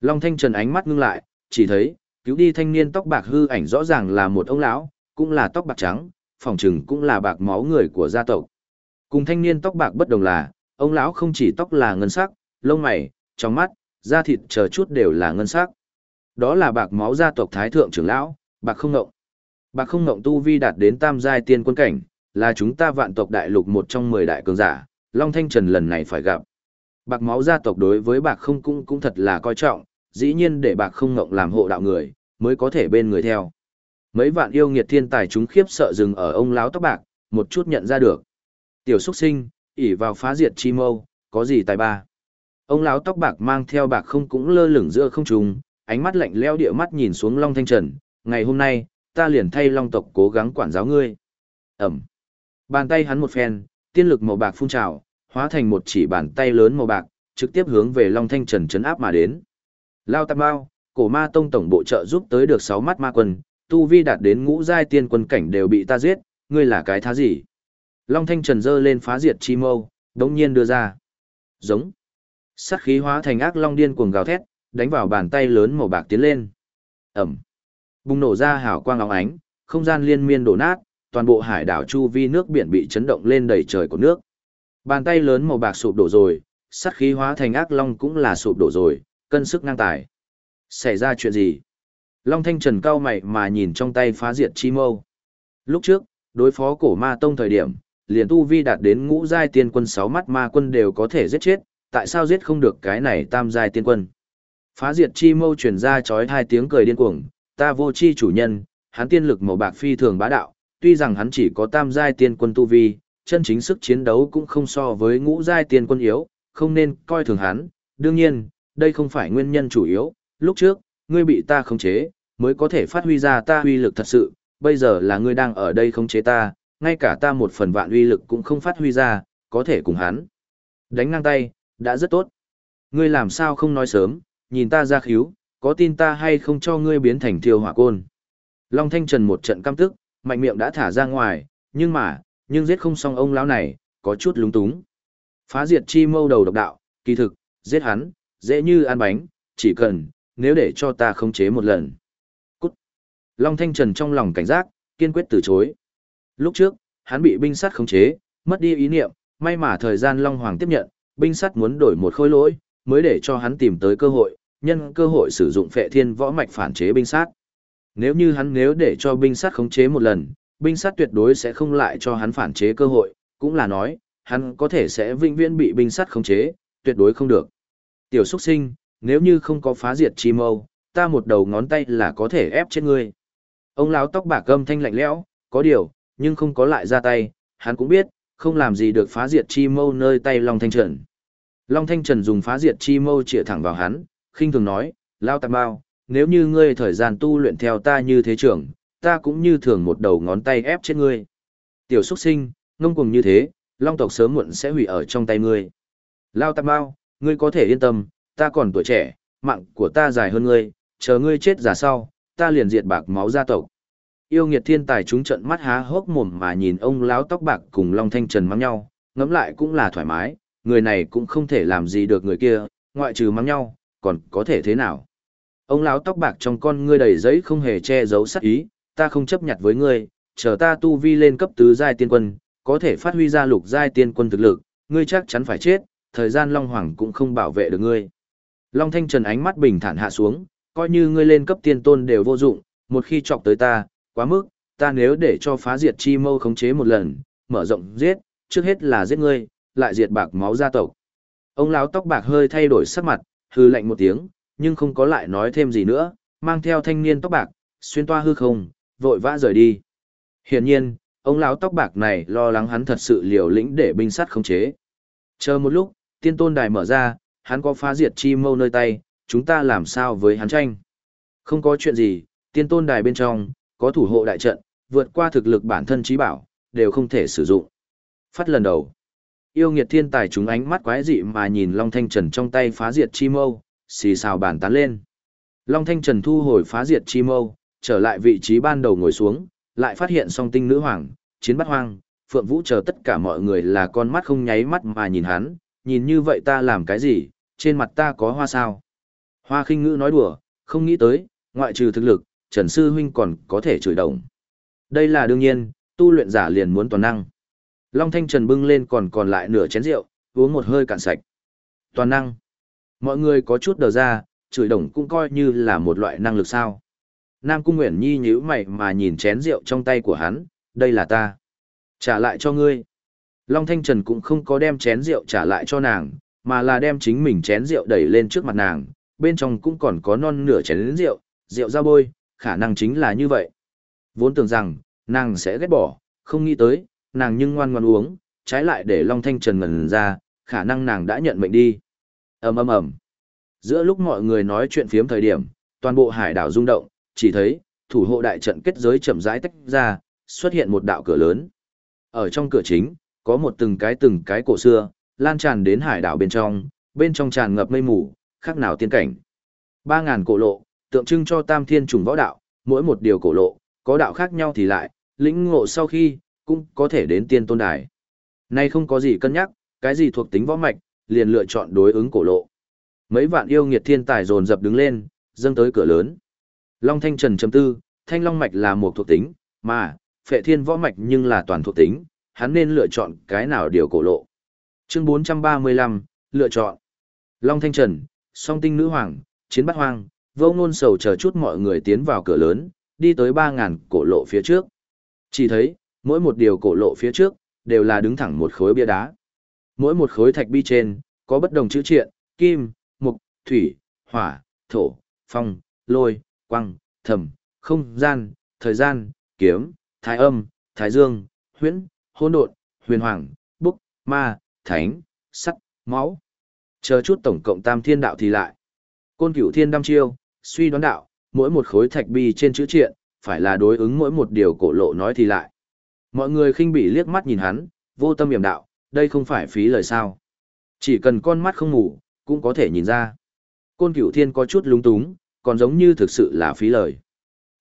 Long Thanh Trần ánh mắt ngưng lại, chỉ thấy, cứu đi thanh niên tóc bạc hư ảnh rõ ràng là một ông lão, cũng là tóc bạc trắng, phòng trừng cũng là bạc máu người của gia tộc. Cùng thanh niên tóc bạc bất đồng là, ông lão không chỉ tóc là ngân sắc, lông mày, trong mắt, da thịt chờ chút đều là ngân sắc. Đó là bạc máu gia tộc thái thượng trưởng lão, bạc không ngộng. Bạc không ngộng tu vi đạt đến tam giai tiên quân cảnh, là chúng ta vạn tộc đại lục một trong mười đại cường giả, Long Thanh Trần lần này phải gặp. Bạc máu gia tộc đối với bạc không cũng cũng thật là coi trọng, dĩ nhiên để bạc không ngộng làm hộ đạo người, mới có thể bên người theo. Mấy vạn yêu nghiệt thiên tài chúng khiếp sợ dừng ở ông láo tóc bạc, một chút nhận ra được. Tiểu xuất sinh, ỉ vào phá diệt chi mâu, có gì tài ba. Ông láo tóc bạc mang theo bạc không cũng lơ lửng giữa không trung, ánh mắt lạnh leo địa mắt nhìn xuống Long Thanh Trần, ngày hôm nay, ta liền thay Long tộc cố gắng quản giáo ngươi. Ẩm. Bàn tay hắn một phen, tiên lực màu bạc phun trào, hóa thành một chỉ bàn tay lớn màu bạc, trực tiếp hướng về Long Thanh Trần chấn áp mà đến. Lao Tạp Mao, cổ ma tông tổng bộ trợ giúp tới được 6 mắt ma quân, tu vi đạt đến ngũ giai tiên quân cảnh đều bị ta giết, ngươi là cái thá gì? Long Thanh Trần dơ lên phá diệt chi mâu, đống nhiên đưa ra. Giống. Sát khí hóa thành ác long điên cuồng gào thét, đánh vào bàn tay lớn màu bạc tiến lên. Ẩm. Bùng nổ ra hào quang óng ánh, không gian liên miên đổ nát, toàn bộ hải đảo chu vi nước biển bị chấn động lên đầy trời của nước. Bàn tay lớn màu bạc sụp đổ rồi, sát khí hóa thành ác long cũng là sụp đổ rồi, cân sức ngang tài. Xảy ra chuyện gì? Long Thanh Trần cao mày mà nhìn trong tay phá diệt chi mâu. Lúc trước, đối phó cổ ma tông thời điểm, liền tu vi đạt đến ngũ giai tiên quân sáu mắt ma quân đều có thể giết chết, tại sao giết không được cái này tam giai tiên quân? Phá diệt chi mâu truyền ra chói hai tiếng cười điên cuồng, ta vô chi chủ nhân, hắn tiên lực màu bạc phi thường bá đạo, tuy rằng hắn chỉ có tam giai tiên quân tu vi, chân chính sức chiến đấu cũng không so với ngũ giai tiên quân yếu, không nên coi thường hắn. Đương nhiên, đây không phải nguyên nhân chủ yếu, lúc trước, ngươi bị ta khống chế, mới có thể phát huy ra ta uy lực thật sự, bây giờ là ngươi đang ở đây khống chế ta, ngay cả ta một phần vạn uy lực cũng không phát huy ra, có thể cùng hắn. Đánh ngang tay, đã rất tốt. Ngươi làm sao không nói sớm, nhìn ta ra khíu, có tin ta hay không cho ngươi biến thành thiêu hỏa côn. Long Thanh Trần một trận căm tức, mạnh miệng đã thả ra ngoài, nhưng mà, nhưng giết không xong ông lão này, có chút lúng túng. Phá diệt chi mâu đầu độc đạo, kỳ thực, giết hắn, dễ như ăn bánh, chỉ cần, nếu để cho ta khống chế một lần. Cút. Long Thanh Trần trong lòng cảnh giác, kiên quyết từ chối. Lúc trước, hắn bị binh sát khống chế, mất đi ý niệm, may mà thời gian Long Hoàng tiếp nhận, binh sát muốn đổi một khối lỗi, mới để cho hắn tìm tới cơ hội, nhân cơ hội sử dụng phệ thiên võ mạch phản chế binh sát. Nếu như hắn nếu để cho binh sát khống chế một lần, binh sát tuyệt đối sẽ không lại cho hắn phản chế cơ hội, cũng là nói, hắn có thể sẽ vĩnh viễn bị binh sát khống chế, tuyệt đối không được. Tiểu xuất sinh, nếu như không có phá diệt chi mâu, ta một đầu ngón tay là có thể ép chết ngươi. Ông lão tóc bạc gâm thanh lạnh lẽo, có điều, nhưng không có lại ra tay, hắn cũng biết, không làm gì được phá diệt chi mâu nơi tay Long Thanh Trần. Long Thanh Trần dùng phá diệt chi mâu chĩa thẳng vào hắn, khinh thường nói, lao tạp bao, nếu như ngươi thời gian tu luyện theo ta như thế trưởng, ta cũng như thường một đầu ngón tay ép chết ngươi. Tiểu xuất sinh, ngông cuồng như thế, long tộc sớm muộn sẽ hủy ở trong tay ngươi. Lao tạp bao, ngươi có thể yên tâm, ta còn tuổi trẻ, mạng của ta dài hơn ngươi, chờ ngươi chết già sau, ta liền diệt bạc máu gia tộc. Yêu nghiệt thiên tài chúng trận mắt há hốc mồm mà nhìn ông lão tóc bạc cùng Long Thanh Trần mắng nhau, ngẫm lại cũng là thoải mái, người này cũng không thể làm gì được người kia, ngoại trừ mắng nhau, còn có thể thế nào. Ông lão tóc bạc trong con ngươi đầy giấy không hề che giấu sắc ý, ta không chấp nhận với ngươi, chờ ta tu vi lên cấp tứ giai tiên quân, có thể phát huy ra lục giai tiên quân thực lực, ngươi chắc chắn phải chết, thời gian Long Hoàng cũng không bảo vệ được ngươi. Long Thanh Trần ánh mắt bình thản hạ xuống, coi như ngươi lên cấp tiên tôn đều vô dụng, một khi chọc tới ta, quá mức, ta nếu để cho phá diệt chi mâu khống chế một lần, mở rộng giết, trước hết là giết ngươi, lại diệt bạc máu gia tộc. Ông lão tóc bạc hơi thay đổi sắc mặt, hư lạnh một tiếng, nhưng không có lại nói thêm gì nữa, mang theo thanh niên tóc bạc, xuyên toa hư không, vội vã rời đi. Hiển nhiên, ông lão tóc bạc này lo lắng hắn thật sự liều lĩnh để binh sát khống chế. Chờ một lúc, tiên tôn đài mở ra, hắn có phá diệt chi mâu nơi tay, chúng ta làm sao với hắn tranh? Không có chuyện gì, tiên tôn đài bên trong, có thủ hộ đại trận, vượt qua thực lực bản thân trí bảo, đều không thể sử dụng. Phát lần đầu, yêu nghiệt thiên tài chúng ánh mắt quái dị mà nhìn Long Thanh Trần trong tay phá diệt chi mâu, xì xào bàn tán lên. Long Thanh Trần thu hồi phá diệt chi mâu, trở lại vị trí ban đầu ngồi xuống, lại phát hiện song tinh nữ hoàng, chiến bắt hoang, phượng vũ chờ tất cả mọi người là con mắt không nháy mắt mà nhìn hắn, nhìn như vậy ta làm cái gì, trên mặt ta có hoa sao. Hoa khinh ngữ nói đùa, không nghĩ tới, ngoại trừ thực lực, Trần Sư Huynh còn có thể chửi đồng. Đây là đương nhiên, tu luyện giả liền muốn toàn năng. Long Thanh Trần bưng lên còn còn lại nửa chén rượu, uống một hơi cạn sạch. Toàn năng. Mọi người có chút đờ ra, chửi đồng cũng coi như là một loại năng lực sao. Nam Cung Nguyễn Nhi nhíu mày mà nhìn chén rượu trong tay của hắn, đây là ta. Trả lại cho ngươi. Long Thanh Trần cũng không có đem chén rượu trả lại cho nàng, mà là đem chính mình chén rượu đẩy lên trước mặt nàng, bên trong cũng còn có non nửa chén rượu, rượu ra bôi, khả năng chính là như vậy. Vốn tưởng rằng, nàng sẽ ghét bỏ, không nghĩ tới, nàng nhưng ngoan ngoan uống, trái lại để Long Thanh Trần ngần ra, khả năng nàng đã nhận mệnh đi. ầm ầm ầm. Giữa lúc mọi người nói chuyện phiếm thời điểm, toàn bộ hải đảo rung động, chỉ thấy, thủ hộ đại trận kết giới chậm rãi tách ra, xuất hiện một đạo cửa lớn. Ở trong cửa chính, có một từng cái từng cái cổ xưa, lan tràn đến hải đảo bên trong, bên trong tràn ngập mây mù, khác nào tiên cảnh. Ba ngàn cổ lộ, tượng trưng cho tam thiên trùng võ đạo, mỗi một điều cổ lộ, có đạo khác nhau thì lại, lĩnh ngộ sau khi, cũng có thể đến tiên tôn đài. Nay không có gì cân nhắc, cái gì thuộc tính võ mạch, liền lựa chọn đối ứng cổ lộ. Mấy vạn yêu nghiệt thiên tài dồn dập đứng lên, dâng tới cửa lớn. Long Thanh Trần chấm tư, Thanh Long mạch là một thuộc tính, mà Phệ Thiên võ mạch nhưng là toàn thuộc tính, hắn nên lựa chọn cái nào điều cổ lộ. Chương 435, lựa chọn. Long Thanh Trần, Song Tinh Nữ Hoàng, Chiến Bát Hoang, vô ngôn sầu chờ chút mọi người tiến vào cửa lớn, đi tới 3.000 cổ lộ phía trước. Chỉ thấy, mỗi một điều cổ lộ phía trước, đều là đứng thẳng một khối bia đá. Mỗi một khối thạch bi trên, có bất đồng chữ triện, kim, mục, thủy, hỏa, thổ, phong, lôi, quăng, thầm, không gian, thời gian, kiếm, thái âm, thái dương, huyễn, hỗn độn, huyền hoàng, búc, ma, thánh, sắt máu. Chờ chút tổng cộng tam thiên đạo thì lại. Côn cửu thiên đăm chiêu, suy đoán đạo, mỗi một khối thạch bi trên chữ triện, phải là đối ứng mỗi một điều cổ lộ nói thì lại. Mọi người khinh bị liếc mắt nhìn hắn, vô tâm hiểm đạo, đây không phải phí lời sao. Chỉ cần con mắt không ngủ, cũng có thể nhìn ra. Côn cửu thiên có chút lúng túng, còn giống như thực sự là phí lời.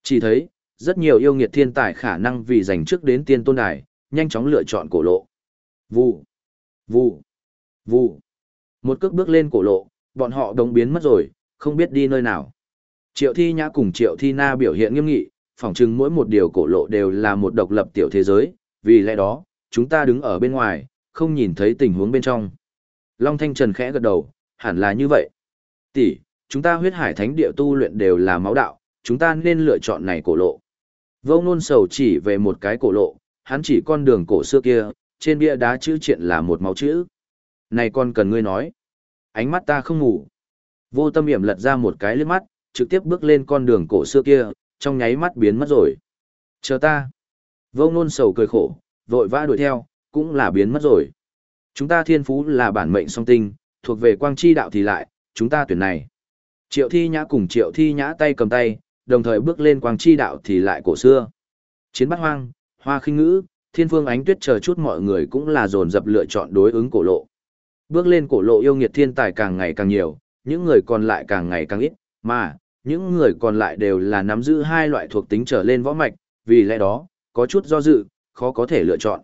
Chỉ thấy, rất nhiều yêu nghiệt thiên tài khả năng vì giành trước đến tiên tôn đài, nhanh chóng lựa chọn cổ lộ. Vù, vù, vù. Một cước bước lên cổ lộ, bọn họ đồng biến mất rồi, không biết đi nơi nào. Triệu Thi Nhã cùng Triệu Thi Na biểu hiện nghiêm nghị, phỏng chừng mỗi một điều cổ lộ đều là một độc lập tiểu thế giới, vì lẽ đó, chúng ta đứng ở bên ngoài, không nhìn thấy tình huống bên trong. Long Thanh Trần khẽ gật đầu, hẳn là như vậy. Tỷ, chúng ta huyết hải thánh địa tu luyện đều là máu đạo, chúng ta nên lựa chọn này cổ lộ. Vô nôn sầu chỉ về một cái cổ lộ, hắn chỉ con đường cổ xưa kia, trên bia đá chữ triện là một máu chữ. Này con cần ngươi nói. Ánh mắt ta không ngủ. Vô tâm hiểm lật ra một cái lướt mắt, trực tiếp bước lên con đường cổ xưa kia, trong nháy mắt biến mất rồi. Chờ ta. Vô nôn sầu cười khổ, vội vã đuổi theo, cũng là biến mất rồi. Chúng ta thiên phú là bản mệnh song tinh, thuộc về quang chi đạo thì lại, chúng ta tuyển này. Triệu thi nhã cùng triệu thi nhã tay cầm tay, đồng thời bước lên quang chi đạo thì lại cổ xưa. Chiến bắt hoang, hoa khinh ngữ, thiên phương ánh tuyết chờ chút mọi người cũng là dồn dập lựa chọn đối ứng cổ lộ. Bước lên cổ lộ yêu nghiệt thiên tài càng ngày càng nhiều, những người còn lại càng ngày càng ít, mà, những người còn lại đều là nắm giữ hai loại thuộc tính trở lên võ mạch, vì lẽ đó, có chút do dự, khó có thể lựa chọn.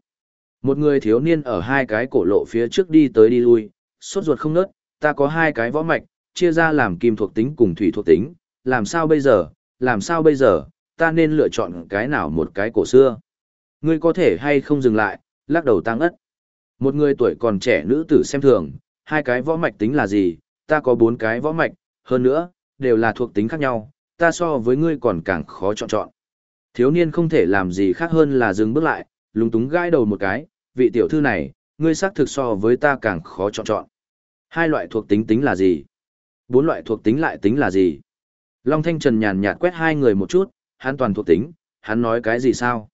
Một người thiếu niên ở hai cái cổ lộ phía trước đi tới đi lui, sốt ruột không nớt, ta có hai cái võ mạch, chia ra làm kim thuộc tính cùng thủy thuộc tính, làm sao bây giờ, làm sao bây giờ, ta nên lựa chọn cái nào một cái cổ xưa. Ngươi có thể hay không dừng lại, lắc đầu tăng ất. Một người tuổi còn trẻ nữ tử xem thường, hai cái võ mạch tính là gì, ta có bốn cái võ mạch, hơn nữa, đều là thuộc tính khác nhau, ta so với ngươi còn càng khó chọn chọn. Thiếu niên không thể làm gì khác hơn là dừng bước lại, lúng túng gãi đầu một cái, vị tiểu thư này, ngươi xác thực so với ta càng khó chọn chọn. Hai loại thuộc tính tính là gì? Bốn loại thuộc tính lại tính là gì? Long Thanh Trần nhàn nhạt quét hai người một chút, hắn toàn thuộc tính, hắn nói cái gì sao?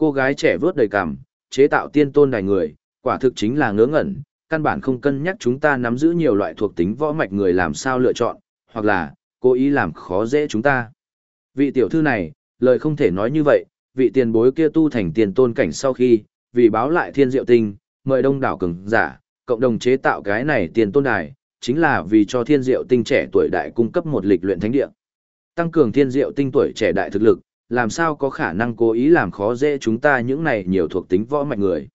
Cô gái trẻ vớt đầy cảm, chế tạo tiên tôn đài người, quả thực chính là ngớ ngẩn, căn bản không cân nhắc chúng ta nắm giữ nhiều loại thuộc tính võ mạch người làm sao lựa chọn, hoặc là, cố ý làm khó dễ chúng ta. Vị tiểu thư này, lời không thể nói như vậy, vị tiền bối kia tu thành tiền tôn cảnh sau khi, vì báo lại thiên diệu tinh, mời đông đảo cường giả, cộng đồng chế tạo cái này tiền tôn đài, chính là vì cho thiên diệu tinh trẻ tuổi đại cung cấp một lịch luyện thánh địa. Tăng cường thiên diệu tinh tuổi trẻ đại thực lực, làm sao có khả năng cố ý làm khó dễ chúng ta những này nhiều thuộc tính võ mạnh người.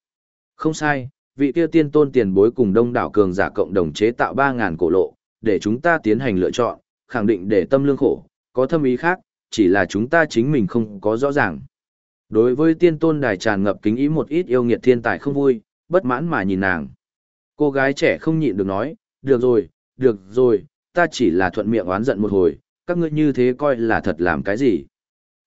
Không sai, vị kia tiên tôn tiền bối cùng đông đảo cường giả cộng đồng chế tạo 3.000 cổ lộ, để chúng ta tiến hành lựa chọn, khẳng định để tâm lương khổ, có thâm ý khác, chỉ là chúng ta chính mình không có rõ ràng. Đối với tiên tôn đài tràn ngập kính ý một ít yêu nghiệt thiên tài không vui, bất mãn mà nhìn nàng. Cô gái trẻ không nhịn được nói, được rồi, được rồi, ta chỉ là thuận miệng oán giận một hồi, các ngươi như thế coi là thật làm cái gì.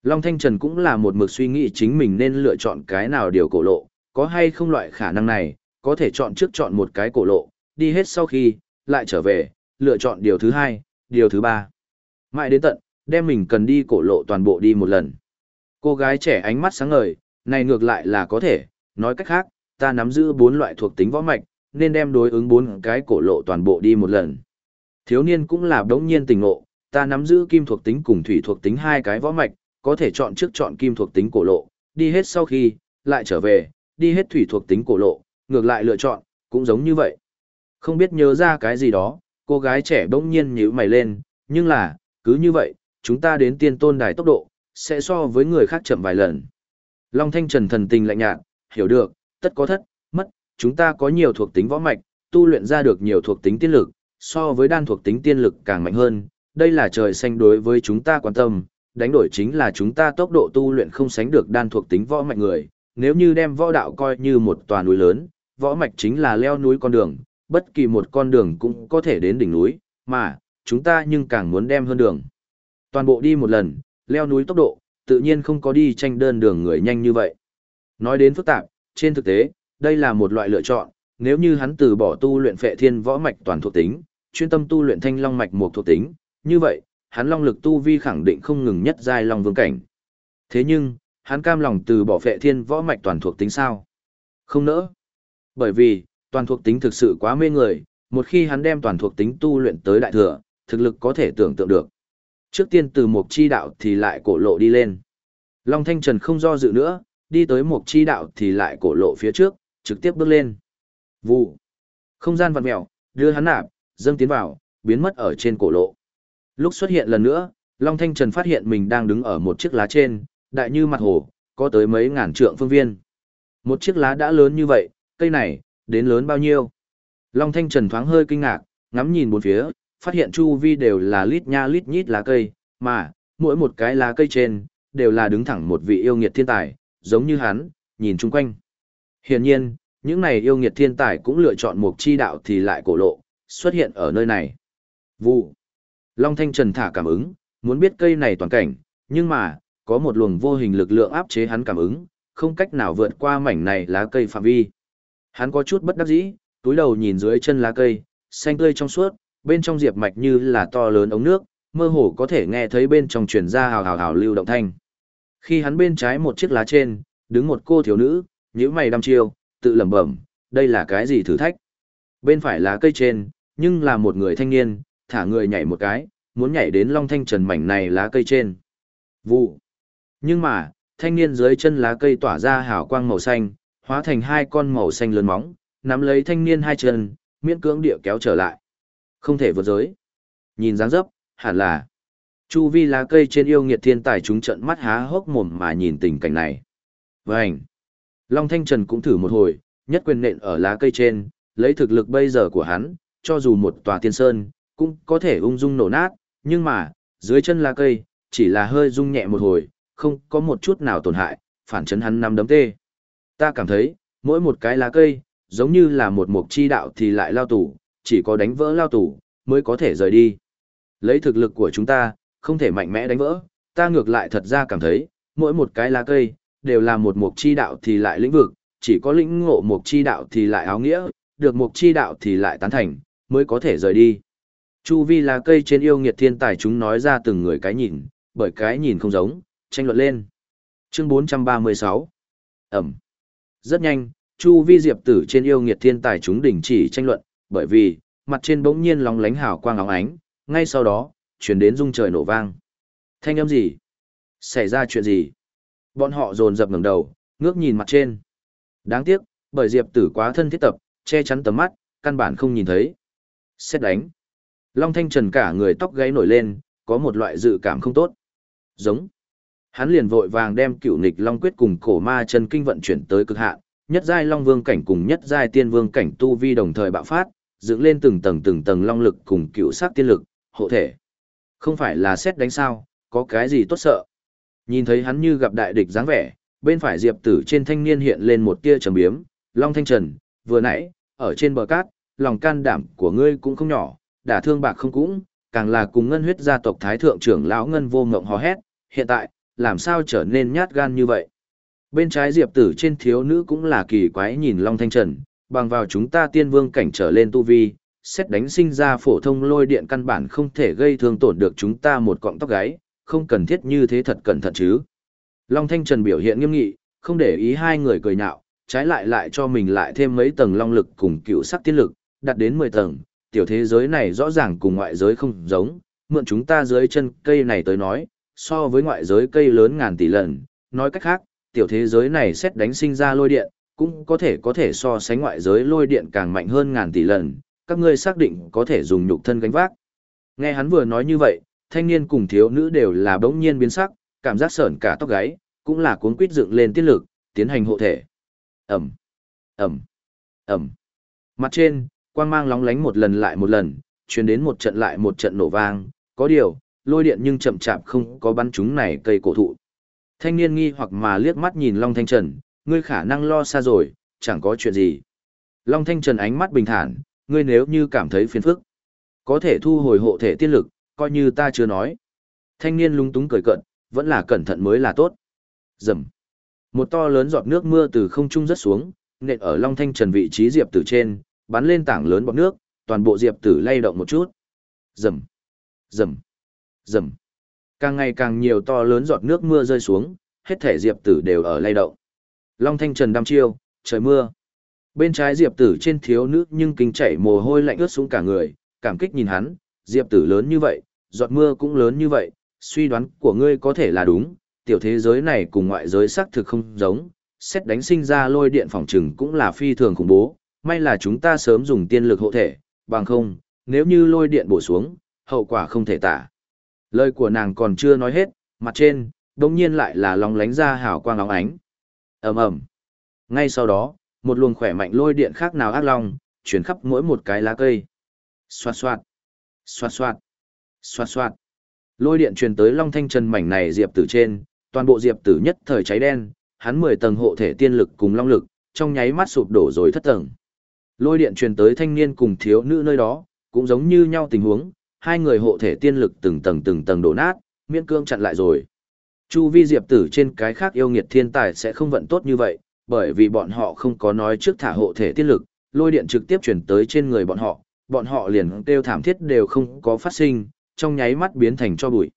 Long Thanh Trần cũng là một mực suy nghĩ chính mình nên lựa chọn cái nào điều cổ lộ, có hay không loại khả năng này, có thể chọn trước chọn một cái cổ lộ, đi hết sau khi, lại trở về, lựa chọn điều thứ hai, điều thứ ba. Mãi đến tận, đem mình cần đi cổ lộ toàn bộ đi một lần. Cô gái trẻ ánh mắt sáng ngời, này ngược lại là có thể, nói cách khác, ta nắm giữ bốn loại thuộc tính võ mạch, nên đem đối ứng bốn cái cổ lộ toàn bộ đi một lần. Thiếu niên cũng là đống nhiên tình ngộ, ta nắm giữ kim thuộc tính cùng thủy thuộc tính hai cái võ mạch, có thể chọn trước chọn kim thuộc tính cổ lộ, đi hết sau khi, lại trở về, đi hết thủy thuộc tính cổ lộ, ngược lại lựa chọn, cũng giống như vậy. Không biết nhớ ra cái gì đó, cô gái trẻ bỗng nhiên nhíu mày lên, nhưng là, cứ như vậy, chúng ta đến tiên tôn đài tốc độ, sẽ so với người khác chậm vài lần. Long Thanh Trần thần tình lạnh nhạt, hiểu được, tất có thất, mất, chúng ta có nhiều thuộc tính võ mạch, tu luyện ra được nhiều thuộc tính tiên lực, so với đan thuộc tính tiên lực càng mạnh hơn, đây là trời xanh đối với chúng ta quan tâm, đánh đổi chính là chúng ta tốc độ tu luyện không sánh được đan thuộc tính võ mạnh người, nếu như đem võ đạo coi như một tòa núi lớn, võ mạch chính là leo núi con đường, bất kỳ một con đường cũng có thể đến đỉnh núi, mà, chúng ta nhưng càng muốn đem hơn đường. Toàn bộ đi một lần, leo núi tốc độ, tự nhiên không có đi tranh đơn đường người nhanh như vậy. Nói đến phức tạp, trên thực tế, đây là một loại lựa chọn, nếu như hắn từ bỏ tu luyện phệ thiên võ mạch toàn thuộc tính, chuyên tâm tu luyện thanh long mạch một thuộc tính, như vậy, hắn long lực tu vi khẳng định không ngừng nhất giai long vương cảnh. Thế nhưng, hắn cam lòng từ bỏ phệ thiên võ mạch toàn thuộc tính sao? Không nỡ. Bởi vì, toàn thuộc tính thực sự quá mê người, một khi hắn đem toàn thuộc tính tu luyện tới đại thừa, thực lực có thể tưởng tượng được. Trước tiên từ một chi đạo thì lại cổ lộ đi lên. Long Thanh Trần không do dự nữa, đi tới một chi đạo thì lại cổ lộ phía trước, trực tiếp bước lên. Vụ. Không gian vặn mèo, đưa hắn nạp, dâng tiến vào, biến mất ở trên cổ lộ. Lúc xuất hiện lần nữa, Long Thanh Trần phát hiện mình đang đứng ở một chiếc lá trên, đại như mặt hồ, có tới mấy ngàn trượng phương viên. Một chiếc lá đã lớn như vậy, cây này, đến lớn bao nhiêu? Long Thanh Trần thoáng hơi kinh ngạc, ngắm nhìn bốn phía, phát hiện chu vi đều là lít nha lít nhít lá cây, mà, mỗi một cái lá cây trên, đều là đứng thẳng một vị yêu nghiệt thiên tài, giống như hắn, nhìn chung quanh. Hiển nhiên, những này yêu nghiệt thiên tài cũng lựa chọn một chi đạo thì lại cổ lộ, xuất hiện ở nơi này. Vụ. Long Thanh Trần thả cảm ứng, muốn biết cây này toàn cảnh, nhưng mà, có một luồng vô hình lực lượng áp chế hắn cảm ứng, không cách nào vượt qua mảnh này lá cây phạm vi. Hắn có chút bất đắc dĩ, túi đầu nhìn dưới chân lá cây, xanh tươi trong suốt, bên trong diệp mạch như là to lớn ống nước, mơ hồ có thể nghe thấy bên trong truyền ra hào hào hào lưu động thanh. Khi hắn bên trái một chiếc lá trên, đứng một cô thiếu nữ, nhíu mày đăm chiêu, tự lẩm bẩm, đây là cái gì thử thách? Bên phải lá cây trên, nhưng là một người thanh niên, thả người nhảy một cái, muốn nhảy đến long thanh trần mảnh này lá cây trên. Vụ. Nhưng mà, thanh niên dưới chân lá cây tỏa ra hào quang màu xanh, hóa thành hai con màu xanh lớn móng, nắm lấy thanh niên hai chân, miễn cưỡng địa kéo trở lại. Không thể vượt giới. Nhìn dáng dấp, hẳn là. Chu vi lá cây trên yêu nghiệt thiên tài chúng trận mắt há hốc mồm mà nhìn tình cảnh này. Vânh. Long Thanh Trần cũng thử một hồi, nhất quyền nện ở lá cây trên, lấy thực lực bây giờ của hắn, cho dù một tòa tiên sơn, cũng có thể ung dung nổ nát, nhưng mà, dưới chân lá cây, chỉ là hơi rung nhẹ một hồi, không có một chút nào tổn hại, phản chấn hắn năm đấm tê. Ta cảm thấy, mỗi một cái lá cây, giống như là một mục chi đạo thì lại lao tủ, chỉ có đánh vỡ lao tủ, mới có thể rời đi. Lấy thực lực của chúng ta, không thể mạnh mẽ đánh vỡ, ta ngược lại thật ra cảm thấy, mỗi một cái lá cây, đều là một mục chi đạo thì lại lĩnh vực, chỉ có lĩnh ngộ mục chi đạo thì lại áo nghĩa, được mục chi đạo thì lại tán thành, mới có thể rời đi. Chu vi là cây trên yêu nghiệt thiên tài chúng nói ra từng người cái nhìn, bởi cái nhìn không giống, tranh luận lên. Chương 436 Ẩm Rất nhanh, Chu vi diệp tử trên yêu nghiệt thiên tài chúng đình chỉ tranh luận, bởi vì, mặt trên bỗng nhiên lóng lánh hào quang óng ánh, ngay sau đó, chuyển đến rung trời nổ vang. Thanh âm gì? Xảy ra chuyện gì? Bọn họ dồn dập ngẩng đầu, ngước nhìn mặt trên. Đáng tiếc, bởi diệp tử quá thân thiết tập, che chắn tầm mắt, căn bản không nhìn thấy. Xét đánh. Long Thanh Trần cả người tóc gáy nổi lên, có một loại dự cảm không tốt. Giống. Hắn liền vội vàng đem cựu nịch Long Quyết cùng cổ ma chân kinh vận chuyển tới cực hạn, nhất giai Long Vương cảnh cùng nhất giai Tiên Vương cảnh tu vi đồng thời bạo phát, dựng lên từng tầng từng tầng long lực cùng cựu sát tiên lực, hộ thể. Không phải là xét đánh sao, có cái gì tốt sợ. Nhìn thấy hắn như gặp đại địch dáng vẻ, bên phải diệp tử trên thanh niên hiện lên một tia trầm biếm, Long Thanh Trần, vừa nãy, ở trên bờ cát, lòng can đảm của ngươi cũng không nhỏ, đả thương bạc không cũng, càng là cùng ngân huyết gia tộc thái thượng trưởng lão ngân vô ngộng hò hét, hiện tại, làm sao trở nên nhát gan như vậy. Bên trái diệp tử trên thiếu nữ cũng là kỳ quái nhìn Long Thanh Trần, bằng vào chúng ta tiên vương cảnh trở lên tu vi, xét đánh sinh ra phổ thông lôi điện căn bản không thể gây thương tổn được chúng ta một cọng tóc gáy, không cần thiết như thế thật cẩn thận chứ. Long Thanh Trần biểu hiện nghiêm nghị, không để ý hai người cười nhạo, trái lại lại cho mình lại thêm mấy tầng long lực cùng cựu sắc tiên lực, đạt đến 10 tầng, tiểu thế giới này rõ ràng cùng ngoại giới không giống, mượn chúng ta dưới chân cây này tới nói, so với ngoại giới cây lớn ngàn tỷ lần, nói cách khác, tiểu thế giới này xét đánh sinh ra lôi điện, cũng có thể có thể so sánh ngoại giới lôi điện càng mạnh hơn ngàn tỷ lần, các ngươi xác định có thể dùng nhục thân gánh vác. Nghe hắn vừa nói như vậy, thanh niên cùng thiếu nữ đều là bỗng nhiên biến sắc, cảm giác sởn cả tóc gáy, cũng là cuốn quýt dựng lên tiết lực, tiến hành hộ thể. Ẩm, Ẩm, Ẩm. Mặt trên, quang mang lóng lánh một lần lại một lần, truyền đến một trận lại một trận nổ vang, có điều, lôi điện nhưng chậm chạp không có bắn chúng này cây cổ thụ. Thanh niên nghi hoặc mà liếc mắt nhìn Long Thanh Trần, ngươi khả năng lo xa rồi, chẳng có chuyện gì. Long Thanh Trần ánh mắt bình thản, ngươi nếu như cảm thấy phiền phức, có thể thu hồi hộ thể tiên lực, coi như ta chưa nói. Thanh niên lung túng cười cận, vẫn là cẩn thận mới là tốt. Dầm. Một to lớn giọt nước mưa từ không trung rớt xuống, nện ở Long Thanh Trần vị trí diệp tử trên, bắn lên tảng lớn bọt nước, toàn bộ diệp tử lay động một chút. Rầm. Rầm. Rầm. Càng ngày càng nhiều to lớn giọt nước mưa rơi xuống, hết thể diệp tử đều ở lay động. Long Thanh Trần đăm chiêu, trời mưa. Bên trái diệp tử trên thiếu nữ nhưng kinh chảy mồ hôi lạnh ướt xuống cả người, cảm kích nhìn hắn, diệp tử lớn như vậy, giọt mưa cũng lớn như vậy, suy đoán của ngươi có thể là đúng, tiểu thế giới này cùng ngoại giới xác thực không giống, xét đánh sinh ra lôi điện phòng trừng cũng là phi thường khủng bố, may là chúng ta sớm dùng tiên lực hộ thể, bằng không, nếu như lôi điện bổ xuống, hậu quả không thể tả. Lời của nàng còn chưa nói hết, mặt trên, đồng nhiên lại là lòng lánh ra hào quang óng ánh. ầm ầm Ngay sau đó, một luồng khỏe mạnh lôi điện khác nào ác long, chuyển khắp mỗi một cái lá cây. Xoạt xoạt, xoạt xoạt, xoạt xoạt. Lôi điện truyền tới Long Thanh Trần mảnh này diệp tử trên, toàn bộ diệp tử nhất thời cháy đen, hắn 10 tầng hộ thể tiên lực cùng long lực, trong nháy mắt sụp đổ rồi thất tầng. Lôi điện truyền tới thanh niên cùng thiếu nữ nơi đó, cũng giống như nhau tình huống, hai người hộ thể tiên lực từng tầng từng tầng đổ nát, miễn cương chặn lại rồi. Chu vi diệp tử trên cái khác yêu nghiệt thiên tài sẽ không vận tốt như vậy, bởi vì bọn họ không có nói trước thả hộ thể tiên lực, lôi điện trực tiếp chuyển tới trên người bọn họ, bọn họ liền kêu thảm thiết đều không có phát sinh, trong nháy mắt biến thành cho bụi.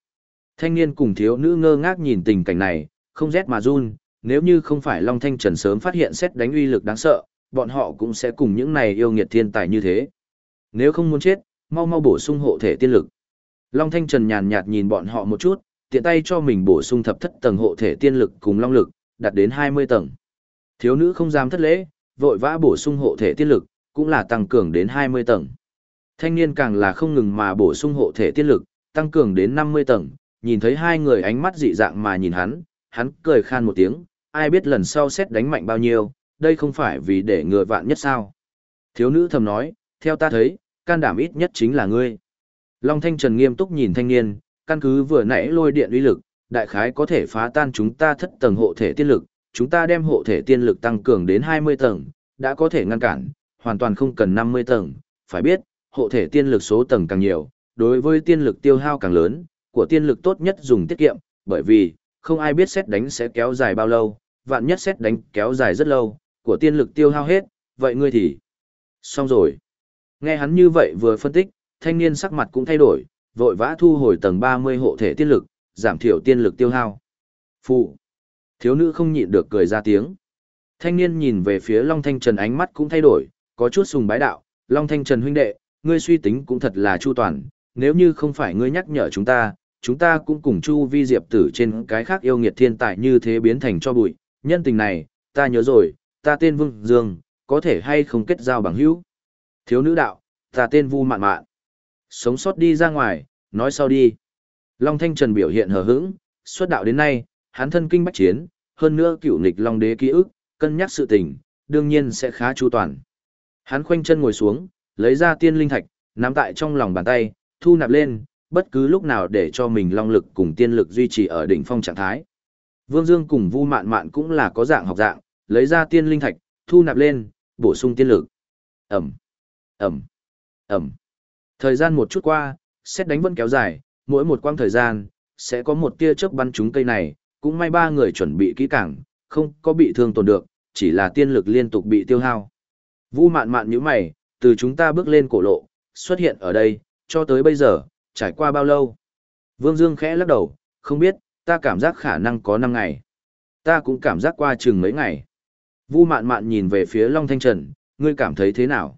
Thanh niên cùng thiếu nữ ngơ ngác nhìn tình cảnh này, không rét mà run, nếu như không phải Long Thanh Trần sớm phát hiện xét đánh uy lực đáng sợ, bọn họ cũng sẽ cùng những này yêu nghiệt thiên tài như thế. Nếu không muốn chết, mau mau bổ sung hộ thể tiên lực. Long Thanh Trần nhàn nhạt nhìn bọn họ một chút, tiện tay cho mình bổ sung thập thất tầng hộ thể tiên lực cùng long lực, đạt đến 20 tầng. Thiếu nữ không dám thất lễ, vội vã bổ sung hộ thể tiên lực, cũng là tăng cường đến 20 tầng. Thanh niên càng là không ngừng mà bổ sung hộ thể tiên lực, tăng cường đến 50 tầng, nhìn thấy hai người ánh mắt dị dạng mà nhìn hắn, hắn cười khan một tiếng, ai biết lần sau xét đánh mạnh bao nhiêu, đây không phải vì để ngừa vạn nhất sao. Thiếu nữ thầm nói, theo ta thấy, can đảm ít nhất chính là ngươi. Long Thanh Trần nghiêm túc nhìn thanh niên, căn cứ vừa nãy lôi điện uy lực, đại khái có thể phá tan chúng ta thất tầng hộ thể tiên lực, chúng ta đem hộ thể tiên lực tăng cường đến 20 tầng, đã có thể ngăn cản, hoàn toàn không cần 50 tầng, phải biết, hộ thể tiên lực số tầng càng nhiều, đối với tiên lực tiêu hao càng lớn, của tiên lực tốt nhất dùng tiết kiệm, bởi vì, không ai biết xét đánh sẽ kéo dài bao lâu, vạn nhất xét đánh kéo dài rất lâu, của tiên lực tiêu hao hết, vậy ngươi thì... Xong rồi. Nghe hắn như vậy vừa phân tích, thanh niên sắc mặt cũng thay đổi, vội vã thu hồi tầng 30 hộ thể tiên lực, giảm thiểu tiên lực tiêu hao. Phụ. Thiếu nữ không nhịn được cười ra tiếng. Thanh niên nhìn về phía Long Thanh Trần ánh mắt cũng thay đổi, có chút sùng bái đạo, Long Thanh Trần huynh đệ, ngươi suy tính cũng thật là chu toàn, nếu như không phải ngươi nhắc nhở chúng ta, chúng ta cũng cùng Chu Vi Diệp tử trên cái khác yêu nghiệt thiên tài như thế biến thành cho bụi, nhân tình này, ta nhớ rồi, ta tên Vương Dương, có thể hay không kết giao bằng hữu. Thiếu nữ đạo, ta tên Vu Mạn Mạn. Sống sót đi ra ngoài, nói sau đi. Long Thanh Trần biểu hiện hờ hững, xuất đạo đến nay, hắn thân kinh bách chiến, hơn nữa cựu nghịch Long Đế ký ức, cân nhắc sự tình, đương nhiên sẽ khá chu toàn. Hắn khoanh chân ngồi xuống, lấy ra tiên linh thạch, nắm tại trong lòng bàn tay, thu nạp lên, bất cứ lúc nào để cho mình long lực cùng tiên lực duy trì ở đỉnh phong trạng thái. Vương Dương cùng Vu Mạn Mạn cũng là có dạng học dạng, lấy ra tiên linh thạch, thu nạp lên, bổ sung tiên lực. Ẩm, Ẩm, Ẩm. Thời gian một chút qua, xét đánh vẫn kéo dài, mỗi một quang thời gian, sẽ có một tia chớp bắn trúng cây này, cũng may ba người chuẩn bị kỹ càng, không có bị thương tổn được, chỉ là tiên lực liên tục bị tiêu hao. vũ mạn mạn như mày, từ chúng ta bước lên cổ lộ, xuất hiện ở đây, cho tới bây giờ, trải qua bao lâu? Vương Dương khẽ lắc đầu, không biết, ta cảm giác khả năng có 5 ngày. Ta cũng cảm giác qua chừng mấy ngày. Vu mạn mạn nhìn về phía Long Thanh Trần, ngươi cảm thấy thế nào?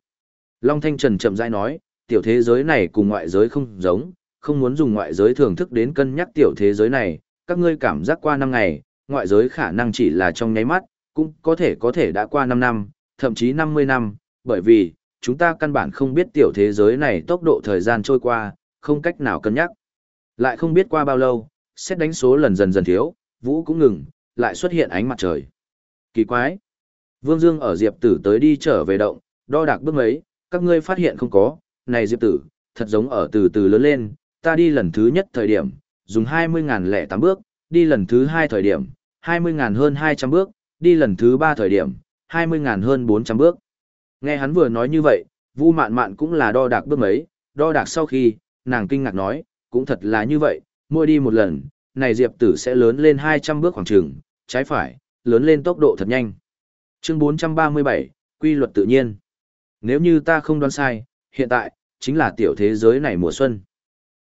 Long Thanh Trần chậm rãi nói, tiểu thế giới này cùng ngoại giới không giống, không muốn dùng ngoại giới thưởng thức đến cân nhắc tiểu thế giới này, các ngươi cảm giác qua năm ngày, ngoại giới khả năng chỉ là trong nháy mắt, cũng có thể có thể đã qua 5 năm, thậm chí 50 năm, bởi vì, chúng ta căn bản không biết tiểu thế giới này tốc độ thời gian trôi qua, không cách nào cân nhắc. Lại không biết qua bao lâu, xét đánh số lần dần dần thiếu, vũ cũng ngừng, lại xuất hiện ánh mặt trời. Kỳ quái! Vương Dương ở Diệp Tử tới đi trở về động, đo đạc bước mấy, các ngươi phát hiện không có, này Diệp Tử, thật giống ở từ từ lớn lên, ta đi lần thứ nhất thời điểm, dùng 20.008 bước, đi lần thứ hai thời điểm, 20.000 hơn 200 bước, đi lần thứ ba thời điểm, 20.000 hơn 400 bước. Nghe hắn vừa nói như vậy, Vu Mạn Mạn cũng là đo đạc bước mấy, đo đạc sau khi, nàng kinh ngạc nói, cũng thật là như vậy, mỗi đi một lần, này Diệp Tử sẽ lớn lên 200 bước khoảng trường, trái phải, lớn lên tốc độ thật nhanh. Chương 437, Quy luật tự nhiên. Nếu như ta không đoán sai, hiện tại, chính là tiểu thế giới này mùa xuân.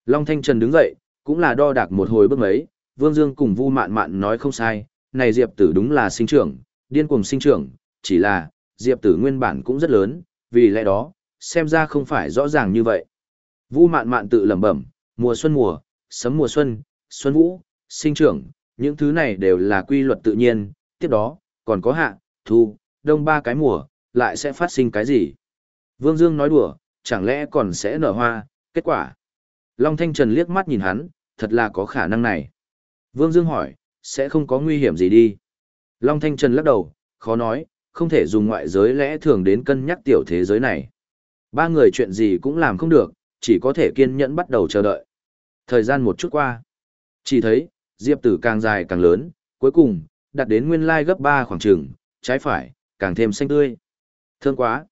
Long Thanh Trần đứng dậy, cũng là đo đạc một hồi bước mấy, Vương Dương cùng Vu Mạn Mạn nói không sai, này Diệp Tử đúng là sinh trưởng, điên cuồng sinh trưởng, chỉ là, Diệp Tử nguyên bản cũng rất lớn, vì lẽ đó, xem ra không phải rõ ràng như vậy. Vu Mạn Mạn tự lẩm bẩm, mùa xuân mùa, sấm mùa xuân, xuân vũ, sinh trưởng, những thứ này đều là quy luật tự nhiên, tiếp đó, còn có hạ, thu, đông ba cái mùa, lại sẽ phát sinh cái gì? Vương Dương nói đùa, chẳng lẽ còn sẽ nở hoa, kết quả? Long Thanh Trần liếc mắt nhìn hắn, thật là có khả năng này. Vương Dương hỏi, sẽ không có nguy hiểm gì đi. Long Thanh Trần lắc đầu, khó nói, không thể dùng ngoại giới lẽ thường đến cân nhắc tiểu thế giới này. Ba người chuyện gì cũng làm không được, chỉ có thể kiên nhẫn bắt đầu chờ đợi. Thời gian một chút qua, chỉ thấy, diệp tử càng dài càng lớn, cuối cùng, đạt đến nguyên lai gấp 3 khoảng trường, trái phải, càng thêm xanh tươi. Thương quá.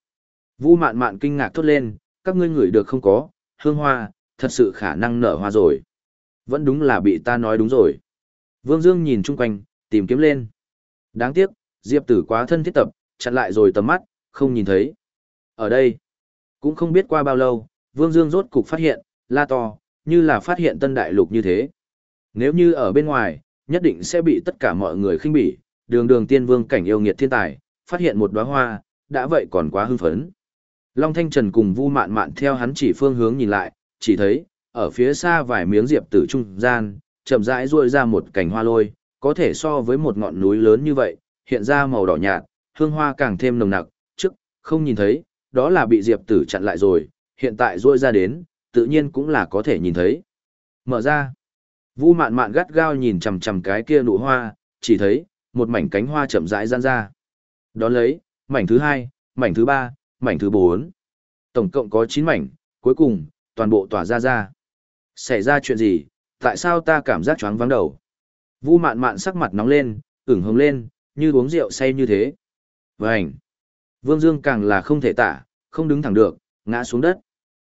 Vu mạn mạn kinh ngạc thốt lên, các ngươi ngửi được không có, hương hoa, thật sự khả năng nở hoa rồi. Vẫn đúng là bị ta nói đúng rồi. Vương Dương nhìn chung quanh, tìm kiếm lên. Đáng tiếc, Diệp Tử quá thân thiết tập, chặn lại rồi tầm mắt, không nhìn thấy. Ở đây, cũng không biết qua bao lâu, Vương Dương rốt cục phát hiện, la to, như là phát hiện tân đại lục như thế. Nếu như ở bên ngoài, nhất định sẽ bị tất cả mọi người khinh bỉ, đường đường tiên vương cảnh yêu nghiệt thiên tài, phát hiện một đóa hoa, đã vậy còn quá hưng phấn. Long Thanh Trần cùng Vu Mạn Mạn theo hắn chỉ phương hướng nhìn lại, chỉ thấy, ở phía xa vài miếng diệp tử trung gian, chậm rãi ruôi ra một cành hoa lôi, có thể so với một ngọn núi lớn như vậy, hiện ra màu đỏ nhạt, hương hoa càng thêm nồng nặc, trước, không nhìn thấy, đó là bị diệp tử chặn lại rồi, hiện tại ruôi ra đến, tự nhiên cũng là có thể nhìn thấy. Mở ra, Vu mạn mạn gắt gao nhìn chằm chằm cái kia nụ hoa, chỉ thấy, một mảnh cánh hoa chậm rãi gian ra. Đón lấy, mảnh thứ hai, mảnh thứ ba, mảnh thứ bốn. Tổng cộng có 9 mảnh, cuối cùng, toàn bộ tỏa ra ra. Xảy ra chuyện gì, tại sao ta cảm giác choáng vắng đầu? Vu mạn mạn sắc mặt nóng lên, ửng hồng lên, như uống rượu say như thế. Vânh! Vương Dương càng là không thể tả, không đứng thẳng được, ngã xuống đất.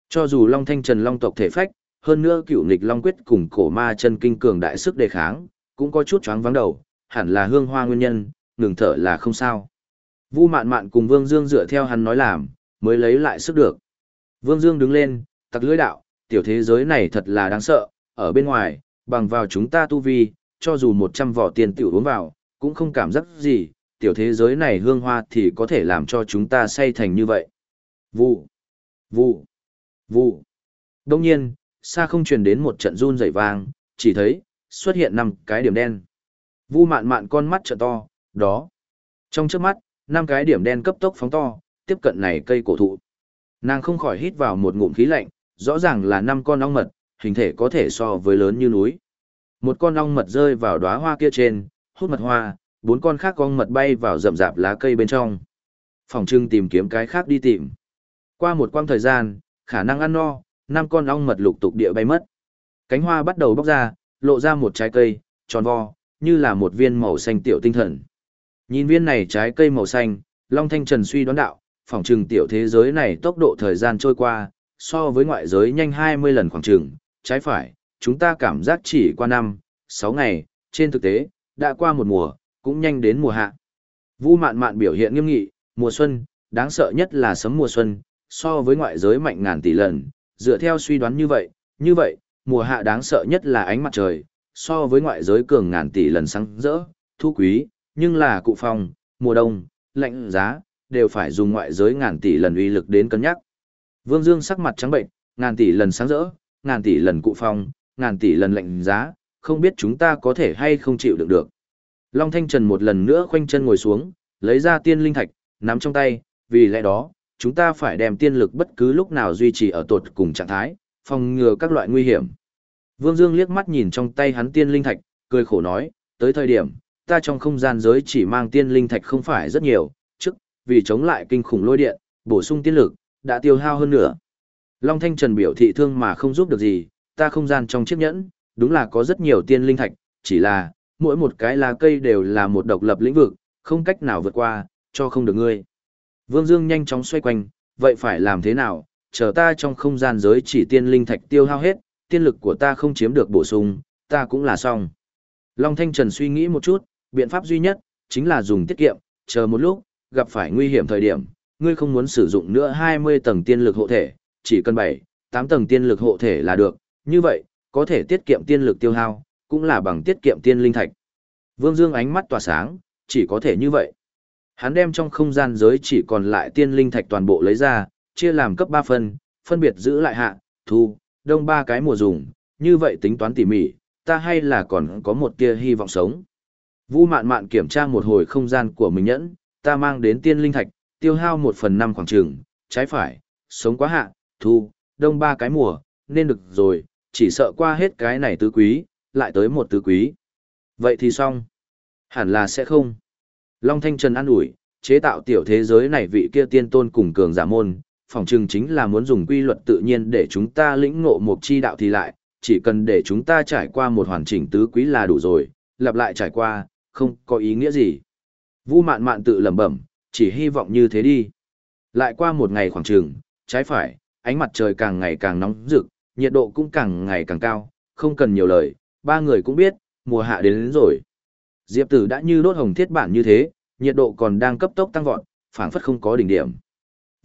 Cho dù Long Thanh Trần Long tộc thể phách, hơn nữa cựu nghịch Long Quyết cùng cổ ma chân kinh cường đại sức đề kháng, cũng có chút choáng vắng đầu, hẳn là hương hoa nguyên nhân, ngừng thở là không sao. Vu mạn mạn cùng Vương Dương dựa theo hắn nói làm, mới lấy lại sức được. Vương Dương đứng lên, tặc lưỡi đạo, tiểu thế giới này thật là đáng sợ, ở bên ngoài, bằng vào chúng ta tu vi, cho dù 100 vỏ tiền tiểu uống vào, cũng không cảm giác gì, tiểu thế giới này hương hoa thì có thể làm cho chúng ta say thành như vậy. Vụ, vụ, vụ. Đông nhiên, xa không truyền đến một trận run rẩy vang, chỉ thấy, xuất hiện năm cái điểm đen. Vu mạn mạn con mắt trợ to, đó. Trong trước mắt, năm cái điểm đen cấp tốc phóng to, tiếp cận này cây cổ thụ. Nàng không khỏi hít vào một ngụm khí lạnh, rõ ràng là năm con ong mật, hình thể có thể so với lớn như núi. Một con ong mật rơi vào đóa hoa kia trên, hút mật hoa, bốn con khác ong mật bay vào rậm rạp lá cây bên trong. Phòng trưng tìm kiếm cái khác đi tìm. Qua một quãng thời gian, khả năng ăn no, năm con ong mật lục tục địa bay mất. Cánh hoa bắt đầu bóc ra, lộ ra một trái cây, tròn vo, như là một viên màu xanh tiểu tinh thần. Nhìn viên này trái cây màu xanh, Long Thanh Trần suy đoán đạo, phòng trừng tiểu thế giới này tốc độ thời gian trôi qua, so với ngoại giới nhanh 20 lần khoảng trừng, trái phải, chúng ta cảm giác chỉ qua năm, 6 ngày, trên thực tế, đã qua một mùa, cũng nhanh đến mùa hạ. Vu mạn mạn biểu hiện nghiêm nghị, mùa xuân, đáng sợ nhất là sấm mùa xuân, so với ngoại giới mạnh ngàn tỷ lần, dựa theo suy đoán như vậy, như vậy, mùa hạ đáng sợ nhất là ánh mặt trời, so với ngoại giới cường ngàn tỷ lần sáng rỡ, thu quý, nhưng là cụ phong, mùa đông, lạnh giá, đều phải dùng ngoại giới ngàn tỷ lần uy lực đến cân nhắc. Vương Dương sắc mặt trắng bệnh, ngàn tỷ lần sáng rỡ, ngàn tỷ lần cụ phong, ngàn tỷ lần lạnh giá, không biết chúng ta có thể hay không chịu đựng được. Long Thanh Trần một lần nữa khoanh chân ngồi xuống, lấy ra tiên linh thạch, nắm trong tay, vì lẽ đó, chúng ta phải đem tiên lực bất cứ lúc nào duy trì ở tột cùng trạng thái, phòng ngừa các loại nguy hiểm. Vương Dương liếc mắt nhìn trong tay hắn tiên linh thạch, cười khổ nói, tới thời điểm, ta trong không gian giới chỉ mang tiên linh thạch không phải rất nhiều, trước, vì chống lại kinh khủng lôi điện, bổ sung tiên lực, đã tiêu hao hơn nữa. Long Thanh Trần biểu thị thương mà không giúp được gì, ta không gian trong chiếc nhẫn, đúng là có rất nhiều tiên linh thạch, chỉ là, mỗi một cái lá cây đều là một độc lập lĩnh vực, không cách nào vượt qua, cho không được ngươi. Vương Dương nhanh chóng xoay quanh, vậy phải làm thế nào, chờ ta trong không gian giới chỉ tiên linh thạch tiêu hao hết, tiên lực của ta không chiếm được bổ sung, ta cũng là xong. Long Thanh Trần suy nghĩ một chút, biện pháp duy nhất, chính là dùng tiết kiệm, chờ một lúc, gặp phải nguy hiểm thời điểm, ngươi không muốn sử dụng nữa 20 tầng tiên lực hộ thể, chỉ cần 7, 8 tầng tiên lực hộ thể là được, như vậy, có thể tiết kiệm tiên lực tiêu hao, cũng là bằng tiết kiệm tiên linh thạch. Vương Dương ánh mắt tỏa sáng, chỉ có thể như vậy. Hắn đem trong không gian giới chỉ còn lại tiên linh thạch toàn bộ lấy ra, chia làm cấp 3 phần, phân biệt giữ lại hạ, thu, đông ba cái mùa dùng, như vậy tính toán tỉ mỉ, ta hay là còn có một tia hy vọng sống. Vu mạn mạn kiểm tra một hồi không gian của mình nhẫn, ta mang đến tiên linh thạch, tiêu hao một phần năm khoảng trường, trái phải, sống quá hạ, thu, đông ba cái mùa, nên được rồi, chỉ sợ qua hết cái này tứ quý, lại tới một tứ quý. Vậy thì xong. Hẳn là sẽ không. Long Thanh Trần an ủi, chế tạo tiểu thế giới này vị kia tiên tôn cùng cường giả môn, phòng chừng chính là muốn dùng quy luật tự nhiên để chúng ta lĩnh ngộ một chi đạo thì lại, chỉ cần để chúng ta trải qua một hoàn chỉnh tứ quý là đủ rồi, lặp lại trải qua, không có ý nghĩa gì. Vu mạn mạn tự lẩm bẩm, chỉ hy vọng như thế đi. Lại qua một ngày khoảng trường, trái phải, ánh mặt trời càng ngày càng nóng rực, nhiệt độ cũng càng ngày càng cao, không cần nhiều lời, ba người cũng biết, mùa hạ đến, đến rồi. Diệp Tử đã như đốt hồng thiết bản như thế, nhiệt độ còn đang cấp tốc tăng vọt, phảng phất không có đỉnh điểm.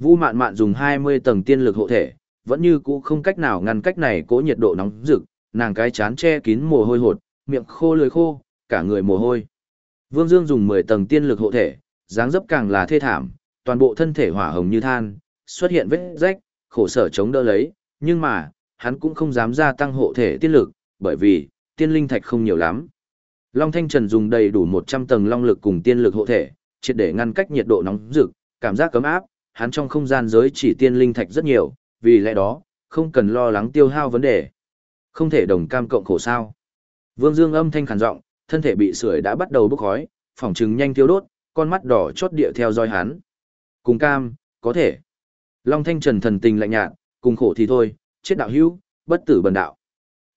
Vu Mạn Mạn dùng 20 tầng tiên lực hộ thể, vẫn như cũ không cách nào ngăn cách này cố nhiệt độ nóng rực, nàng cái chán che kín mồ hôi hột, miệng khô lưỡi khô, cả người mồ hôi. Vương Dương dùng 10 tầng tiên lực hộ thể, dáng dấp càng là thê thảm, toàn bộ thân thể hỏa hồng như than, xuất hiện vết rách, khổ sở chống đỡ lấy, nhưng mà, hắn cũng không dám gia tăng hộ thể tiên lực, bởi vì, tiên linh thạch không nhiều lắm. Long Thanh Trần dùng đầy đủ 100 tầng long lực cùng tiên lực hộ thể, triệt để ngăn cách nhiệt độ nóng rực, cảm giác cấm áp, hắn trong không gian giới chỉ tiên linh thạch rất nhiều, vì lẽ đó, không cần lo lắng tiêu hao vấn đề. Không thể đồng cam cộng khổ sao. Vương Dương âm thanh khàn giọng, thân thể bị sưởi đã bắt đầu bốc khói, phòng trừng nhanh tiêu đốt, con mắt đỏ chót địa theo dõi hắn. Cùng cam, có thể. Long Thanh Trần thần tình lạnh nhạt, cùng khổ thì thôi, chết đạo hữu, bất tử bần đạo.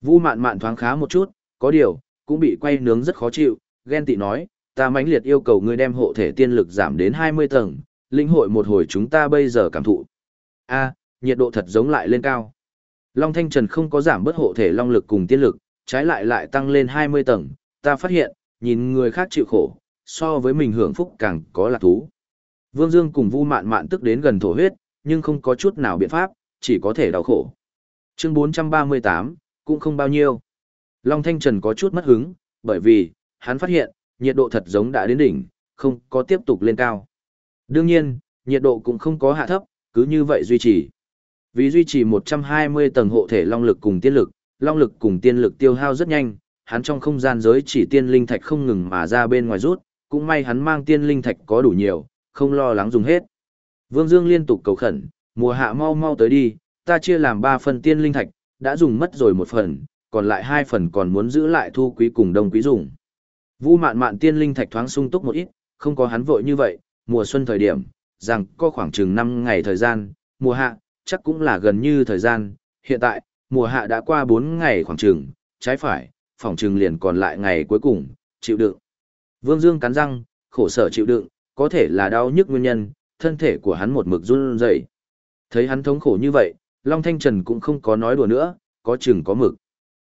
Vu mạn mạn thoáng khá một chút, có điều, cũng bị quay nướng rất khó chịu, ghen tị nói, ta mãnh liệt yêu cầu ngươi đem hộ thể tiên lực giảm đến 20 tầng, linh hội một hồi chúng ta bây giờ cảm thụ. A, nhiệt độ thật giống lại lên cao. Long Thanh Trần không có giảm bớt hộ thể long lực cùng tiên lực, trái lại lại tăng lên 20 tầng, ta phát hiện, nhìn người khác chịu khổ, so với mình hưởng phúc càng có lạc thú. Vương Dương cùng Vu Mạn Mạn tức đến gần thổ huyết, nhưng không có chút nào biện pháp, chỉ có thể đau khổ. Chương 438, cũng không bao nhiêu. Long Thanh Trần có chút mất hứng, bởi vì, hắn phát hiện, nhiệt độ thật giống đã đến đỉnh, không có tiếp tục lên cao. Đương nhiên, nhiệt độ cũng không có hạ thấp, cứ như vậy duy trì. Vì duy trì 120 tầng hộ thể long lực cùng tiên lực, long lực cùng tiên lực tiêu hao rất nhanh, hắn trong không gian giới chỉ tiên linh thạch không ngừng mà ra bên ngoài rút, cũng may hắn mang tiên linh thạch có đủ nhiều, không lo lắng dùng hết. Vương Dương liên tục cầu khẩn, mùa hạ mau mau tới đi, ta chia làm 3 phần tiên linh thạch, đã dùng mất rồi một phần, còn lại hai phần còn muốn giữ lại thu quý cùng đông quý dùng. vũ mạn mạn tiên linh thạch thoáng sung túc một ít, không có hắn vội như vậy, mùa xuân thời điểm, rằng có khoảng chừng 5 ngày thời gian, mùa hạ, chắc cũng là gần như thời gian, hiện tại, mùa hạ đã qua 4 ngày khoảng chừng, trái phải, phòng chừng liền còn lại ngày cuối cùng, chịu đựng. Vương Dương cắn răng, khổ sở chịu đựng, có thể là đau nhức nguyên nhân, thân thể của hắn một mực run rẩy. Thấy hắn thống khổ như vậy, Long Thanh Trần cũng không có nói đùa nữa, có chừng có mực.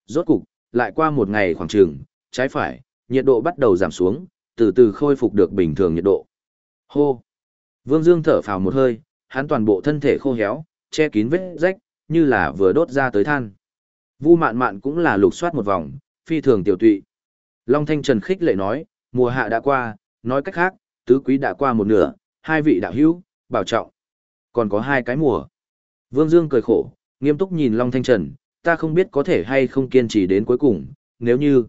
Rốt cục, lại qua một ngày khoảng chừng, trái phải, nhiệt độ bắt đầu giảm xuống, từ từ khôi phục được bình thường nhiệt độ. Hô! Vương Dương thở phào một hơi, hắn toàn bộ thân thể khô héo, che kín vết rách, như là vừa đốt ra tới than. Vu mạn mạn cũng là lục soát một vòng, phi thường tiểu tụy. Long Thanh Trần khích lệ nói, mùa hạ đã qua, nói cách khác, tứ quý đã qua một nửa, hai vị đạo hữu, bảo trọng. Còn có hai cái mùa. Vương Dương cười khổ, nghiêm túc nhìn Long Thanh Trần, ta không biết có thể hay không kiên trì đến cuối cùng, nếu như,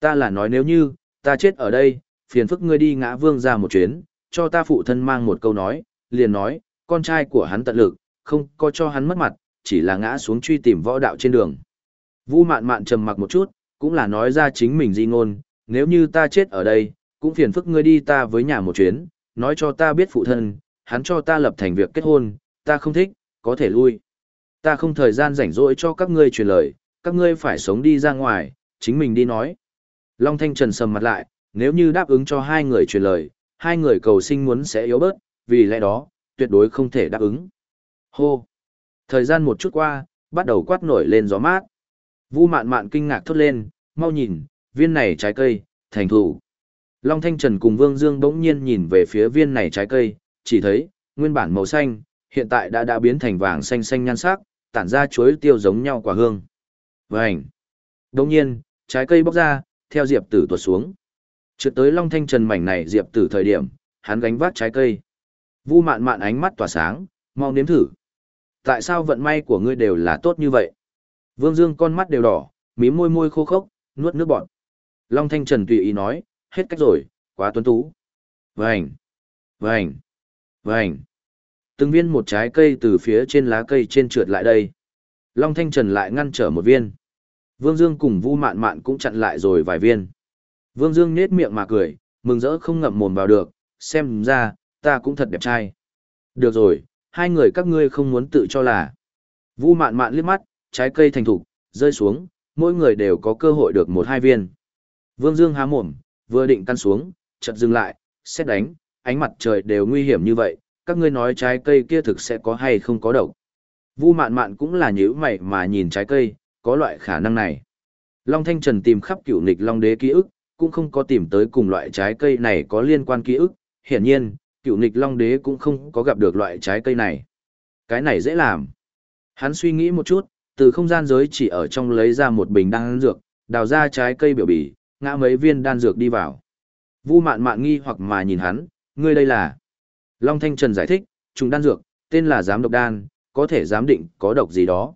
ta là nói nếu như, ta chết ở đây, phiền phức ngươi đi ngã vương ra một chuyến, cho ta phụ thân mang một câu nói, liền nói, con trai của hắn tận lực, không có cho hắn mất mặt, chỉ là ngã xuống truy tìm võ đạo trên đường. Vu mạn mạn trầm mặc một chút, cũng là nói ra chính mình di ngôn, nếu như ta chết ở đây, cũng phiền phức ngươi đi ta với nhà một chuyến, nói cho ta biết phụ thân, hắn cho ta lập thành việc kết hôn, ta không thích, có thể lui. Ta không thời gian rảnh rỗi cho các ngươi truyền lời, các ngươi phải sống đi ra ngoài, chính mình đi nói. Long Thanh Trần sầm mặt lại, nếu như đáp ứng cho hai người truyền lời, hai người cầu sinh muốn sẽ yếu bớt, vì lẽ đó, tuyệt đối không thể đáp ứng. Hô! Thời gian một chút qua, bắt đầu quát nổi lên gió mát. Vu mạn mạn kinh ngạc thốt lên, mau nhìn, viên này trái cây, thành thủ. Long Thanh Trần cùng Vương Dương bỗng nhiên nhìn về phía viên này trái cây, chỉ thấy, nguyên bản màu xanh, hiện tại đã đã biến thành vàng xanh xanh nhan sắc, tản ra chuối tiêu giống nhau quả hương. Vành! Đồng nhiên, trái cây bóc ra, theo diệp tử tuột xuống. Trượt tới Long Thanh Trần mảnh này diệp tử thời điểm, hắn gánh vác trái cây. Vu mạn mạn ánh mắt tỏa sáng, mau nếm thử. Tại sao vận may của ngươi đều là tốt như vậy? Vương Dương con mắt đều đỏ, mí môi môi khô khốc, nuốt nước bọt. Long Thanh Trần tùy ý nói, hết cách rồi, quá tuấn tú. Vành, vành, vành. Từng viên một trái cây từ phía trên lá cây trên trượt lại đây. Long Thanh Trần lại ngăn trở một viên. Vương Dương cùng Vu Mạn Mạn cũng chặn lại rồi vài viên. Vương Dương nết miệng mà cười, mừng rỡ không ngậm mồm vào được, xem ra, ta cũng thật đẹp trai. Được rồi, hai người các ngươi không muốn tự cho là. Vu Mạn Mạn liếc mắt, trái cây thành thục, rơi xuống, mỗi người đều có cơ hội được một hai viên. Vương Dương há mồm, vừa định căn xuống, chợt dừng lại, xét đánh, ánh mặt trời đều nguy hiểm như vậy, các ngươi nói trái cây kia thực sẽ có hay không có độc. Vu mạn mạn cũng là nhíu mày mà nhìn trái cây, có loại khả năng này. Long Thanh Trần tìm khắp cửu nịch Long Đế ký ức, cũng không có tìm tới cùng loại trái cây này có liên quan ký ức, hiển nhiên, cựu nịch Long Đế cũng không có gặp được loại trái cây này. Cái này dễ làm. Hắn suy nghĩ một chút, từ không gian giới chỉ ở trong lấy ra một bình đan dược, đào ra trái cây biểu bì, ngã mấy viên đan dược đi vào. Vu mạn mạn nghi hoặc mà nhìn hắn, ngươi đây là. Long Thanh Trần giải thích, trùng đan dược, tên là giám độc đan, có thể giám định có độc gì đó.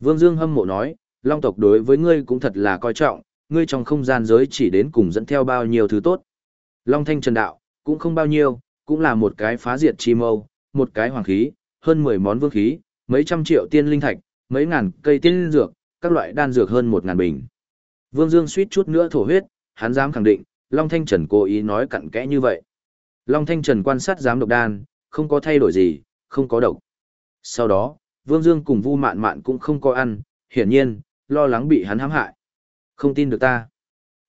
Vương Dương hâm mộ nói, Long tộc đối với ngươi cũng thật là coi trọng, ngươi trong không gian giới chỉ đến cùng dẫn theo bao nhiêu thứ tốt. Long Thanh Trần đạo, cũng không bao nhiêu, cũng là một cái phá diệt chi mâu, một cái hoàng khí, hơn 10 món vương khí, mấy trăm triệu tiên linh thạch, mấy ngàn cây tiên dược, các loại đan dược hơn một ngàn bình. Vương Dương suýt chút nữa thổ huyết, hắn dám khẳng định, Long Thanh Trần cố ý nói cặn kẽ như vậy. Long Thanh Trần quan sát giám độc đan, không có thay đổi gì, không có độc. Sau đó, Vương Dương cùng Vu Mạn Mạn cũng không có ăn, hiển nhiên, lo lắng bị hắn hãm hại. Không tin được ta.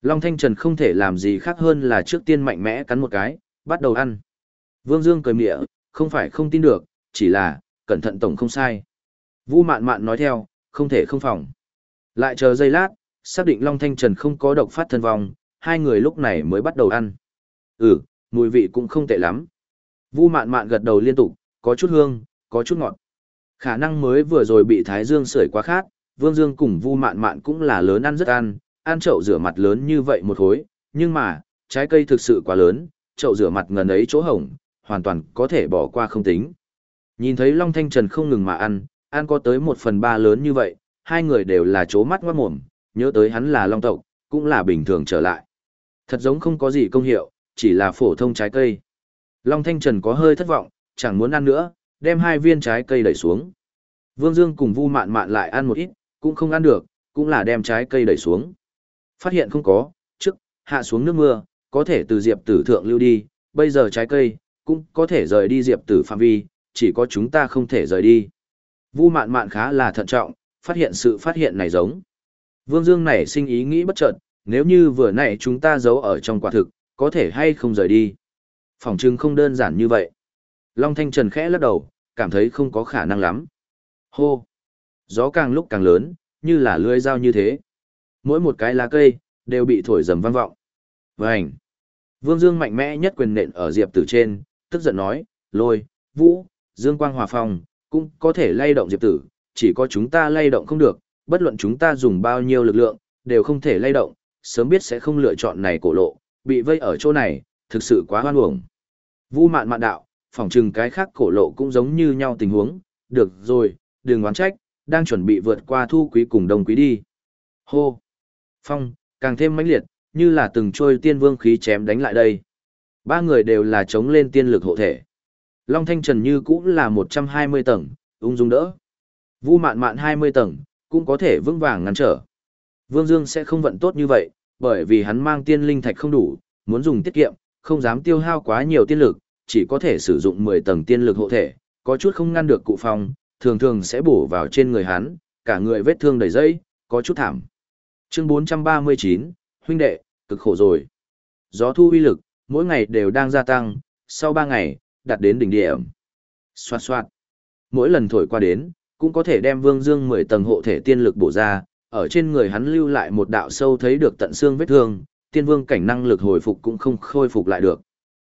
Long Thanh Trần không thể làm gì khác hơn là trước tiên mạnh mẽ cắn một cái, bắt đầu ăn. Vương Dương cười mỉa, không phải không tin được, chỉ là, cẩn thận tổng không sai. Vu Mạn Mạn nói theo, không thể không phòng. Lại chờ giây lát, xác định Long Thanh Trần không có độc phát thân vong, hai người lúc này mới bắt đầu ăn. Ừ, mùi vị cũng không tệ lắm. Vu mạn mạn gật đầu liên tục, có chút hương, có chút ngọt. Khả năng mới vừa rồi bị Thái Dương sưởi quá khát, Vương Dương cùng Vu mạn mạn cũng là lớn ăn rất ăn, ăn chậu rửa mặt lớn như vậy một khối, nhưng mà, trái cây thực sự quá lớn, chậu rửa mặt ngần ấy chỗ hổng, hoàn toàn có thể bỏ qua không tính. Nhìn thấy Long Thanh Trần không ngừng mà ăn, ăn có tới một phần ba lớn như vậy, hai người đều là chố mắt ngoát mồm, nhớ tới hắn là Long tộc, cũng là bình thường trở lại. Thật giống không có gì công hiệu, chỉ là phổ thông trái cây. Long Thanh Trần có hơi thất vọng, chẳng muốn ăn nữa, đem hai viên trái cây đẩy xuống. Vương Dương cùng Vu Mạn Mạn lại ăn một ít, cũng không ăn được, cũng là đem trái cây đẩy xuống. Phát hiện không có, trước, hạ xuống nước mưa, có thể từ diệp tử thượng lưu đi, bây giờ trái cây, cũng có thể rời đi diệp tử phạm vi, chỉ có chúng ta không thể rời đi. Vu Mạn Mạn khá là thận trọng, Phát hiện sự phát hiện này giống. Vương Dương này sinh ý nghĩ bất chợt, nếu như vừa nãy chúng ta giấu ở trong quả thực, có thể hay không rời đi. Phòng trưng không đơn giản như vậy. Long Thanh Trần khẽ lắc đầu, cảm thấy không có khả năng lắm. Hô! Gió càng lúc càng lớn, như là lưỡi dao như thế. Mỗi một cái lá cây, đều bị thổi dầm vang vọng. Vành Vương Dương mạnh mẽ nhất quyền nện ở Diệp Tử trên, tức giận nói, lôi, vũ, Dương Quang Hòa Phong, cũng có thể lay động Diệp Tử, chỉ có chúng ta lay động không được, bất luận chúng ta dùng bao nhiêu lực lượng, đều không thể lay động, sớm biết sẽ không lựa chọn này cổ lộ, bị vây ở chỗ này, thực sự quá hoan uổng. Vu mạn mạn đạo, phỏng chừng cái khác cổ lộ cũng giống như nhau tình huống, được rồi, đừng oán trách, đang chuẩn bị vượt qua thu quý cùng đồng quý đi. Hô! Phong, càng thêm mãnh liệt, như là từng trôi tiên vương khí chém đánh lại đây. Ba người đều là chống lên tiên lực hộ thể. Long Thanh Trần như cũng là 120 tầng, ung dung đỡ. Vu mạn mạn 20 tầng, cũng có thể vững vàng ngăn trở. Vương Dương sẽ không vận tốt như vậy, bởi vì hắn mang tiên linh thạch không đủ, muốn dùng tiết kiệm, không dám tiêu hao quá nhiều tiên lực, chỉ có thể sử dụng 10 tầng tiên lực hộ thể, có chút không ngăn được cụ phong, thường thường sẽ bổ vào trên người hắn, cả người vết thương đầy dây, có chút thảm. Chương 439, huynh đệ, cực khổ rồi. Gió thu uy lực, mỗi ngày đều đang gia tăng, sau 3 ngày, đạt đến đỉnh điểm. Xoạt xoạt. Mỗi lần thổi qua đến, cũng có thể đem Vương Dương 10 tầng hộ thể tiên lực bổ ra, ở trên người hắn lưu lại một đạo sâu thấy được tận xương vết thương, tiên vương cảnh năng lực hồi phục cũng không khôi phục lại được.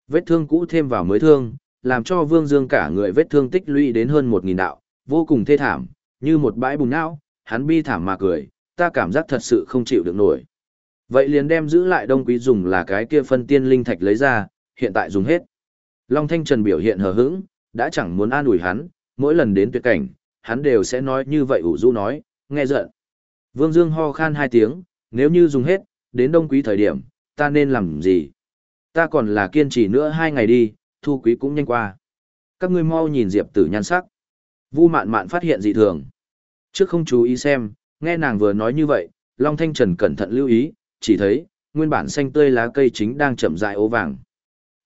Vết thương cũ thêm vào mới thương, làm cho Vương Dương cả người vết thương tích lũy đến hơn 1000 đạo, vô cùng thê thảm, như một bãi bùn não, hắn bi thảm mà cười, ta cảm giác thật sự không chịu được nổi. Vậy liền đem giữ lại đông quý dùng là cái kia phân tiên linh thạch lấy ra, hiện tại dùng hết. Long Thanh Trần biểu hiện hờ hững, đã chẳng muốn an ủi hắn, mỗi lần đến tuyệt cảnh, hắn đều sẽ nói như vậy ủ rũ nói, nghe giận. Vương Dương ho khan hai tiếng, nếu như dùng hết, đến đông quý thời điểm, ta nên làm gì? Ta còn là kiên trì nữa hai ngày đi, thu quý cũng nhanh qua. Các ngươi mau nhìn Diệp tử nhan sắc. Vu mạn mạn phát hiện dị thường. Trước không chú ý xem, nghe nàng vừa nói như vậy, Long Thanh Trần cẩn thận lưu ý, chỉ thấy, nguyên bản xanh tươi lá cây chính đang chậm rãi ố vàng.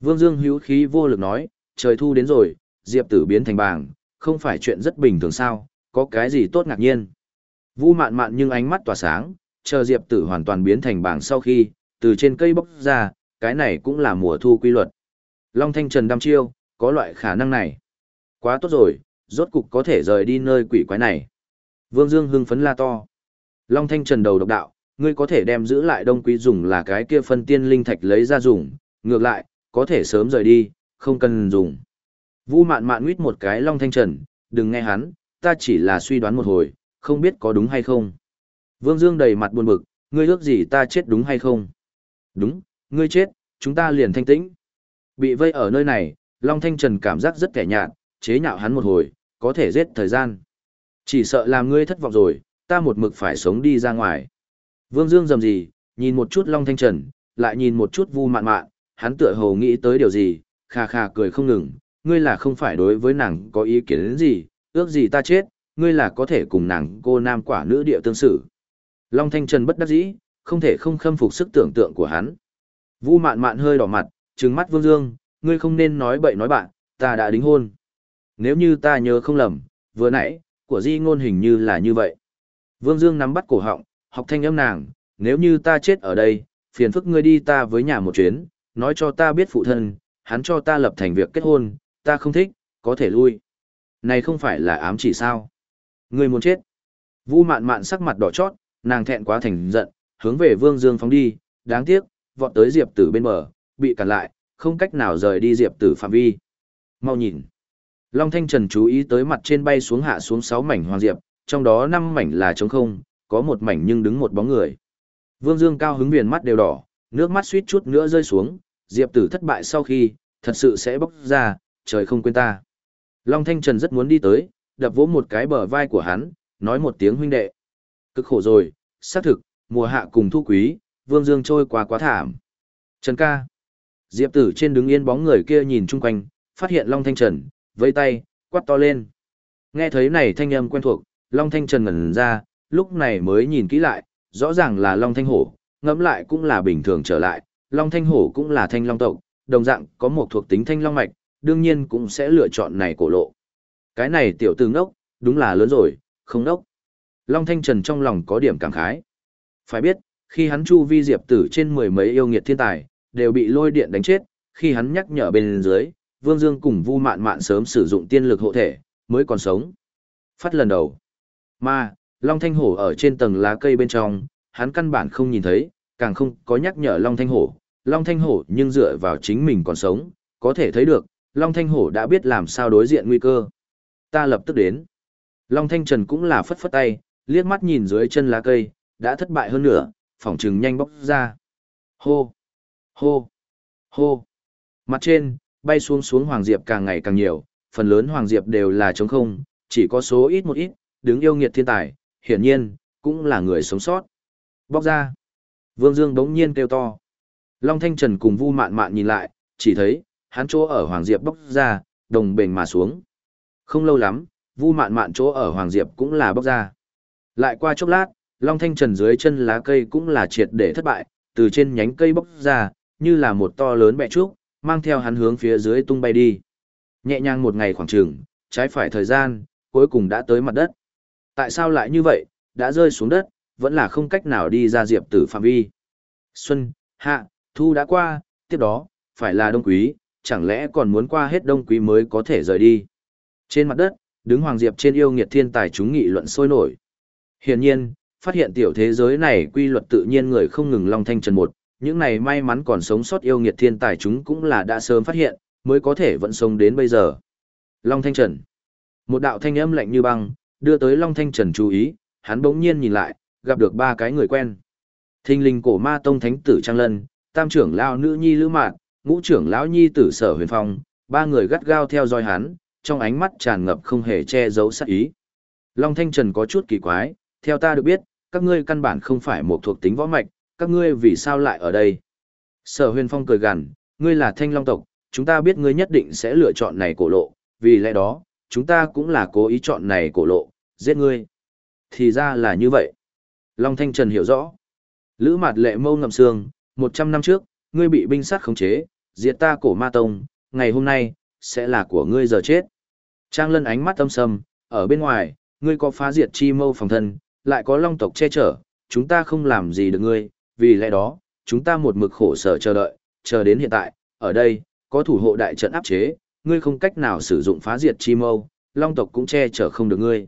Vương Dương hữu khí vô lực nói, trời thu đến rồi, Diệp tử biến thành bàng, không phải chuyện rất bình thường sao, có cái gì tốt ngạc nhiên. Vu mạn mạn nhưng ánh mắt tỏa sáng, chờ Diệp tử hoàn toàn biến thành bảng sau khi, từ trên cây bốc ra, cái này cũng là mùa thu quy luật. Long Thanh Trần đăm chiêu, có loại khả năng này. Quá tốt rồi, rốt cục có thể rời đi nơi quỷ quái này. Vương Dương hưng phấn la to. Long Thanh Trần đầu độc đạo, ngươi có thể đem giữ lại đông quý dùng là cái kia phân tiên linh thạch lấy ra dùng, ngược lại, có thể sớm rời đi, không cần dùng. Vu mạn mạn nguyết một cái Long Thanh Trần, đừng nghe hắn, ta chỉ là suy đoán một hồi, không biết có đúng hay không. Vương Dương đầy mặt buồn bực, ngươi ước gì ta chết đúng hay không? Đúng, ngươi chết, chúng ta liền thanh tĩnh. Bị vây ở nơi này, Long Thanh Trần cảm giác rất kẻ nhạt, chế nhạo hắn một hồi, có thể giết thời gian. Chỉ sợ làm ngươi thất vọng rồi, ta một mực phải sống đi ra ngoài. Vương Dương dầm gì, nhìn một chút Long Thanh Trần, lại nhìn một chút Vu Mạn Mạn, hắn tựa hồ nghĩ tới điều gì, kha kha cười không ngừng, ngươi là không phải đối với nàng có ý kiến gì, ước gì ta chết, ngươi là có thể cùng nàng cô nam quả nữ địa tương xử. Long Thanh Trần bất đắc dĩ, không thể không khâm phục sức tưởng tượng của hắn. Vu mạn mạn hơi đỏ mặt, trừng mắt Vương Dương, ngươi không nên nói bậy nói bạn, ta đã đính hôn. Nếu như ta nhớ không lầm, vừa nãy, của di ngôn hình như là như vậy. Vương Dương nắm bắt cổ họng, học thanh âm nàng, nếu như ta chết ở đây, phiền phức ngươi đi ta với nhà một chuyến, nói cho ta biết phụ thân, hắn cho ta lập thành việc kết hôn, ta không thích, có thể lui. Này không phải là ám chỉ sao? Ngươi muốn chết. Vu mạn mạn sắc mặt đỏ chót, nàng thẹn quá thành giận, hướng về Vương Dương phóng đi, đáng tiếc, vọt tới Diệp Tử bên bờ, bị cản lại, không cách nào rời đi Diệp Tử phạm vi. Mau nhìn. Long Thanh Trần chú ý tới mặt trên bay xuống hạ xuống 6 mảnh hoàng diệp, trong đó 5 mảnh là trống không, có một mảnh nhưng đứng một bóng người. Vương Dương cao hứng viền mắt đều đỏ, nước mắt suýt chút nữa rơi xuống, Diệp Tử thất bại sau khi, thật sự sẽ bốc ra, trời không quên ta. Long Thanh Trần rất muốn đi tới, đập vỗ một cái bờ vai của hắn, nói một tiếng huynh đệ. Cực khổ rồi, xác thực, mùa hạ cùng thu quý, Vương Dương trôi qua quá thảm. Trần ca. Diệp tử trên đứng yên bóng người kia nhìn chung quanh, phát hiện Long Thanh Trần, vây tay, quát to lên. Nghe thấy này thanh âm quen thuộc, Long Thanh Trần ngẩn ra, lúc này mới nhìn kỹ lại, rõ ràng là Long Thanh Hổ, ngẫm lại cũng là bình thường trở lại, Long Thanh Hổ cũng là thanh long tộc, đồng dạng có một thuộc tính thanh long mạch, đương nhiên cũng sẽ lựa chọn này cổ lộ. Cái này tiểu tử ngốc, đúng là lớn rồi, không ngốc. Long Thanh Trần trong lòng có điểm cảm khái. Phải biết, khi hắn chu vi diệp tử trên mười mấy yêu nghiệt thiên tài, đều bị lôi điện đánh chết, khi hắn nhắc nhở bên dưới, Vương Dương cùng Vu Mạn Mạn sớm sử dụng tiên lực hộ thể, mới còn sống. Phát lần đầu. Mà, Long Thanh Hổ ở trên tầng lá cây bên trong, hắn căn bản không nhìn thấy, càng không có nhắc nhở Long Thanh Hổ. Long Thanh Hổ nhưng dựa vào chính mình còn sống, có thể thấy được, Long Thanh Hổ đã biết làm sao đối diện nguy cơ. Ta lập tức đến. Long Thanh Trần cũng là phất phất tay, liếc mắt nhìn dưới chân lá cây, đã thất bại hơn nữa, phỏng trừng nhanh bóc ra. Hô! Hô! Hô! Mặt trên, bay xuống xuống Hoàng Diệp càng ngày càng nhiều, phần lớn Hoàng Diệp đều là trống không, chỉ có số ít một ít, đứng yêu nghiệt thiên tài, hiển nhiên, cũng là người sống sót. Bóc ra! Vương Dương đống nhiên kêu to. Long Thanh Trần cùng Vu Mạn Mạn nhìn lại, chỉ thấy, hắn chỗ ở Hoàng Diệp bóc ra, đồng bền mà xuống. Không lâu lắm, Vu Mạn Mạn chỗ ở Hoàng Diệp cũng là bóc ra. Lại qua chốc lát, Long Thanh Trần dưới chân lá cây cũng là triệt để thất bại, từ trên nhánh cây bóc ra, như là một to lớn bẹ trúc, mang theo hắn hướng phía dưới tung bay đi. Nhẹ nhàng một ngày khoảng trường, trái phải thời gian, cuối cùng đã tới mặt đất. Tại sao lại như vậy, đã rơi xuống đất, vẫn là không cách nào đi ra diệp tử phạm vi. Xuân, hạ, thu đã qua, tiếp đó, phải là đông quý, chẳng lẽ còn muốn qua hết đông quý mới có thể rời đi. Trên mặt đất, đứng Hoàng Diệp trên yêu nghiệt thiên tài chúng nghị luận sôi nổi. Hiển nhiên, phát hiện tiểu thế giới này quy luật tự nhiên người không ngừng long thanh trần một, những này may mắn còn sống sót yêu nghiệt thiên tài chúng cũng là đã sớm phát hiện, mới có thể vẫn sống đến bây giờ. Long thanh trần. Một đạo thanh âm lạnh như băng, đưa tới long thanh trần chú ý, hắn bỗng nhiên nhìn lại, gặp được ba cái người quen. Thinh linh cổ ma tông thánh tử Trang Lân, tam trưởng lao nữ nhi Lữ Mạn, ngũ trưởng lão nhi tử Sở Huyền Phong, ba người gắt gao theo dõi hắn, trong ánh mắt tràn ngập không hề che giấu sát ý. Long Thanh Trần có chút kỳ quái, theo ta được biết, các ngươi căn bản không phải một thuộc tính võ mạch, các ngươi vì sao lại ở đây? Sở huyền phong cười gằn, ngươi là thanh long tộc, chúng ta biết ngươi nhất định sẽ lựa chọn này cổ lộ, vì lẽ đó, chúng ta cũng là cố ý chọn này cổ lộ, giết ngươi. Thì ra là như vậy. Long Thanh Trần hiểu rõ. Lữ mặt lệ mâu ngầm xương, 100 năm trước, ngươi bị binh sát khống chế, diệt ta cổ ma tông, ngày hôm nay, sẽ là của ngươi giờ chết. Trang lân ánh mắt âm sầm, ở bên ngoài, ngươi có phá diệt chi mâu phòng thân, lại có long tộc che chở, chúng ta không làm gì được ngươi, vì lẽ đó, chúng ta một mực khổ sở chờ đợi, chờ đến hiện tại, ở đây, có thủ hộ đại trận áp chế, ngươi không cách nào sử dụng phá diệt chi mâu, long tộc cũng che chở không được ngươi.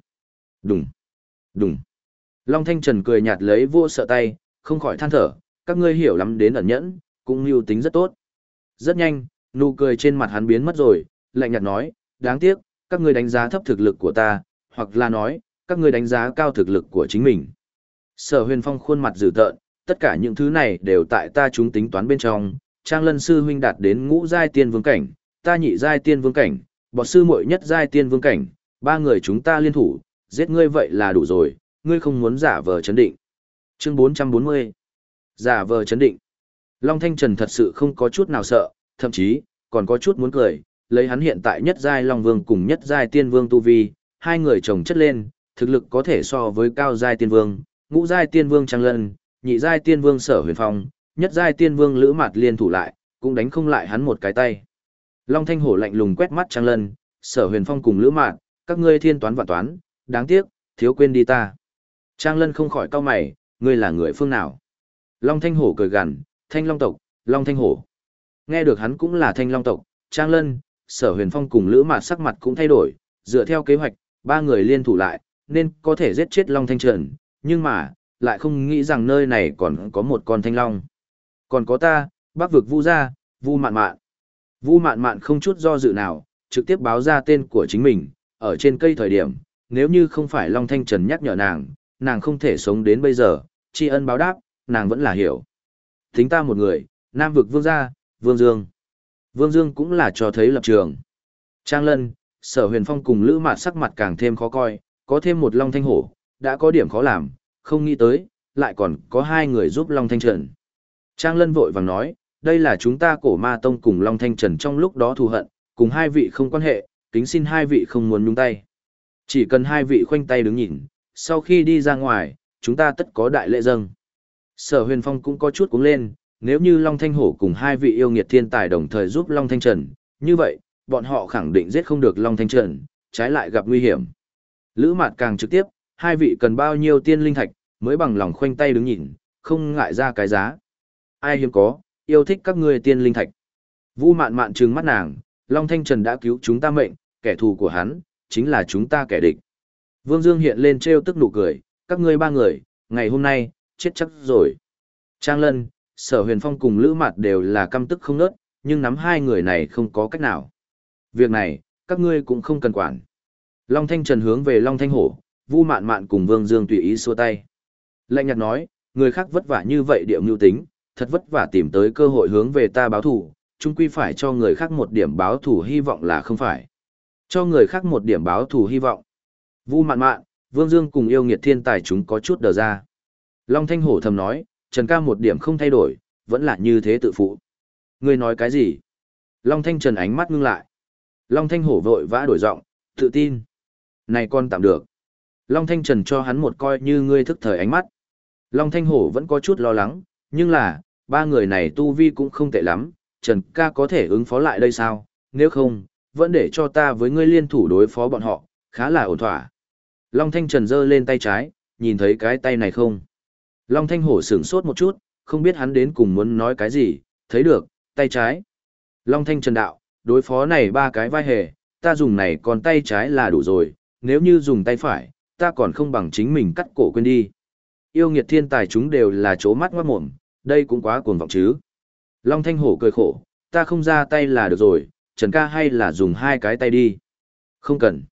Đùng, đùng. Long Thanh Trần cười nhạt lấy vô sợ tay, không khỏi than thở, các ngươi hiểu lắm đến ẩn nhẫn, cũng lưu tính rất tốt. Rất nhanh, nụ cười trên mặt hắn biến mất rồi, lạnh nhạt nói, đáng tiếc, các ngươi đánh giá thấp thực lực của ta, hoặc là nói, các ngươi đánh giá cao thực lực của chính mình. Sở huyền phong khuôn mặt dữ tợn, tất cả những thứ này đều tại ta chúng tính toán bên trong, trang lân sư huynh đạt đến ngũ giai tiên vương cảnh, ta nhị giai tiên vương cảnh, bọn sư muội nhất giai tiên vương cảnh, ba người chúng ta liên thủ, giết ngươi vậy là đủ rồi, ngươi không muốn giả vờ chấn định. Chương 440 Giả vờ chấn định Long Thanh Trần thật sự không có chút nào sợ, thậm chí, còn có chút muốn cười, lấy hắn hiện tại nhất giai Long Vương cùng nhất giai Tiên Vương tu vi, hai người chồng chất lên, thực lực có thể so với cao giai Tiên Vương, ngũ giai Tiên Vương Trang Lân, nhị giai Tiên Vương Sở Huyền Phong, nhất giai Tiên Vương Lữ Mạt liên thủ lại, cũng đánh không lại hắn một cái tay. Long Thanh Hổ lạnh lùng quét mắt Trang Lân, Sở Huyền Phong cùng Lữ Mạt, các ngươi thiên toán vạn toán, đáng tiếc, thiếu quên đi ta. Trang Lân không khỏi cau mày, ngươi là người phương nào? Long Thanh Hổ cười gằn, Thanh Long tộc, Long Thanh Hổ. Nghe được hắn cũng là Thanh Long tộc, Trang Lân, Sở Huyền Phong cùng Lữ Mạt sắc mặt cũng thay đổi, dựa theo kế hoạch, ba người liên thủ lại, nên có thể giết chết Long Thanh Trần, nhưng mà, lại không nghĩ rằng nơi này còn có một con Thanh Long. Còn có ta, bác vực Vu gia, Vu Mạn Mạn. Vu Mạn Mạn không chút do dự nào, trực tiếp báo ra tên của chính mình, ở trên cây thời điểm, nếu như không phải Long Thanh Trần nhắc nhở nàng, nàng không thể sống đến bây giờ, tri ân báo đáp, nàng vẫn là hiểu. Thính ta một người, Nam vực Vương gia, Vương Dương. Vương Dương cũng là cho thấy lập trường. Trang Lân, Sở Huyền Phong cùng Lữ mạn sắc mặt càng thêm khó coi, có thêm một Long Thanh Hổ, đã có điểm khó làm, không nghĩ tới, lại còn có hai người giúp Long Thanh Trần. Trang Lân vội vàng nói, đây là chúng ta cổ ma tông cùng Long Thanh Trần trong lúc đó thù hận, cùng hai vị không quan hệ, kính xin hai vị không muốn nhúng tay. Chỉ cần hai vị khoanh tay đứng nhìn, sau khi đi ra ngoài, chúng ta tất có đại lễ dâng. Sở huyền phong cũng có chút cúng lên, nếu như Long Thanh Hổ cùng hai vị yêu nghiệt thiên tài đồng thời giúp Long Thanh Trần, như vậy, bọn họ khẳng định giết không được Long Thanh Trần, trái lại gặp nguy hiểm. Lữ Mạt càng trực tiếp, Hai vị cần bao nhiêu tiên linh thạch, mới bằng lòng khoanh tay đứng nhìn, không ngại ra cái giá. Ai hiếm có, yêu thích các ngươi tiên linh thạch. Vu mạn mạn trừng mắt nàng, Long Thanh Trần đã cứu chúng ta mệnh, kẻ thù của hắn, chính là chúng ta kẻ địch. Vương Dương hiện lên trêu tức nụ cười, các ngươi ba người, ngày hôm nay, chết chắc rồi. Trang Lân, Sở Huyền Phong cùng Lữ Mạt đều là căm tức không nớt, nhưng nắm hai người này không có cách nào. Việc này, các ngươi cũng không cần quản. Long Thanh Trần hướng về Long Thanh Hổ, Vu Mạn Mạn cùng Vương Dương tùy ý xua tay. Lạnh nhạt nói, người khác vất vả như vậy điệu mưu tính, thật vất vả tìm tới cơ hội hướng về ta báo thù, chung quy phải cho người khác một điểm báo thù hy vọng là không phải. Cho người khác một điểm báo thù hy vọng. Vu Mạn Mạn, Vương Dương cùng yêu nghiệt thiên tài chúng có chút đờ ra. Long Thanh Hổ thầm nói, Trần ca một điểm không thay đổi, vẫn là như thế tự phụ. Ngươi nói cái gì? Long Thanh Trần ánh mắt ngưng lại. Long Thanh Hổ vội vã đổi giọng, tự tin. Này con tạm được. Long Thanh Trần cho hắn một coi như ngươi thức thời ánh mắt. Long Thanh Hổ vẫn có chút lo lắng, nhưng là, ba người này tu vi cũng không tệ lắm, Trần ca có thể ứng phó lại đây sao? Nếu không, vẫn để cho ta với ngươi liên thủ đối phó bọn họ, khá là ổn thỏa. Long Thanh Trần giơ lên tay trái, nhìn thấy cái tay này không? Long Thanh Hổ sửng sốt một chút, không biết hắn đến cùng muốn nói cái gì, thấy được, tay trái. Long Thanh Trần đạo, đối phó này ba cái vai hề, ta dùng này còn tay trái là đủ rồi, nếu như dùng tay phải, ta còn không bằng chính mình cắt cổ quên đi. Yêu nghiệt thiên tài chúng đều là chố mắt ngoát mộm, đây cũng quá cuồng vọng chứ. Long Thanh Hổ cười khổ, ta không ra tay là được rồi, Trần ca hay là dùng hai cái tay đi. Không cần.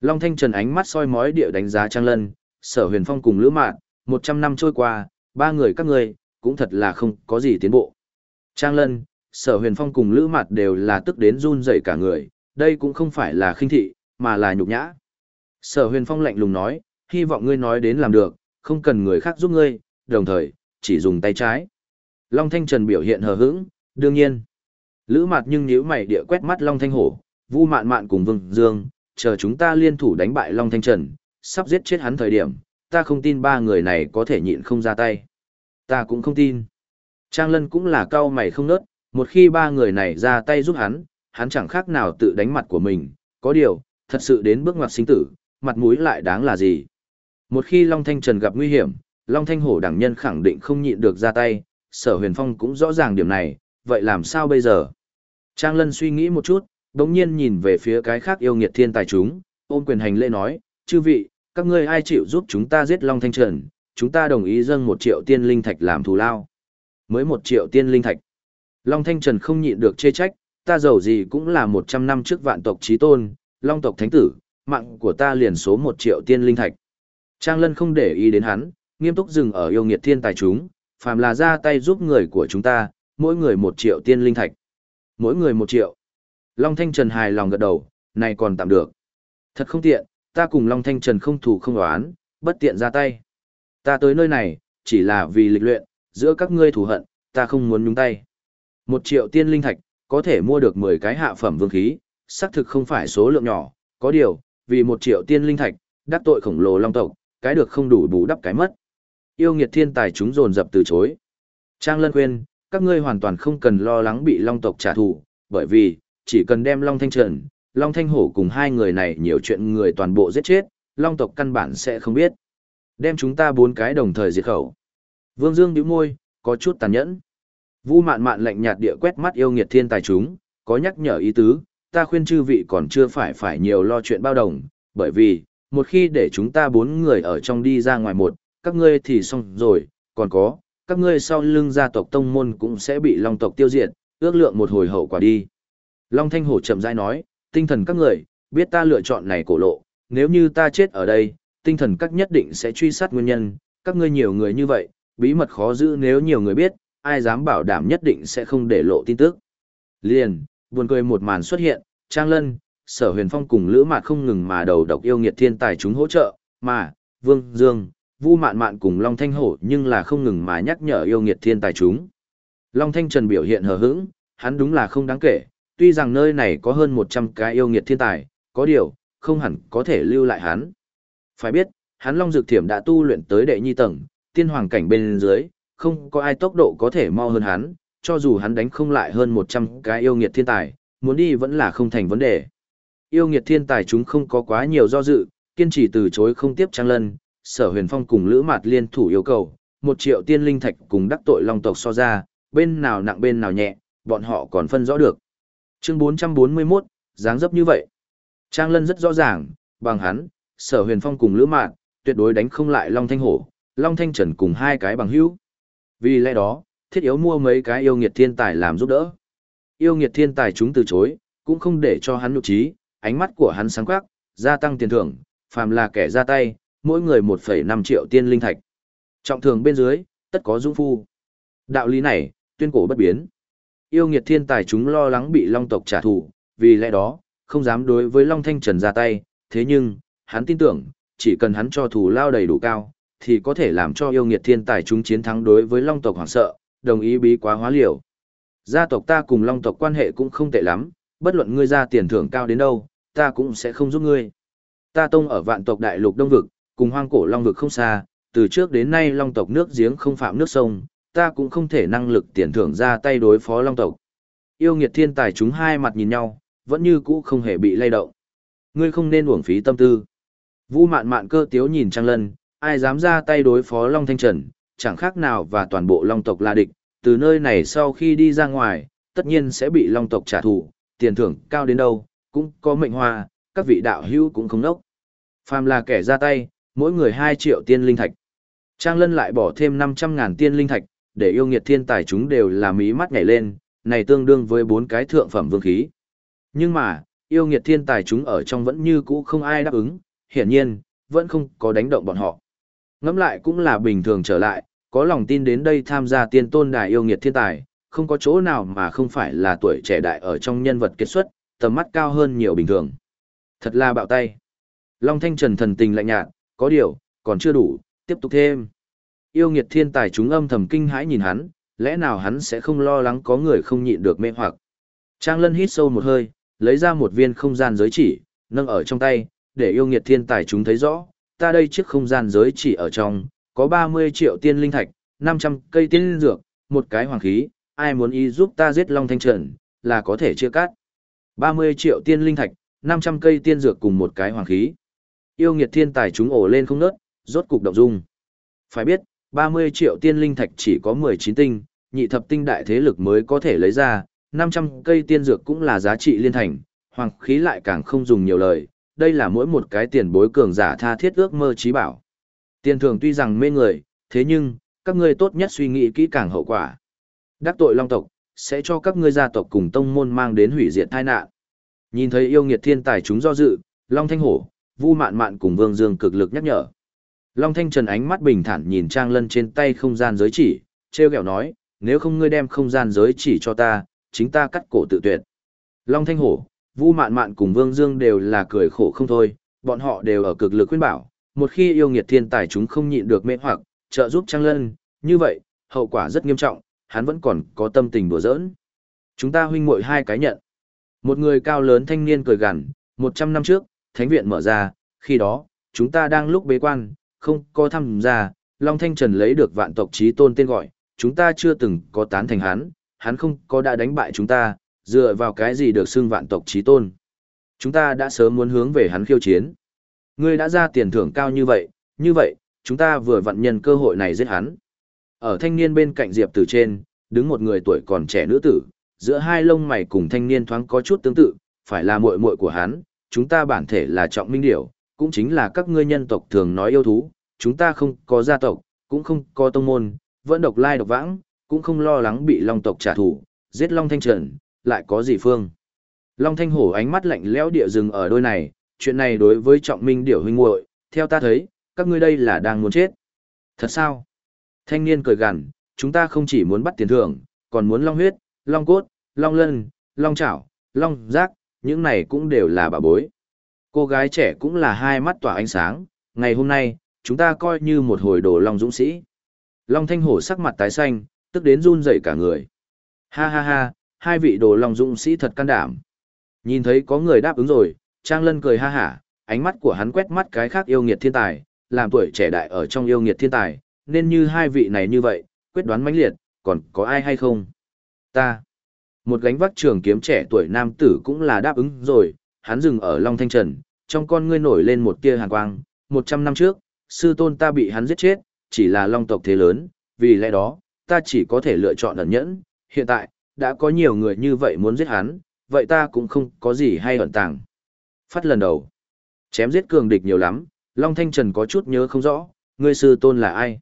Long Thanh Trần ánh mắt soi mói địa đánh giá Trang Lân, Sở Huyền Phong cùng Lữ Mạn, 100 năm trôi qua, ba người các người cũng thật là không có gì tiến bộ. Trang Lân, Sở Huyền Phong cùng Lữ mạn đều là tức đến run rẩy cả người, đây cũng không phải là khinh thị, mà là nhục nhã. Sở Huyền Phong lạnh lùng nói, hy vọng ngươi nói đến làm được, không cần người khác giúp ngươi, đồng thời, chỉ dùng tay trái. Long Thanh Trần biểu hiện hờ hững, đương nhiên. Lữ Mạt nhưng nhíu mày địa quét mắt Long Thanh Hổ, Vu Mạn Mạn cùng Vương Dương, chờ chúng ta liên thủ đánh bại Long Thanh Trần, sắp giết chết hắn thời điểm, ta không tin ba người này có thể nhịn không ra tay. Ta cũng không tin. Trang Lân cũng là cao mày không nớt, một khi ba người này ra tay giúp hắn, hắn chẳng khác nào tự đánh mặt của mình, có điều, thật sự đến bước ngoặt sinh tử, mặt mũi lại đáng là gì. Một khi Long Thanh Trần gặp nguy hiểm, Long Thanh Hổ đẳng nhân khẳng định không nhịn được ra tay, sở huyền phong cũng rõ ràng điểm này, vậy làm sao bây giờ? Trang Lân suy nghĩ một chút, đống nhiên nhìn về phía cái khác yêu nghiệt thiên tài chúng, ôm quyền hành lễ nói, chư vị, các ngươi ai chịu giúp chúng ta giết Long Thanh Trần, chúng ta đồng ý dâng một triệu tiên linh thạch làm thù lao. Mới một triệu tiên linh thạch. Long Thanh Trần không nhịn được chê trách, ta giàu gì cũng là một trăm năm trước vạn tộc trí tôn, Long tộc thánh tử, mạng của ta liền số một triệu tiên linh thạch. Trang Lân không để ý đến hắn, nghiêm túc dừng ở yêu nghiệt thiên tài chúng, phàm là ra tay giúp người của chúng ta, mỗi người một triệu tiên linh thạch. Mỗi người một triệu. Long Thanh Trần hài lòng gật đầu, này còn tạm được. Thật không tiện, ta cùng Long Thanh Trần không thủ không đoán, bất tiện ra tay. Ta tới nơi này, chỉ là vì lịch luyện, giữa các ngươi thù hận, ta không muốn nhúng tay. Một triệu tiên linh thạch, có thể mua được 10 cái hạ phẩm vương khí, xác thực không phải số lượng nhỏ, có điều, vì một triệu tiên linh thạch, đắc tội khổng lồ long tộc, cái được không đủ bù đắp cái mất. Yêu nghiệt thiên tài chúng dồn dập từ chối. Trang Lân khuyên, các ngươi hoàn toàn không cần lo lắng bị long tộc trả thù, bởi vì, chỉ cần đem Long Thanh Trần, Long Thanh Hổ cùng hai người này nhiều chuyện người toàn bộ giết chết, long tộc căn bản sẽ không biết. Đem chúng ta bốn cái đồng thời diệt khẩu. Vương Dương nhíu môi, có chút tàn nhẫn. Vu mạn mạn lạnh nhạt địa quét mắt yêu nghiệt thiên tài chúng, có nhắc nhở ý tứ, ta khuyên chư vị còn chưa phải phải nhiều lo chuyện bao đồng, bởi vì, một khi để chúng ta bốn người ở trong đi ra ngoài một, các ngươi thì xong rồi, còn có, các ngươi sau lưng gia tộc tông môn cũng sẽ bị long tộc tiêu diệt, ước lượng một hồi hậu quả đi. Long Thanh Hổ chậm rãi nói, tinh thần các người, biết ta lựa chọn này cổ lộ, nếu như ta chết ở đây, tinh thần các nhất định sẽ truy sát nguyên nhân, các ngươi nhiều người như vậy, bí mật khó giữ nếu nhiều người biết, ai dám bảo đảm nhất định sẽ không để lộ tin tức. Liền, buồn cười một màn xuất hiện, Trang Lân, Sở Huyền Phong cùng Lữ Mạt không ngừng mà đầu độc yêu nghiệt thiên tài chúng hỗ trợ, mà, Vương, Dương, Vu Mạn Mạn cùng Long Thanh Hổ nhưng là không ngừng mà nhắc nhở yêu nghiệt thiên tài chúng. Long Thanh Trần biểu hiện hờ hững, hắn đúng là không đáng kể, tuy rằng nơi này có hơn 100 cái yêu nghiệt thiên tài, có điều, không hẳn có thể lưu lại hắn. Phải biết, hắn Long Dược Thiểm đã tu luyện tới đệ nhi tầng, tiên hoàng cảnh bên dưới, không có ai tốc độ có thể mau hơn hắn, cho dù hắn đánh không lại hơn 100 cái yêu nghiệt thiên tài, muốn đi vẫn là không thành vấn đề. Yêu nghiệt thiên tài chúng không có quá nhiều do dự, kiên trì từ chối không tiếp Trang Lân, sở huyền phong cùng Lữ Mạt liên thủ yêu cầu, một triệu tiên linh thạch cùng đắc tội long tộc so ra, bên nào nặng bên nào nhẹ, bọn họ còn phân rõ được. Chương 441, dáng dấp như vậy. Trang Lân rất rõ ràng, bằng hắn, sở huyền phong cùng Lữ Mạt, tuyệt đối đánh không lại Long Thanh Hổ, Long Thanh Trần cùng hai cái bằng hữu. Vì lẽ đó, thiết yếu mua mấy cái yêu nghiệt thiên tài làm giúp đỡ. Yêu nghiệt thiên tài chúng từ chối, cũng không để cho hắn nhục trí, ánh mắt của hắn sáng quắc, gia tăng tiền thưởng, phàm là kẻ ra tay, mỗi người 1,5 triệu tiên linh thạch. Trọng thường bên dưới, tất có dũng phu. Đạo lý này, tuyên cổ bất biến. Yêu nghiệt thiên tài chúng lo lắng bị Long tộc trả thù, vì lẽ đó, không dám đối với Long Thanh Trần ra tay, thế nhưng, hắn tin tưởng, chỉ cần hắn cho thù lao đầy đủ cao, thì có thể làm cho yêu nghiệt thiên tài chúng chiến thắng đối với Long tộc hoảng sợ, đồng ý bí quá hóa liều. Gia tộc ta cùng Long tộc quan hệ cũng không tệ lắm, bất luận ngươi ra tiền thưởng cao đến đâu, ta cũng sẽ không giúp ngươi. Ta tông ở vạn tộc đại lục đông vực, cùng hoang cổ long vực không xa, từ trước đến nay long tộc nước giếng không phạm nước sông, ta cũng không thể năng lực tiền thưởng ra tay đối phó long tộc. Yêu nghiệt thiên tài chúng hai mặt nhìn nhau, vẫn như cũ không hề bị lay động. Ngươi không nên uổng phí tâm tư. Vu mạn mạn cơ tiếu nhìn Trang Lân, ai dám ra tay đối phó Long Thanh Trần, chẳng khác nào và toàn bộ Long tộc là địch, từ nơi này sau khi đi ra ngoài, tất nhiên sẽ bị Long tộc trả thù, tiền thưởng cao đến đâu, cũng có mệnh hoa, các vị đạo hữu cũng không nốc. Phàm là kẻ ra tay, mỗi người 2 triệu tiên linh thạch. Trang Lân lại bỏ thêm 500 ngàn tiên linh thạch, để yêu nghiệt thiên tài chúng đều là mí mắt nhảy lên, này tương đương với bốn cái thượng phẩm vương khí. Nhưng mà, yêu nghiệt thiên tài chúng ở trong vẫn như cũ không ai đáp ứng, hiển nhiên, vẫn không có đánh động bọn họ. Ngẫm lại cũng là bình thường trở lại, có lòng tin đến đây tham gia tiên tôn đài yêu nghiệt thiên tài, không có chỗ nào mà không phải là tuổi trẻ đại ở trong nhân vật kết xuất, tầm mắt cao hơn nhiều bình thường. Thật là bạo tay. Long Thanh Trần thần tình lạnh nhạt, có điều, còn chưa đủ, tiếp tục thêm. Yêu nghiệt thiên tài chúng âm thầm kinh hãi nhìn hắn, lẽ nào hắn sẽ không lo lắng có người không nhịn được mê hoặc. Trang Lân hít sâu một hơi, lấy ra một viên không gian giới chỉ, nâng ở trong tay, để yêu nghiệt thiên tài chúng thấy rõ, ta đây chiếc không gian giới chỉ ở trong, có 30 triệu tiên linh thạch, 500 cây tiên dược, một cái hoàng khí, ai muốn y giúp ta giết Long Thanh Trần, là có thể chia cắt. 30 triệu tiên linh thạch, 500 cây tiên dược cùng một cái hoàng khí. Yêu nghiệt thiên tài chúng ổ lên không nớt, rốt cục động dung. Phải biết, 30 triệu tiên linh thạch chỉ có 19 tinh, nhị thập tinh đại thế lực mới có thể lấy ra, 500 cây tiên dược cũng là giá trị liên thành, hoàng khí lại càng không dùng nhiều lời, đây là mỗi một cái tiền bối cường giả tha thiết ước mơ trí bảo. Tiền thường tuy rằng mê người, thế nhưng, các ngươi tốt nhất suy nghĩ kỹ càng hậu quả. Đắc tội long tộc, sẽ cho các ngươi gia tộc cùng tông môn mang đến hủy diệt tai nạn. Nhìn thấy yêu nghiệt thiên tài chúng do dự, Long Thanh Hổ, Vu Mạn Mạn cùng Vương Dương cực lực nhắc nhở. Long Thanh Trần ánh mắt bình thản nhìn Trang Lân trên tay không gian giới chỉ, treo kẹo nói, nếu không ngươi đem không gian giới chỉ cho ta, chính ta cắt cổ tự tuyệt. Long Thanh Hổ, Vu Mạn Mạn cùng Vương Dương đều là cười khổ không thôi, bọn họ đều ở cực lực khuyên bảo, một khi yêu nghiệt thiên tài chúng không nhịn được mê hoặc, trợ giúp Trang Lân, như vậy, hậu quả rất nghiêm trọng, hắn vẫn còn có tâm tình đùa giỡn. Chúng ta huynh muội hai cái nhận. Một người cao lớn thanh niên cười gằn, 100 năm trước, thánh viện mở ra, khi đó, chúng ta đang lúc bế quan, không có tham gia, Long Thanh Trần lấy được vạn tộc chí tôn tên gọi, chúng ta chưa từng có tán thành hắn, hắn không có đã đánh bại chúng ta, dựa vào cái gì được xưng vạn tộc chí tôn. Chúng ta đã sớm muốn hướng về hắn khiêu chiến. Ngươi đã ra tiền thưởng cao như vậy, như vậy, chúng ta vừa vận nhân cơ hội này giết hắn. Ở thanh niên bên cạnh Diệp Tử trên, đứng một người tuổi còn trẻ nữ tử, giữa hai lông mày cùng thanh niên thoáng có chút tương tự, phải là muội muội của hắn, chúng ta bản thể là trọng minh điểu, cũng chính là các ngươi nhân tộc thường nói yêu thú, chúng ta không có gia tộc, cũng không có tông môn, vẫn độc lai độc vãng, cũng không lo lắng bị long tộc trả thù, giết long thanh trần, lại có gì phương. Long thanh hổ ánh mắt lạnh lẽo địa rừng ở đôi này, chuyện này đối với trọng minh điểu huynh muội, theo ta thấy, các ngươi đây là đang muốn chết. Thật sao? Thanh niên cười gằn, chúng ta không chỉ muốn bắt tiền thưởng, còn muốn long huyết, long cốt, long lân, long chảo, long giác, những này cũng đều là bà bối. Cô gái trẻ cũng là hai mắt tỏa ánh sáng, ngày hôm nay, chúng ta coi như một hồi đồ long dũng sĩ. Long thanh hổ sắc mặt tái xanh, tức đến run rẩy cả người. Ha ha ha, hai vị đồ long dũng sĩ thật can đảm. Nhìn thấy có người đáp ứng rồi, Trang Lân cười ha hả, ánh mắt của hắn quét mắt cái khác yêu nghiệt thiên tài, làm tuổi trẻ đại ở trong yêu nghiệt thiên tài, nên như hai vị này như vậy, quyết đoán mãnh liệt, còn có ai hay không? Ta. Một gánh vác trường kiếm trẻ tuổi nam tử cũng là đáp ứng rồi, hắn dừng ở Long Thanh Trần, trong con ngươi nổi lên một tia hàn quang, một trăm năm trước, sư tôn ta bị hắn giết chết, chỉ là long tộc thế lớn, vì lẽ đó, ta chỉ có thể lựa chọn ẩn nhẫn, hiện tại, đã có nhiều người như vậy muốn giết hắn, vậy ta cũng không có gì hay ẩn tàng. Phát lần đầu, chém giết cường địch nhiều lắm, Long Thanh Trần có chút nhớ không rõ, ngươi sư tôn là ai?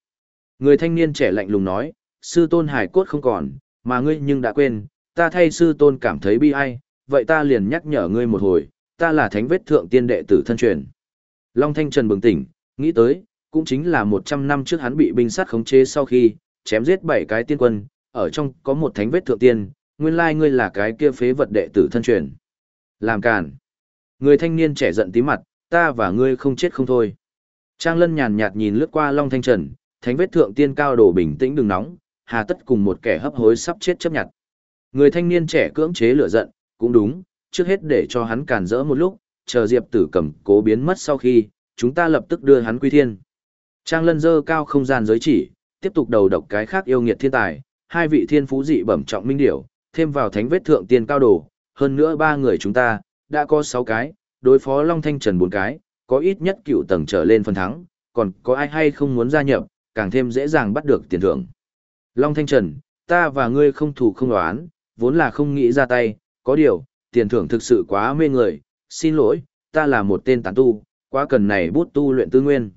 Người thanh niên trẻ lạnh lùng nói, sư tôn hải cốt không còn, mà ngươi nhưng đã quên, ta thay sư tôn cảm thấy bi ai, vậy ta liền nhắc nhở ngươi một hồi, ta là thánh vết thượng tiên đệ tử thân truyền. Long Thanh Trần bừng tỉnh, nghĩ tới, cũng chính là 100 năm trước hắn bị binh sát khống chế sau khi, chém giết bảy cái tiên quân, ở trong có một thánh vết thượng tiên, nguyên lai ngươi là cái kia phế vật đệ tử thân truyền. Làm càn. Người thanh niên trẻ giận tí mặt, ta và ngươi không chết không thôi. Trang Lân nhàn nhạt nhìn lướt qua Long Thanh Trần, thánh vết thượng tiên cao đồ bình tĩnh đừng nóng, hà tất cùng một kẻ hấp hối sắp chết chấp nhận. Người thanh niên trẻ cưỡng chế lửa giận, cũng đúng, trước hết để cho hắn càn rỡ một lúc, chờ Diệp Tử Cẩm cố biến mất sau khi, chúng ta lập tức đưa hắn quy thiên. Trang Lân dơ cao không gian giới chỉ, tiếp tục đầu độc cái khác yêu nghiệt thiên tài, hai vị thiên phú dị bẩm trọng minh điểu, thêm vào thánh vết thượng tiên cao đồ, hơn nữa ba người chúng ta, đã có sáu cái, đối phó Long Thanh Trần bốn cái, có ít nhất cựu tầng trở lên phần thắng, còn có ai hay không muốn gia nhập, càng thêm dễ dàng bắt được tiền thưởng. Long Thanh Trần, ta và ngươi không thủ không đoán, vốn là không nghĩ ra tay, có điều, tiền thưởng thực sự quá mê người, xin lỗi, ta là một tên tán tu, quá cần này bút tu luyện tư nguyên.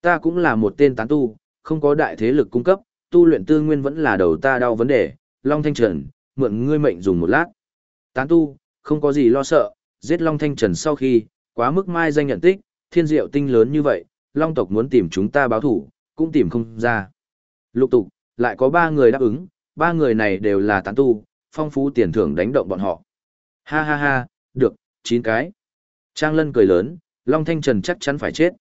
Ta cũng là một tên tán tu, không có đại thế lực cung cấp, tu luyện tư nguyên vẫn là đầu ta đau vấn đề, Long Thanh Trần, mượn ngươi mệnh dùng một lát. Tán tu, không có gì lo sợ, giết Long Thanh Trần sau khi, quá mức mai danh nhận tích, thiên diệu tinh lớn như vậy, Long tộc muốn tìm chúng ta báo thủ, cũng tìm không ra. Lục tục, lại có ba người đáp ứng, ba người này đều là tán tu, phong phú tiền thưởng đánh động bọn họ. Ha ha ha, được, chín cái. Trang Lân cười lớn, Long Thanh Trần chắc chắn phải chết.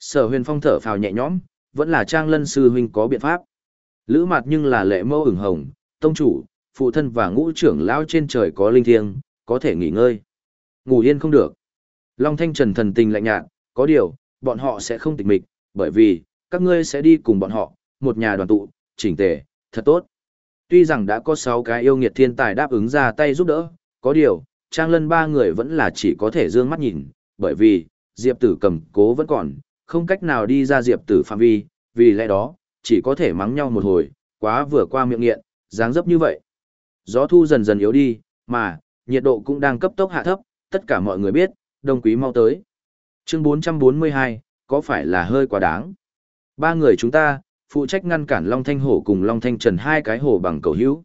Sở huyền phong thở phào nhẹ nhõm, vẫn là Trang Lân sư huynh có biện pháp. Lữ mặt nhưng là lệ mâu ửng hồng, tông chủ, phụ thân và ngũ trưởng lão trên trời có linh thiêng, có thể nghỉ ngơi. Ngủ yên không được. Long Thanh Trần thần tình lạnh nhạt, có điều, bọn họ sẽ không tịch mịch, bởi vì, các ngươi sẽ đi cùng bọn họ, một nhà đoàn tụ, chỉnh tề, thật tốt. Tuy rằng đã có 6 cái yêu nghiệt thiên tài đáp ứng ra tay giúp đỡ, có điều, Trang Lân ba người vẫn là chỉ có thể dương mắt nhìn, bởi vì, Diệp Tử cầm cố vẫn còn, không cách nào đi ra Diệp Tử phạm vi, vì lẽ đó, chỉ có thể mắng nhau một hồi, quá vừa qua miệng nghiện, dáng dấp như vậy. Gió thu dần dần yếu đi, mà, nhiệt độ cũng đang cấp tốc hạ thấp, tất cả mọi người biết, đông quý mau tới. Chương 442, có phải là hơi quá đáng? Ba người chúng ta, phụ trách ngăn cản Long Thanh Hổ cùng Long Thanh Trần hai cái hổ bằng cầu hữu.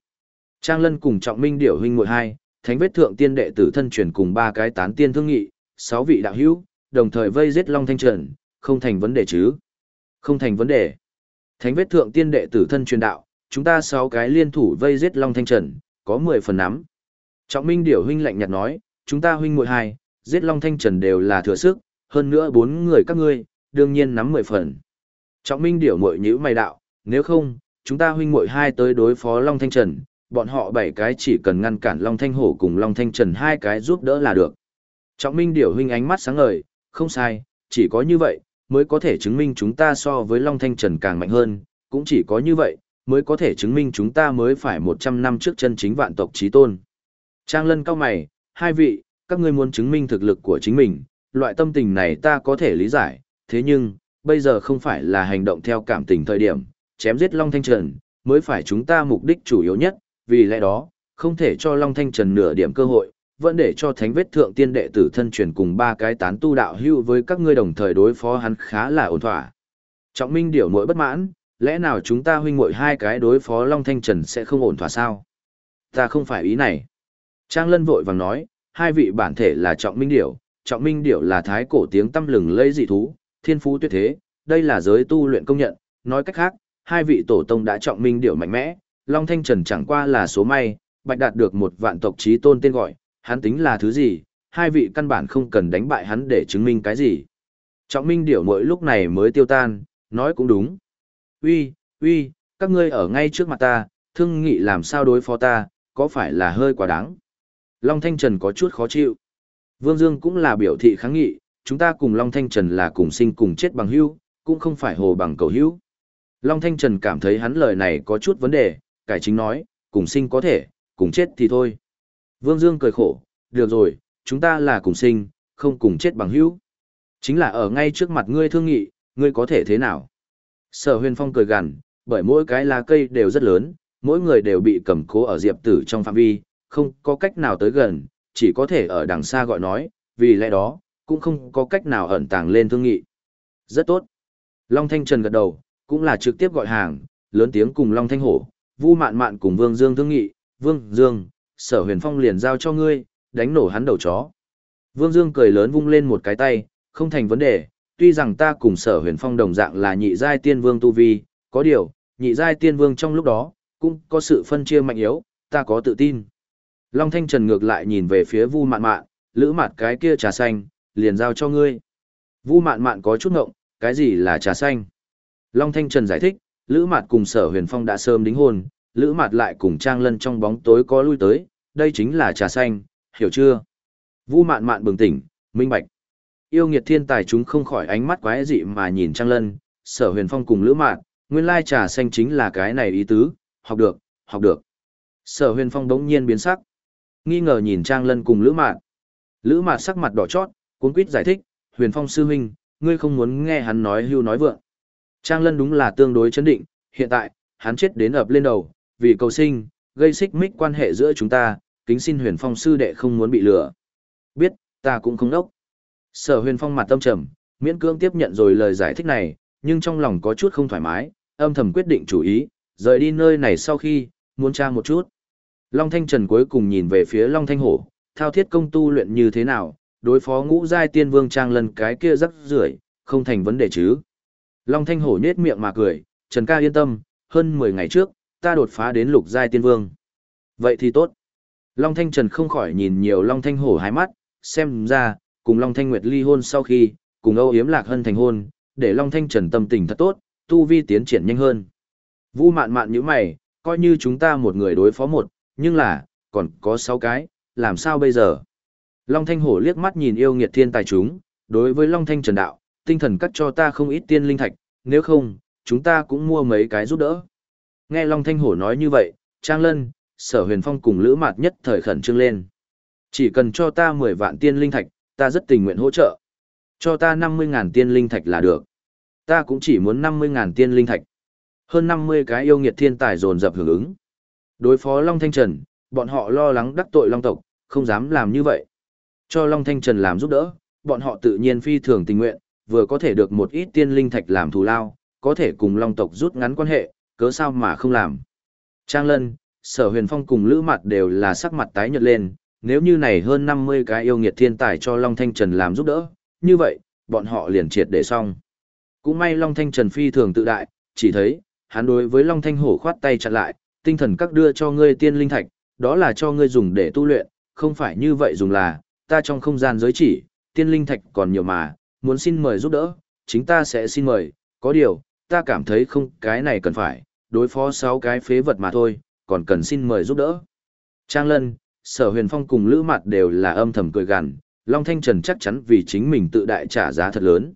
Trang Lân cùng Trọng Minh Điểu huynh muội hai, Thánh Vết Thượng Tiên đệ tử thân truyền cùng ba cái tán tiên thương nghị, sáu vị đạo hữu, đồng thời vây giết Long Thanh Trần, không thành vấn đề chứ? Không thành vấn đề. Thánh Vết Thượng Tiên đệ tử thân truyền đạo, chúng ta sáu cái liên thủ vây giết Long Thanh Trần, có 10 phần nắm. Trọng Minh Điểu huynh lạnh nhạt nói, chúng ta huynh muội hai, giết Long Thanh Trần đều là thừa sức, hơn nữa bốn người các ngươi, đương nhiên nắm 10 phần. Trọng Minh Điểu muội nhíu mày đạo, nếu không, chúng ta huynh muội hai tới đối phó Long Thanh Trần, bọn họ bảy cái chỉ cần ngăn cản Long Thanh Hổ cùng Long Thanh Trần hai cái giúp đỡ là được. Trọng Minh Điểu huynh ánh mắt sáng ngời, không sai, chỉ có như vậy, mới có thể chứng minh chúng ta so với Long Thanh Trần càng mạnh hơn, cũng chỉ có như vậy, mới có thể chứng minh chúng ta mới phải 100 năm trước chân chính vạn tộc trí tôn. Trang Lân cao mày, hai vị, các ngươi muốn chứng minh thực lực của chính mình, loại tâm tình này ta có thể lý giải, thế nhưng, bây giờ không phải là hành động theo cảm tình thời điểm, chém giết Long Thanh Trần, mới phải chúng ta mục đích chủ yếu nhất, vì lẽ đó, không thể cho Long Thanh Trần nửa điểm cơ hội, vẫn để cho thánh vết thượng tiên đệ tử thân truyền cùng ba cái tán tu đạo hưu với các ngươi đồng thời đối phó hắn khá là ổn thỏa. Trọng Minh điều mỗi bất mãn, lẽ nào chúng ta huynh muội hai cái đối phó Long Thanh Trần sẽ không ổn thỏa sao? Ta không phải ý này. Trang Lân vội vàng nói, hai vị bản thể là Trọng Minh điểu, Trọng Minh điểu là thái cổ tiếng tâm lừng lây dị thú, thiên phú tuyệt thế, đây là giới tu luyện công nhận, nói cách khác, hai vị tổ tông đã Trọng Minh điểu mạnh mẽ, Long Thanh Trần chẳng qua là số may, bạch đạt được một vạn tộc trí tôn tên gọi, hắn tính là thứ gì, hai vị căn bản không cần đánh bại hắn để chứng minh cái gì. Trọng Minh điểu mỗi lúc này mới tiêu tan, nói cũng đúng. Uy, uy, các ngươi ở ngay trước mặt ta, thương nghị làm sao đối phó ta, có phải là hơi quá đáng. Long Thanh Trần có chút khó chịu. Vương Dương cũng là biểu thị kháng nghị, chúng ta cùng Long Thanh Trần là cùng sinh cùng chết bằng hữu, cũng không phải hồ bằng cầu hữu. Long Thanh Trần cảm thấy hắn lời này có chút vấn đề, cải chính nói, cùng sinh có thể, cùng chết thì thôi. Vương Dương cười khổ, được rồi, chúng ta là cùng sinh, không cùng chết bằng hữu. Chính là ở ngay trước mặt ngươi thương nghị, ngươi có thể thế nào? Sở huyền phong cười gằn, bởi mỗi cái lá cây đều rất lớn, mỗi người đều bị cầm cố ở diệp tử trong phạm vi, không có cách nào tới gần, chỉ có thể ở đằng xa gọi nói, vì lẽ đó, cũng không có cách nào ẩn tàng lên thương nghị. Rất tốt. Long Thanh Trần gật đầu, cũng là trực tiếp gọi hàng, lớn tiếng cùng Long Thanh Hổ, Vu Mạn Mạn cùng Vương Dương thương nghị, Vương Dương, Sở Huyền Phong liền giao cho ngươi, đánh nổ hắn đầu chó. Vương Dương cười lớn vung lên một cái tay, không thành vấn đề, tuy rằng ta cùng Sở Huyền Phong đồng dạng là nhị giai tiên vương tu vi, có điều, nhị giai tiên vương trong lúc đó, cũng có sự phân chia mạnh yếu, ta có tự tin. Long Thanh Trần ngược lại nhìn về phía Vu Mạn Mạn, lữ mạt cái kia trà xanh, liền giao cho ngươi. Vu Mạn Mạn có chút ngộng, cái gì là trà xanh? Long Thanh Trần giải thích, lữ mạt cùng Sở Huyền Phong đã sớm đính hôn, lữ mạt lại cùng Trang Lân trong bóng tối có lui tới, đây chính là trà xanh, hiểu chưa? Vu Mạn Mạn bừng tỉnh, minh bạch. Yêu nghiệt thiên tài chúng không khỏi ánh mắt quái dị mà nhìn Trang Lân, Sở Huyền Phong cùng lữ mạt, nguyên lai trà xanh chính là cái này ý tứ, học được, học được. Sở huyền phong đống nhiên biến sắc. Nghi ngờ nhìn Trang Lân cùng Lữ Mạn. Lữ Mạn sắc mặt đỏ chót, cuốn quýt giải thích, huyền phong sư huynh, ngươi không muốn nghe hắn nói hưu nói vượng. Trang Lân đúng là tương đối chấn định, hiện tại, hắn chết đến ập lên đầu, vì cầu sinh, gây xích mích quan hệ giữa chúng ta, kính xin huyền phong sư đệ không muốn bị lừa. Biết, ta cũng không đốc. Sở huyền phong mặt tâm trầm, miễn cưỡng tiếp nhận rồi lời giải thích này, nhưng trong lòng có chút không thoải mái, âm thầm quyết định chủ ý, rời đi nơi này sau khi, muốn tra một chút. Long Thanh Trần cuối cùng nhìn về phía Long Thanh Hổ, thao thiết công tu luyện như thế nào, đối phó ngũ giai tiên vương trang lần cái kia rắc rưởi không thành vấn đề chứ. Long Thanh Hổ nhết miệng mà cười, Trần ca yên tâm, hơn 10 ngày trước, ta đột phá đến lục giai tiên vương. Vậy thì tốt. Long Thanh Trần không khỏi nhìn nhiều Long Thanh Hổ hai mắt, xem ra, cùng Long Thanh Nguyệt ly hôn sau khi, cùng Âu Yếm Lạc Hân thành hôn, để Long Thanh Trần tâm tình thật tốt, tu vi tiến triển nhanh hơn. Vu mạn mạn như mày, coi như chúng ta một người đối phó một, nhưng là, còn có 6 cái, làm sao bây giờ? Long Thanh Hổ liếc mắt nhìn yêu nghiệt thiên tài chúng, đối với Long Thanh Trần Đạo, tinh thần cắt cho ta không ít tiên linh thạch, nếu không, chúng ta cũng mua mấy cái giúp đỡ. Nghe Long Thanh Hổ nói như vậy, Trang Lân, Sở Huyền Phong cùng Lữ Mạt nhất thời khẩn trương lên. Chỉ cần cho ta 10 vạn tiên linh thạch, ta rất tình nguyện hỗ trợ. Cho ta 50.000 tiên linh thạch là được. Ta cũng chỉ muốn 50.000 tiên linh thạch. Hơn 50 cái yêu nghiệt thiên tài dồn dập hưởng ứng. Đối phó Long Thanh Trần, bọn họ lo lắng đắc tội Long tộc, không dám làm như vậy. Cho Long Thanh Trần làm giúp đỡ, bọn họ tự nhiên phi thường tình nguyện, vừa có thể được một ít tiên linh thạch làm thù lao, có thể cùng Long tộc rút ngắn quan hệ, cớ sao mà không làm. Trang Lân, Sở Huyền Phong cùng Lữ Mặt đều là sắc mặt tái nhợt lên, nếu như này hơn 50 cái yêu nghiệt thiên tài cho Long Thanh Trần làm giúp đỡ, như vậy, bọn họ liền triệt để xong. Cũng may Long Thanh Trần phi thường tự đại, chỉ thấy, hắn đối với Long Thanh Hổ khoát tay chặn lại, tinh thần các đưa cho ngươi tiên linh thạch, đó là cho ngươi dùng để tu luyện, không phải như vậy dùng là, ta trong không gian giới chỉ, tiên linh thạch còn nhiều mà, muốn xin mời giúp đỡ, chính ta sẽ xin mời, có điều, ta cảm thấy không cái này cần phải, đối phó sáu cái phế vật mà thôi, còn cần xin mời giúp đỡ. Trang Lân, Sở Huyền Phong cùng Lữ Mạt đều là âm thầm cười gằn, Long Thanh Trần chắc chắn vì chính mình tự đại trả giá thật lớn.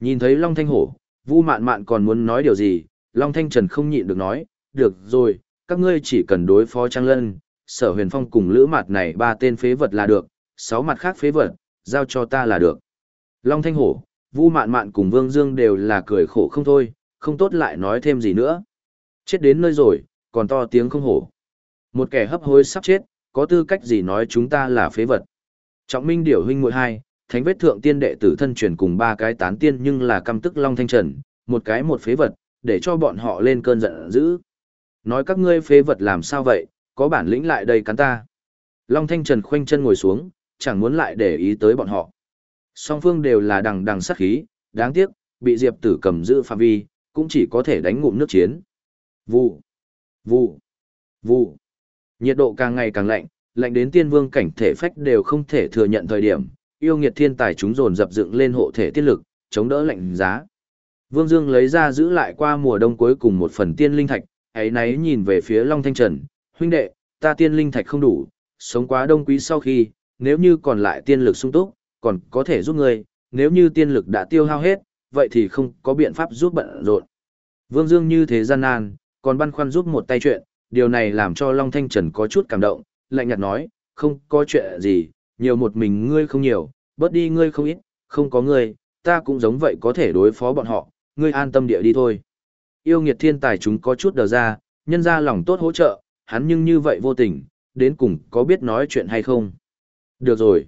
Nhìn thấy Long Thanh Hổ, Vu Mạn Mạn còn muốn nói điều gì, Long Thanh Trần không nhịn được nói, được rồi, các ngươi chỉ cần đối phó Trang Lân, sở huyền phong cùng lữ mặt này ba tên phế vật là được, sáu mặt khác phế vật, giao cho ta là được. Long Thanh Hổ, Vu Mạn Mạn cùng Vương Dương đều là cười khổ không thôi, không tốt lại nói thêm gì nữa. Chết đến nơi rồi, còn to tiếng không hổ. Một kẻ hấp hối sắp chết, có tư cách gì nói chúng ta là phế vật. Trọng Minh Điểu huynh muội hai, thánh vết thượng tiên đệ tử thân truyền cùng ba cái tán tiên nhưng là căm tức Long Thanh Trần, một cái một phế vật, để cho bọn họ lên cơn giận dữ. Nói các ngươi phế vật làm sao vậy, có bản lĩnh lại đây cắn ta. Long Thanh Trần khoanh chân ngồi xuống, chẳng muốn lại để ý tới bọn họ. Song phương đều là đằng đằng sát khí, đáng tiếc, bị Diệp Tử cầm giữ phạm vi, cũng chỉ có thể đánh ngụm nước chiến. Vụ, vụ, vụ. Nhiệt độ càng ngày càng lạnh, lạnh đến tiên vương cảnh thể phách đều không thể thừa nhận thời điểm, yêu nghiệt thiên tài chúng dồn dập dựng lên hộ thể tiết lực, chống đỡ lạnh giá. Vương Dương lấy ra giữ lại qua mùa đông cuối cùng một phần tiên linh thạch, ấy náy nhìn về phía Long Thanh Trần, huynh đệ, ta tiên linh thạch không đủ, sống quá đông quý sau khi, nếu như còn lại tiên lực sung túc, còn có thể giúp ngươi, nếu như tiên lực đã tiêu hao hết, vậy thì không có biện pháp giúp bận rộn. Vương Dương như thế gian nan, còn băn khoăn giúp một tay chuyện, điều này làm cho Long Thanh Trần có chút cảm động, lạnh nhạt nói, không có chuyện gì, nhiều một mình ngươi không nhiều, bớt đi ngươi không ít, không có ngươi, ta cũng giống vậy có thể đối phó bọn họ, ngươi an tâm địa đi thôi. Yêu nghiệt thiên tài chúng có chút đờ ra, nhân ra lòng tốt hỗ trợ, hắn nhưng như vậy vô tình, đến cùng có biết nói chuyện hay không. Được rồi.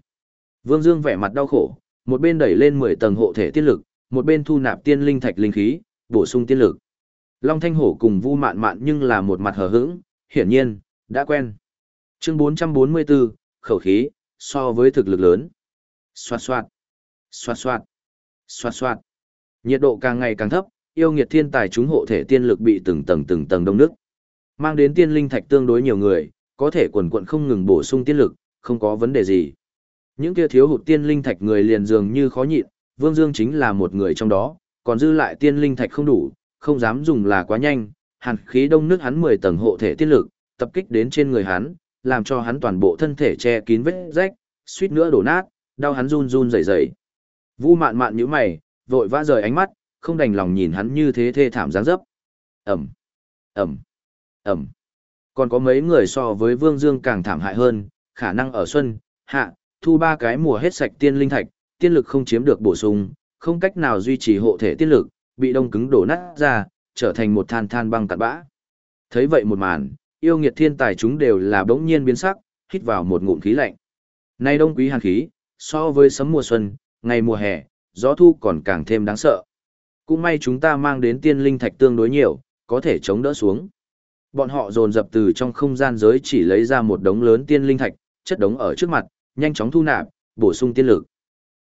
Vương Dương vẻ mặt đau khổ, một bên đẩy lên 10 tầng hộ thể tiên lực, một bên thu nạp tiên linh thạch linh khí, bổ sung tiên lực. Long Thanh Hổ cùng Vu Mạn Mạn nhưng là một mặt hờ hững, hiển nhiên, đã quen. Chương 444, khẩu khí, so với thực lực lớn. Xoạt xoạt, xoạt xoạt, xoạt xoạt. Nhiệt độ càng ngày càng thấp, yêu nghiệt thiên tài chúng hộ thể tiên lực bị từng tầng từng tầng đông nước. Mang đến tiên linh thạch tương đối nhiều người, có thể quần quận không ngừng bổ sung tiên lực, không có vấn đề gì. Những kia thiếu hụt tiên linh thạch người liền dường như khó nhịn, Vương Dương chính là một người trong đó, còn dư lại tiên linh thạch không đủ, không dám dùng là quá nhanh, hàn khí đông nước hắn 10 tầng hộ thể tiên lực, tập kích đến trên người hắn, làm cho hắn toàn bộ thân thể che kín vết rách, suýt nữa đổ nát, đau hắn run run rẩy rẩy. Vu Mạn Mạn nhíu mày, vội vã rời ánh mắt, không đành lòng nhìn hắn như thế thê thảm dáng dấp. Ẩm, Ẩm, Ẩm. Còn có mấy người so với Vương Dương càng thảm hại hơn, khả năng ở xuân, hạ, thu ba cái mùa hết sạch tiên linh thạch, tiên lực không chiếm được bổ sung, không cách nào duy trì hộ thể tiên lực, bị đông cứng đổ nát ra, trở thành một than than băng cạn bã. Thấy vậy một màn, yêu nghiệt thiên tài chúng đều là bỗng nhiên biến sắc, hít vào một ngụm khí lạnh. Nay đông quý hàn khí, so với sấm mùa xuân, ngày mùa hè, gió thu còn càng thêm đáng sợ. Cũng may chúng ta mang đến tiên linh thạch tương đối nhiều, có thể chống đỡ xuống. Bọn họ dồn dập từ trong không gian giới chỉ lấy ra một đống lớn tiên linh thạch, chất đống ở trước mặt, nhanh chóng thu nạp, bổ sung tiên lực.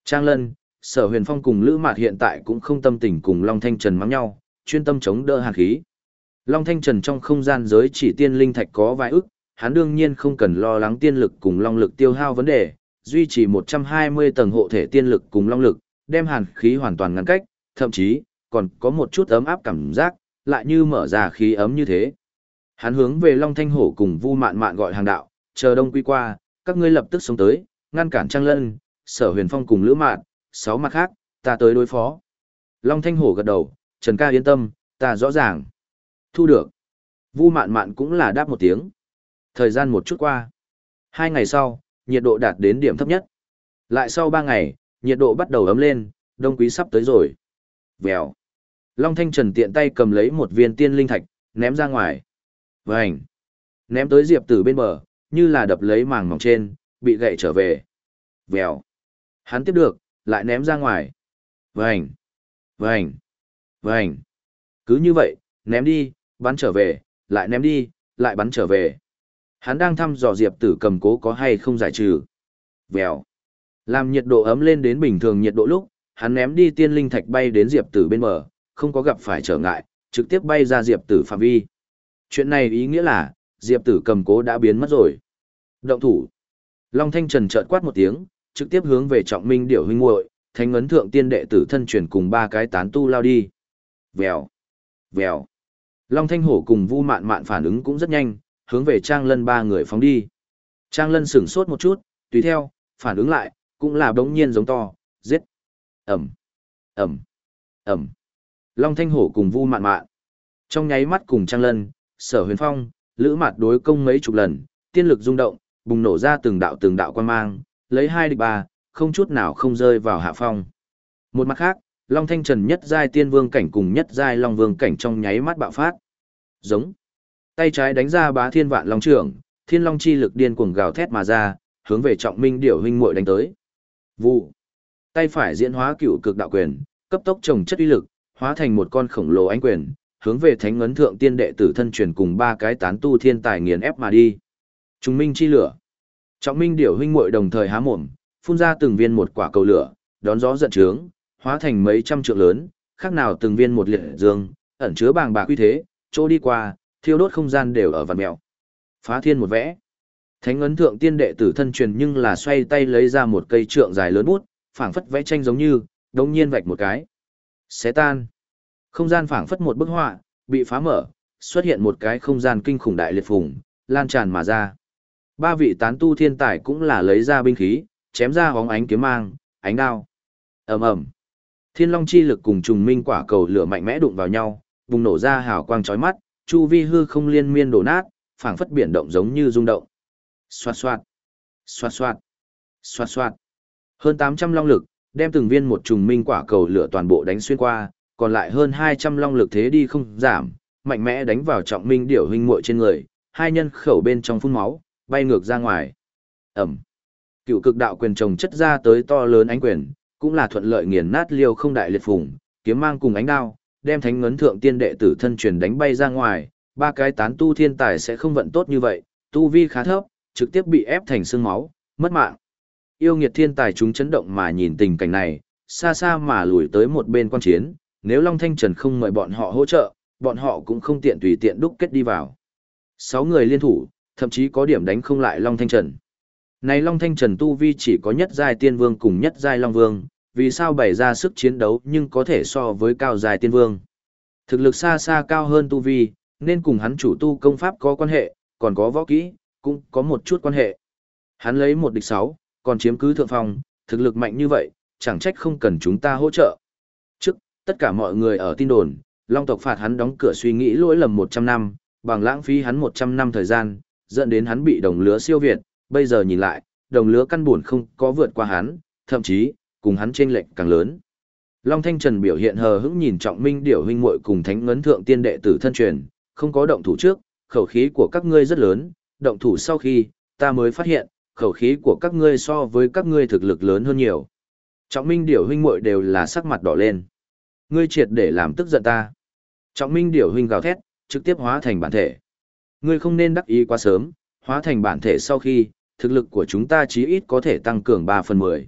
Trang Lân, Sở Huyền Phong cùng Lữ Mạt hiện tại cũng không tâm tình cùng Long Thanh Trần mắng nhau, chuyên tâm chống đỡ hàn khí. Long Thanh Trần trong không gian giới chỉ tiên linh thạch có vài ức, hắn đương nhiên không cần lo lắng tiên lực cùng long lực tiêu hao vấn đề, duy trì 120 tầng hộ thể tiên lực cùng long lực, đem hàn khí hoàn toàn ngăn cách, thậm chí còn có một chút ấm áp cảm giác, lại như mở ra khí ấm như thế. Hắn hướng về Long Thanh Hổ cùng Vu Mạn Mạn gọi hàng đạo, chờ đông quy qua, các ngươi lập tức sống tới, ngăn cản Trang Lân, Sở Huyền Phong cùng Lữ Mạn, sáu mặt khác, ta tới đối phó. Long Thanh Hổ gật đầu, Trần ca yên tâm, ta rõ ràng. Thu được. Vu Mạn Mạn cũng là đáp một tiếng. Thời gian một chút qua. Hai ngày sau, nhiệt độ đạt đến điểm thấp nhất. Lại sau ba ngày, nhiệt độ bắt đầu ấm lên, đông quý sắp tới rồi. Vèo. Long Thanh Trần tiện tay cầm lấy một viên tiên linh thạch, ném ra ngoài. Vành. Ném tới Diệp Tử bên bờ, như là đập lấy màng mỏng trên, bị gậy trở về. Vèo. Hắn tiếp được, lại ném ra ngoài. Vành. Vành. Vành. Cứ như vậy, ném đi, bắn trở về, lại ném đi, lại bắn trở về. Hắn đang thăm dò Diệp Tử cầm cố có hay không giải trừ. Vèo. Làm nhiệt độ ấm lên đến bình thường nhiệt độ lúc, hắn ném đi tiên linh thạch bay đến Diệp Tử bên bờ, không có gặp phải trở ngại, trực tiếp bay ra Diệp Tử phạm vi. Chuyện này ý nghĩa là, Diệp Tử cầm cố đã biến mất rồi. Động thủ. Long Thanh Trần chợt quát một tiếng, trực tiếp hướng về Trọng Minh Điểu huynh muội, Thánh ấn thượng tiên đệ tử thân truyền cùng ba cái tán tu lao đi. Vèo. Vèo. Long Thanh Hổ cùng Vu Mạn Mạn phản ứng cũng rất nhanh, hướng về Trang Lân ba người phóng đi. Trang Lân sửng sốt một chút, tùy theo, phản ứng lại, cũng là đống nhiên giống to, giết. Ẩm, Ẩm, Ẩm. Long Thanh Hổ cùng Vu Mạn Mạn. Trong nháy mắt cùng Trang Lân, Sở Huyền Phong, Lữ Mạt đối công mấy chục lần, tiên lực rung động, bùng nổ ra từng đạo từng đạo quan mang, lấy hai địch ba, không chút nào không rơi vào hạ phong. Một mặt khác, Long Thanh Trần nhất giai tiên vương cảnh cùng nhất giai long vương cảnh trong nháy mắt bạo phát. Giống. Tay trái đánh ra bá thiên vạn long trưởng, thiên long chi lực điên cuồng gào thét mà ra, hướng về trọng minh điểu huynh muội đánh tới. Vụ. Tay phải diễn hóa cựu cực đạo quyền, cấp tốc trồng chất uy lực, hóa thành một con khổng lồ ánh quyền, hướng về thánh ngấn thượng tiên đệ tử thân truyền cùng ba cái tán tu thiên tài nghiền ép mà đi. Trung minh chi lửa. Trọng minh điểu huynh muội đồng thời há mồm, phun ra từng viên một quả cầu lửa, đón gió giận trướng, hóa thành mấy trăm trượng lớn, khác nào từng viên một liệt dương, ẩn chứa bàng bạc uy thế, chỗ đi qua, thiêu đốt không gian đều ở vằn mèo. Phá thiên một vẽ. Thánh ấn thượng tiên đệ tử thân truyền nhưng là xoay tay lấy ra một cây trượng dài lớn bút, phảng phất vẽ tranh giống như, đồng nhiên vạch một cái. Xé tan. Không gian phảng phất một bức họa, bị phá mở, xuất hiện một cái không gian kinh khủng đại liệt phùng, lan tràn mà ra. Ba vị tán tu thiên tài cũng là lấy ra binh khí, chém ra hóng ánh kiếm mang, ánh đao. ầm ầm Thiên Long chi lực cùng trùng minh quả cầu lửa mạnh mẽ đụng vào nhau, bùng nổ ra hào quang chói mắt, chu vi hư không liên miên đổ nát, phảng phất biển động giống như rung động. Xoạt xoạt, xoạt xoạt, xoạt xoạt. Hơn 800 long lực, đem từng viên một trùng minh quả cầu lửa toàn bộ đánh xuyên qua, còn lại hơn 200 long lực thế đi không giảm, mạnh mẽ đánh vào trọng minh điểu huynh muội trên người, hai nhân khẩu bên trong phun máu, bay ngược ra ngoài. Ẩm. Cựu cực đạo quyền trồng chất ra tới to lớn ánh quyền, cũng là thuận lợi nghiền nát liêu không đại liệt phùng, kiếm mang cùng ánh đao, đem thánh ngấn thượng tiên đệ tử thân truyền đánh bay ra ngoài, ba cái tán tu thiên tài sẽ không vận tốt như vậy, tu vi khá thấp, trực tiếp bị ép thành xương máu, mất mạng. Yêu nghiệt thiên tài chúng chấn động mà nhìn tình cảnh này, xa xa mà lùi tới một bên quan chiến, nếu Long Thanh Trần không mời bọn họ hỗ trợ, bọn họ cũng không tiện tùy tiện đúc kết đi vào. Sáu người liên thủ, thậm chí có điểm đánh không lại Long Thanh Trần. Này Long Thanh Trần Tu Vi chỉ có nhất giai tiên vương cùng nhất giai Long Vương, vì sao bày ra sức chiến đấu nhưng có thể so với cao giai tiên vương. Thực lực xa xa cao hơn Tu Vi, nên cùng hắn chủ tu công pháp có quan hệ, còn có võ kỹ, cũng có một chút quan hệ. Hắn lấy một địch sáu, còn chiếm cứ thượng phong, thực lực mạnh như vậy, chẳng trách không cần chúng ta hỗ trợ. Trước, tất cả mọi người ở tin đồn, Long tộc phạt hắn đóng cửa suy nghĩ lỗi lầm 100 năm, bằng lãng phí hắn 100 năm thời gian, dẫn đến hắn bị đồng lứa siêu việt, bây giờ nhìn lại, đồng lứa căn buồn không có vượt qua hắn, thậm chí, cùng hắn chênh lệch càng lớn. Long Thanh Trần biểu hiện hờ hững nhìn Trọng Minh điểu huynh muội cùng Thánh Ngấn Thượng Tiên đệ tử thân truyền, không có động thủ trước, khẩu khí của các ngươi rất lớn, động thủ sau khi, ta mới phát hiện, khẩu khí của các ngươi so với các ngươi thực lực lớn hơn nhiều. Trọng Minh điểu huynh muội đều là sắc mặt đỏ lên. Ngươi triệt để làm tức giận ta. Trọng Minh điểu huynh gào thét, trực tiếp hóa thành bản thể. Ngươi không nên đắc ý quá sớm, hóa thành bản thể sau khi, thực lực của chúng ta chí ít có thể tăng cường 3 phần 10.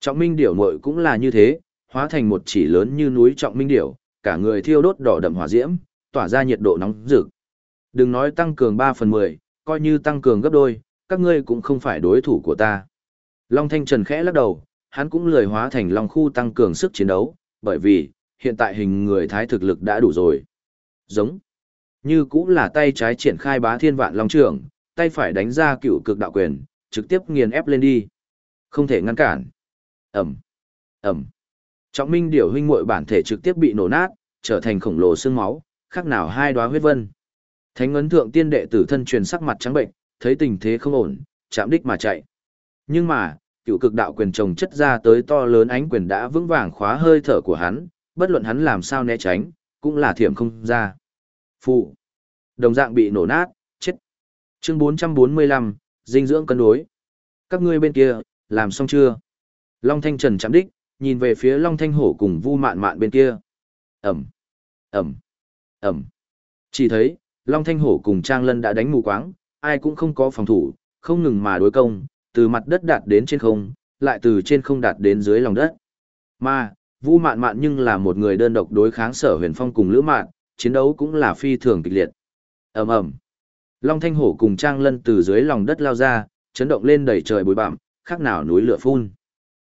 Trọng Minh điểu muội cũng là như thế, hóa thành một chỉ lớn như núi Trọng Minh điểu, cả người thiêu đốt đỏ đậm hỏa diễm, tỏa ra nhiệt độ nóng rực. Đừng nói tăng cường 3 phần 10, coi như tăng cường gấp đôi, các ngươi cũng không phải đối thủ của ta. Long Thanh Trần khẽ lắc đầu, hắn cũng lười hóa thành Long Khu tăng cường sức chiến đấu, bởi vì, hiện tại hình người thái thực lực đã đủ rồi. Giống. Như cũng là tay trái triển khai bá thiên vạn Long Trường, tay phải đánh ra cựu cực đạo quyền, trực tiếp nghiền ép lên đi. Không thể ngăn cản. Ẩm. Ẩm. Trọng minh điểu huynh muội bản thể trực tiếp bị nổ nát, trở thành khổng lồ xương máu, khác nào hai đóa huyết vân. Thánh ấn thượng tiên đệ tử thân truyền sắc mặt trắng bệnh, thấy tình thế không ổn, chạm đích mà chạy. Nhưng mà, cựu cực đạo quyền trồng chất ra tới to lớn ánh quyền đã vững vàng khóa hơi thở của hắn, bất luận hắn làm sao né tránh, cũng là thiểm không ra. Phụ. Đồng dạng bị nổ nát, chết. Chương 445, dinh dưỡng cân đối. Các ngươi bên kia, làm xong chưa? Long Thanh Trần chạm đích, nhìn về phía Long Thanh Hổ cùng Vu Mạn Mạn bên kia. Ẩm, Ẩm, Ẩm. Chỉ thấy, Long Thanh Hổ cùng Trang Lân đã đánh mù quáng, ai cũng không có phòng thủ, không ngừng mà đối công, từ mặt đất đạt đến trên không, lại từ trên không đạt đến dưới lòng đất. Mà, Vu Mạn Mạn nhưng là một người đơn độc đối kháng Sở Huyền Phong cùng Lữ Mạn, chiến đấu cũng là phi thường kịch liệt. Ầm ầm. Long Thanh Hổ cùng Trang Lân từ dưới lòng đất lao ra, chấn động lên đầy trời bụi bặm, khác nào núi lửa phun.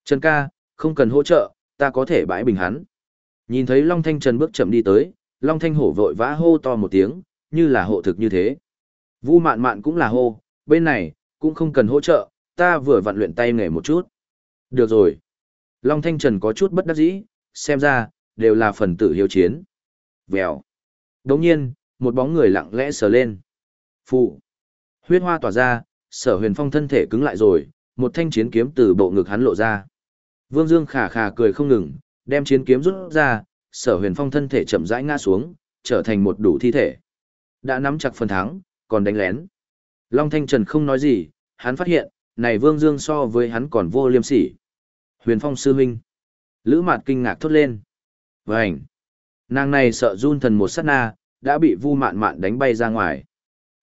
Trần ca, không cần hỗ trợ, ta có thể bãi bình hắn. Nhìn thấy Long Thanh Trần bước chậm đi tới, Long Thanh Hổ vội vã hô to một tiếng, như là hộ thực như thế. Vu mạn mạn cũng là hô, bên này, cũng không cần hỗ trợ, ta vừa vặn luyện tay nghề một chút. Được rồi. Long Thanh Trần có chút bất đắc dĩ, xem ra, đều là phần tử hiếu chiến. Vèo. Đồng nhiên, một bóng người lặng lẽ sờ lên. Phụ. Huyết hoa tỏa ra, sở huyền phong thân thể cứng lại rồi, một thanh chiến kiếm từ bộ ngực hắn lộ ra. Vương Dương khà khà cười không ngừng, đem chiến kiếm rút ra, sở huyền phong thân thể chậm rãi ngã xuống, trở thành một đủ thi thể. Đã nắm chặt phần thắng, còn đánh lén. Long Thanh Trần không nói gì, hắn phát hiện, này Vương Dương so với hắn còn vô liêm sỉ. Huyền Phong sư huynh. Lữ Mạt kinh ngạc thốt lên. Vành. Nàng này sợ run thần một sát na, đã bị Vu Mạn Mạn đánh bay ra ngoài.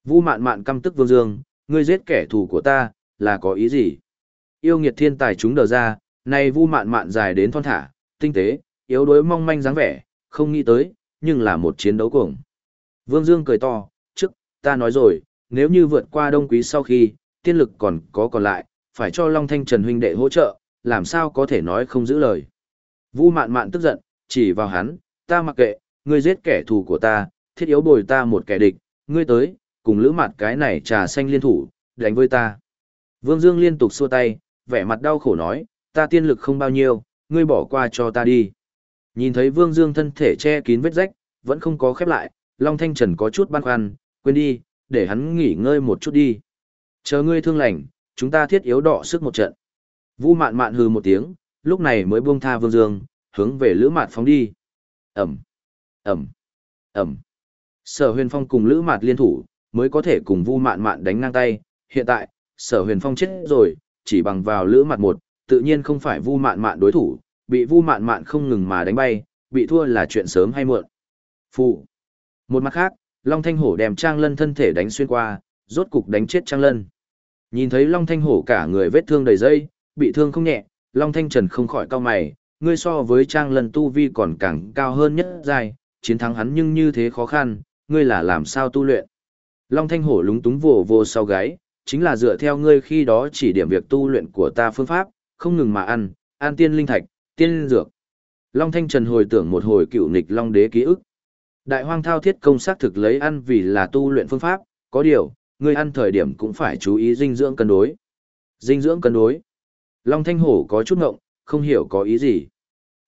Vu Mạn Mạn căm tức Vương Dương, ngươi giết kẻ thù của ta, là có ý gì? Yêu nghiệt thiên tài chúng đờ ra, này Vu Mạn Mạn dài đến thon thả, tinh tế, yếu đuối mong manh dáng vẻ, không nghĩ tới, nhưng là một chiến đấu cuồng. Vương Dương cười to, ta nói rồi, nếu như vượt qua đông quý sau khi, tiên lực còn có còn lại, phải cho Long Thanh Trần huynh đệ hỗ trợ, làm sao có thể nói không giữ lời. Vu mạn mạn tức giận, chỉ vào hắn, ta mặc kệ, ngươi giết kẻ thù của ta, thiết yếu bồi ta một kẻ địch, ngươi tới, cùng lữ mặt cái này trà xanh liên thủ, đánh với ta. Vương Dương liên tục xua tay, vẻ mặt đau khổ nói, ta tiên lực không bao nhiêu, ngươi bỏ qua cho ta đi. Nhìn thấy Vương Dương thân thể che kín vết rách, vẫn không có khép lại, Long Thanh Trần có chút băn khoăn, quên đi, để hắn nghỉ ngơi một chút đi. Chờ ngươi thương lành, chúng ta thiết yếu đọ sức một trận. Vu mạn mạn hừ một tiếng, lúc này mới buông tha Vương Dương, hướng về Lữ Mạn phóng đi. Ẩm, Ẩm, Ẩm. Sở huyền phong cùng Lữ Mạt liên thủ, mới có thể cùng Vu Mạn Mạn đánh ngang tay. Hiện tại, Sở huyền phong chết rồi, chỉ bằng vào Lữ Mạt một, tự nhiên không phải Vu Mạn Mạn đối thủ, bị Vu Mạn Mạn không ngừng mà đánh bay, bị thua là chuyện sớm hay muộn. Phụ. Một mặt khác, Long Thanh Hổ đem Trang Lân thân thể đánh xuyên qua, rốt cục đánh chết Trang Lân. Nhìn thấy Long Thanh Hổ cả người vết thương đầy dây, bị thương không nhẹ, Long Thanh Trần không khỏi cao mày, ngươi so với Trang Lân tu vi còn càng cao hơn nhất dài, chiến thắng hắn nhưng như thế khó khăn, ngươi là làm sao tu luyện. Long Thanh Hổ lúng túng vồ vô sau gáy, chính là dựa theo ngươi khi đó chỉ điểm việc tu luyện của ta phương pháp, không ngừng mà ăn, ăn tiên linh thạch, tiên linh dược. Long Thanh Trần hồi tưởng một hồi cựu nịch Long Đế ký ức. Đại hoang thao thiết công xác thực lấy ăn vì là tu luyện phương pháp, có điều, ngươi ăn thời điểm cũng phải chú ý dinh dưỡng cân đối. Dinh dưỡng cân đối. Long Thanh Hổ có chút ngộng, không hiểu có ý gì.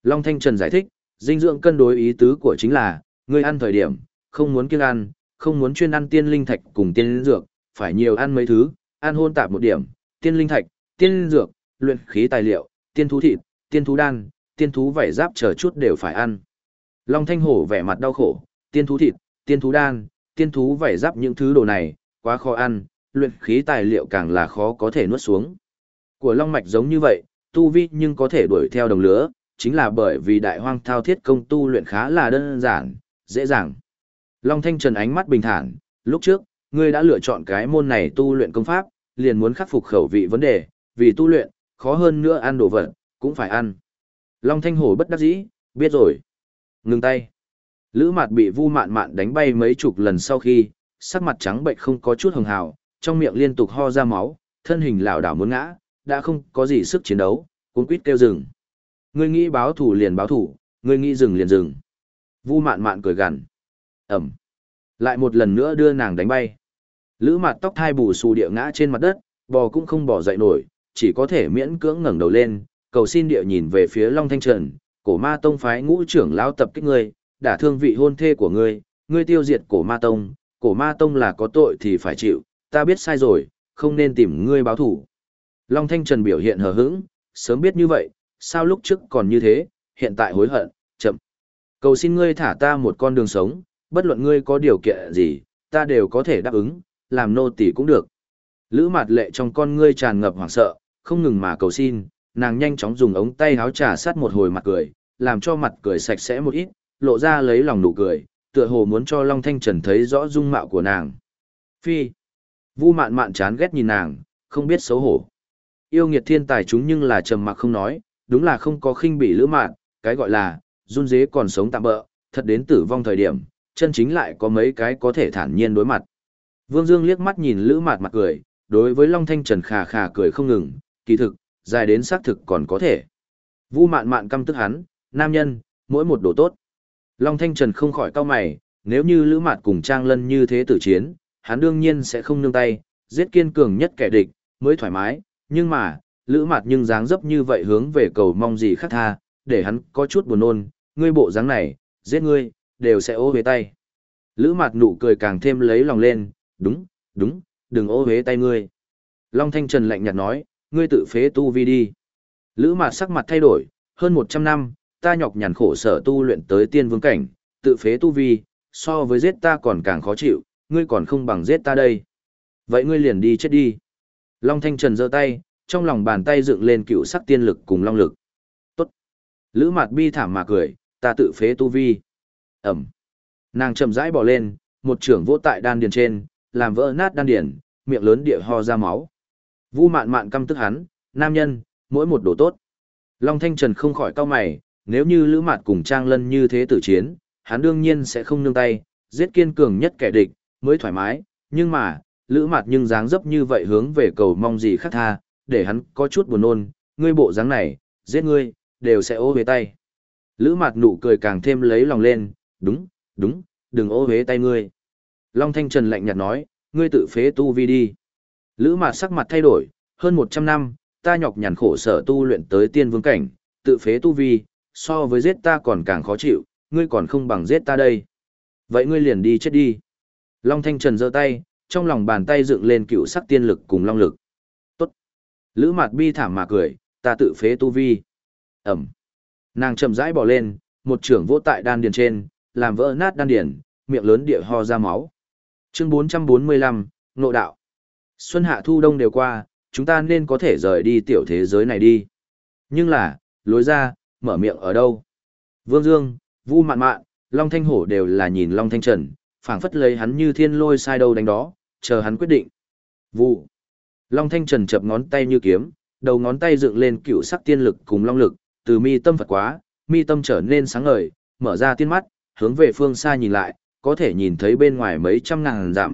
Long Thanh Trần giải thích, dinh dưỡng cân đối ý tứ của chính là, ngươi ăn thời điểm, không muốn kiêng ăn, không muốn chuyên ăn tiên linh thạch cùng tiên linh dược, phải nhiều ăn mấy thứ, ăn hôn tạp một điểm, tiên linh thạch, tiên linh dược, luyện khí tài liệu, tiên thú thịt, tiên thú đan, tiên thú vảy giáp chờ chút đều phải ăn. Long Thanh Hổ vẻ mặt đau khổ, tiên thú thịt, tiên thú đan, tiên thú vảy giáp những thứ đồ này, quá khó ăn, luyện khí tài liệu càng là khó có thể nuốt xuống. Của Long Mạch giống như vậy, tu vi nhưng có thể đuổi theo đồng lứa, chính là bởi vì đại hoang thao thiết công tu luyện khá là đơn giản, dễ dàng. Long Thanh Trần ánh mắt bình thản, lúc trước, ngươi đã lựa chọn cái môn này tu luyện công pháp, liền muốn khắc phục khẩu vị vấn đề, vì tu luyện, khó hơn nữa ăn đồ vật, cũng phải ăn. Long Thanh Hổ bất đắc dĩ, biết rồi. Ngừng tay. Lữ mạt bị vu mạn mạn đánh bay mấy chục lần sau khi, sắc mặt trắng bệnh không có chút hồng hào, trong miệng liên tục ho ra máu, thân hình lảo đảo muốn ngã, đã không có gì sức chiến đấu, cuốn quýt kêu rừng. Ngươi nghĩ báo thủ liền báo thủ, ngươi nghĩ dừng liền dừng. Vu mạn mạn cười gằn. Ẩm. Lại một lần nữa đưa nàng đánh bay. Lữ mạt tóc thai bù xù địa ngã trên mặt đất, bò cũng không bò dậy nổi, chỉ có thể miễn cưỡng ngẩng đầu lên, cầu xin địa nhìn về phía Long Thanh Trần, cổ ma tông phái ngũ trưởng lao tập kích ngươi, đã thương vị hôn thê của ngươi, ngươi tiêu diệt cổ ma tông, cổ ma tông là có tội thì phải chịu, ta biết sai rồi, không nên tìm ngươi báo thủ. Long Thanh Trần biểu hiện hờ hững, sớm biết như vậy, sao lúc trước còn như thế, hiện tại hối hận, chậm. Cầu xin ngươi thả ta một con đường sống, bất luận ngươi có điều kiện gì, ta đều có thể đáp ứng, làm nô tỳ cũng được. Lữ mặt lệ trong con ngươi tràn ngập hoảng sợ, không ngừng mà cầu xin, nàng nhanh chóng dùng ống tay áo trà sát một hồi mặt cười, làm cho mặt cười sạch sẽ một ít, lộ ra lấy lòng nụ cười, tựa hồ muốn cho Long Thanh Trần thấy rõ dung mạo của nàng. Phi. Vu mạn mạn chán ghét nhìn nàng, không biết xấu hổ. Yêu nghiệt thiên tài chúng nhưng là trầm mặc không nói, đúng là không có khinh bỉ lữ mạn, cái gọi là, run dế còn sống tạm bỡ, thật đến tử vong thời điểm, chân chính lại có mấy cái có thể thản nhiên đối mặt. Vương Dương liếc mắt nhìn lữ mạn mặt cười, đối với Long Thanh Trần khà khà cười không ngừng, kỳ thực, dài đến xác thực còn có thể. Vu mạn mạn căm tức hắn, nam nhân, mỗi một đồ tốt. Long Thanh Trần không khỏi cau mày, nếu như Lữ Mạt cùng Trang Lân như thế tử chiến, hắn đương nhiên sẽ không nương tay, giết kiên cường nhất kẻ địch, mới thoải mái, nhưng mà, Lữ Mạt nhưng dáng dấp như vậy hướng về cầu mong gì khác tha, để hắn có chút buồn nôn, ngươi bộ dáng này, giết ngươi, đều sẽ ô về tay. Lữ Mạt nụ cười càng thêm lấy lòng lên, đúng, đúng, đừng ô hế tay ngươi. Long Thanh Trần lạnh nhạt nói, ngươi tự phế tu vi đi. Lữ Mạt sắc mặt thay đổi, hơn 100 năm, ta nhọc nhằn khổ sở tu luyện tới tiên vương cảnh, tự phế tu vi, so với giết ta còn càng khó chịu, ngươi còn không bằng giết ta đây. Vậy ngươi liền đi chết đi. Long Thanh Trần giơ tay, trong lòng bàn tay dựng lên cựu sắc tiên lực cùng long lực. Tốt. Lữ Mạt bi thảm mà cười, ta tự phế tu vi. Ẩm. Nàng chậm rãi bỏ lên, một trưởng vỗ tại đan điền trên, làm vỡ nát đan điền, miệng lớn địa ho ra máu. Vu mạn mạn căm tức hắn, nam nhân, mỗi một đồ tốt. Long Thanh Trần không khỏi cau mày, nếu như Lữ Mạt cùng Trang Lân như thế tử chiến, hắn đương nhiên sẽ không nương tay, giết kiên cường nhất kẻ địch, mới thoải mái, nhưng mà, Lữ Mạt nhưng dáng dấp như vậy hướng về cầu mong gì khác tha, để hắn có chút buồn nôn, ngươi bộ dáng này, giết ngươi, đều sẽ ô về tay. Lữ Mạt nụ cười càng thêm lấy lòng lên, đúng, đúng, đừng ô về tay ngươi. Long Thanh Trần lạnh nhạt nói, ngươi tự phế tu vi đi. Lữ Mạt sắc mặt thay đổi, hơn 100 năm, ta nhọc nhằn khổ sở tu luyện tới tiên vương cảnh, tự phế tu vi, so với giết ta còn càng khó chịu, ngươi còn không bằng giết ta đây. Vậy ngươi liền đi chết đi. Long Thanh Trần giơ tay, trong lòng bàn tay dựng lên cựu sắc tiên lực cùng long lực. Tốt. Lữ Mạt bi thảm mà cười, ta tự phế tu vi. Ẩm. Nàng chậm rãi bỏ lên, một trưởng vỗ tại đan điền trên, làm vỡ nát đan điền, miệng lớn địa ho ra máu. Chương 445, nội đạo. Xuân hạ thu đông đều qua, chúng ta nên có thể rời đi tiểu thế giới này đi. Nhưng là, lối ra, mở miệng ở đâu? Vương Dương, Vu Mạn Mạn, Long Thanh Hổ đều là nhìn Long Thanh Trần, phảng phất lấy hắn như thiên lôi sai đâu đánh đó, chờ hắn quyết định. Vụ. Long Thanh Trần chập ngón tay như kiếm, đầu ngón tay dựng lên cựu sắc tiên lực cùng long lực, từ mi tâm Phật quá, mi tâm trở nên sáng ngời, mở ra tiên mắt, hướng về phương xa nhìn lại, có thể nhìn thấy bên ngoài mấy trăm ngàn dặm.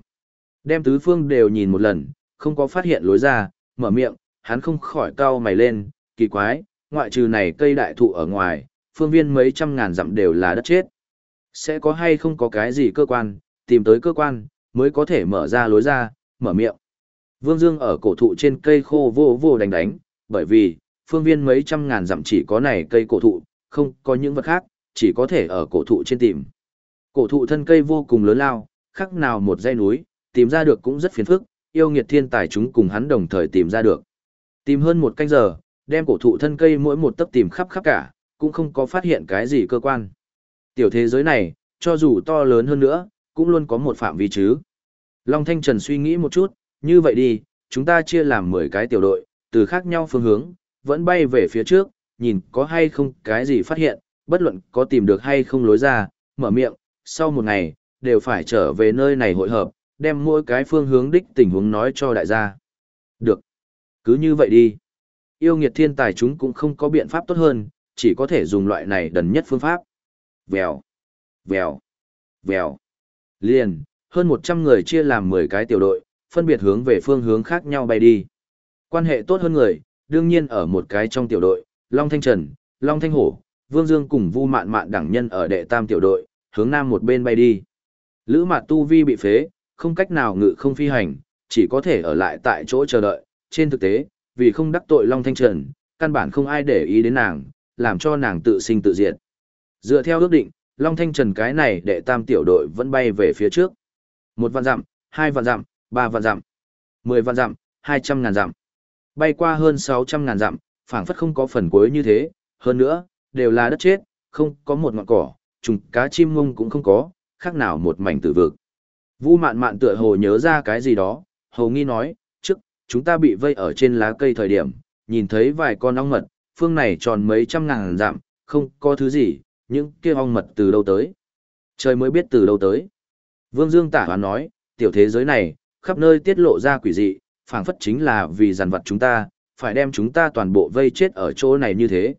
Đem tứ phương đều nhìn một lần, không có phát hiện lối ra, mở miệng, hắn không khỏi cau mày lên, kỳ quái, ngoại trừ này cây đại thụ ở ngoài, phương viên mấy trăm ngàn dặm đều là đất chết. Sẽ có hay không có cái gì cơ quan, tìm tới cơ quan, mới có thể mở ra lối ra, mở miệng. Vương Dương ở cổ thụ trên cây khô vô vô đánh đánh, bởi vì, phương viên mấy trăm ngàn dặm chỉ có này cây cổ thụ, không có những vật khác, chỉ có thể ở cổ thụ trên tìm. Cổ thụ thân cây vô cùng lớn lao, khác nào một dãy núi, tìm ra được cũng rất phiền phức, yêu nghiệt thiên tài chúng cùng hắn đồng thời tìm ra được. Tìm hơn một canh giờ, đem cổ thụ thân cây mỗi một tấc tìm khắp khắp cả, cũng không có phát hiện cái gì cơ quan. Tiểu thế giới này, cho dù to lớn hơn nữa, cũng luôn có một phạm vi chứ. Long Thanh Trần suy nghĩ một chút, như vậy đi, chúng ta chia làm 10 cái tiểu đội, từ khác nhau phương hướng, vẫn bay về phía trước, nhìn có hay không cái gì phát hiện, bất luận có tìm được hay không lối ra, mở miệng, sau một ngày, đều phải trở về nơi này hội hợp, đem mỗi cái phương hướng đích tình huống nói cho đại gia. Được. Cứ như vậy đi. Yêu nghiệt thiên tài chúng cũng không có biện pháp tốt hơn, chỉ có thể dùng loại này đần nhất phương pháp. Vèo, vèo, vèo. Liền, hơn 100 người chia làm 10 cái tiểu đội, phân biệt hướng về phương hướng khác nhau bay đi. Quan hệ tốt hơn người, đương nhiên ở một cái trong tiểu đội, Long Thanh Trần, Long Thanh Hổ, Vương Dương cùng Vu Mạn Mạn đẳng nhân ở đệ tam tiểu đội, hướng nam một bên bay đi. Lữ Mạt Tu Vi bị phế, không cách nào ngự không phi hành, chỉ có thể ở lại tại chỗ chờ đợi. Trên thực tế, vì không đắc tội Long Thanh Trần, căn bản không ai để ý đến nàng, làm cho nàng tự sinh tự diệt. Dựa theo ước định, Long Thanh Trần cái này đệ tam tiểu đội vẫn bay về phía trước. Một vạn dặm, hai vạn dặm, ba vạn dặm, mười vạn dặm, hai trăm ngàn dặm. Bay qua hơn sáu trăm ngàn dặm, phảng phất không có phần cuối như thế, hơn nữa, đều là đất chết, không có một ngọn cỏ, trùng cá chim ngông cũng không có, khác nào một mảnh tử vực. Vu mạn mạn tựa hồ nhớ ra cái gì đó, hầu nghi nói, chúng ta bị vây ở trên lá cây thời điểm, nhìn thấy vài con ong mật, phương này tròn mấy trăm ngàn dặm, không có thứ gì, những kia ong mật từ đâu tới. Trời mới biết từ đâu tới. Vương Dương tả hoán nói, tiểu thế giới này, khắp nơi tiết lộ ra quỷ dị, phảng phất chính là vì giàn vật chúng ta, phải đem chúng ta toàn bộ vây chết ở chỗ này như thế.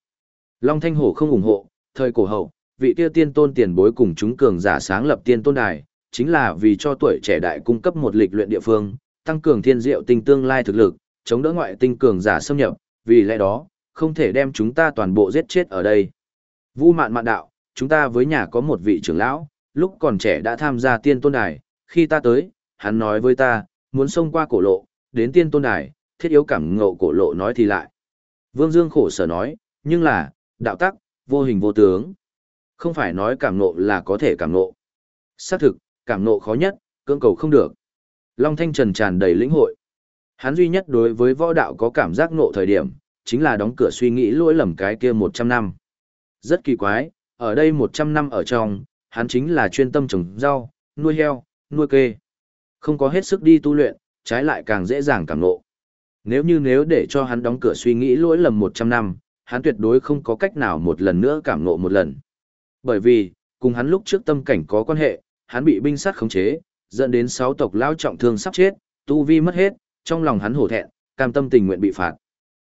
Long Thanh Hổ không ủng hộ, thời cổ hậu, vị kia tiên tôn tiền bối cùng chúng cường giả sáng lập tiên tôn đài, chính là vì cho tuổi trẻ đại cung cấp một lịch luyện địa phương, tăng cường thiên diệu tinh tương lai thực lực, chống đỡ ngoại tinh cường giả xâm nhập, vì lẽ đó, không thể đem chúng ta toàn bộ giết chết ở đây. Vu mạn mạn đạo, chúng ta với nhà có một vị trưởng lão, lúc còn trẻ đã tham gia tiên tôn đài, khi ta tới, hắn nói với ta, muốn xông qua cổ lộ, đến tiên tôn đài, thiết yếu cảm ngộ cổ lộ nói thì lại. Vương Dương khổ sở nói, nhưng là, đạo tắc, vô hình vô tướng. Không phải nói cảm ngộ là có thể cảm ngộ. Xác thực, cảm ngộ khó nhất, cưỡng cầu không được. Long Thanh Trần tràn đầy lĩnh hội. Hắn duy nhất đối với võ đạo có cảm giác ngộ thời điểm, chính là đóng cửa suy nghĩ lỗi lầm cái kia 100 năm. Rất kỳ quái, ở đây 100 năm ở trong, hắn chính là chuyên tâm trồng rau, nuôi heo, nuôi kê. Không có hết sức đi tu luyện, trái lại càng dễ dàng cảm ngộ. Nếu như nếu để cho hắn đóng cửa suy nghĩ lỗi lầm 100 năm, hắn tuyệt đối không có cách nào một lần nữa cảm ngộ một lần. Bởi vì, cùng hắn lúc trước tâm cảnh có quan hệ, hắn bị binh sát khống chế, dẫn đến sáu tộc lao trọng thương sắp chết, tu vi mất hết, trong lòng hắn hổ thẹn, cam tâm tình nguyện bị phạt.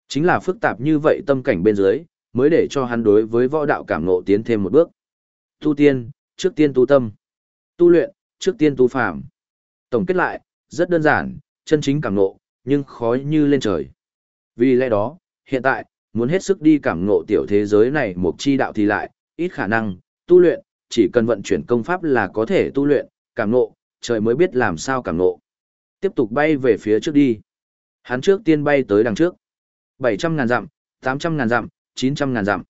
Chính là phức tạp như vậy tâm cảnh bên dưới, mới để cho hắn đối với võ đạo cảm ngộ tiến thêm một bước. Tu tiên, trước tiên tu tâm. Tu luyện, trước tiên tu phàm. Tổng kết lại, rất đơn giản, chân chính cảm ngộ, nhưng khó như lên trời. Vì lẽ đó, hiện tại, muốn hết sức đi cảm ngộ tiểu thế giới này một chi đạo thì lại, ít khả năng, tu luyện, chỉ cần vận chuyển công pháp là có thể tu luyện, cảm ngộ, trời mới biết làm sao cảm nộ Tiếp tục bay về phía trước đi. Hắn trước tiên bay tới đằng trước. 700 ngàn dặm, 800 ngàn dặm, 900 ngàn dặm.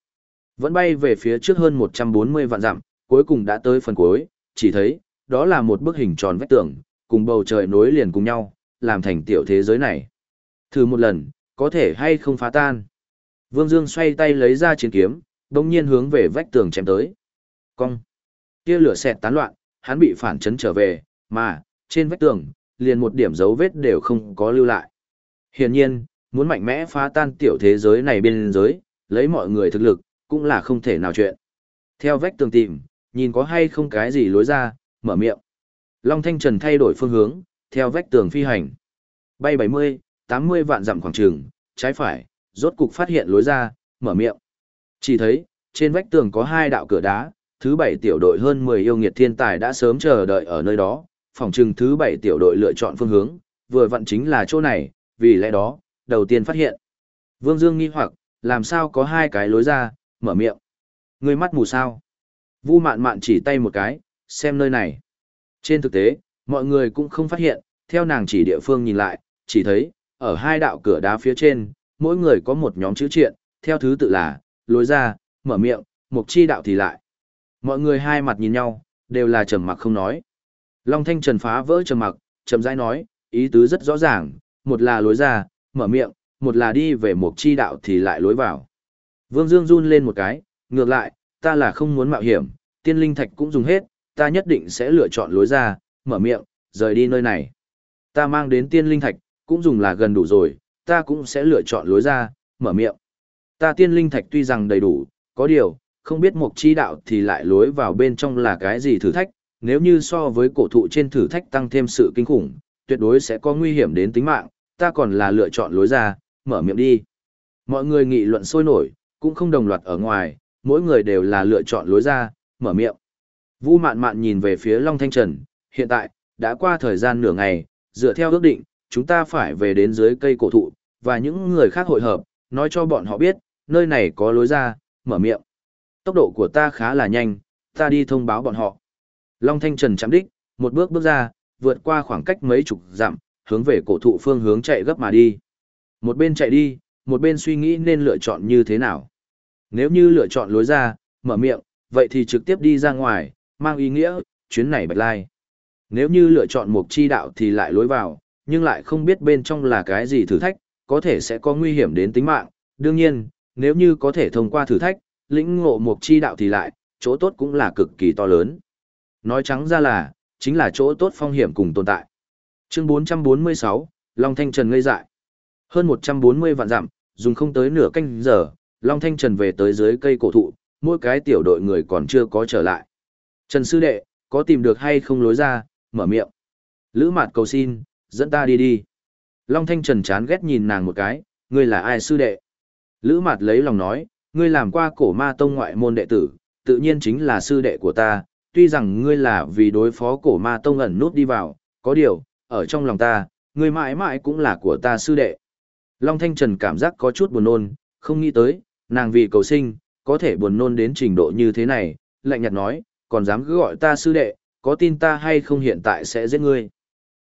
Vẫn bay về phía trước hơn 140 vạn dặm, cuối cùng đã tới phần cuối, chỉ thấy, đó là một bức hình tròn vách tường, cùng bầu trời nối liền cùng nhau, làm thành tiểu thế giới này. Thử một lần, có thể hay không phá tan. Vương Dương xoay tay lấy ra chiến kiếm, đồng nhiên hướng về vách tường chém tới. Cong. Kia lửa xẹt tán loạn, hắn bị phản chấn trở về, mà, trên vách tường, liền một điểm dấu vết đều không có lưu lại. Hiển nhiên, muốn mạnh mẽ phá tan tiểu thế giới này bên giới, lấy mọi người thực lực, cũng là không thể nào chuyện. Theo vách tường tìm, nhìn có hay không cái gì lối ra, mở miệng. Long Thanh Trần thay đổi phương hướng, theo vách tường phi hành. Bay 70, 80 vạn dặm khoảng trường, trái phải, rốt cục phát hiện lối ra, mở miệng. Chỉ thấy, trên vách tường có hai đạo cửa đá, thứ bảy tiểu đội hơn 10 yêu nghiệt thiên tài đã sớm chờ đợi ở nơi đó, phòng trừng thứ bảy tiểu đội lựa chọn phương hướng, vừa vặn chính là chỗ này, vì lẽ đó, đầu tiên phát hiện. Vương Dương nghi hoặc, làm sao có hai cái lối ra, mở miệng. Người mắt mù sao? Vu mạn mạn chỉ tay một cái, xem nơi này. Trên thực tế, mọi người cũng không phát hiện, theo nàng chỉ địa phương nhìn lại, chỉ thấy, ở hai đạo cửa đá phía trên, mỗi người có một nhóm chữ triện, theo thứ tự là, lối ra, mở miệng, mục chi đạo thì lại. Mọi người hai mặt nhìn nhau, đều là trầm mặc không nói. Long Thanh Trần phá vỡ trầm mặc, trầm rãi nói, ý tứ rất rõ ràng, một là lối ra, mở miệng, một là đi về mục chi đạo thì lại lối vào. Vương Dương run lên một cái, ngược lại, ta là không muốn mạo hiểm, tiên linh thạch cũng dùng hết, ta nhất định sẽ lựa chọn lối ra, mở miệng, rời đi nơi này. Ta mang đến tiên linh thạch, cũng dùng là gần đủ rồi, ta cũng sẽ lựa chọn lối ra, mở miệng. Ta tiên linh thạch tuy rằng đầy đủ, có điều, không biết mục chi đạo thì lại lối vào bên trong là cái gì thử thách, nếu như so với cổ thụ trên thử thách tăng thêm sự kinh khủng, tuyệt đối sẽ có nguy hiểm đến tính mạng, ta còn là lựa chọn lối ra, mở miệng đi. Mọi người nghị luận sôi nổi, cũng không đồng loạt ở ngoài, mỗi người đều là lựa chọn lối ra, mở miệng. Vu mạn mạn nhìn về phía Long Thanh Trần, hiện tại, đã qua thời gian nửa ngày, dựa theo ước định, chúng ta phải về đến dưới cây cổ thụ, và những người khác hội hợp, nói cho bọn họ biết, nơi này có lối ra, mở miệng. Tốc độ của ta khá là nhanh, ta đi thông báo bọn họ. Long Thanh Trần chạm đích, một bước bước ra, vượt qua khoảng cách mấy chục dặm, hướng về cổ thụ phương hướng chạy gấp mà đi. Một bên chạy đi, một bên suy nghĩ nên lựa chọn như thế nào. Nếu như lựa chọn lối ra, mở miệng, vậy thì trực tiếp đi ra ngoài, mang ý nghĩa, chuyến này bạch lai. Nếu như lựa chọn một chi đạo thì lại lối vào, nhưng lại không biết bên trong là cái gì thử thách, có thể sẽ có nguy hiểm đến tính mạng. Đương nhiên, nếu như có thể thông qua thử thách, lĩnh ngộ một chi đạo thì lại, chỗ tốt cũng là cực kỳ to lớn. Nói trắng ra là, chính là chỗ tốt phong hiểm cùng tồn tại. Chương 446, Long Thanh Trần ngây dại. Hơn 140 vạn dặm, dùng không tới nửa canh giờ, Long Thanh Trần về tới dưới cây cổ thụ, mỗi cái tiểu đội người còn chưa có trở lại. Trần Sư Đệ, có tìm được hay không lối ra, mở miệng. Lữ Mạt cầu xin, dẫn ta đi đi. Long Thanh Trần chán ghét nhìn nàng một cái, ngươi là ai sư đệ? Lữ Mạt lấy lòng nói, ngươi làm qua cổ ma tông ngoại môn đệ tử, tự nhiên chính là sư đệ của ta, tuy rằng ngươi là vì đối phó cổ ma tông ẩn nút đi vào, có điều, ở trong lòng ta, ngươi mãi mãi cũng là của ta sư đệ. Long Thanh Trần cảm giác có chút buồn nôn, không nghĩ tới, nàng vì cầu sinh, có thể buồn nôn đến trình độ như thế này, lạnh nhạt nói, còn dám cứ gọi ta sư đệ, có tin ta hay không hiện tại sẽ giết ngươi.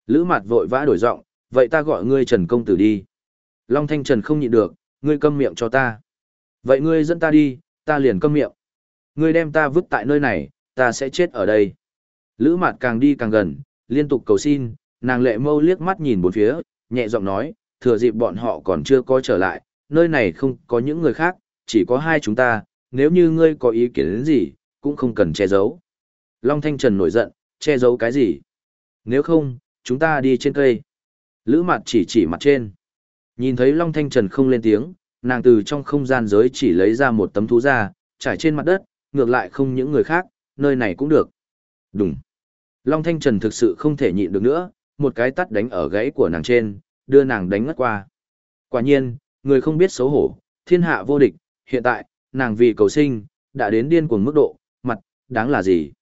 Lữ mặt vội vã đổi giọng, vậy ta gọi ngươi Trần Công Tử đi. Long Thanh Trần không nhịn được, ngươi câm miệng cho ta. Vậy ngươi dẫn ta đi, ta liền câm miệng. Ngươi đem ta vứt tại nơi này, ta sẽ chết ở đây. Lữ mặt càng đi càng gần, liên tục cầu xin, nàng lệ mâu liếc mắt nhìn bốn phía, nhẹ giọng nói, thừa dịp bọn họ còn chưa có trở lại, nơi này không có những người khác, chỉ có hai chúng ta, nếu như ngươi có ý kiến đến gì, cũng không cần che giấu. Long Thanh Trần nổi giận, che giấu cái gì? Nếu không, chúng ta đi trên cây. Lữ mặt chỉ chỉ mặt trên. Nhìn thấy Long Thanh Trần không lên tiếng, nàng từ trong không gian giới chỉ lấy ra một tấm thú ra, trải trên mặt đất, ngược lại không những người khác, nơi này cũng được. Đúng. Long Thanh Trần thực sự không thể nhịn được nữa, một cái tắt đánh ở gãy của nàng trên, đưa nàng đánh ngất qua. Quả nhiên, người không biết xấu hổ, thiên hạ vô địch, hiện tại, nàng vì cầu sinh, đã đến điên cuồng mức độ, mặt, đáng là gì?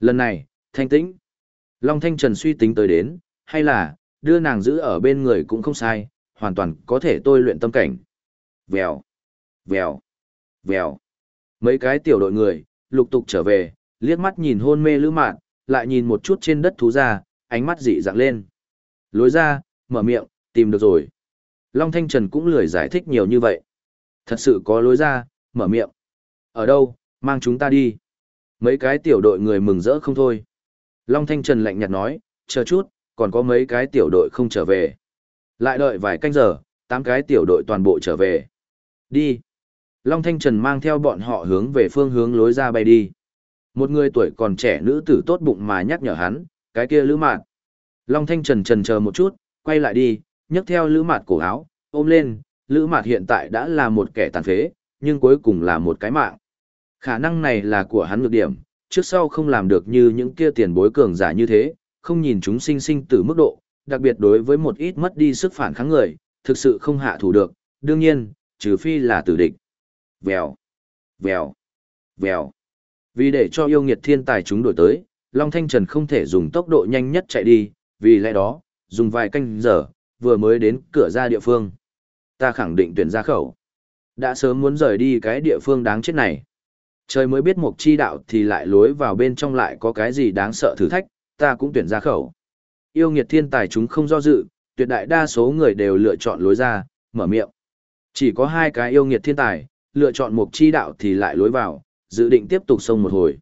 Lần này, thanh tĩnh. Long Thanh Trần suy tính tới đến, hay là, đưa nàng giữ ở bên người cũng không sai, hoàn toàn có thể tôi luyện tâm cảnh. Vèo, vèo, vèo. Mấy cái tiểu đội người, lục tục trở về, liếc mắt nhìn hôn mê lữ mạn, lại nhìn một chút trên đất thú ra, ánh mắt dị dạng lên. Lối ra, mở miệng, tìm được rồi. Long Thanh Trần cũng lười giải thích nhiều như vậy. Thật sự có lối ra, mở miệng. Ở đâu, mang chúng ta đi. Mấy cái tiểu đội người mừng rỡ không thôi. Long Thanh Trần lạnh nhạt nói, chờ chút, còn có mấy cái tiểu đội không trở về. Lại đợi vài canh giờ, tám cái tiểu đội toàn bộ trở về. Đi. Long Thanh Trần mang theo bọn họ hướng về phương hướng lối ra bay đi. Một người tuổi còn trẻ nữ tử tốt bụng mà nhắc nhở hắn, cái kia lữ mạt. Long Thanh Trần trần chờ một chút, quay lại đi, nhấc theo lữ mạt cổ áo, ôm lên, lữ mạt hiện tại đã là một kẻ tàn phế, nhưng cuối cùng là một cái mạng. Khả năng này là của hắn nhược điểm, trước sau không làm được như những kia tiền bối cường giả như thế, không nhìn chúng sinh sinh từ mức độ, đặc biệt đối với một ít mất đi sức phản kháng người, thực sự không hạ thủ được, đương nhiên, trừ phi là tử địch. Vèo, vèo, vèo. Vì để cho yêu nghiệt thiên tài chúng đổi tới, Long Thanh Trần không thể dùng tốc độ nhanh nhất chạy đi, vì lẽ đó, dùng vài canh giờ, vừa mới đến cửa ra địa phương. Ta khẳng định tuyển ra khẩu. Đã sớm muốn rời đi cái địa phương đáng chết này. Trời mới biết một chi đạo thì lại lối vào bên trong lại có cái gì đáng sợ thử thách, ta cũng tuyển ra khẩu. Yêu nghiệt thiên tài chúng không do dự, tuyệt đại đa số người đều lựa chọn lối ra, mở miệng. Chỉ có hai cái yêu nghiệt thiên tài, lựa chọn một chi đạo thì lại lối vào, dự định tiếp tục sông một hồi.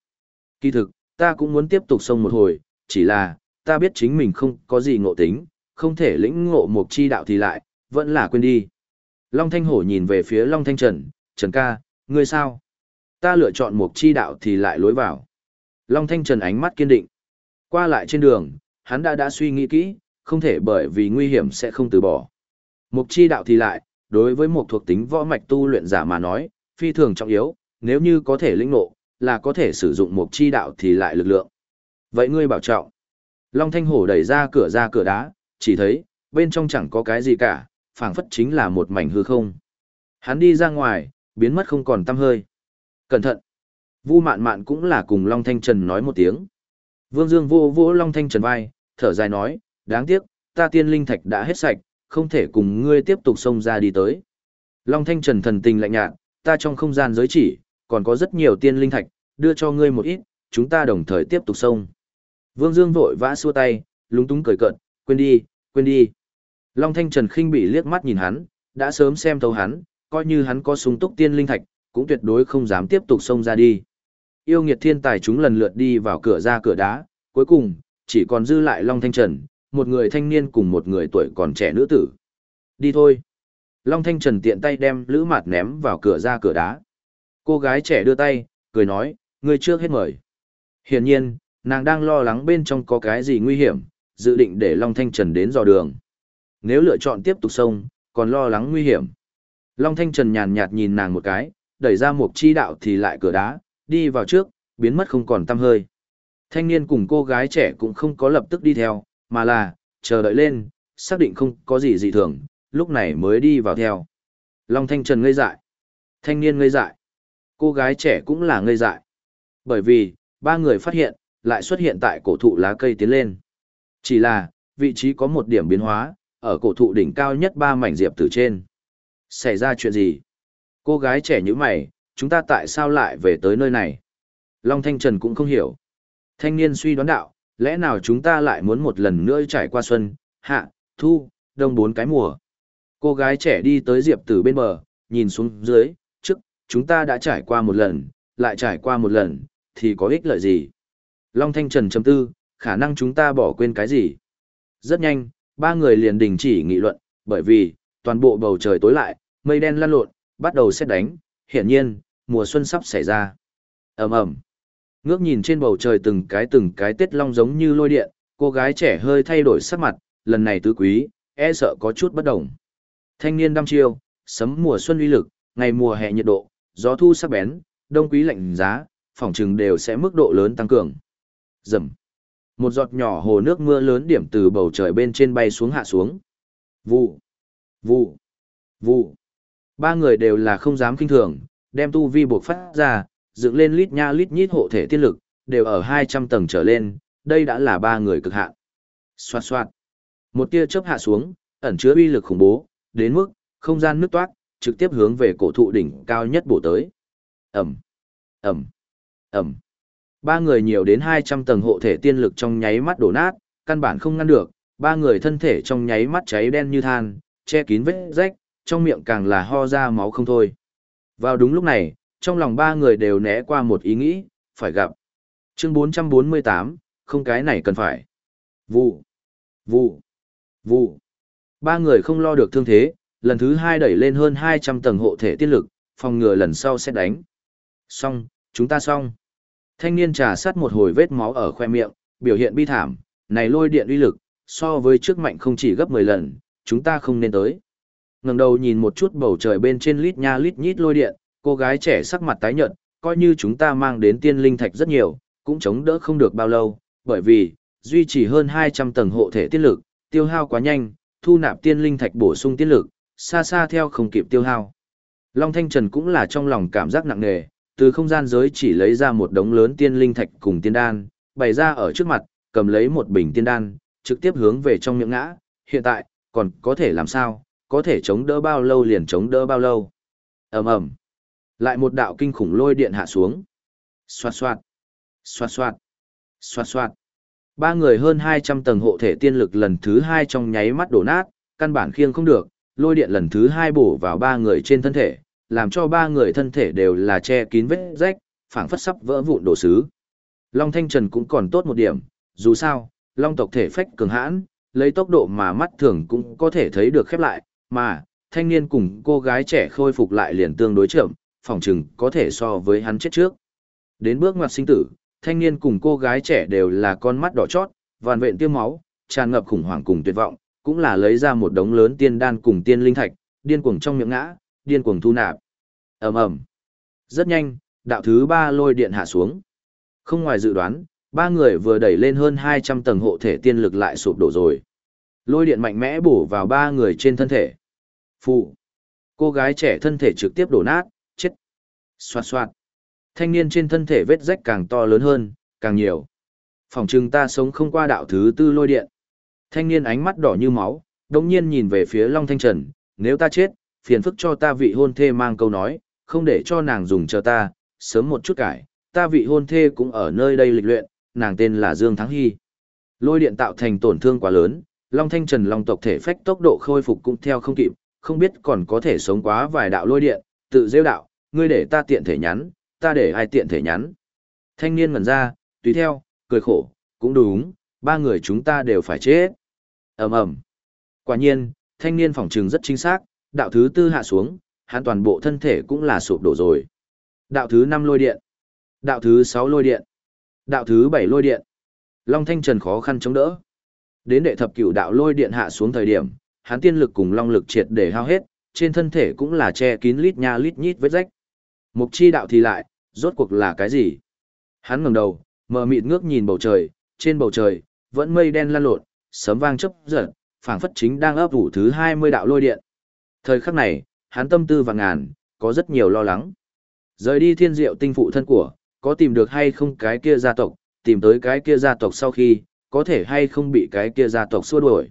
Kỳ thực, ta cũng muốn tiếp tục sông một hồi, chỉ là, ta biết chính mình không có gì ngộ tính, không thể lĩnh ngộ một chi đạo thì lại, vẫn là quên đi. Long Thanh Hổ nhìn về phía Long Thanh Trần, Trần ca, ngươi sao? Ta lựa chọn một chi đạo thì lại lối vào. Long Thanh Trần ánh mắt kiên định. Qua lại trên đường, hắn đã đã suy nghĩ kỹ, không thể bởi vì nguy hiểm sẽ không từ bỏ. Mục chi đạo thì lại, đối với một thuộc tính võ mạch tu luyện giả mà nói, phi thường trọng yếu, nếu như có thể lĩnh ngộ, là có thể sử dụng một chi đạo thì lại lực lượng. Vậy ngươi bảo trọng. Long Thanh Hổ đẩy ra cửa ra cửa đá, chỉ thấy, bên trong chẳng có cái gì cả, phảng phất chính là một mảnh hư không. Hắn đi ra ngoài, biến mất không còn tăm hơi. Cẩn thận. Vu mạn mạn cũng là cùng Long Thanh Trần nói một tiếng. Vương Dương vô vô Long Thanh Trần vai, thở dài nói, đáng tiếc, ta tiên linh thạch đã hết sạch, không thể cùng ngươi tiếp tục xông ra đi tới. Long Thanh Trần thần tình lạnh nhạt, ta trong không gian giới chỉ, còn có rất nhiều tiên linh thạch, đưa cho ngươi một ít, chúng ta đồng thời tiếp tục xông. Vương Dương vội vã xua tay, lúng túng cười cợt, quên đi, quên đi. Long Thanh Trần khinh bị liếc mắt nhìn hắn, đã sớm xem thấu hắn, coi như hắn có súng túc tiên linh thạch, cũng tuyệt đối không dám tiếp tục xông ra đi. Yêu nghiệt thiên tài chúng lần lượt đi vào cửa ra cửa đá, cuối cùng, chỉ còn dư lại Long Thanh Trần, một người thanh niên cùng một người tuổi còn trẻ nữ tử. Đi thôi. Long Thanh Trần tiện tay đem lữ mạt ném vào cửa ra cửa đá. Cô gái trẻ đưa tay, cười nói, người trước hết mời. Hiển nhiên, nàng đang lo lắng bên trong có cái gì nguy hiểm, dự định để Long Thanh Trần đến dò đường. Nếu lựa chọn tiếp tục sông, còn lo lắng nguy hiểm. Long Thanh Trần nhàn nhạt nhìn nàng một cái, đẩy ra một chi đạo thì lại cửa đá, đi vào trước, biến mất không còn tăm hơi. Thanh niên cùng cô gái trẻ cũng không có lập tức đi theo, mà là, chờ đợi lên, xác định không có gì dị thường, lúc này mới đi vào theo. Long Thanh Trần ngây dại. Thanh niên ngây dại. Cô gái trẻ cũng là ngây dại. Bởi vì, ba người phát hiện, lại xuất hiện tại cổ thụ lá cây tiến lên. Chỉ là, vị trí có một điểm biến hóa, ở cổ thụ đỉnh cao nhất ba mảnh diệp từ trên. Xảy ra chuyện gì? Cô gái trẻ như mày, chúng ta tại sao lại về tới nơi này? Long Thanh Trần cũng không hiểu. Thanh niên suy đoán đạo, lẽ nào chúng ta lại muốn một lần nữa trải qua xuân, hạ, thu, đông bốn cái mùa. Cô gái trẻ đi tới diệp tử bên bờ, nhìn xuống dưới, chúng ta đã trải qua một lần, lại trải qua một lần, thì có ích lợi gì? Long Thanh Trần chấm tư, khả năng chúng ta bỏ quên cái gì? Rất nhanh, ba người liền đình chỉ nghị luận, bởi vì, toàn bộ bầu trời tối lại, mây đen lan lộn, bắt đầu xét đánh, hiển nhiên, mùa xuân sắp xảy ra. ầm ầm Ngước nhìn trên bầu trời từng cái từng cái tiết long giống như lôi điện, cô gái trẻ hơi thay đổi sắc mặt, lần này tứ quý, e sợ có chút bất đồng. Thanh niên đăm chiêu, sấm mùa xuân uy lực, ngày mùa hè nhiệt độ, gió thu sắc bén, đông quý lạnh giá, phòng trừng đều sẽ mức độ lớn tăng cường. Rầm. Một giọt nhỏ hồ nước mưa lớn điểm từ bầu trời bên trên bay xuống hạ xuống. Vụ. Vụ. Vụ. Ba người đều là không dám kinh thường, đem tu vi buộc phát ra, dựng lên lít nha lít nhít hộ thể tiên lực, đều ở 200 tầng trở lên, đây đã là ba người cực hạn. Xoạt xoạt. Một tia chớp hạ xuống, ẩn chứa uy lực khủng bố, đến mức không gian nứt toát, trực tiếp hướng về cổ thụ đỉnh cao nhất bổ tới. Ầm. Ầm. Ầm. Ba người nhiều đến 200 tầng hộ thể tiên lực trong nháy mắt đổ nát, căn bản không ngăn được, ba người thân thể trong nháy mắt cháy đen như than, che kín vết rách, trong miệng càng là ho ra máu không thôi. Vào đúng lúc này, trong lòng ba người đều né qua một ý nghĩ, phải gặp. Chương 448, không cái này cần phải. Vụ, vụ, vụ. Ba người không lo được thương thế, lần thứ hai đẩy lên hơn 200 tầng hộ thể tiên lực, phòng ngừa lần sau sẽ đánh. Xong, chúng ta xong. Thanh niên trà sát một hồi vết máu ở khoe miệng, biểu hiện bi thảm, này lôi điện uy lực, so với trước mạnh không chỉ gấp 10 lần, chúng ta không nên tới. Ngẩng đầu nhìn một chút bầu trời bên trên lít nha lít nhít lôi điện, cô gái trẻ sắc mặt tái nhợt, coi như chúng ta mang đến tiên linh thạch rất nhiều, cũng chống đỡ không được bao lâu, bởi vì, duy trì hơn 200 tầng hộ thể tiên lực, tiêu hao quá nhanh, thu nạp tiên linh thạch bổ sung tiên lực, xa xa theo không kịp tiêu hao. Long Thanh Trần cũng là trong lòng cảm giác nặng nề, từ không gian giới chỉ lấy ra một đống lớn tiên linh thạch cùng tiên đan, bày ra ở trước mặt, cầm lấy một bình tiên đan, trực tiếp hướng về trong miệng ngã, hiện tại, còn có thể làm sao, có thể chống đỡ bao lâu liền chống đỡ bao lâu. ầm ầm Lại một đạo kinh khủng lôi điện hạ xuống. Xoạt xoạt, xoạt xoạt, xoạt xoạt. Ba người hơn 200 tầng hộ thể tiên lực lần thứ hai trong nháy mắt đổ nát, căn bản khiêng không được, lôi điện lần thứ hai bổ vào ba người trên thân thể, làm cho ba người thân thể đều là che kín vết rách, phảng phất sắp vỡ vụn đổ sứ. Long Thanh Trần cũng còn tốt một điểm, dù sao, Long tộc thể phách cường hãn, lấy tốc độ mà mắt thường cũng có thể thấy được khép lại, mà, thanh niên cùng cô gái trẻ khôi phục lại liền tương đối chậm, phòng chừng có thể so với hắn chết trước. Đến bước ngoặt sinh tử, thanh niên cùng cô gái trẻ đều là con mắt đỏ chót, vàn vện tiêu máu, tràn ngập khủng hoảng cùng tuyệt vọng, cũng là lấy ra một đống lớn tiên đan cùng tiên linh thạch, điên cuồng trong miệng ngã, điên cuồng thu nạp. Ầm ầm. Rất nhanh, đạo thứ ba lôi điện hạ xuống. Không ngoài dự đoán, ba người vừa đẩy lên hơn 200 tầng hộ thể tiên lực lại sụp đổ rồi. Lôi điện mạnh mẽ bổ vào ba người trên thân thể. Phụ. Cô gái trẻ thân thể trực tiếp đổ nát, chết. Xoạt xoạt. Thanh niên trên thân thể vết rách càng to lớn hơn, càng nhiều. Phòng trưng ta sống không qua đạo thứ tư lôi điện. Thanh niên ánh mắt đỏ như máu, đồng nhiên nhìn về phía Long Thanh Trần, nếu ta chết, phiền phức cho ta vị hôn thê mang câu nói, không để cho nàng dùng chờ ta, sớm một chút cải, ta vị hôn thê cũng ở nơi đây lịch luyện, nàng tên là Dương Thắng Hy. Lôi điện tạo thành tổn thương quá lớn, Long Thanh Trần Long tộc thể phách tốc độ khôi phục cũng theo không kịp, không biết còn có thể sống quá vài đạo lôi điện, tự rêu đạo, ngươi để ta tiện thể nhắn, ta để ai tiện thể nhắn. Thanh niên ngẩn ra, tùy theo, cười khổ, cũng đúng, ba người chúng ta đều phải chết. ầm ầm Quả nhiên, thanh niên phỏng trừng rất chính xác, đạo thứ tư hạ xuống, hắn toàn bộ thân thể cũng là sụp đổ rồi. Đạo thứ năm lôi điện. Đạo thứ sáu lôi điện. Đạo thứ bảy lôi điện. Long Thanh Trần khó khăn chống đỡ. Đến đệ thập cửu đạo lôi điện hạ xuống thời điểm, hắn tiên lực cùng long lực triệt để hao hết, trên thân thể cũng là che kín lít nha lít nhít vết rách. Mục chi đạo thì lại, rốt cuộc là cái gì? Hắn ngẩng đầu, mờ mịt ngước nhìn bầu trời, trên bầu trời, vẫn mây đen lan lộn, sấm vang chớp giật, phảng phất chính đang ấp ủ thứ 20 đạo lôi điện. Thời khắc này, hắn tâm tư và ngàn, có rất nhiều lo lắng. Rời đi thiên diệu tinh phụ thân của, có tìm được hay không cái kia gia tộc, tìm tới cái kia gia tộc sau khi, có thể hay không bị cái kia gia tộc xua đuổi.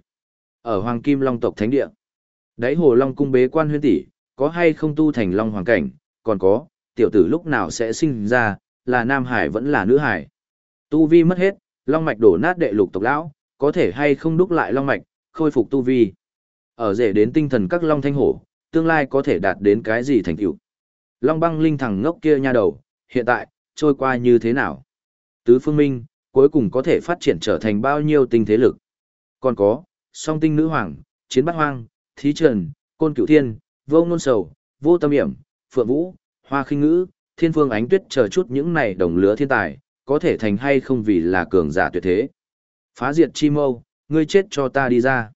Ở Hoàng Kim Long tộc thánh địa, đáy hồ Long cung bế quan huyên tỷ, có hay không tu thành Long hoàng cảnh, còn có, tiểu tử lúc nào sẽ sinh ra, là Nam Hải vẫn là nữ Hải. Tu vi mất hết, Long mạch đổ nát đệ lục tộc lão, có thể hay không đúc lại Long mạch, khôi phục tu vi. Ở rể đến tinh thần các Long thanh hổ, tương lai có thể đạt đến cái gì thành tựu. Long băng linh thằng ngốc kia nha đầu, hiện tại, trôi qua như thế nào? Tứ phương minh, cuối cùng có thể phát triển trở thành bao nhiêu tinh thế lực? Còn có, song tinh nữ hoàng, chiến bát hoang, thí trần, côn cửu thiên, vô ngôn sầu, vô tâm hiểm, phượng vũ, hoa khinh ngữ, thiên phương ánh tuyết chờ chút những này đồng lứa thiên tài, có thể thành hay không vì là cường giả tuyệt thế. Phá diệt chi mâu, ngươi chết cho ta đi ra.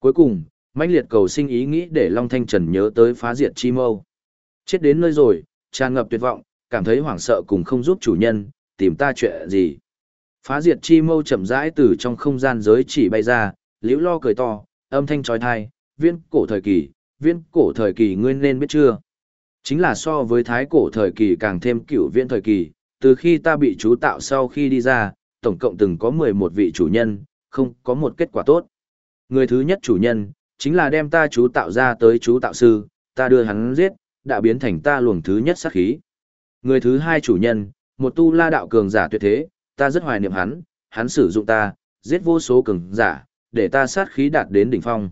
Cuối cùng, mãnh liệt cầu sinh ý nghĩ để Long Thanh Trần nhớ tới phá diệt chi mâu. Chết đến nơi rồi, tràn ngập tuyệt vọng, cảm thấy hoảng sợ cùng không giúp chủ nhân, tìm ta chuyện gì. Phá diệt chi mâu chậm rãi từ trong không gian giới chỉ bay ra, liễu lo cười to, âm thanh trói thai, viên cổ thời kỳ, viên cổ thời kỳ ngươi nên biết chưa. Chính là so với thái cổ thời kỳ càng thêm cửu viên thời kỳ, từ khi ta bị chú tạo sau khi đi ra, tổng cộng từng có 11 vị chủ nhân, không có một kết quả tốt. Người thứ nhất chủ nhân, chính là đem ta chú tạo ra tới chú tạo sư, ta đưa hắn giết, đã biến thành ta luồng thứ nhất sát khí. Người thứ hai chủ nhân, một tu la đạo cường giả tuyệt thế, ta rất hoài niệm hắn, hắn sử dụng ta, giết vô số cường giả, để ta sát khí đạt đến đỉnh phong.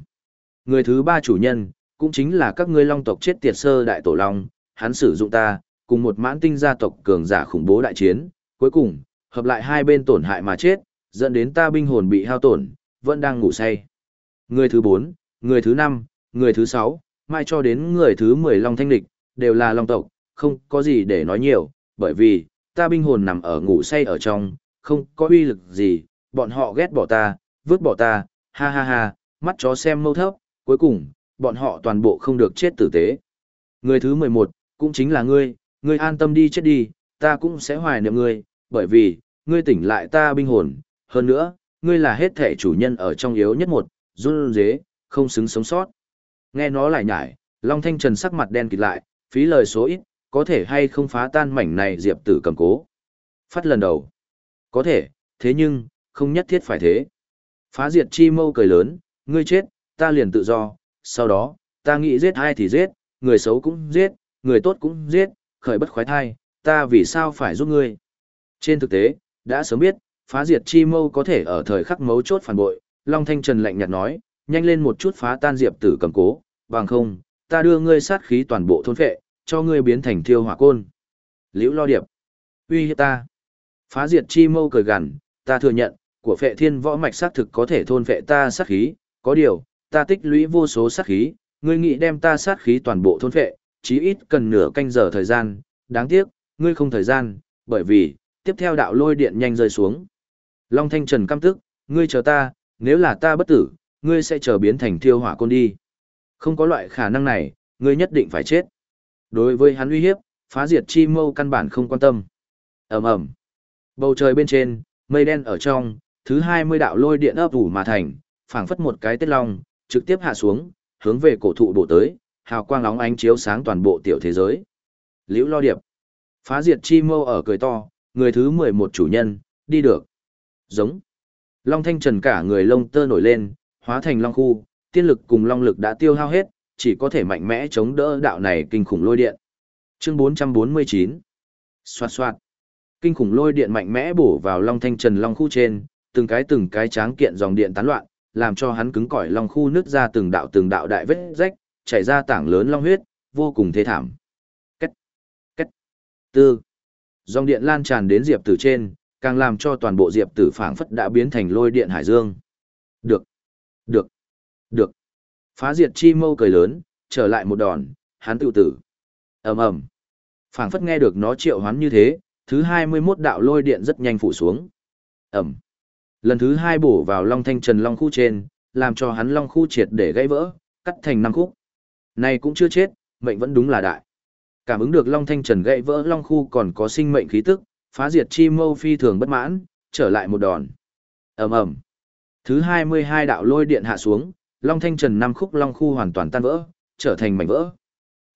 Người thứ ba chủ nhân, cũng chính là các ngươi long tộc chết tiệt sơ đại tổ long, hắn sử dụng ta, cùng một mãn tinh gia tộc cường giả khủng bố đại chiến, cuối cùng, hợp lại hai bên tổn hại mà chết, dẫn đến ta binh hồn bị hao tổn, vẫn đang ngủ say. Người thứ bốn, người thứ năm, người thứ sáu, mai cho đến người thứ mười long thanh địch đều là long tộc, không có gì để nói nhiều, bởi vì, ta binh hồn nằm ở ngủ say ở trong, không có uy lực gì, bọn họ ghét bỏ ta, vứt bỏ ta, ha ha ha, mắt chó xem mâu thấp, cuối cùng, bọn họ toàn bộ không được chết tử tế. Người thứ 11, cũng chính là ngươi, ngươi an tâm đi chết đi, ta cũng sẽ hoài niệm ngươi, bởi vì, ngươi tỉnh lại ta binh hồn, hơn nữa, ngươi là hết thể chủ nhân ở trong yếu nhất một, run dế, không xứng sống sót. Nghe nó lại nhải, Long Thanh Trần sắc mặt đen kịt lại, phí lời số ít, có thể hay không phá tan mảnh này diệp tử cầm cố. Phát lần đầu. Có thể, thế nhưng, không nhất thiết phải thế. Phá diệt chi mâu cười lớn, ngươi chết, ta liền tự do, sau đó, ta nghĩ giết ai thì giết, người xấu cũng giết, người tốt cũng giết, khởi bất khoái thai, ta vì sao phải giúp ngươi. Trên thực tế, đã sớm biết, phá diệt chi mâu có thể ở thời khắc mấu chốt phản bội, Long Thanh Trần lạnh nhạt nói, nhanh lên một chút phá tan diệp tử cầm cố, bằng không, ta đưa ngươi sát khí toàn bộ thôn phệ, cho ngươi biến thành thiêu hỏa côn. Liễu lo điệp, uy hiếp ta. Phá diệt chi mâu cười gằn, ta thừa nhận, của phệ thiên võ mạch sát thực có thể thôn phệ ta sát khí, có điều, ta tích lũy vô số sát khí, ngươi nghĩ đem ta sát khí toàn bộ thôn phệ, chí ít cần nửa canh giờ thời gian, đáng tiếc, ngươi không thời gian, bởi vì, tiếp theo đạo lôi điện nhanh rơi xuống. Long Thanh Trần căm tức, ngươi chờ ta, nếu là ta bất tử, ngươi sẽ trở biến thành thiêu hỏa côn đi. Không có loại khả năng này, ngươi nhất định phải chết. Đối với hắn uy hiếp, phá diệt chi mâu căn bản không quan tâm. ầm ầm Bầu trời bên trên, mây đen ở trong, thứ 20 đạo lôi điện ấp ủ mà thành, phảng phất một cái tết long, trực tiếp hạ xuống, hướng về cổ thụ bổ tới, hào quang óng ánh chiếu sáng toàn bộ tiểu thế giới. Liễu Lo Điệp, phá diệt chi mâu ở cười to, người thứ 11 chủ nhân, đi được. Giống. Long Thanh Trần cả người lông tơ nổi lên, hóa thành long khu, tiên lực cùng long lực đã tiêu hao hết, chỉ có thể mạnh mẽ chống đỡ đạo này kinh khủng lôi điện. Chương 449. Xoạt xoạt. Kinh khủng lôi điện mạnh mẽ bổ vào Long Thanh Trần long khu trên, từng cái từng cái tráng kiện dòng điện tán loạn, làm cho hắn cứng cỏi long khu nứt ra từng đạo từng đạo đại vết rách, chảy ra tảng lớn long huyết, vô cùng thê thảm. Cách, cách, tư. Dòng điện lan tràn đến diệp tử trên, càng làm cho toàn bộ diệp tử phảng phất đã biến thành lôi điện hải dương. Được, được, được. Phá diệt chi mâu cười lớn, trở lại một đòn, hắn tự tử. ầm ầm phảng phất nghe được nó triệu hoán như thế, thứ hai mươi 21 đạo lôi điện rất nhanh phủ xuống. ầm Lần thứ hai bổ vào Long Thanh Trần Long khu trên, làm cho hắn Long khu triệt để gãy vỡ, cắt thành năm khúc. Này cũng chưa chết, mệnh vẫn đúng là đại. Cảm ứng được Long Thanh Trần gãy vỡ Long khu còn có sinh mệnh khí tức, phá diệt chi mâu phi thường bất mãn, trở lại một đòn. ầm ầm Thứ 22 đạo lôi điện hạ xuống, Long Thanh Trần năm khúc Long khu hoàn toàn tan vỡ, trở thành mảnh vỡ.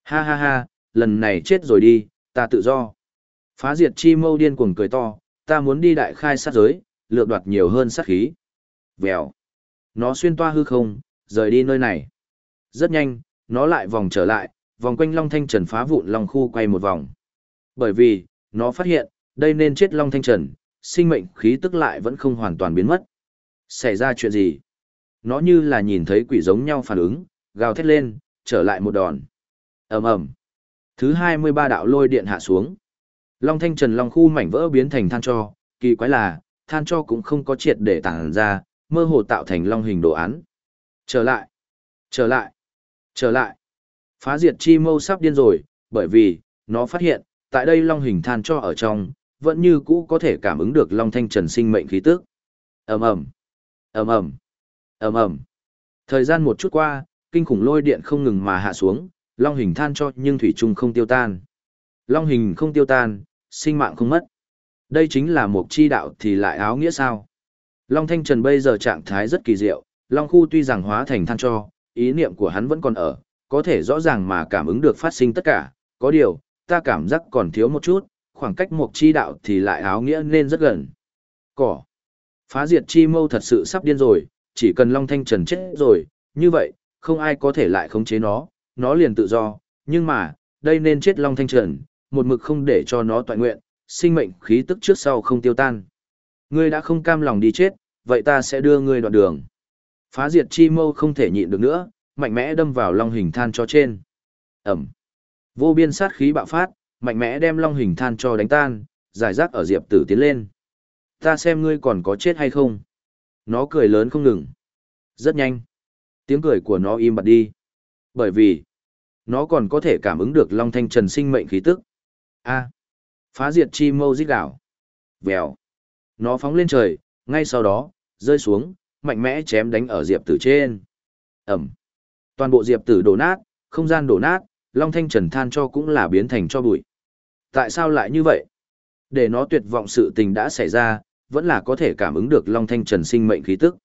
Ha ha ha, lần này chết rồi đi, ta tự do. Phá diệt chi mâu điên cuồng cười to, ta muốn đi đại khai sát giới, lược đoạt nhiều hơn sát khí. Vèo. Nó xuyên toa hư không, rời đi nơi này. Rất nhanh, nó lại vòng trở lại, vòng quanh Long Thanh Trần phá vụn Long khu quay một vòng. Bởi vì, nó phát hiện, đây nên chết Long Thanh Trần, sinh mệnh khí tức lại vẫn không hoàn toàn biến mất. Xảy ra chuyện gì? Nó như là nhìn thấy quỷ giống nhau phản ứng, gào thét lên, trở lại một đòn. ầm ầm Thứ 23 đạo lôi điện hạ xuống. Long Thanh Trần Long khu mảnh vỡ biến thành than cho, kỳ quái là, than cho cũng không có triệt để tản ra, mơ hồ tạo thành long hình đồ án. Trở lại, trở lại, trở lại. Phá diệt chi mâu sắp điên rồi, bởi vì, nó phát hiện, tại đây long hình than cho ở trong, vẫn như cũ có thể cảm ứng được long thanh trần sinh mệnh khí tức. ầm ầm, ầm ầm, ầm ầm. Thời gian một chút qua, kinh khủng lôi điện không ngừng mà hạ xuống, long hình than cho nhưng thủy trung không tiêu tan. Long hình không tiêu tan, sinh mạng không mất. Đây chính là một chi đạo thì lại áo nghĩa sao. Long Thanh Trần bây giờ trạng thái rất kỳ diệu, Long Khu tuy rằng hóa thành than cho, ý niệm của hắn vẫn còn ở, có thể rõ ràng mà cảm ứng được phát sinh tất cả, có điều, ta cảm giác còn thiếu một chút, khoảng cách một chi đạo thì lại áo nghĩa nên rất gần. Cỏ. Phá diệt chi mâu thật sự sắp điên rồi, chỉ cần Long Thanh Trần chết rồi, như vậy, không ai có thể lại khống chế nó, nó liền tự do, nhưng mà, đây nên chết Long Thanh Trần, một mực không để cho nó tọa nguyện, sinh mệnh khí tức trước sau không tiêu tan. Ngươi đã không cam lòng đi chết, vậy ta sẽ đưa ngươi đoạn đường. Phá diệt chi mâu không thể nhịn được nữa, mạnh mẽ đâm vào long hình than cho trên. Ẩm. Vô biên sát khí bạo phát, mạnh mẽ đem long hình than cho đánh tan, giải rác ở diệp tử tiến lên. Ta xem ngươi còn có chết hay không. Nó cười lớn không ngừng. Rất nhanh. Tiếng cười của nó im bặt đi. Bởi vì, nó còn có thể cảm ứng được long thanh trần sinh mệnh khí tức. A. Phá diệt chi mâu rít đảo. Vèo. Nó phóng lên trời, ngay sau đó, rơi xuống, mạnh mẽ chém đánh ở diệp tử trên. Ẩm. Toàn bộ diệp tử đổ nát, không gian đổ nát, Long Thanh Trần than cho cũng là biến thành cho bụi. Tại sao lại như vậy? Để nó tuyệt vọng sự tình đã xảy ra, vẫn là có thể cảm ứng được Long Thanh Trần sinh mệnh khí tức.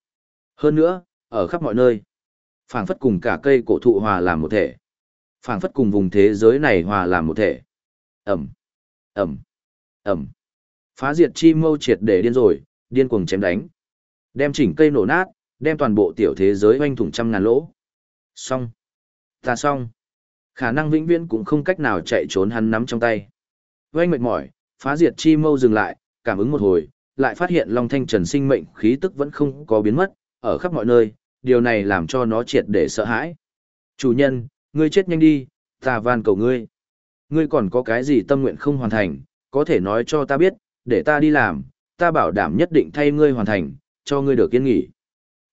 Hơn nữa, ở khắp mọi nơi, phảng phất cùng cả cây cổ thụ hòa làm một thể. phảng phất cùng vùng thế giới này hòa làm một thể. Ẩm, Ẩm, Ẩm. Phá diệt chi mâu triệt để điên rồi, điên cuồng chém đánh. Đem chỉnh cây nổ nát, đem toàn bộ tiểu thế giới oanh thủng trăm ngàn lỗ. Xong. Ta xong. Khả năng vĩnh viễn cũng không cách nào chạy trốn hắn nắm trong tay. Oanh mệt mỏi, phá diệt chi mâu dừng lại, cảm ứng một hồi, lại phát hiện Long Thanh Trần sinh mệnh khí tức vẫn không có biến mất, ở khắp mọi nơi, điều này làm cho nó triệt để sợ hãi. Chủ nhân, ngươi chết nhanh đi, ta van cầu ngươi. Ngươi còn có cái gì tâm nguyện không hoàn thành, có thể nói cho ta biết, để ta đi làm, ta bảo đảm nhất định thay ngươi hoàn thành, cho ngươi được yên nghỉ.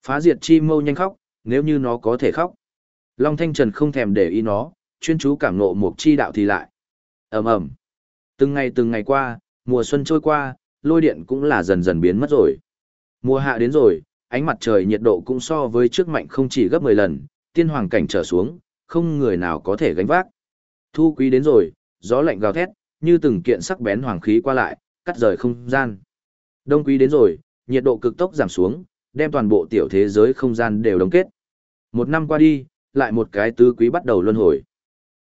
Phá diệt chi mâu nhanh khóc, nếu như nó có thể khóc. Long Thanh Trần không thèm để ý nó, chuyên chú cảm ngộ một chi đạo thì lại. ầm ầm Từng ngày từng ngày qua, mùa xuân trôi qua, lôi điện cũng là dần dần biến mất rồi. Mùa hạ đến rồi, ánh mặt trời nhiệt độ cũng so với trước mạnh không chỉ gấp 10 lần, tiên hoàng cảnh trở xuống, không người nào có thể gánh vác. Thu quý đến rồi, gió lạnh gào thét, như từng kiện sắc bén hoàng khí qua lại, cắt rời không gian. Đông quý đến rồi, nhiệt độ cực tốc giảm xuống, đem toàn bộ tiểu thế giới không gian đều đóng kết. Một năm qua đi, lại một cái tứ quý bắt đầu luân hồi.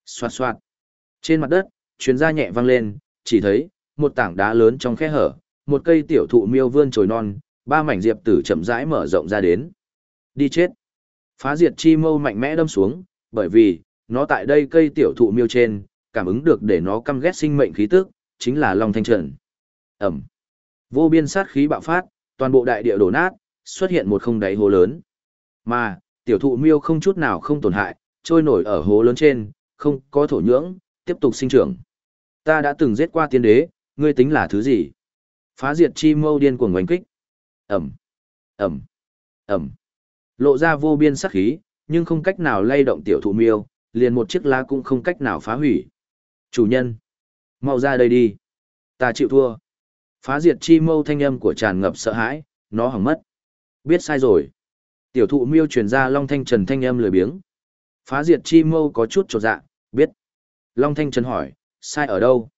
Xoạt xoạt. Trên mặt đất, chuyến ra nhẹ vang lên, chỉ thấy, một tảng đá lớn trong khe hở, một cây tiểu thụ miêu vươn trồi non, ba mảnh diệp tử chậm rãi mở rộng ra đến. Đi chết. Phá diệt chi mâu mạnh mẽ đâm xuống, bởi vì, nó tại đây cây tiểu thụ miêu trên, cảm ứng được để nó căm ghét sinh mệnh khí tức, chính là Long Thanh Trần. Ẩm. Vô biên sát khí bạo phát, toàn bộ đại địa đổ nát, xuất hiện một không đáy hố lớn. Mà, tiểu thụ miêu không chút nào không tổn hại, trôi nổi ở hố lớn trên, không có thổ nhưỡng, tiếp tục sinh trưởng. Ta đã từng giết qua tiên đế, ngươi tính là thứ gì? Phá diệt chi mâu điên cuồng oanh kích. Ẩm, Ẩm, Ẩm. Lộ ra vô biên sắc khí, nhưng không cách nào lay động tiểu thụ miêu, liền một chiếc lá cũng không cách nào phá hủy. Chủ nhân, mau ra đây đi. Ta chịu thua. Phá diệt chi mâu thanh âm của tràn ngập sợ hãi, nó hỏng mất. Biết sai rồi. Tiểu thụ miêu truyền ra Long Thanh Trần thanh âm lười biếng. Phá diệt chi mâu có chút trột dạ, biết. Long Thanh Trần hỏi, sai ở đâu?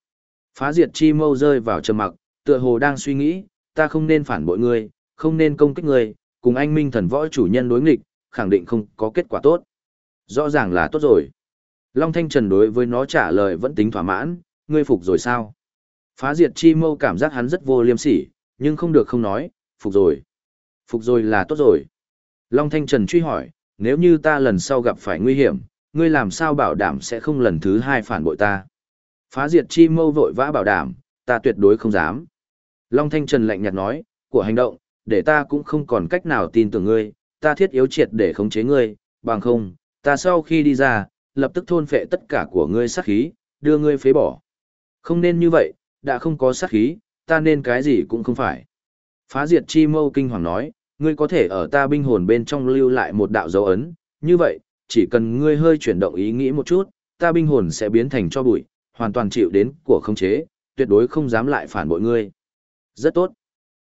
Phá diệt chi mâu rơi vào trầm mặc, tựa hồ đang suy nghĩ, ta không nên phản bội ngươi, không nên công kích ngươi, cùng anh minh thần võ chủ nhân đối nghịch, khẳng định không có kết quả tốt. Rõ ràng là tốt rồi. Long Thanh Trần đối với nó trả lời vẫn tính thỏa mãn, ngươi phục rồi sao? Phá diệt chi mâu cảm giác hắn rất vô liêm sỉ, nhưng không được không nói, phục rồi. Phục rồi là tốt rồi. Long Thanh Trần truy hỏi, nếu như ta lần sau gặp phải nguy hiểm, ngươi làm sao bảo đảm sẽ không lần thứ hai phản bội ta? Phá diệt chi mâu vội vã bảo đảm, ta tuyệt đối không dám. Long Thanh Trần lạnh nhạt nói, của hành động, để ta cũng không còn cách nào tin tưởng ngươi, ta thiết yếu triệt để khống chế ngươi, bằng không, ta sau khi đi ra, lập tức thôn phệ tất cả của ngươi sát khí, đưa ngươi phế bỏ. Không nên như vậy, đã không có sát khí, ta nên cái gì cũng không phải. Phá diệt chi mâu kinh hoàng nói, ngươi có thể ở ta binh hồn bên trong lưu lại một đạo dấu ấn, như vậy, chỉ cần ngươi hơi chuyển động ý nghĩ một chút, ta binh hồn sẽ biến thành cho bụi, hoàn toàn chịu đến của không chế, tuyệt đối không dám lại phản bội ngươi. Rất tốt.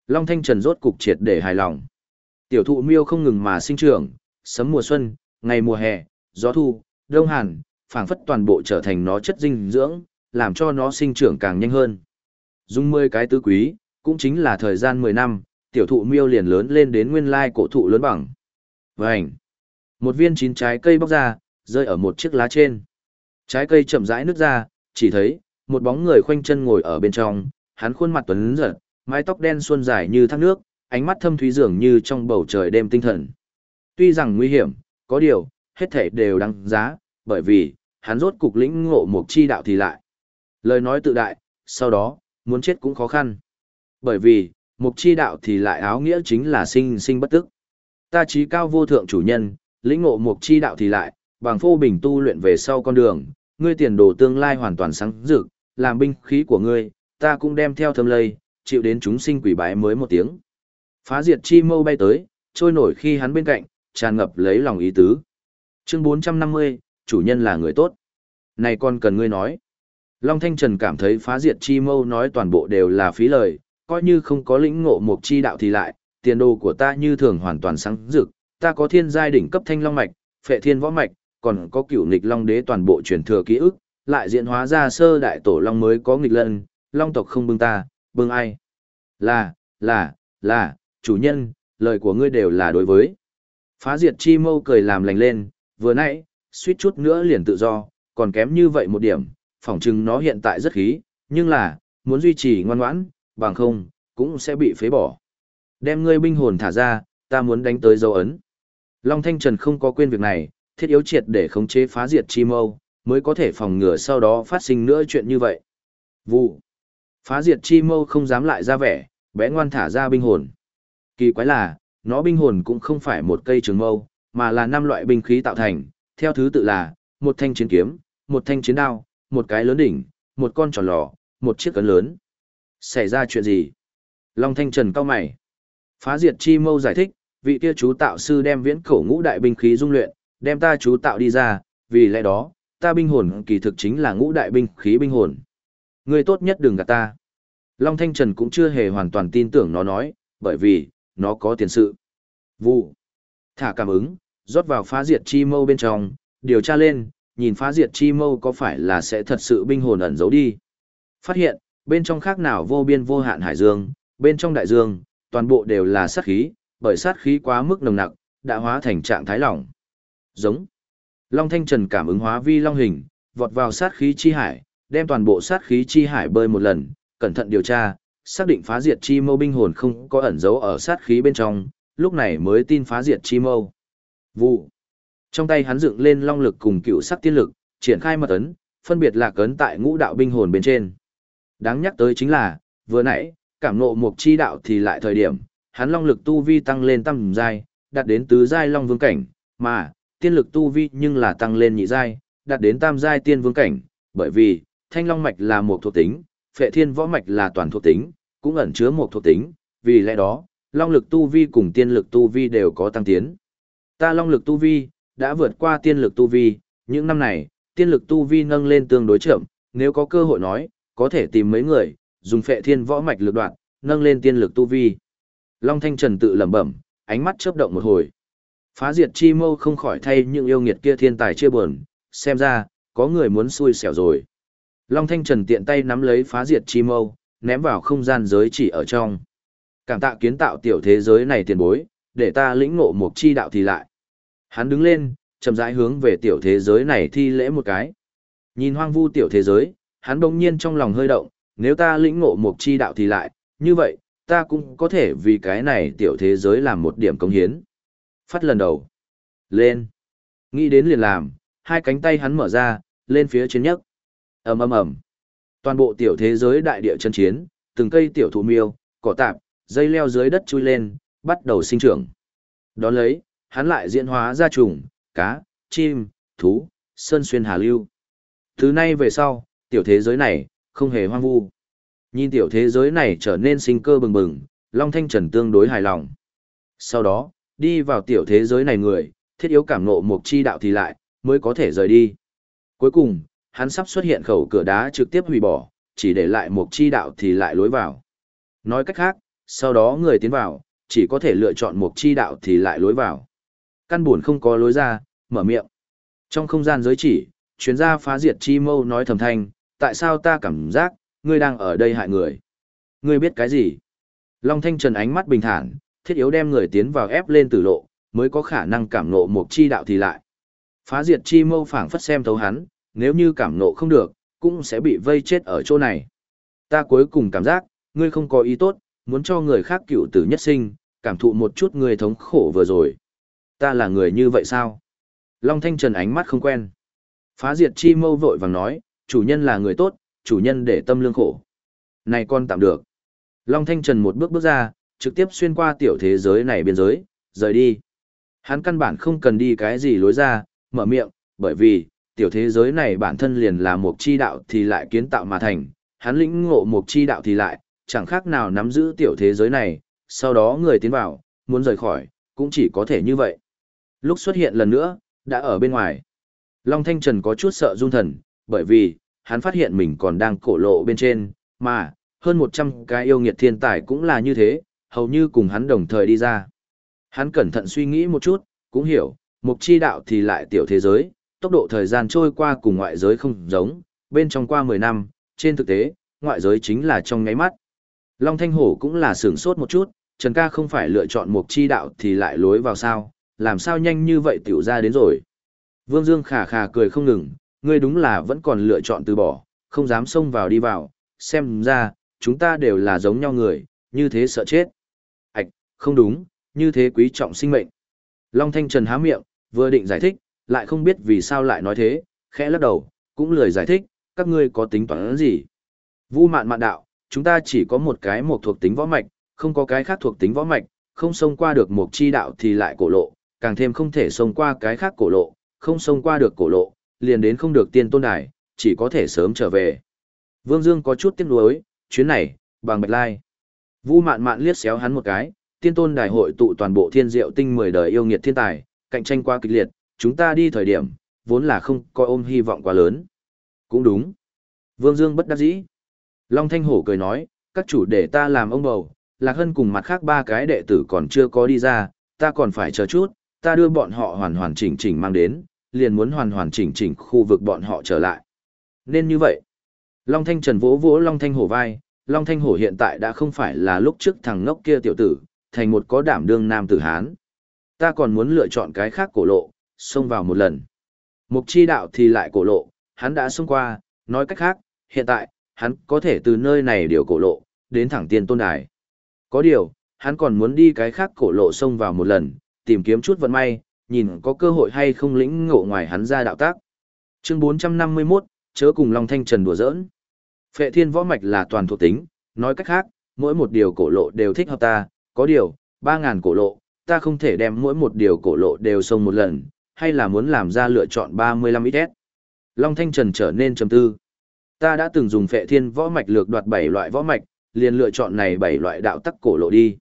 Long Thanh Trần rốt cục triệt để hài lòng. Tiểu thụ miêu không ngừng mà sinh trưởng, sấm mùa xuân, ngày mùa hè, gió thu, đông hàn, phảng phất toàn bộ trở thành nó chất dinh dưỡng, làm cho nó sinh trưởng càng nhanh hơn. Dùng 10 cái tứ quý, cũng chính là thời gian 10 năm, tiểu thụ miêu liền lớn lên đến nguyên lai cổ thụ lớn bằng. Vành. Một viên chín trái cây bóc ra, rơi ở một chiếc lá trên. Trái cây chậm rãi nứt ra, chỉ thấy, một bóng người khoanh chân ngồi ở bên trong, hắn khuôn mặt tuấn giật, mái tóc đen suôn dài như thác nước, ánh mắt thâm thúy dường như trong bầu trời đêm tinh thần. Tuy rằng nguy hiểm, có điều, hết thảy đều đáng giá, bởi vì, hắn rốt cục lĩnh ngộ một chi đạo thì lại. Lời nói tự đại, sau đó, muốn chết cũng khó khăn. Bởi vì, mục chi đạo thì lại áo nghĩa chính là sinh sinh bất tức. Ta trí cao vô thượng chủ nhân, lĩnh ngộ mục chi đạo thì lại, bằng phô bình tu luyện về sau con đường, ngươi tiền đồ tương lai hoàn toàn sáng rực, làm binh khí của ngươi, ta cũng đem theo thâm lây, chịu đến chúng sinh quỷ bái mới một tiếng. Phá diệt chi mâu bay tới, trôi nổi khi hắn bên cạnh, tràn ngập lấy lòng ý tứ. Chương 450, chủ nhân là người tốt. Này con cần ngươi nói. Long Thanh Trần cảm thấy phá diệt chi mâu nói toàn bộ đều là phí lời, coi như không có lĩnh ngộ một chi đạo thì lại, tiền đồ của ta như thường hoàn toàn sáng rực, ta có thiên giai đỉnh cấp thanh long mạch, phệ thiên võ mạch, còn có cửu nghịch long đế toàn bộ truyền thừa ký ức, lại diễn hóa ra sơ đại tổ long mới có nghịch lân, long tộc không bưng ta, bưng ai? Là, là, là, chủ nhân, lời của ngươi đều là đối với. Phá diệt chi mâu cười làm lành lên, vừa nãy, suýt chút nữa liền tự do, còn kém như vậy một điểm, phỏng chừng nó hiện tại rất khí, nhưng là, muốn duy trì ngoan ngoãn, bằng không, cũng sẽ bị phế bỏ. Đem ngươi binh hồn thả ra, ta muốn đánh tới dấu ấn. Long Thanh Trần không có quên việc này, thiết yếu triệt để khống chế phá diệt chi mâu, mới có thể phòng ngừa sau đó phát sinh nữa chuyện như vậy. Vụ. Phá diệt chi mâu không dám lại ra vẻ, bé ngoan thả ra binh hồn. Kỳ quái là, nó binh hồn cũng không phải một cây trường mâu, mà là năm loại binh khí tạo thành, theo thứ tự là, một thanh chiến kiếm, một thanh chiến đao, một cái lớn đỉnh, một con tròn lò, một chiếc cấn lớn. Xảy ra chuyện gì? Long Thanh Trần cao mày. Phá diệt chi mâu giải thích, vị kia chú tạo sư đem viễn cổ ngũ đại binh khí dung luyện, đem ta chú tạo đi ra, vì lẽ đó, ta binh hồn kỳ thực chính là ngũ đại binh khí binh hồn. người tốt nhất đừng gạt ta. Long Thanh Trần cũng chưa hề hoàn toàn tin tưởng nó nói, bởi vì, nó có tiền sự. Vụ. Thả cảm ứng, rót vào phá diệt chi mâu bên trong, điều tra lên, nhìn phá diệt chi mâu có phải là sẽ thật sự binh hồn ẩn giấu đi. Phát hiện, bên trong khác nào vô biên vô hạn hải dương, bên trong đại dương, toàn bộ đều là sát khí, bởi sát khí quá mức nồng nặc, đã hóa thành trạng thái lỏng. Giống. Long Thanh Trần cảm ứng hóa vi long hình, vọt vào sát khí chi hải, đem toàn bộ sát khí chi hải bơi một lần, cẩn thận điều tra, xác định phá diệt chi mâu binh hồn không có ẩn giấu ở sát khí bên trong, lúc này mới tin phá diệt chi mâu. Vụ. Trong tay hắn dựng lên long lực cùng cựu sắc tiên lực, triển khai mật ấn, phân biệt là cấn tại ngũ đạo binh hồn bên trên. Đáng nhắc tới chính là, vừa nãy, cảm nộ một chi đạo thì lại thời điểm, hắn long lực tu vi tăng lên tầm giai, đạt đến tứ giai long vương cảnh, mà tiên lực tu vi nhưng là tăng lên nhị giai, đạt đến tam giai tiên vương cảnh, bởi vì thanh long mạch là một thuộc tính, phệ thiên võ mạch là toàn thuộc tính, cũng ẩn chứa một thuộc tính, vì lẽ đó, long lực tu vi cùng tiên lực tu vi đều có tăng tiến. Ta long lực tu vi đã vượt qua tiên lực tu vi, những năm này, tiên lực tu vi nâng lên tương đối chậm, nếu có cơ hội nói, có thể tìm mấy người, dùng phệ thiên võ mạch lực đoạn, nâng lên tiên lực tu vi. Long Thanh Trần tự lẩm bẩm, ánh mắt chớp động một hồi. Phá diệt chi mâu không khỏi thay những yêu nghiệt kia thiên tài chia buồn, xem ra, có người muốn xui xẻo rồi. Long Thanh Trần tiện tay nắm lấy phá diệt chi mâu, ném vào không gian giới chỉ ở trong. Cảm tạ kiến tạo tiểu thế giới này tiền bối, để ta lĩnh ngộ một chi đạo thì lại. Hắn đứng lên, chậm rãi hướng về tiểu thế giới này thi lễ một cái. Nhìn hoang vu tiểu thế giới, hắn bỗng nhiên trong lòng hơi động, nếu ta lĩnh ngộ một chi đạo thì lại, như vậy, ta cũng có thể vì cái này tiểu thế giới làm một điểm công hiến. Phát lần đầu. Lên. Nghĩ đến liền làm, hai cánh tay hắn mở ra, lên phía trên nhất. ầm ầm ầm. Toàn bộ tiểu thế giới đại địa chân chiến, từng cây tiểu thụ miêu, cỏ tạp, dây leo dưới đất chui lên, bắt đầu sinh trưởng. Đón lấy, hắn lại diễn hóa ra trùng, cá, chim, thú, sơn xuyên hà lưu. Từ nay về sau, tiểu thế giới này, không hề hoang vu. Nhìn tiểu thế giới này trở nên sinh cơ bừng bừng, Long Thanh Trần tương đối hài lòng. Sau đó, đi vào tiểu thế giới này người, thiết yếu cảm ngộ một chi đạo thì lại, mới có thể rời đi. Cuối cùng, hắn sắp xuất hiện khẩu cửa đá trực tiếp hủy bỏ, chỉ để lại một chi đạo thì lại lối vào. Nói cách khác, sau đó người tiến vào, chỉ có thể lựa chọn một chi đạo thì lại lối vào. Căn buồn không có lối ra, mở miệng. Trong không gian giới chỉ, chuyên gia phá diệt chi mâu nói thầm thanh, tại sao ta cảm giác, ngươi đang ở đây hại người. Ngươi biết cái gì? Long Thanh Trần ánh mắt bình thản, thiết yếu đem người tiến vào ép lên tử lộ, mới có khả năng cảm nộ một chi đạo thì lại. Phá diệt chi mâu phảng phất xem thấu hắn, nếu như cảm nộ không được, cũng sẽ bị vây chết ở chỗ này. Ta cuối cùng cảm giác, ngươi không có ý tốt, muốn cho người khác cựu tử nhất sinh, cảm thụ một chút người thống khổ vừa rồi. Ta là người như vậy sao? Long Thanh Trần ánh mắt không quen. Phá diệt chi mâu vội vàng nói, chủ nhân là người tốt, chủ nhân để tâm lương khổ. Này con tạm được. Long Thanh Trần một bước bước ra, trực tiếp xuyên qua tiểu thế giới này biên giới, rời đi. Hắn căn bản không cần đi cái gì lối ra, mở miệng, bởi vì, tiểu thế giới này bản thân liền là một chi đạo thì lại kiến tạo mà thành, hắn lĩnh ngộ một chi đạo thì lại, chẳng khác nào nắm giữ tiểu thế giới này, sau đó người tiến vào, muốn rời khỏi, cũng chỉ có thể như vậy. Lúc xuất hiện lần nữa, đã ở bên ngoài. Long Thanh Trần có chút sợ run thần, bởi vì, hắn phát hiện mình còn đang cổ lộ bên trên, mà, hơn 100 cái yêu nghiệt thiên tài cũng là như thế, hầu như cùng hắn đồng thời đi ra. Hắn cẩn thận suy nghĩ một chút, cũng hiểu, mục chi đạo thì lại tiểu thế giới, tốc độ thời gian trôi qua cùng ngoại giới không giống, bên trong qua 10 năm, trên thực tế, ngoại giới chính là trong ngáy mắt. Long Thanh Hổ cũng là sửng sốt một chút, Trần ca không phải lựa chọn mục chi đạo thì lại lối vào sao, làm sao nhanh như vậy tiểu ra đến rồi. Vương Dương khà khà cười không ngừng, ngươi đúng là vẫn còn lựa chọn từ bỏ, không dám xông vào đi vào, xem ra, chúng ta đều là giống nhau người, như thế sợ chết. Ảch, không đúng, như thế quý trọng sinh mệnh. Long Thanh Trần há miệng, vừa định giải thích, lại không biết vì sao lại nói thế, khẽ lắc đầu, cũng lười giải thích, các ngươi có tính toán gì. Vu mạn mạn đạo, chúng ta chỉ có một cái một thuộc tính võ mạch, không có cái khác thuộc tính võ mạch, không xông qua được một chi đạo thì lại cổ lộ, càng thêm không thể xông qua cái khác cổ lộ, không xông qua được cổ lộ, liền đến không được tiên tôn đài, chỉ có thể sớm trở về. Vương Dương có chút tiếc nuối, chuyến này, bằng bạch lai. Vu mạn mạn liếc xéo hắn một cái, tiên tôn đài hội tụ toàn bộ thiên diệu tinh 10 đời yêu nghiệt thiên tài, cạnh tranh quá kịch liệt, chúng ta đi thời điểm, vốn là không coi ôm hy vọng quá lớn. Cũng đúng. Vương Dương bất đắc dĩ. Long Thanh Hổ cười nói, các chủ để ta làm ông bầu, Lạc Hân cùng mặt khác ba cái đệ tử còn chưa có đi ra, ta còn phải chờ chút, ta đưa bọn họ hoàn hoàn chỉnh chỉnh mang đến, liền muốn hoàn hoàn chỉnh chỉnh khu vực bọn họ trở lại. Nên như vậy. Long Thanh Trần vỗ vỗ Long Thanh Hổ vai, Long Thanh Hổ hiện tại đã không phải là lúc trước thằng ngốc kia tiểu tử, thành một có đảm đương nam tử Hán. Ta còn muốn lựa chọn cái khác cổ lộ, xông vào một lần. Mục chi đạo thì lại cổ lộ, hắn đã xông qua, nói cách khác, hiện tại, hắn có thể từ nơi này điều cổ lộ, đến thẳng tiên tôn đài. Có điều, hắn còn muốn đi cái khác cổ lộ xông vào một lần, tìm kiếm chút vận may, nhìn có cơ hội hay không lĩnh ngộ ngoài hắn ra đạo tác. Chương 451, chớ cùng Long Thanh Trần đùa giỡn. Phệ thiên võ mạch là toàn thuộc tính, nói cách khác, mỗi một điều cổ lộ đều thích hợp ta, có điều, 3.000 cổ lộ, ta không thể đem mỗi một điều cổ lộ đều xông một lần, hay là muốn làm ra lựa chọn 35 ít Long Thanh Trần trở nên trầm tư. Ta đã từng dùng phệ thiên võ mạch lược đoạt 7 loại võ mạch, liền lựa chọn này 7 loại đạo tắc cổ lộ đi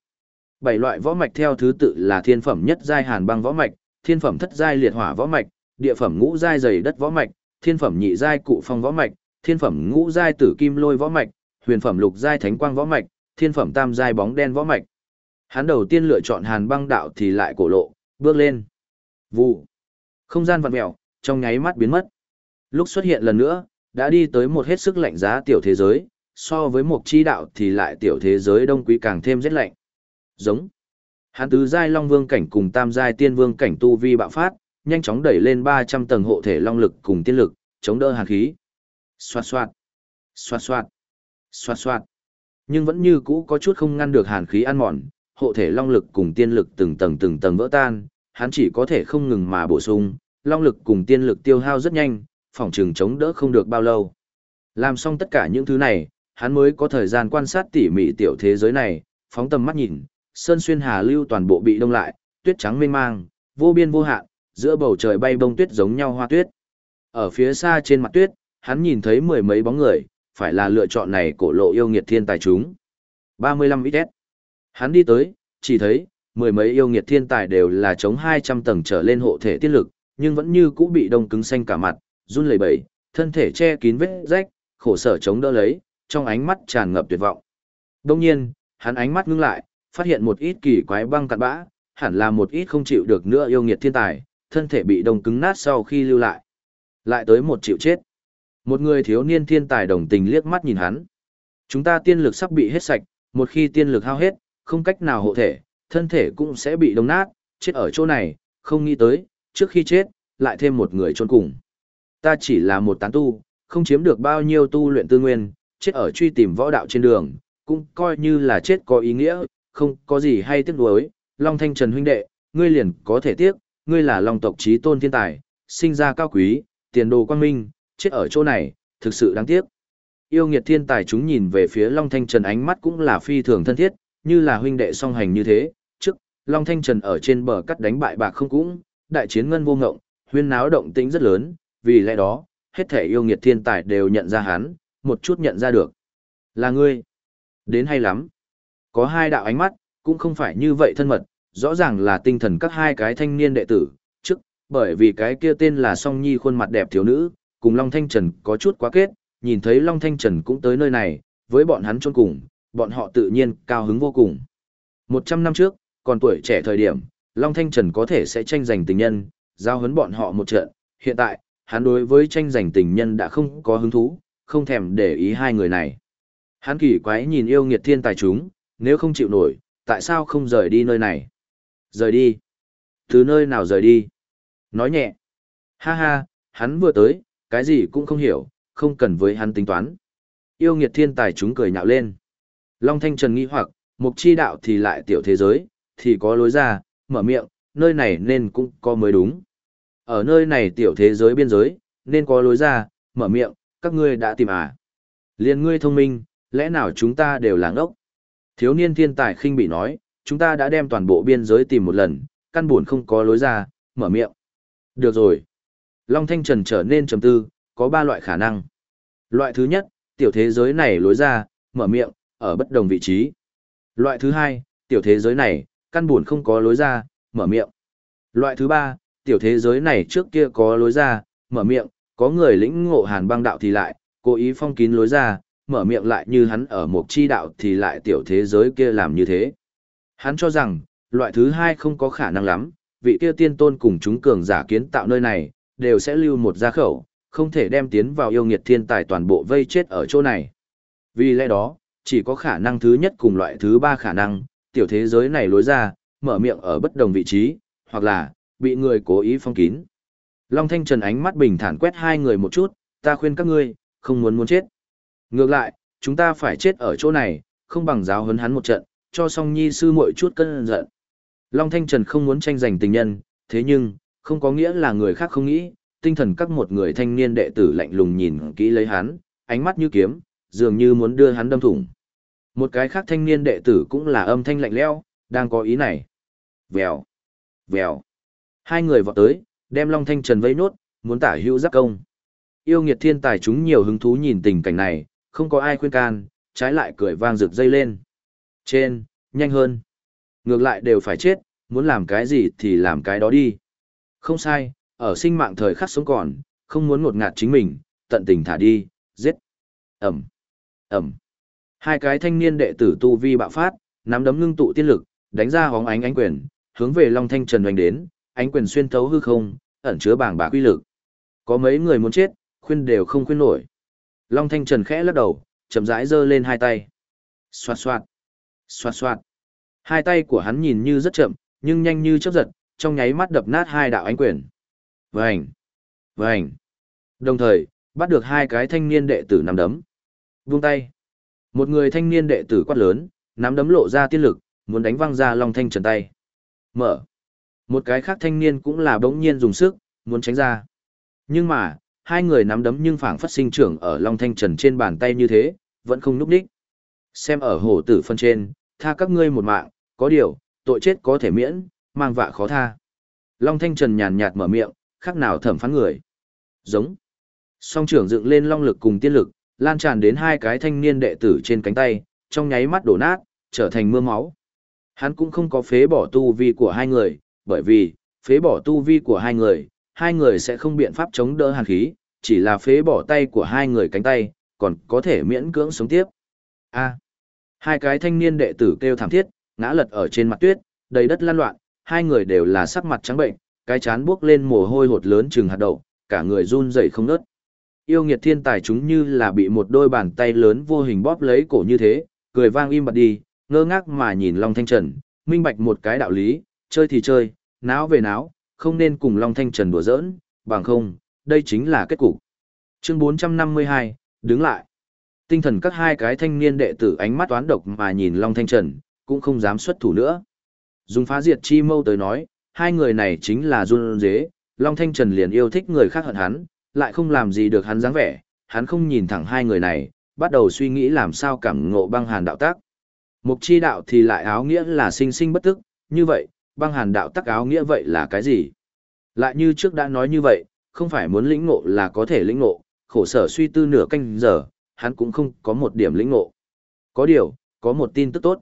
bảy loại võ mạch theo thứ tự là thiên phẩm nhất giai hàn băng võ mạch, thiên phẩm thất giai liệt hỏa võ mạch, địa phẩm ngũ giai dày đất võ mạch, thiên phẩm nhị giai cụ phong võ mạch, thiên phẩm ngũ giai tử kim lôi võ mạch, huyền phẩm lục giai thánh quang võ mạch, thiên phẩm tam giai bóng đen võ mạch. Hắn đầu tiên lựa chọn hàn băng đạo thì lại cổ lộ, bước lên. Vụ. Không gian vặn mèo, trong nháy mắt biến mất. Lúc xuất hiện lần nữa, đã đi tới một hết sức lạnh giá tiểu thế giới, so với một chi đạo thì lại tiểu thế giới đông quý càng thêm rét lạnh. Giống. Hắn tứ giai long vương cảnh cùng tam giai tiên vương cảnh tu vi bạo phát, nhanh chóng đẩy lên 300 tầng hộ thể long lực cùng tiên lực, chống đỡ hàn khí. Xoạt xoạt, xoạt xoạt, xoạt xoạt. Nhưng vẫn như cũ có chút không ngăn được hàn khí ăn mòn, hộ thể long lực cùng tiên lực từng tầng từng tầng vỡ tan, hắn chỉ có thể không ngừng mà bổ sung, long lực cùng tiên lực tiêu hao rất nhanh, phòng trường chống đỡ không được bao lâu. Làm xong tất cả những thứ này, hắn mới có thời gian quan sát tỉ mỉ tiểu thế giới này, phóng tầm mắt nhìn, sơn xuyên hà lưu toàn bộ bị đông lại, tuyết trắng mênh mang, vô biên vô hạn, giữa bầu trời bay bông tuyết giống nhau hoa tuyết. Ở phía xa trên mặt tuyết, hắn nhìn thấy mười mấy bóng người, phải là lựa chọn này cổ lộ yêu nghiệt thiên tài chúng. 35 ít Hắn đi tới, chỉ thấy, mười mấy yêu nghiệt thiên tài đều là chống 200 tầng trở lên hộ thể tiết lực, nhưng vẫn như cũ bị đông cứng xanh cả mặt, run lẩy bẩy, thân thể che kín vết rách, khổ sở chống đỡ lấy, trong ánh mắt tràn ngập tuyệt vọng. Đông nhiên, hắn ánh mắt ngưng lại, phát hiện một ít kỳ quái băng cặn bã, hẳn là một ít không chịu được nữa yêu nghiệt thiên tài, thân thể bị đông cứng nát sau khi lưu lại. Lại tới một chịu chết. Một người thiếu niên thiên tài đồng tình liếc mắt nhìn hắn. Chúng ta tiên lực sắp bị hết sạch, một khi tiên lực hao hết, không cách nào hộ thể, thân thể cũng sẽ bị đông nát, chết ở chỗ này, không nghĩ tới, trước khi chết, lại thêm một người trôn cùng. Ta chỉ là một tán tu, không chiếm được bao nhiêu tu luyện tư nguyên, chết ở truy tìm võ đạo trên đường, cũng coi như là chết có ý nghĩa, không có gì hay tiếc nuối. Long Thanh Trần huynh đệ, ngươi liền có thể tiếc, ngươi là Long tộc trí tôn thiên tài, sinh ra cao quý, tiền đồ quang minh, chết ở chỗ này, thực sự đáng tiếc. Yêu nghiệt thiên tài chúng nhìn về phía Long Thanh Trần ánh mắt cũng là phi thường thân thiết, như là huynh đệ song hành như thế. Trước, Long Thanh Trần ở trên bờ cắt đánh bại bạc không cũng, đại chiến ngân vô ngộng, huyên náo động tĩnh rất lớn, vì lẽ đó, hết thể yêu nghiệt thiên tài đều nhận ra hắn, một chút nhận ra được. Là ngươi. Đến hay lắm. Có hai đạo ánh mắt, cũng không phải như vậy thân mật, rõ ràng là tinh thần các hai cái thanh niên đệ tử, trước, bởi vì cái kia tên là song nhi khuôn mặt đẹp thiếu nữ, cùng Long Thanh Trần có chút quá kết, nhìn thấy Long Thanh Trần cũng tới nơi này, với bọn hắn chôn cùng, bọn họ tự nhiên cao hứng vô cùng. Một trăm năm trước, còn tuổi trẻ thời điểm, Long Thanh Trần có thể sẽ tranh giành tình nhân, giao hấn bọn họ một trận, hiện tại, hắn đối với tranh giành tình nhân đã không có hứng thú, không thèm để ý hai người này. Hắn kỳ quái nhìn yêu nghiệt thiên tài chúng, nếu không chịu nổi, tại sao không rời đi nơi này? Rời đi? Từ nơi nào rời đi? Nói nhẹ. Ha ha, hắn vừa tới, cái gì cũng không hiểu, không cần với hắn tính toán. Yêu nghiệt thiên tài chúng cười nhạo lên. Long Thanh Trần nghi hoặc, mục chi đạo thì lại tiểu thế giới, thì có lối ra, mở miệng, nơi này nên cũng có mới đúng. Ở nơi này tiểu thế giới biên giới, nên có lối ra, mở miệng, các ngươi đã tìm à. Liên ngươi thông minh, lẽ nào chúng ta đều là ngốc? Thiếu niên thiên tài khinh bị nói, chúng ta đã đem toàn bộ biên giới tìm một lần, căn buồn không có lối ra, mở miệng. Được rồi. Long Thanh Trần trở nên trầm tư, có ba loại khả năng. Loại thứ nhất, tiểu thế giới này lối ra, mở miệng, ở bất đồng vị trí. Loại thứ hai, tiểu thế giới này, căn buồn không có lối ra, mở miệng. Loại thứ ba, tiểu thế giới này trước kia có lối ra, mở miệng, có người lĩnh ngộ hàn băng đạo thì lại, cố ý phong kín lối ra, mở miệng lại như hắn ở một chi đạo thì lại tiểu thế giới kia làm như thế. Hắn cho rằng, loại thứ hai không có khả năng lắm, vị kia tiên tôn cùng chúng cường giả kiến tạo nơi này, đều sẽ lưu một gia khẩu, không thể đem tiến vào yêu nghiệt thiên tài toàn bộ vây chết ở chỗ này. Vì lẽ đó, chỉ có khả năng thứ nhất cùng loại thứ ba khả năng, tiểu thế giới này lối ra, mở miệng ở bất đồng vị trí, hoặc là, bị người cố ý phong kín. Long Thanh Trần ánh mắt bình thản quét hai người một chút, ta khuyên các ngươi, không muốn muốn chết. Ngược lại, chúng ta phải chết ở chỗ này, không bằng giáo hấn hắn một trận, cho song nhi sư muội chút cân giận. Long Thanh Trần không muốn tranh giành tình nhân, thế nhưng, không có nghĩa là người khác không nghĩ, tinh thần các một người thanh niên đệ tử lạnh lùng nhìn kỹ lấy hắn, ánh mắt như kiếm, dường như muốn đưa hắn đâm thủng. Một cái khác thanh niên đệ tử cũng là âm thanh lạnh lẽo, đang có ý này. Vèo, vèo. Hai người vọt tới, đem Long Thanh Trần vây nốt, muốn tả hữu giáp công. Yêu nghiệt thiên tài chúng nhiều hứng thú nhìn tình cảnh này, không có ai khuyên can, trái lại cười vang rực dây lên. Trên, nhanh hơn. Ngược lại đều phải chết, muốn làm cái gì thì làm cái đó đi. Không sai, ở sinh mạng thời khắc sống còn, không muốn ngột ngạt chính mình, tận tình thả đi, giết. Ẩm, Ẩm. Hai cái thanh niên đệ tử tu vi bạo phát, nắm đấm ngưng tụ tiên lực, đánh ra hóng ánh ánh quyền, hướng về Long Thanh Trần đánh đến, ánh quyền xuyên thấu hư không, ẩn chứa bảng bạc quy lực. Có mấy người muốn chết, khuyên đều không khuyên nổi. Long Thanh Trần khẽ lắc đầu, chậm rãi giơ lên hai tay. Xoạt xoạt, xoạt xoạt. Hai tay của hắn nhìn như rất chậm, nhưng nhanh như chớp giật, trong nháy mắt đập nát hai đạo ánh quyền. Vành, vành. Đồng thời, bắt được hai cái thanh niên đệ tử nắm đấm. Buông tay. Một người thanh niên đệ tử quát lớn, nắm đấm lộ ra tiên lực, muốn đánh văng ra Long Thanh Trần tay. Mở. Một cái khác thanh niên cũng là bỗng nhiên dùng sức, muốn tránh ra. Nhưng mà, hai người nắm đấm nhưng phảng phất sinh trưởng ở Long Thanh Trần trên bàn tay như thế, vẫn không núp đích. Xem ở hổ tử phân trên, tha các ngươi một mạng, có điều, tội chết có thể miễn, mang vạ khó tha. Long Thanh Trần nhàn nhạt mở miệng, khác nào thẩm phán người. Giống. Song trưởng dựng lên long lực cùng tiên lực, lan tràn đến hai cái thanh niên đệ tử trên cánh tay, trong nháy mắt đổ nát, trở thành mưa máu. Hắn cũng không có phế bỏ tu vi của hai người, bởi vì, phế bỏ tu vi của hai người, hai người sẽ không biện pháp chống đỡ hàn khí, chỉ là phế bỏ tay của hai người cánh tay, còn có thể miễn cưỡng sống tiếp. A. hai cái thanh niên đệ tử kêu thảm thiết, ngã lật ở trên mặt tuyết, đầy đất lan loạn, hai người đều là sắc mặt trắng bệnh, cái chán buốc lên mồ hôi hột lớn chừng hạt đậu, cả người run rẩy không ngớt. Yêu nghiệt thiên tài chúng như là bị một đôi bàn tay lớn vô hình bóp lấy cổ như thế, cười vang im bặt đi, ngơ ngác mà nhìn Long Thanh Trần, minh bạch một cái đạo lý, chơi thì chơi, náo về náo, không nên cùng Long Thanh Trần đùa giỡn, bằng không, đây chính là kết cục. Chương 452, đứng lại. Tinh thần các hai cái thanh niên đệ tử ánh mắt toán độc mà nhìn Long Thanh Trần, cũng không dám xuất thủ nữa. Dùng phá diệt chi mâu tới nói, hai người này chính là run dế, Long Thanh Trần liền yêu thích người khác hận hắn, lại không làm gì được hắn dáng vẻ, hắn không nhìn thẳng hai người này, bắt đầu suy nghĩ làm sao cảm ngộ băng hàn đạo tác. Mục chi đạo thì lại áo nghĩa là sinh sinh bất tức, như vậy, băng hàn đạo tác áo nghĩa vậy là cái gì? Lại như trước đã nói như vậy, không phải muốn lĩnh ngộ là có thể lĩnh ngộ, khổ sở suy tư nửa canh giờ, hắn cũng không có một điểm lĩnh ngộ. Có điều, có một tin tức tốt.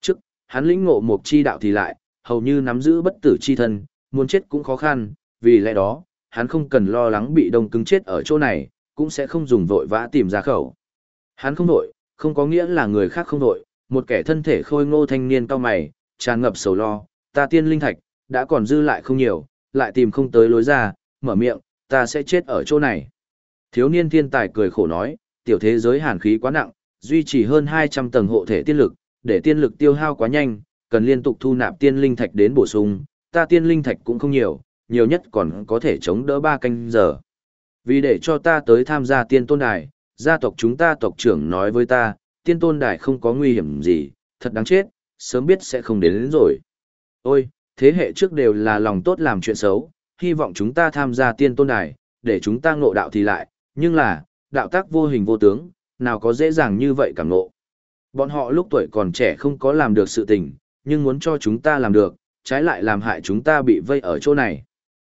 Trước, hắn lĩnh ngộ một chi đạo thì lại, hầu như nắm giữ bất tử chi thân, muốn chết cũng khó khăn, vì lẽ đó, hắn không cần lo lắng bị đông cứng chết ở chỗ này, cũng sẽ không dùng vội vã tìm ra khẩu. Hắn không vội, không có nghĩa là người khác không vội, một kẻ thân thể khôi ngô thanh niên cao mày, tràn ngập sầu lo, ta tiên linh thạch, đã còn dư lại không nhiều, lại tìm không tới lối ra, mở miệng, ta sẽ chết ở chỗ này. Thiếu niên thiên tài cười khổ nói, tiểu thế giới hàn khí quá nặng, duy trì hơn 200 tầng hộ thể tiên lực, để tiên lực tiêu hao quá nhanh, cần liên tục thu nạp tiên linh thạch đến bổ sung, ta tiên linh thạch cũng không nhiều, nhiều nhất còn có thể chống đỡ 3 canh giờ. Vì để cho ta tới tham gia tiên tôn đài, gia tộc chúng ta tộc trưởng nói với ta, tiên tôn đài không có nguy hiểm gì, thật đáng chết, sớm biết sẽ không đến, đến rồi. Ôi, thế hệ trước đều là lòng tốt làm chuyện xấu, hy vọng chúng ta tham gia tiên tôn đài, để chúng ta ngộ đạo thì lại, nhưng là, đạo tác vô hình vô tướng, nào có dễ dàng như vậy cảm ngộ. Bọn họ lúc tuổi còn trẻ không có làm được sự tình, nhưng muốn cho chúng ta làm được, trái lại làm hại chúng ta bị vây ở chỗ này.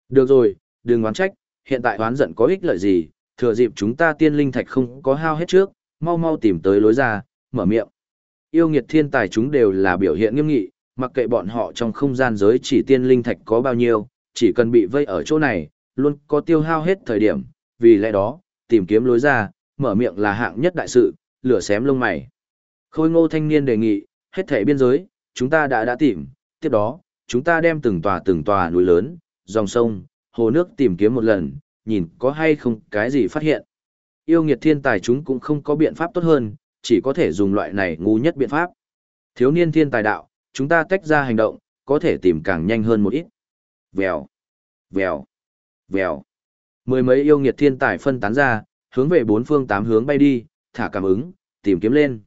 Được rồi, đừng oán trách, hiện tại oán giận có ích lợi gì, thừa dịp chúng ta tiên linh thạch không có hao hết trước, mau mau tìm tới lối ra, mở miệng. Yêu nghiệt thiên tài chúng đều là biểu hiện nghiêm nghị, mặc kệ bọn họ trong không gian giới chỉ tiên linh thạch có bao nhiêu, chỉ cần bị vây ở chỗ này, luôn có tiêu hao hết thời điểm, vì lẽ đó, tìm kiếm lối ra, mở miệng là hạng nhất đại sự, lửa xém lông mày. Khôi ngô thanh niên đề nghị, hết thể biên giới, chúng ta đã đã tìm, tiếp đó, chúng ta đem từng tòa từng tòa núi lớn, dòng sông, hồ nước tìm kiếm một lần, nhìn có hay không cái gì phát hiện. Yêu nghiệt thiên tài chúng cũng không có biện pháp tốt hơn, chỉ có thể dùng loại này ngu nhất biện pháp. Thiếu niên thiên tài đạo, chúng ta tách ra hành động, có thể tìm càng nhanh hơn một ít. Vèo, vèo, vèo. Mười mấy yêu nghiệt thiên tài phân tán ra, hướng về bốn phương tám hướng bay đi, thả cảm ứng, tìm kiếm lên.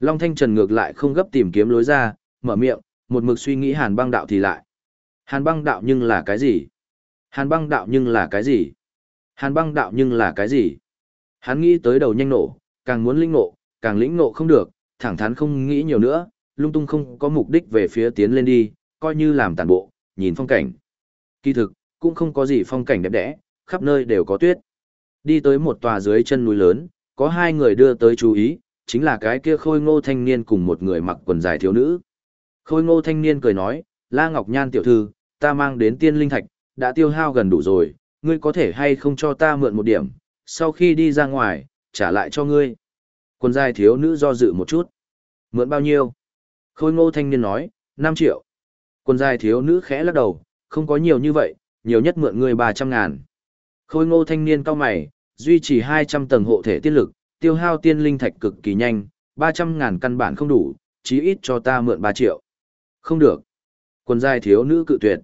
Long Thanh Trần ngược lại không gấp tìm kiếm lối ra, mở miệng, một mực suy nghĩ hàn băng đạo thì lại. Hàn băng đạo nhưng là cái gì? Hàn băng đạo nhưng là cái gì? Hàn băng đạo nhưng là cái gì? Hắn nghĩ tới đầu nhanh nổ, càng muốn lĩnh nộ, càng lĩnh nộ không được, thẳng thắn không nghĩ nhiều nữa, lung tung không có mục đích về phía tiến lên đi, coi như làm tàn bộ, nhìn phong cảnh. Kỳ thực, cũng không có gì phong cảnh đẹp đẽ, khắp nơi đều có tuyết. Đi tới một tòa dưới chân núi lớn, có hai người đưa tới chú ý, chính là cái kia khôi ngô thanh niên cùng một người mặc quần dài thiếu nữ. Khôi ngô thanh niên cười nói, La Ngọc Nhan tiểu thư, ta mang đến tiên linh thạch, đã tiêu hao gần đủ rồi, ngươi có thể hay không cho ta mượn một điểm, sau khi đi ra ngoài, trả lại cho ngươi. Quần dài thiếu nữ do dự một chút. Mượn bao nhiêu? Khôi ngô thanh niên nói, 5 triệu. Quần dài thiếu nữ khẽ lắc đầu, không có nhiều như vậy, nhiều nhất mượn người 300 ngàn. Khôi ngô thanh niên cao mày, duy trì 200 tầng hộ thể tiên lực, tiêu hao tiên linh thạch cực kỳ nhanh, 300 ngàn căn bản không đủ, chí ít cho ta mượn 3 triệu. Không được. Quần dài thiếu nữ cự tuyệt.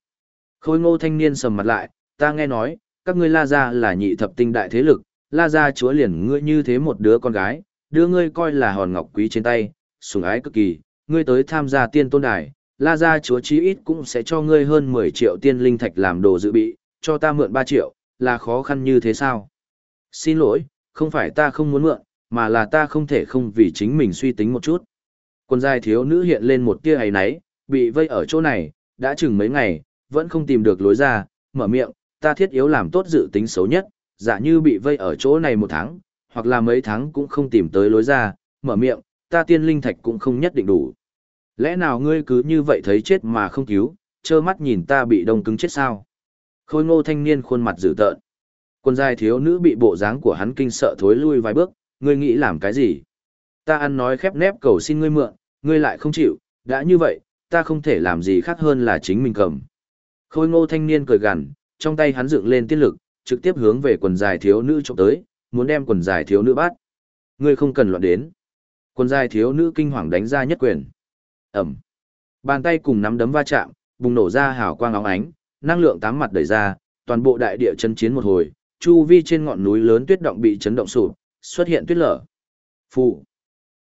Khôi ngô thanh niên sầm mặt lại, ta nghe nói, các ngươi la gia là nhị thập tinh đại thế lực, la gia chúa liền ngươi như thế một đứa con gái, đưa ngươi coi là hòn ngọc quý trên tay, sủng ái cực kỳ, ngươi tới tham gia tiên tôn đài, la gia chúa chí ít cũng sẽ cho ngươi hơn 10 triệu tiên linh thạch làm đồ dự bị, cho ta mượn 3 triệu, là khó khăn như thế sao? Xin lỗi, không phải ta không muốn mượn, mà là ta không thể không vì chính mình suy tính một chút. Quân giai thiếu nữ hiện lên một tia ấy náy, bị vây ở chỗ này, đã chừng mấy ngày, vẫn không tìm được lối ra, mở miệng, ta thiết yếu làm tốt dự tính xấu nhất, giả như bị vây ở chỗ này một tháng, hoặc là mấy tháng cũng không tìm tới lối ra, mở miệng, ta tiên linh thạch cũng không nhất định đủ. Lẽ nào ngươi cứ như vậy thấy chết mà không cứu, trơ mắt nhìn ta bị đông cứng chết sao? Khôi ngô thanh niên khuôn mặt dữ tợn. Quân dài thiếu nữ bị bộ dáng của hắn kinh sợ thối lui vài bước, ngươi nghĩ làm cái gì? Ta ăn nói khép nép cầu xin ngươi mượn, ngươi lại không chịu, đã như vậy, ta không thể làm gì khác hơn là chính mình cầm. Khôi ngô thanh niên cười gằn, trong tay hắn dựng lên tiên lực, trực tiếp hướng về quần dài thiếu nữ trộm tới, muốn đem quần dài thiếu nữ bắt. Ngươi không cần loạn đến. Quần dài thiếu nữ kinh hoàng đánh ra nhất quyền. Ẩm. Bàn tay cùng nắm đấm va chạm, bùng nổ ra hào quang óng ánh, năng lượng tám mặt đẩy ra, toàn bộ đại địa chấn chiến một hồi, chu vi trên ngọn núi lớn tuyết động bị chấn động sụp, xuất hiện tuyết lở. Phụ.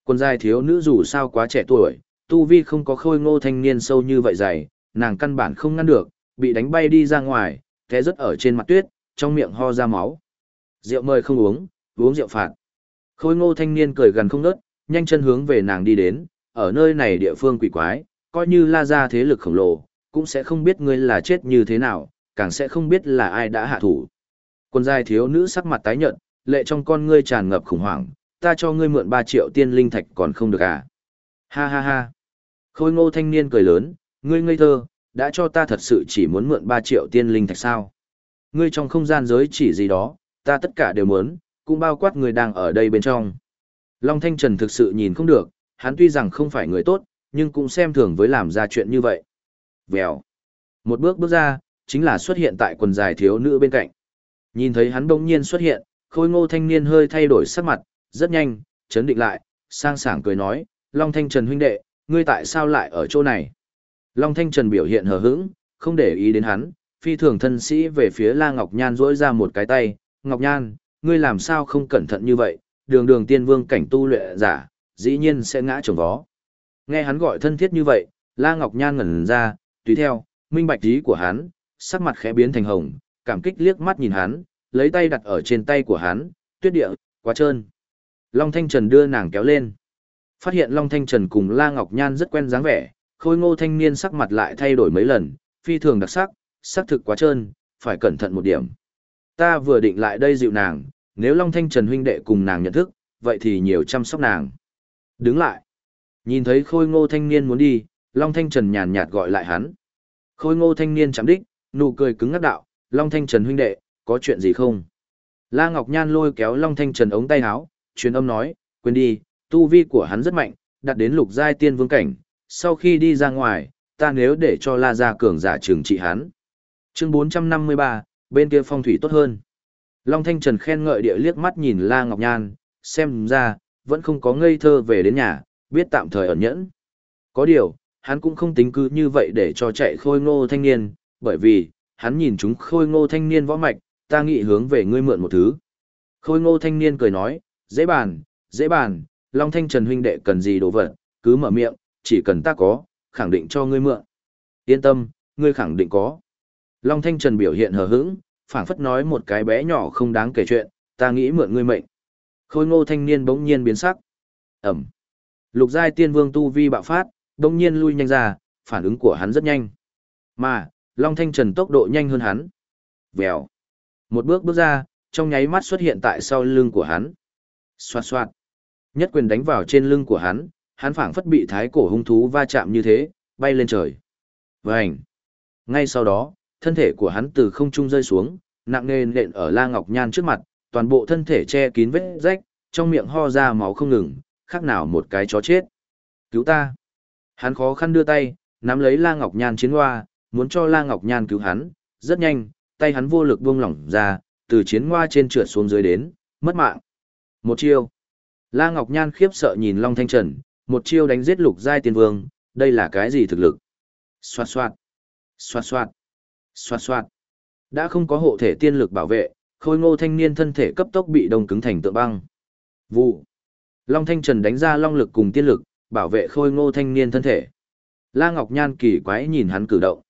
Quần dài thiếu nữ dù sao quá trẻ tuổi, tu vi không có khôi ngô thanh niên sâu như vậy dày, nàng căn bản không ngăn được, bị đánh bay đi ra ngoài, té rớt ở trên mặt tuyết, trong miệng ho ra máu. Rượu mời không uống, uống rượu phạt. Khôi ngô thanh niên cười gần không ngớt, nhanh chân hướng về nàng đi đến, ở nơi này địa phương quỷ quái, coi như la ra thế lực khổng lồ, cũng sẽ không biết ngươi là chết như thế nào, càng sẽ không biết là ai đã hạ thủ. Quân giai thiếu nữ sắc mặt tái nhợt, lệ trong con ngươi tràn ngập khủng hoảng, ta cho ngươi mượn 3 triệu tiên linh thạch còn không được à. Ha ha ha. Khôi ngô thanh niên cười lớn, ngươi ngây thơ, đã cho ta thật sự chỉ muốn mượn 3 triệu tiên linh thạch sao. Ngươi trong không gian giới chỉ gì đó, ta tất cả đều muốn, cũng bao quát người đang ở đây bên trong. Long Thanh Trần thực sự nhìn không được, hắn tuy rằng không phải người tốt, nhưng cũng xem thường với làm ra chuyện như vậy. Vèo. Một bước bước ra, chính là xuất hiện tại quần dài thiếu nữ bên cạnh. Nhìn thấy hắn bỗng nhiên xuất hiện, khôi ngô thanh niên hơi thay đổi sắc mặt, rất nhanh, chấn định lại, sang sảng cười nói, Long Thanh Trần huynh đệ, ngươi tại sao lại ở chỗ này? Long Thanh Trần biểu hiện hờ hững, không để ý đến hắn, phi thường thân sĩ về phía La Ngọc Nhan rỗi ra một cái tay, Ngọc Nhan, ngươi làm sao không cẩn thận như vậy, đường đường tiên vương cảnh tu luyện giả, dĩ nhiên sẽ ngã trồng vó. Nghe hắn gọi thân thiết như vậy, La Ngọc Nhan ngẩn ra, tùy theo, minh bạch ý của hắn, sắc mặt khẽ biến thành hồng, cảm kích liếc mắt nhìn hắn, lấy tay đặt ở trên tay của hắn, tuyết địa, quá trơn. Long Thanh Trần đưa nàng kéo lên. Phát hiện Long Thanh Trần cùng La Ngọc Nhan rất quen dáng vẻ, khôi ngô thanh niên sắc mặt lại thay đổi mấy lần, phi thường đặc sắc, sắc thực quá trơn, phải cẩn thận một điểm. Ta vừa định lại đây dịu nàng, nếu Long Thanh Trần huynh đệ cùng nàng nhận thức, vậy thì nhiều chăm sóc nàng. Đứng lại. Nhìn thấy khôi ngô thanh niên muốn đi, Long Thanh Trần nhàn nhạt gọi lại hắn. Khôi ngô thanh niên chạm đích, nụ cười cứng ngắt đạo, Long Thanh Trần huynh đệ, có chuyện gì không? La Ngọc Nhan lôi kéo Long Thanh Trần ống tay áo, truyền âm nói, quên đi, tu vi của hắn rất mạnh, đạt đến lục giai tiên vương cảnh, sau khi đi ra ngoài, ta nếu để cho La Gia cường giả trừng trị hắn. Chương 453, bên kia phong thủy tốt hơn. Long Thanh Trần khen ngợi địa liếc mắt nhìn La Ngọc Nhan, xem ra, vẫn không có ngây thơ về đến nhà, biết tạm thời ẩn nhẫn. Có điều, hắn cũng không tính cứ như vậy để cho chạy khôi ngô thanh niên, bởi vì, hắn nhìn chúng khôi ngô thanh niên võ mạch, ta nghĩ hướng về ngươi mượn một thứ. Khôi ngô thanh niên cười nói, dễ bàn, dễ bàn, Long Thanh Trần huynh đệ cần gì đồ vật, cứ mở miệng, chỉ cần ta có, khẳng định cho ngươi mượn. Yên tâm, ngươi khẳng định có. Long Thanh Trần biểu hiện hờ hững, phảng phất nói một cái bé nhỏ không đáng kể chuyện, ta nghĩ mượn ngươi mệnh. Khôi ngô thanh niên bỗng nhiên biến sắc. Ẩm. Lục giai tiên vương tu vi bạo phát, bỗng nhiên lui nhanh ra, phản ứng của hắn rất nhanh. Mà, Long Thanh Trần tốc độ nhanh hơn hắn. Vèo. Một bước bước ra, trong nháy mắt xuất hiện tại sau lưng của hắn. Xoạt xoạt. Nhất quyền đánh vào trên lưng của hắn, hắn phảng phất bị thái cổ hung thú va chạm như thế, bay lên trời. Vành. Ngay sau đó, thân thể của hắn từ không trung rơi xuống, nặng nề nện ở La Ngọc Nhan trước mặt, toàn bộ thân thể che kín vết rách, trong miệng ho ra máu không ngừng, khác nào một cái chó chết. Cứu ta. Hắn khó khăn đưa tay, nắm lấy La Ngọc Nhan chiến hoa, muốn cho La Ngọc Nhan cứu hắn, rất nhanh, tay hắn vô lực buông lỏng ra, từ chiến hoa trên trượt xuống dưới đến, mất mạng. Một chiêu. La Ngọc Nhan khiếp sợ nhìn Long Thanh Trần, một chiêu đánh giết lục giai tiên vương, đây là cái gì thực lực? Xoạt xoạt, xoạt xoạt, xoạt xoạt. Đã không có hộ thể tiên lực bảo vệ, khôi ngô thanh niên thân thể cấp tốc bị đông cứng thành tượng băng. Vụ. Long Thanh Trần đánh ra long lực cùng tiên lực, bảo vệ khôi ngô thanh niên thân thể. La Ngọc Nhan kỳ quái nhìn hắn cử động.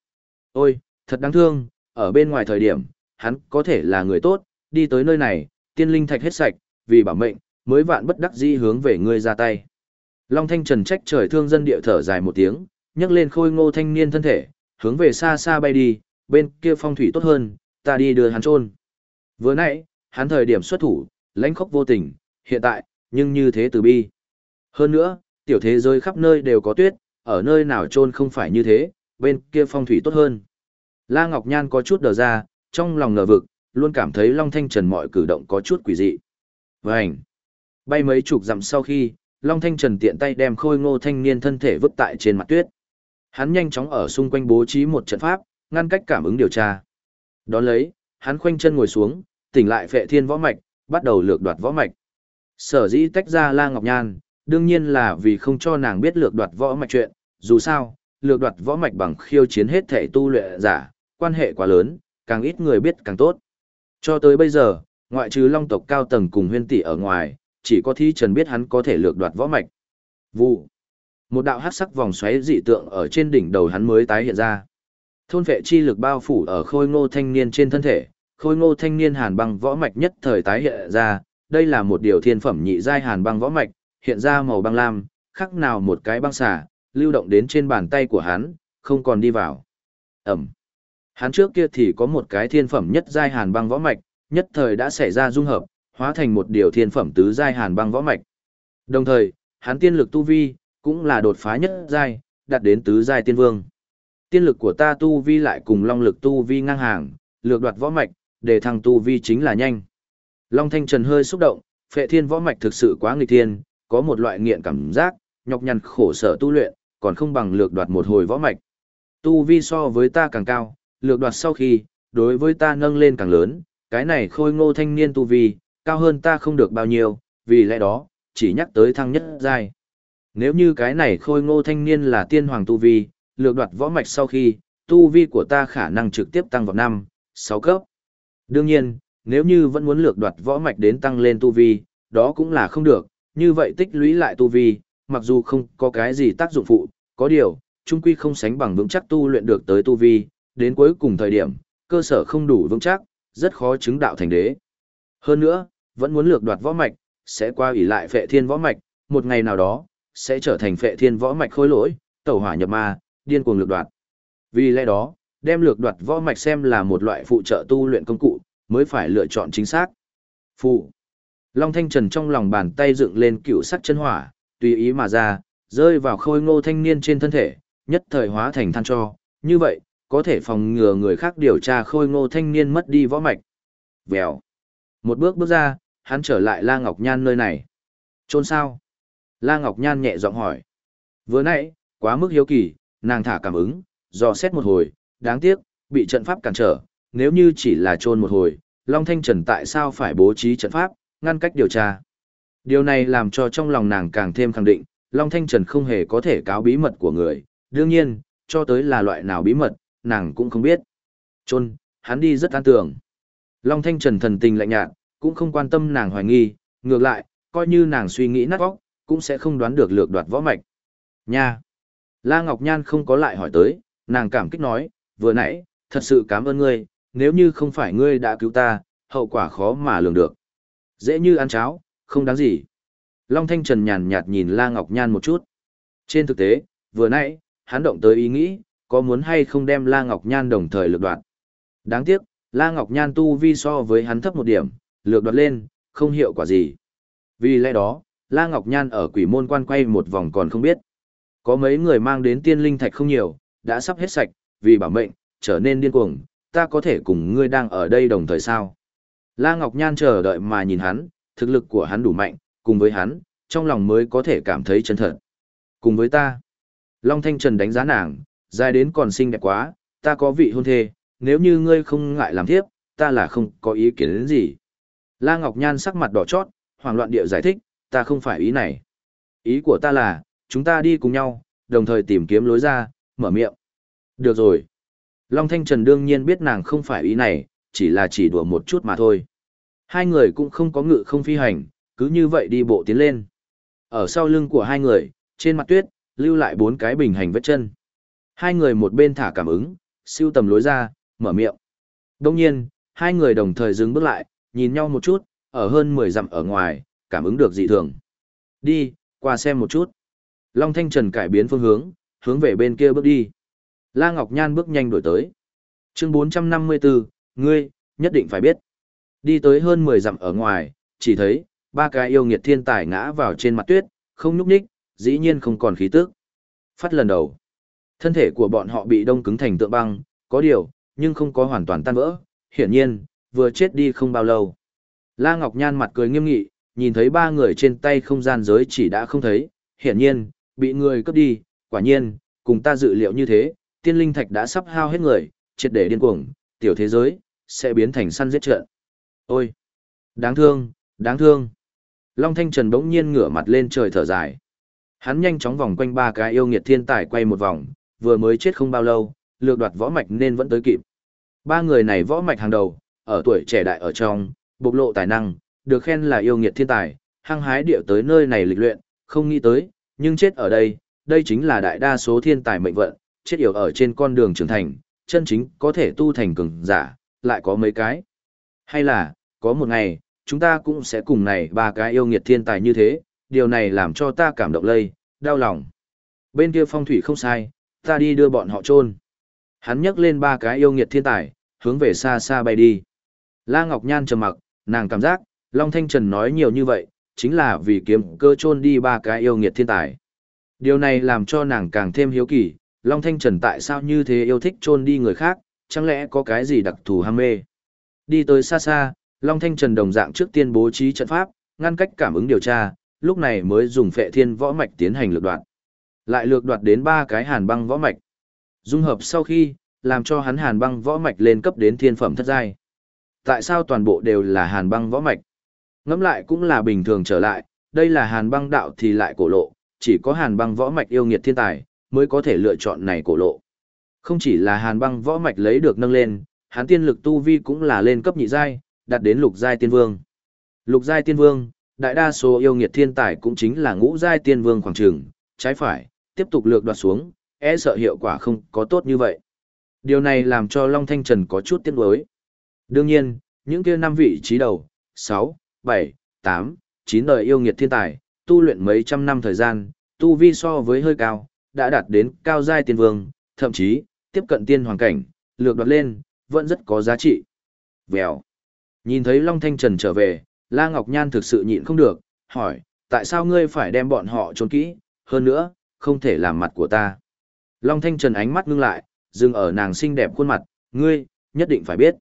Ôi, thật đáng thương, ở bên ngoài thời điểm, hắn có thể là người tốt, đi tới nơi này, tiên linh thạch hết sạch, vì bảo mệnh, mới vạn bất đắc dĩ hướng về ngươi ra tay. Long Thanh Trần trách trời thương dân địa thở dài một tiếng, nhấc lên khôi ngô thanh niên thân thể, hướng về xa xa bay đi, bên kia phong thủy tốt hơn, ta đi đưa hắn chôn. Vừa nãy, hắn thời điểm xuất thủ, lãnh khốc vô tình, hiện tại, nhưng như thế từ bi. Hơn nữa, tiểu thế giới khắp nơi đều có tuyết, ở nơi nào chôn không phải như thế, bên kia phong thủy tốt hơn. La Ngọc Nhan có chút đờ ra, trong lòng ngờ vực, luôn cảm thấy Long Thanh Trần mọi cử động có chút quỷ dị. Vânh! Bay mấy chục dặm sau khi, Long Thanh Trần tiện tay đem khôi ngô thanh niên thân thể vứt tại trên mặt tuyết. Hắn nhanh chóng ở xung quanh bố trí một trận pháp, ngăn cách cảm ứng điều tra. Đón lấy, hắn khoanh chân ngồi xuống, tỉnh lại phệ thiên võ mạch, bắt đầu lược đoạt võ mạch. Sở dĩ tách ra La Ngọc Nhan, đương nhiên là vì không cho nàng biết lược đoạt võ mạch chuyện, dù sao, lược đoạt võ mạch bằng khiêu chiến hết thể tu luyện giả, quan hệ quá lớn, càng ít người biết càng tốt. Cho tới bây giờ, ngoại trừ long tộc cao tầng cùng huyên tỷ ở ngoài, chỉ có thi trần biết hắn có thể lược đoạt võ mạch. Vụ. Một đạo hắc sắc vòng xoáy dị tượng ở trên đỉnh đầu hắn mới tái hiện ra. Thôn vệ chi lực bao phủ ở khôi ngô thanh niên trên thân thể, khôi ngô thanh niên hàn băng võ mạch nhất thời tái hiện ra, đây là một điều thiên phẩm nhị giai hàn băng võ mạch, hiện ra màu băng lam, khác nào một cái băng xả, lưu động đến trên bàn tay của hắn, không còn đi vào. Ẩm. Hắn trước kia thì có một cái thiên phẩm nhất giai hàn băng võ mạch, nhất thời đã xảy ra dung hợp, hóa thành một điều thiên phẩm tứ giai hàn băng võ mạch. Đồng thời, hắn tiên lực tu vi cũng là đột phá nhất giai, đạt đến tứ giai tiên vương. Tiên lực của ta tu vi lại cùng long lực tu vi ngang hàng, lược đoạt võ mạch, để thăng tu vi chính là nhanh. Long Thanh Trần hơi xúc động, phệ thiên võ mạch thực sự quá nghịch thiên, có một loại nghiện cảm giác, nhọc nhằn khổ sở tu luyện, còn không bằng lược đoạt một hồi võ mạch. Tu vi so với ta càng cao, lược đoạt sau khi, đối với ta nâng lên càng lớn, cái này khôi ngô thanh niên tu vi, cao hơn ta không được bao nhiêu, vì lẽ đó, chỉ nhắc tới thăng nhất giai. Nếu như cái này khôi ngô thanh niên là tiên hoàng tu vi, lược đoạt võ mạch sau khi, tu vi của ta khả năng trực tiếp tăng vào năm, sáu cấp. Đương nhiên, nếu như vẫn muốn lược đoạt võ mạch đến tăng lên tu vi, đó cũng là không được, như vậy tích lũy lại tu vi, mặc dù không có cái gì tác dụng phụ, có điều, trung quy không sánh bằng vững chắc tu luyện được tới tu vi, đến cuối cùng thời điểm, cơ sở không đủ vững chắc, rất khó chứng đạo thành đế. Hơn nữa, vẫn muốn lược đoạt võ mạch, sẽ qua ủy lại phệ thiên võ mạch, một ngày nào đó, sẽ trở thành phệ thiên võ mạch khối lỗi, tẩu hỏa nhập ma, điên cuồng lược đoạt. Vì lẽ đó, đem lược đoạt võ mạch xem là một loại phụ trợ tu luyện công cụ, mới phải lựa chọn chính xác. Phụ. Long Thanh Trần trong lòng bàn tay dựng lên cựu sắc chân hỏa, tùy ý mà ra, rơi vào khôi ngô thanh niên trên thân thể, nhất thời hóa thành than cho, như vậy, có thể phòng ngừa người khác điều tra khôi ngô thanh niên mất đi võ mạch. Vèo. Một bước bước ra, hắn trở lại La Ngọc Nhan nơi này. Trôn sao? La Ngọc Nhan nhẹ giọng hỏi. Vừa nãy, quá mức hiếu kỳ, nàng thả cảm ứng, dò xét một hồi, đáng tiếc, bị trận pháp cản trở, nếu như chỉ là trôn một hồi, Long Thanh Trần tại sao phải bố trí trận pháp, ngăn cách điều tra. Điều này làm cho trong lòng nàng càng thêm khẳng định, Long Thanh Trần không hề có thể cáo bí mật của người, đương nhiên, cho tới là loại nào bí mật, nàng cũng không biết. Trôn, hắn đi rất an tưởng. Long Thanh Trần thần tình lạnh nhạt, cũng không quan tâm nàng hoài nghi, ngược lại, coi như nàng suy nghĩ nát óc, cũng sẽ không đoán được lược đoạt võ mạch. Nha! La Ngọc Nhan không có lại hỏi tới, nàng cảm kích nói, vừa nãy, thật sự cảm ơn ngươi, nếu như không phải ngươi đã cứu ta, hậu quả khó mà lường được. Dễ như ăn cháo, không đáng gì. Long Thanh Trần nhàn nhạt nhìn La Ngọc Nhan một chút. Trên thực tế, vừa nãy, hắn động tới ý nghĩ, có muốn hay không đem La Ngọc Nhan đồng thời lược đoạt. Đáng tiếc, La Ngọc Nhan tu vi so với hắn thấp một điểm, lược đoạt lên, không hiệu quả gì. Vì lẽ đó, La Ngọc Nhan ở quỷ môn quan quay một vòng còn không biết. Có mấy người mang đến tiên linh thạch không nhiều, đã sắp hết sạch, vì bảo mệnh, trở nên điên cuồng, ta có thể cùng ngươi đang ở đây đồng thời sao. La Ngọc Nhan chờ đợi mà nhìn hắn, thực lực của hắn đủ mạnh, cùng với hắn, trong lòng mới có thể cảm thấy chân thật. Cùng với ta, Long Thanh Trần đánh giá nàng, dài đến còn xinh đẹp quá, ta có vị hôn thê, nếu như ngươi không ngại làm thiếp, ta là không có ý kiến đến gì. La Ngọc Nhan sắc mặt đỏ chót, hoảng loạn địa giải thích, ta không phải ý này. Ý của ta là, chúng ta đi cùng nhau, đồng thời tìm kiếm lối ra, mở miệng. Được rồi. Long Thanh Trần đương nhiên biết nàng không phải ý này, chỉ là chỉ đùa một chút mà thôi. Hai người cũng không có ngự không phi hành, cứ như vậy đi bộ tiến lên. Ở sau lưng của hai người, trên mặt tuyết, lưu lại bốn cái bình hành vết chân. Hai người một bên thả cảm ứng, siêu tầm lối ra, mở miệng. đồng nhiên, hai người đồng thời dừng bước lại, nhìn nhau một chút, ở hơn 10 dặm ở ngoài, cảm ứng được dị thường. Đi, qua xem một chút. Long Thanh Trần cải biến phương hướng, hướng về bên kia bước đi. La Ngọc Nhan bước nhanh đổi tới. Chương 454, ngươi, nhất định phải biết. Đi tới hơn 10 dặm ở ngoài, chỉ thấy, ba cái yêu nghiệt thiên tài ngã vào trên mặt tuyết, không nhúc nhích, dĩ nhiên không còn khí tức. Phát lần đầu. Thân thể của bọn họ bị đông cứng thành tượng băng, có điều, nhưng không có hoàn toàn tan vỡ, hiển nhiên, vừa chết đi không bao lâu. La Ngọc Nhan mặt cười nghiêm nghị, nhìn thấy ba người trên tay không gian giới chỉ đã không thấy, hiển nhiên, bị người cướp đi, quả nhiên, cùng ta dự liệu như thế, tiên linh thạch đã sắp hao hết người, triệt để điên cuồng, tiểu thế giới, sẽ biến thành săn giết trận. Ôi! Đáng thương, đáng thương. Long Thanh Trần bỗng nhiên ngửa mặt lên trời thở dài. Hắn nhanh chóng vòng quanh ba cái yêu nghiệt thiên tài quay một vòng, vừa mới chết không bao lâu, lược đoạt võ mạch nên vẫn tới kịp. Ba người này võ mạch hàng đầu, ở tuổi trẻ đại ở trong, bộc lộ tài năng, được khen là yêu nghiệt thiên tài, hăng hái điệu tới nơi này lịch luyện, không nghĩ tới, nhưng chết ở đây, đây chính là đại đa số thiên tài mệnh vận, chết yểu ở trên con đường trưởng thành, chân chính có thể tu thành cường giả, lại có mấy cái. Hay là, có một ngày, chúng ta cũng sẽ cùng này ba cái yêu nghiệt thiên tài như thế, điều này làm cho ta cảm động lây, đau lòng. Bên kia phong thủy không sai, ta đi đưa bọn họ chôn. Hắn nhấc lên ba cái yêu nghiệt thiên tài, hướng về xa xa bay đi. La Ngọc Nhan trầm mặc, nàng cảm giác, Long Thanh Trần nói nhiều như vậy, chính là vì kiếm cơ chôn đi ba cái yêu nghiệt thiên tài. Điều này làm cho nàng càng thêm hiếu kỳ, Long Thanh Trần tại sao như thế yêu thích chôn đi người khác, chẳng lẽ có cái gì đặc thù ham mê. Đi tới xa xa, Long Thanh Trần đồng dạng trước tiên bố trí trận pháp, ngăn cách cảm ứng điều tra, lúc này mới dùng phệ thiên võ mạch tiến hành lược đoạt. Lại lược đoạt đến ba cái hàn băng võ mạch. Dung hợp sau khi, làm cho hắn hàn băng võ mạch lên cấp đến thiên phẩm thất giai. Tại sao toàn bộ đều là hàn băng võ mạch? Ngẫm lại cũng là bình thường trở lại, đây là hàn băng đạo thì lại cổ lộ, chỉ có hàn băng võ mạch yêu nghiệt thiên tài, mới có thể lựa chọn này cổ lộ. Không chỉ là hàn băng võ mạch lấy được nâng lên, hán tiên lực tu vi cũng là lên cấp nhị giai, đạt đến lục giai tiên vương. Lục giai tiên vương, đại đa số yêu nghiệt thiên tài cũng chính là ngũ giai tiên vương khoảng trường, trái phải, tiếp tục lược đoạt xuống, e sợ hiệu quả không có tốt như vậy. Điều này làm cho Long Thanh Trần có chút tiếc nuối. Đương nhiên, những kia năm vị trí đầu, 6, 7, 8, 9 đời yêu nghiệt thiên tài, tu luyện mấy trăm năm thời gian, tu vi so với hơi cao, đã đạt đến cao giai tiên vương, thậm chí, tiếp cận tiên hoàng cảnh, lược đoạt lên, vẫn rất có giá trị. Vèo. Nhìn thấy Long Thanh Trần trở về, La Ngọc Nhan thực sự nhịn không được, hỏi, tại sao ngươi phải đem bọn họ trốn kỹ, hơn nữa, không thể làm mặt của ta. Long Thanh Trần ánh mắt ngưng lại, dừng ở nàng xinh đẹp khuôn mặt, ngươi, nhất định phải biết.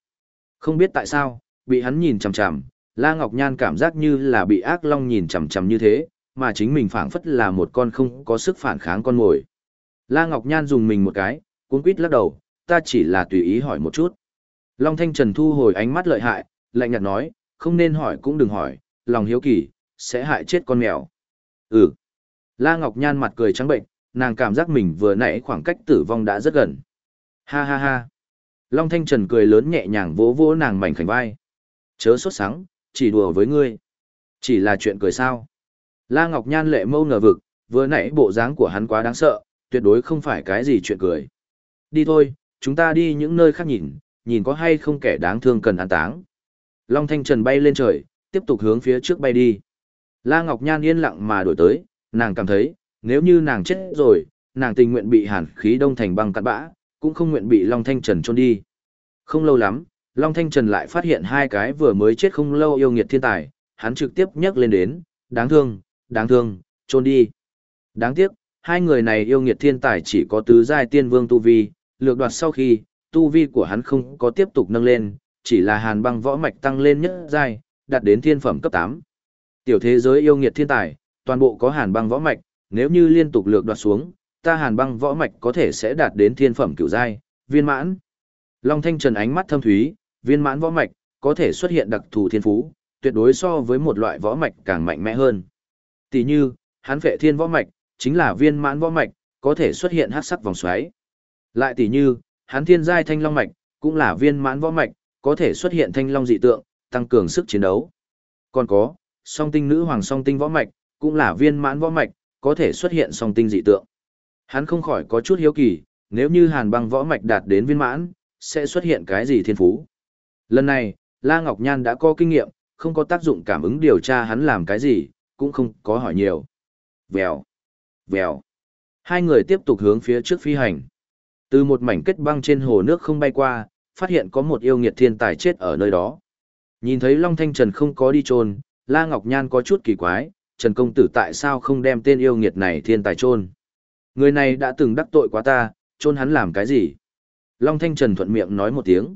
Không biết tại sao, bị hắn nhìn chằm chằm, La Ngọc Nhan cảm giác như là bị ác long nhìn chằm chằm như thế, mà chính mình phảng phất là một con không có sức phản kháng con mồi. La Ngọc Nhan dùng mình một cái, cuốn quýt lắc đầu, ta chỉ là tùy ý hỏi một chút. Long Thanh Trần thu hồi ánh mắt lợi hại, lạnh nhạt nói, không nên hỏi cũng đừng hỏi, lòng hiếu kỳ, sẽ hại chết con mèo. Ừ. La Ngọc Nhan mặt cười trắng bệnh, nàng cảm giác mình vừa nãy khoảng cách tử vong đã rất gần. Ha ha ha. Long Thanh Trần cười lớn nhẹ nhàng vỗ vỗ nàng mảnh khảnh vai. Chớ sốt sắng, chỉ đùa với ngươi. Chỉ là chuyện cười sao. La Ngọc Nhan lệ mâu ngờ vực, vừa nãy bộ dáng của hắn quá đáng sợ, tuyệt đối không phải cái gì chuyện cười. Đi thôi, chúng ta đi những nơi khác nhìn, nhìn có hay không kẻ đáng thương cần an táng. Long Thanh Trần bay lên trời, tiếp tục hướng phía trước bay đi. La Ngọc Nhan yên lặng mà đổi tới, nàng cảm thấy, nếu như nàng chết rồi, nàng tình nguyện bị hàn khí đông thành băng cạn bã, cũng không nguyện bị Long Thanh Trần trôn đi. Không lâu lắm, Long Thanh Trần lại phát hiện hai cái vừa mới chết không lâu yêu nghiệt thiên tài, hắn trực tiếp nhắc lên đến, đáng thương, đáng thương, trôn đi. Đáng tiếc, hai người này yêu nghiệt thiên tài chỉ có tứ giai tiên vương tu vi, lược đoạt sau khi, tu vi của hắn không có tiếp tục nâng lên, chỉ là hàn băng võ mạch tăng lên nhất giai, đạt đến thiên phẩm cấp 8. Tiểu thế giới yêu nghiệt thiên tài, toàn bộ có hàn băng võ mạch, nếu như liên tục lược đoạt xuống, ta hàn băng võ mạch có thể sẽ đạt đến thiên phẩm cửu giai, viên mãn. Long Thanh Trần ánh mắt thâm thúy, viên mãn võ mạch, có thể xuất hiện đặc thù thiên phú, tuyệt đối so với một loại võ mạch càng mạnh mẽ hơn. Tỷ như, hắn phệ thiên võ mạch, chính là viên mãn võ mạch, có thể xuất hiện hắc sắc vòng xoáy. Lại tỷ như, hắn thiên giai thanh long mạch, cũng là viên mãn võ mạch, có thể xuất hiện thanh long dị tượng, tăng cường sức chiến đấu. Còn có, song tinh nữ hoàng song tinh võ mạch, cũng là viên mãn võ mạch, có thể xuất hiện song tinh dị tượng. Hắn không khỏi có chút hiếu kỳ, nếu như hàn băng võ mạch đạt đến viên mãn, sẽ xuất hiện cái gì thiên phú. Lần này, La Ngọc Nhan đã có kinh nghiệm, không có tác dụng cảm ứng điều tra hắn làm cái gì, cũng không có hỏi nhiều. Vèo, vèo. Hai người tiếp tục hướng phía trước phi hành. Từ một mảnh kết băng trên hồ nước không bay qua, phát hiện có một yêu nghiệt thiên tài chết ở nơi đó. Nhìn thấy Long Thanh Trần không có đi trôn, La Ngọc Nhan có chút kỳ quái, Trần Công Tử tại sao không đem tên yêu nghiệt này thiên tài trôn? Người này đã từng đắc tội quá ta, trôn hắn làm cái gì? Long Thanh Trần thuận miệng nói một tiếng.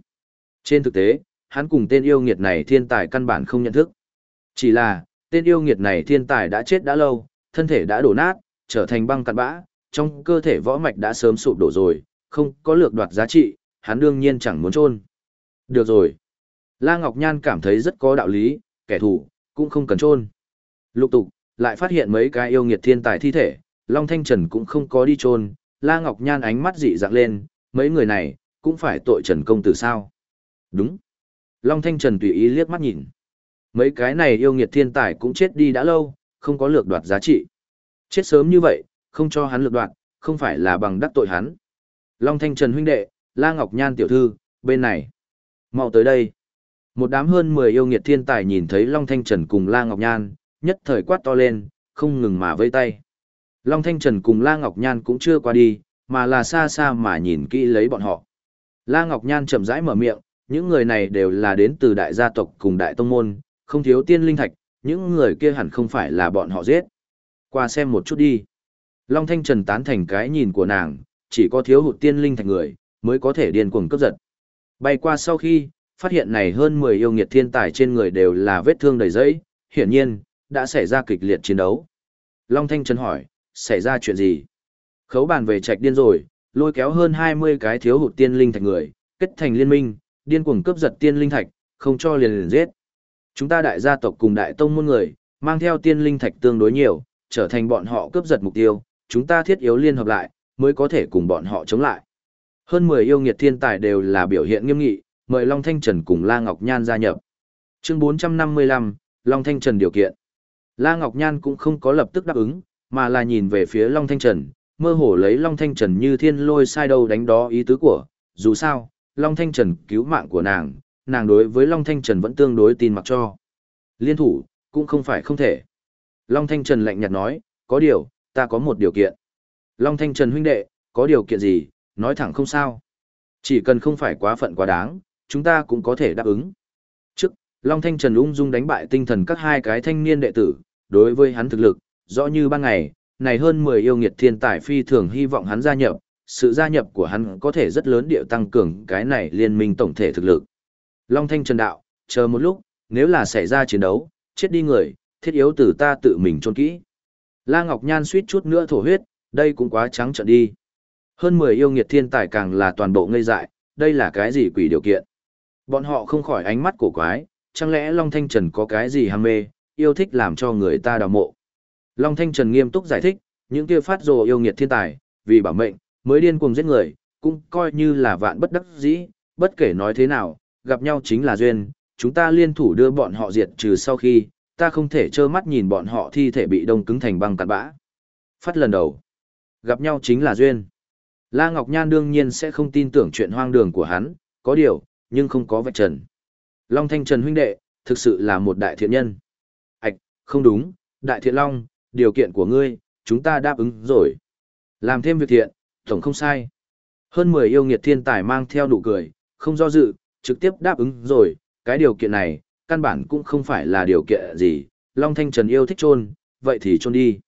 Trên thực tế, hắn cùng tên yêu nghiệt này thiên tài căn bản không nhận thức. Chỉ là, tên yêu nghiệt này thiên tài đã chết đã lâu, thân thể đã đổ nát, trở thành băng cặn bã, trong cơ thể võ mạch đã sớm sụp đổ rồi, không có lược đoạt giá trị, hắn đương nhiên chẳng muốn trôn. Được rồi. La Ngọc Nhan cảm thấy rất có đạo lý, kẻ thù, cũng không cần trôn. Lục tục, lại phát hiện mấy cái yêu nghiệt thiên tài thi thể, Long Thanh Trần cũng không có đi trôn, La Ngọc Nhan ánh mắt dị dạng lên, mấy người này, cũng phải tội Trần Công Tử sao. Đúng. Long Thanh Trần tùy ý liếc mắt nhìn. Mấy cái này yêu nghiệt thiên tài cũng chết đi đã lâu, không có lược đoạt giá trị. Chết sớm như vậy, không cho hắn lược đoạt, không phải là bằng đắc tội hắn. Long Thanh Trần huynh đệ, La Ngọc Nhan tiểu thư, bên này. mau tới đây. Một đám hơn 10 yêu nghiệt thiên tài nhìn thấy Long Thanh Trần cùng La Ngọc Nhan, nhất thời quát to lên, không ngừng mà vây tay. Long Thanh Trần cùng La Ngọc Nhan cũng chưa qua đi, mà là xa xa mà nhìn kỹ lấy bọn họ. La Ngọc Nhan chậm rãi mở miệng, những người này đều là đến từ đại gia tộc cùng đại tông môn, không thiếu tiên linh thạch, những người kia hẳn không phải là bọn họ giết. Qua xem một chút đi. Long Thanh Trần tán thành cái nhìn của nàng, chỉ có thiếu hụt tiên linh thạch người, mới có thể điên cuồng cướp giật. Bay qua sau khi, phát hiện này hơn 10 yêu nghiệt thiên tài trên người đều là vết thương đầy dẫy, hiển nhiên, đã xảy ra kịch liệt chiến đấu. Long Thanh Trần hỏi, xảy ra chuyện gì? Khấu bàn về trạch điên rồi, lôi kéo hơn 20 cái thiếu hụt tiên linh thạch người, kết thành liên minh, điên cuồng cướp giật tiên linh thạch, không cho liền liền giết. Chúng ta đại gia tộc cùng đại tông môn người, mang theo tiên linh thạch tương đối nhiều, trở thành bọn họ cướp giật mục tiêu, chúng ta thiết yếu liên hợp lại, mới có thể cùng bọn họ chống lại. Hơn 10 yêu nghiệt thiên tài đều là biểu hiện nghiêm nghị, mời Long Thanh Trần cùng La Ngọc Nhan gia nhập. Chương 455, Long Thanh Trần điều kiện. La Ngọc Nhan cũng không có lập tức đáp ứng, mà là nhìn về phía Long Thanh Trần, mơ hồ lấy Long Thanh Trần như thiên lôi sai đâu đánh đó ý tứ của, dù sao, Long Thanh Trần cứu mạng của nàng, nàng đối với Long Thanh Trần vẫn tương đối tin mặc cho. Liên thủ, cũng không phải không thể. Long Thanh Trần lạnh nhạt nói, có điều, ta có một điều kiện. Long Thanh Trần huynh đệ, có điều kiện gì, nói thẳng không sao. Chỉ cần không phải quá phận quá đáng, chúng ta cũng có thể đáp ứng. Trước, Long Thanh Trần ung dung đánh bại tinh thần các hai cái thanh niên đệ tử, đối với hắn thực lực, rõ như ban ngày, này hơn 10 yêu nghiệt thiên tài phi thường hy vọng hắn gia nhập, sự gia nhập của hắn có thể rất lớn điệu tăng cường cái này liên minh tổng thể thực lực. Long Thanh Trần đạo, chờ một lúc, nếu là xảy ra chiến đấu, chết đi người, thiết yếu từ ta tự mình trôn kỹ. La Ngọc Nhan suýt chút nữa thổ huyết, đây cũng quá trắng trợn đi. Hơn 10 yêu nghiệt thiên tài càng là toàn bộ ngây dại, đây là cái gì quỷ điều kiện. Bọn họ không khỏi ánh mắt cổ quái, chẳng lẽ Long Thanh Trần có cái gì ham mê, yêu thích làm cho người ta đào mộ. Long Thanh Trần nghiêm túc giải thích, những kia phát rồ yêu nghiệt thiên tài, vì bảo mệnh, mới điên cuồng giết người, cũng coi như là vạn bất đắc dĩ, bất kể nói thế nào, gặp nhau chính là duyên, chúng ta liên thủ đưa bọn họ diệt trừ sau khi, ta không thể trơ mắt nhìn bọn họ thi thể bị đông cứng thành băng cạn bã. Phát lần đầu, gặp nhau chính là duyên. La Ngọc Nhan đương nhiên sẽ không tin tưởng chuyện hoang đường của hắn, có điều, nhưng không có vạch trần. Long Thanh Trần huynh đệ, thực sự là một đại thiện nhân. Ảch, không đúng, đại thiện Long, điều kiện của ngươi, chúng ta đáp ứng rồi. Làm thêm việc thiện, tổng không sai. Hơn 10 yêu nghiệt thiên tài mang theo đủ cười, không do dự, trực tiếp đáp ứng rồi, cái điều kiện này, căn bản cũng không phải là điều kiện gì, Long Thanh Trần yêu thích chôn vậy thì chôn đi.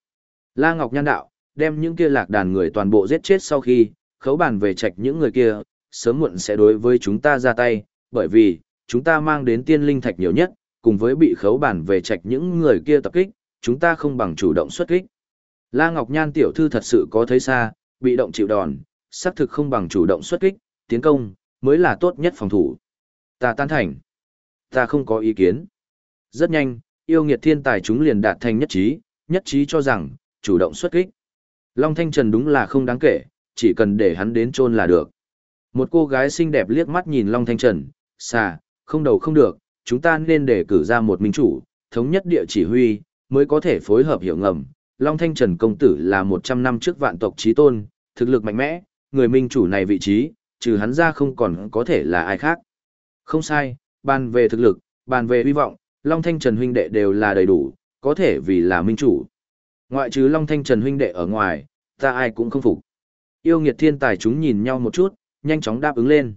La Ngọc Nhan đạo, đem những kia lạc đàn người toàn bộ giết chết sau khi, khấu bàn về trạch những người kia, sớm muộn sẽ đối với chúng ta ra tay, bởi vì, chúng ta mang đến tiên linh thạch nhiều nhất, cùng với bị khấu bàn về trạch những người kia tập kích, chúng ta không bằng chủ động xuất kích. La Ngọc Nhan tiểu thư thật sự có thấy xa, bị động chịu đòn, xác thực không bằng chủ động xuất kích, tiến công, mới là tốt nhất phòng thủ. Ta tan thành. Ta không có ý kiến. Rất nhanh, yêu nghiệt thiên tài chúng liền đạt thành nhất trí, nhất trí cho rằng, chủ động xuất kích. Long Thanh Trần đúng là không đáng kể, chỉ cần để hắn đến chôn là được. Một cô gái xinh đẹp liếc mắt nhìn Long Thanh Trần, xà, không đầu không được, chúng ta nên để cử ra một minh chủ, thống nhất địa chỉ huy, mới có thể phối hợp hiểu ngầm. Long Thanh Trần công tử là 100 năm trước vạn tộc trí tôn, thực lực mạnh mẽ, người minh chủ này vị trí, trừ hắn ra không còn có thể là ai khác. Không sai, bàn về thực lực, bàn về hy vọng, Long Thanh Trần huynh đệ đều là đầy đủ, có thể vì là minh chủ. Ngoại trừ Long Thanh Trần huynh đệ ở ngoài, ta ai cũng không phục. Yêu nghiệt thiên tài chúng nhìn nhau một chút, nhanh chóng đáp ứng lên.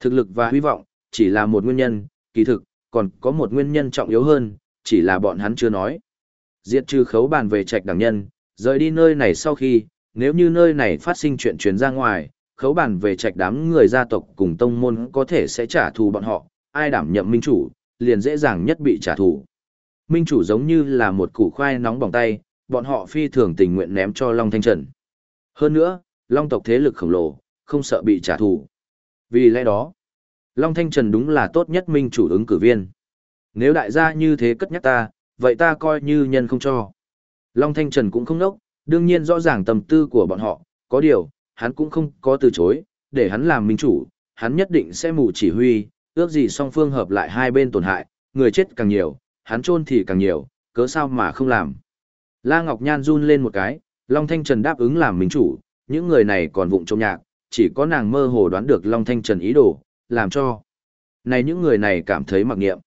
Thực lực và hy vọng, chỉ là một nguyên nhân, kỳ thực, còn có một nguyên nhân trọng yếu hơn, chỉ là bọn hắn chưa nói. Diệt trừ khấu bàn về trạch đẳng nhân, rời đi nơi này sau khi, nếu như nơi này phát sinh chuyện truyền ra ngoài, khấu bàn về trạch đám người gia tộc cùng tông môn có thể sẽ trả thù bọn họ, ai đảm nhậm minh chủ, liền dễ dàng nhất bị trả thù. Minh chủ giống như là một củ khoai nóng bỏng tay, bọn họ phi thường tình nguyện ném cho Long Thanh Trần. Hơn nữa, Long tộc thế lực khổng lồ, không sợ bị trả thù. Vì lẽ đó, Long Thanh Trần đúng là tốt nhất minh chủ ứng cử viên. Nếu đại gia như thế cất nhắc ta, vậy ta coi như nhân không cho. Long Thanh Trần cũng không nốc, đương nhiên rõ ràng tầm tư của bọn họ, có điều, hắn cũng không có từ chối, để hắn làm minh chủ, hắn nhất định sẽ mù chỉ huy, ước gì song phương hợp lại hai bên tổn hại, người chết càng nhiều, hắn chôn thì càng nhiều, cớ sao mà không làm. La Ngọc Nhan run lên một cái, Long Thanh Trần đáp ứng làm minh chủ, những người này còn vụng trong nhạc, chỉ có nàng mơ hồ đoán được Long Thanh Trần ý đồ, làm cho. Này những người này cảm thấy mặc nghiệm.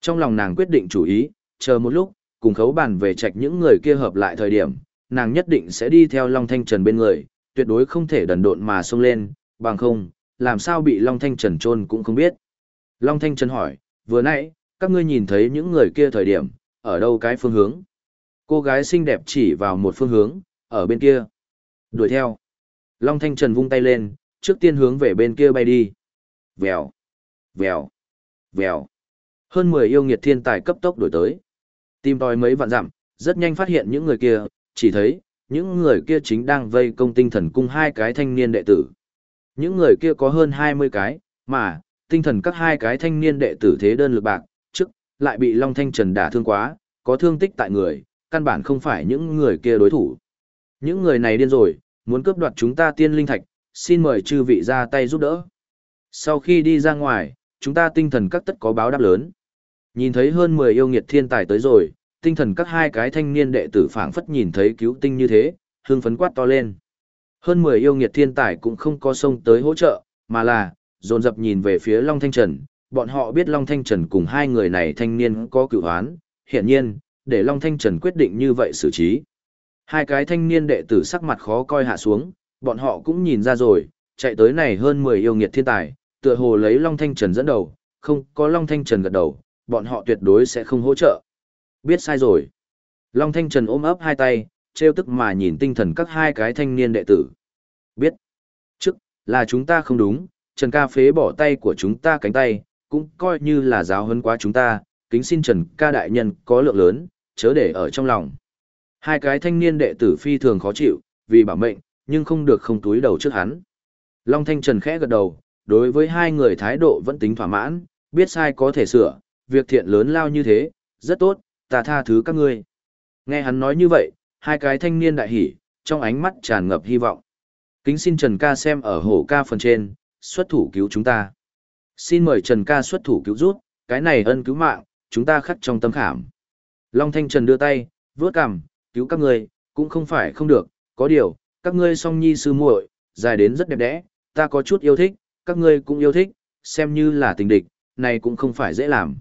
Trong lòng nàng quyết định chủ ý, chờ một lúc, cùng khấu bàn về trạch những người kia hợp lại thời điểm, nàng nhất định sẽ đi theo Long Thanh Trần bên người, tuyệt đối không thể đần độn mà xông lên, bằng không, làm sao bị Long Thanh Trần trôn cũng không biết. Long Thanh Trần hỏi, vừa nãy, các ngươi nhìn thấy những người kia thời điểm, ở đâu cái phương hướng? Cô gái xinh đẹp chỉ vào một phương hướng, ở bên kia. Đuổi theo. Long Thanh Trần vung tay lên, trước tiên hướng về bên kia bay đi. Vèo, vèo, Vèo. Hơn 10 yêu nghiệt thiên tài cấp tốc đổi tới. Tìm tòi mấy vạn dặm, rất nhanh phát hiện những người kia, chỉ thấy, những người kia chính đang vây công tinh thần cung hai cái thanh niên đệ tử. Những người kia có hơn 20 cái, mà, tinh thần các hai cái thanh niên đệ tử thế đơn lực bạc, trước, lại bị Long Thanh Trần đả thương quá, có thương tích tại người, căn bản không phải những người kia đối thủ. Những người này điên rồi, muốn cướp đoạt chúng ta tiên linh thạch, xin mời chư vị ra tay giúp đỡ. Sau khi đi ra ngoài, chúng ta tinh thần các tất có báo đáp lớn. Nhìn thấy hơn 10 yêu nghiệt thiên tài tới rồi, tinh thần các hai cái thanh niên đệ tử phảng phất nhìn thấy cứu tinh như thế, hương phấn quát to lên. Hơn 10 yêu nghiệt thiên tài cũng không có sông tới hỗ trợ, mà là, dồn dập nhìn về phía Long Thanh Trần, bọn họ biết Long Thanh Trần cùng hai người này thanh niên có cửu hoán, hiện nhiên, để Long Thanh Trần quyết định như vậy xử trí. Hai cái thanh niên đệ tử sắc mặt khó coi hạ xuống, bọn họ cũng nhìn ra rồi, chạy tới này hơn 10 yêu nghiệt thiên tài, tựa hồ lấy Long Thanh Trần dẫn đầu, không có Long Thanh Trần gật đầu, bọn họ tuyệt đối sẽ không hỗ trợ. Biết sai rồi. Long Thanh Trần ôm ấp hai tay, treo tức mà nhìn tinh thần các hai cái thanh niên đệ tử. Biết. Trước, là chúng ta không đúng, Trần ca phế bỏ tay của chúng ta cánh tay, cũng coi như là giáo hơn quá chúng ta, kính xin Trần ca đại nhân có lượng lớn, chớ để ở trong lòng. Hai cái thanh niên đệ tử phi thường khó chịu, vì bảo mệnh, nhưng không được không túi đầu trước hắn. Long Thanh Trần khẽ gật đầu, đối với hai người thái độ vẫn tính thỏa mãn, biết sai có thể sửa, việc thiện lớn lao như thế, rất tốt, ta tha thứ các ngươi. Nghe hắn nói như vậy, hai cái thanh niên đại hỉ, trong ánh mắt tràn ngập hy vọng. Kính xin Trần ca xem ở hổ ca phần trên, xuất thủ cứu chúng ta. Xin mời Trần ca xuất thủ cứu rút, cái này ân cứu mạng, chúng ta khắc trong tâm khảm. Long Thanh Trần đưa tay, vướt cằm, cứu các ngươi, cũng không phải không được, có điều, các ngươi song nhi sư muội, dài đến rất đẹp đẽ, ta có chút yêu thích, các ngươi cũng yêu thích, xem như là tình địch, này cũng không phải dễ làm.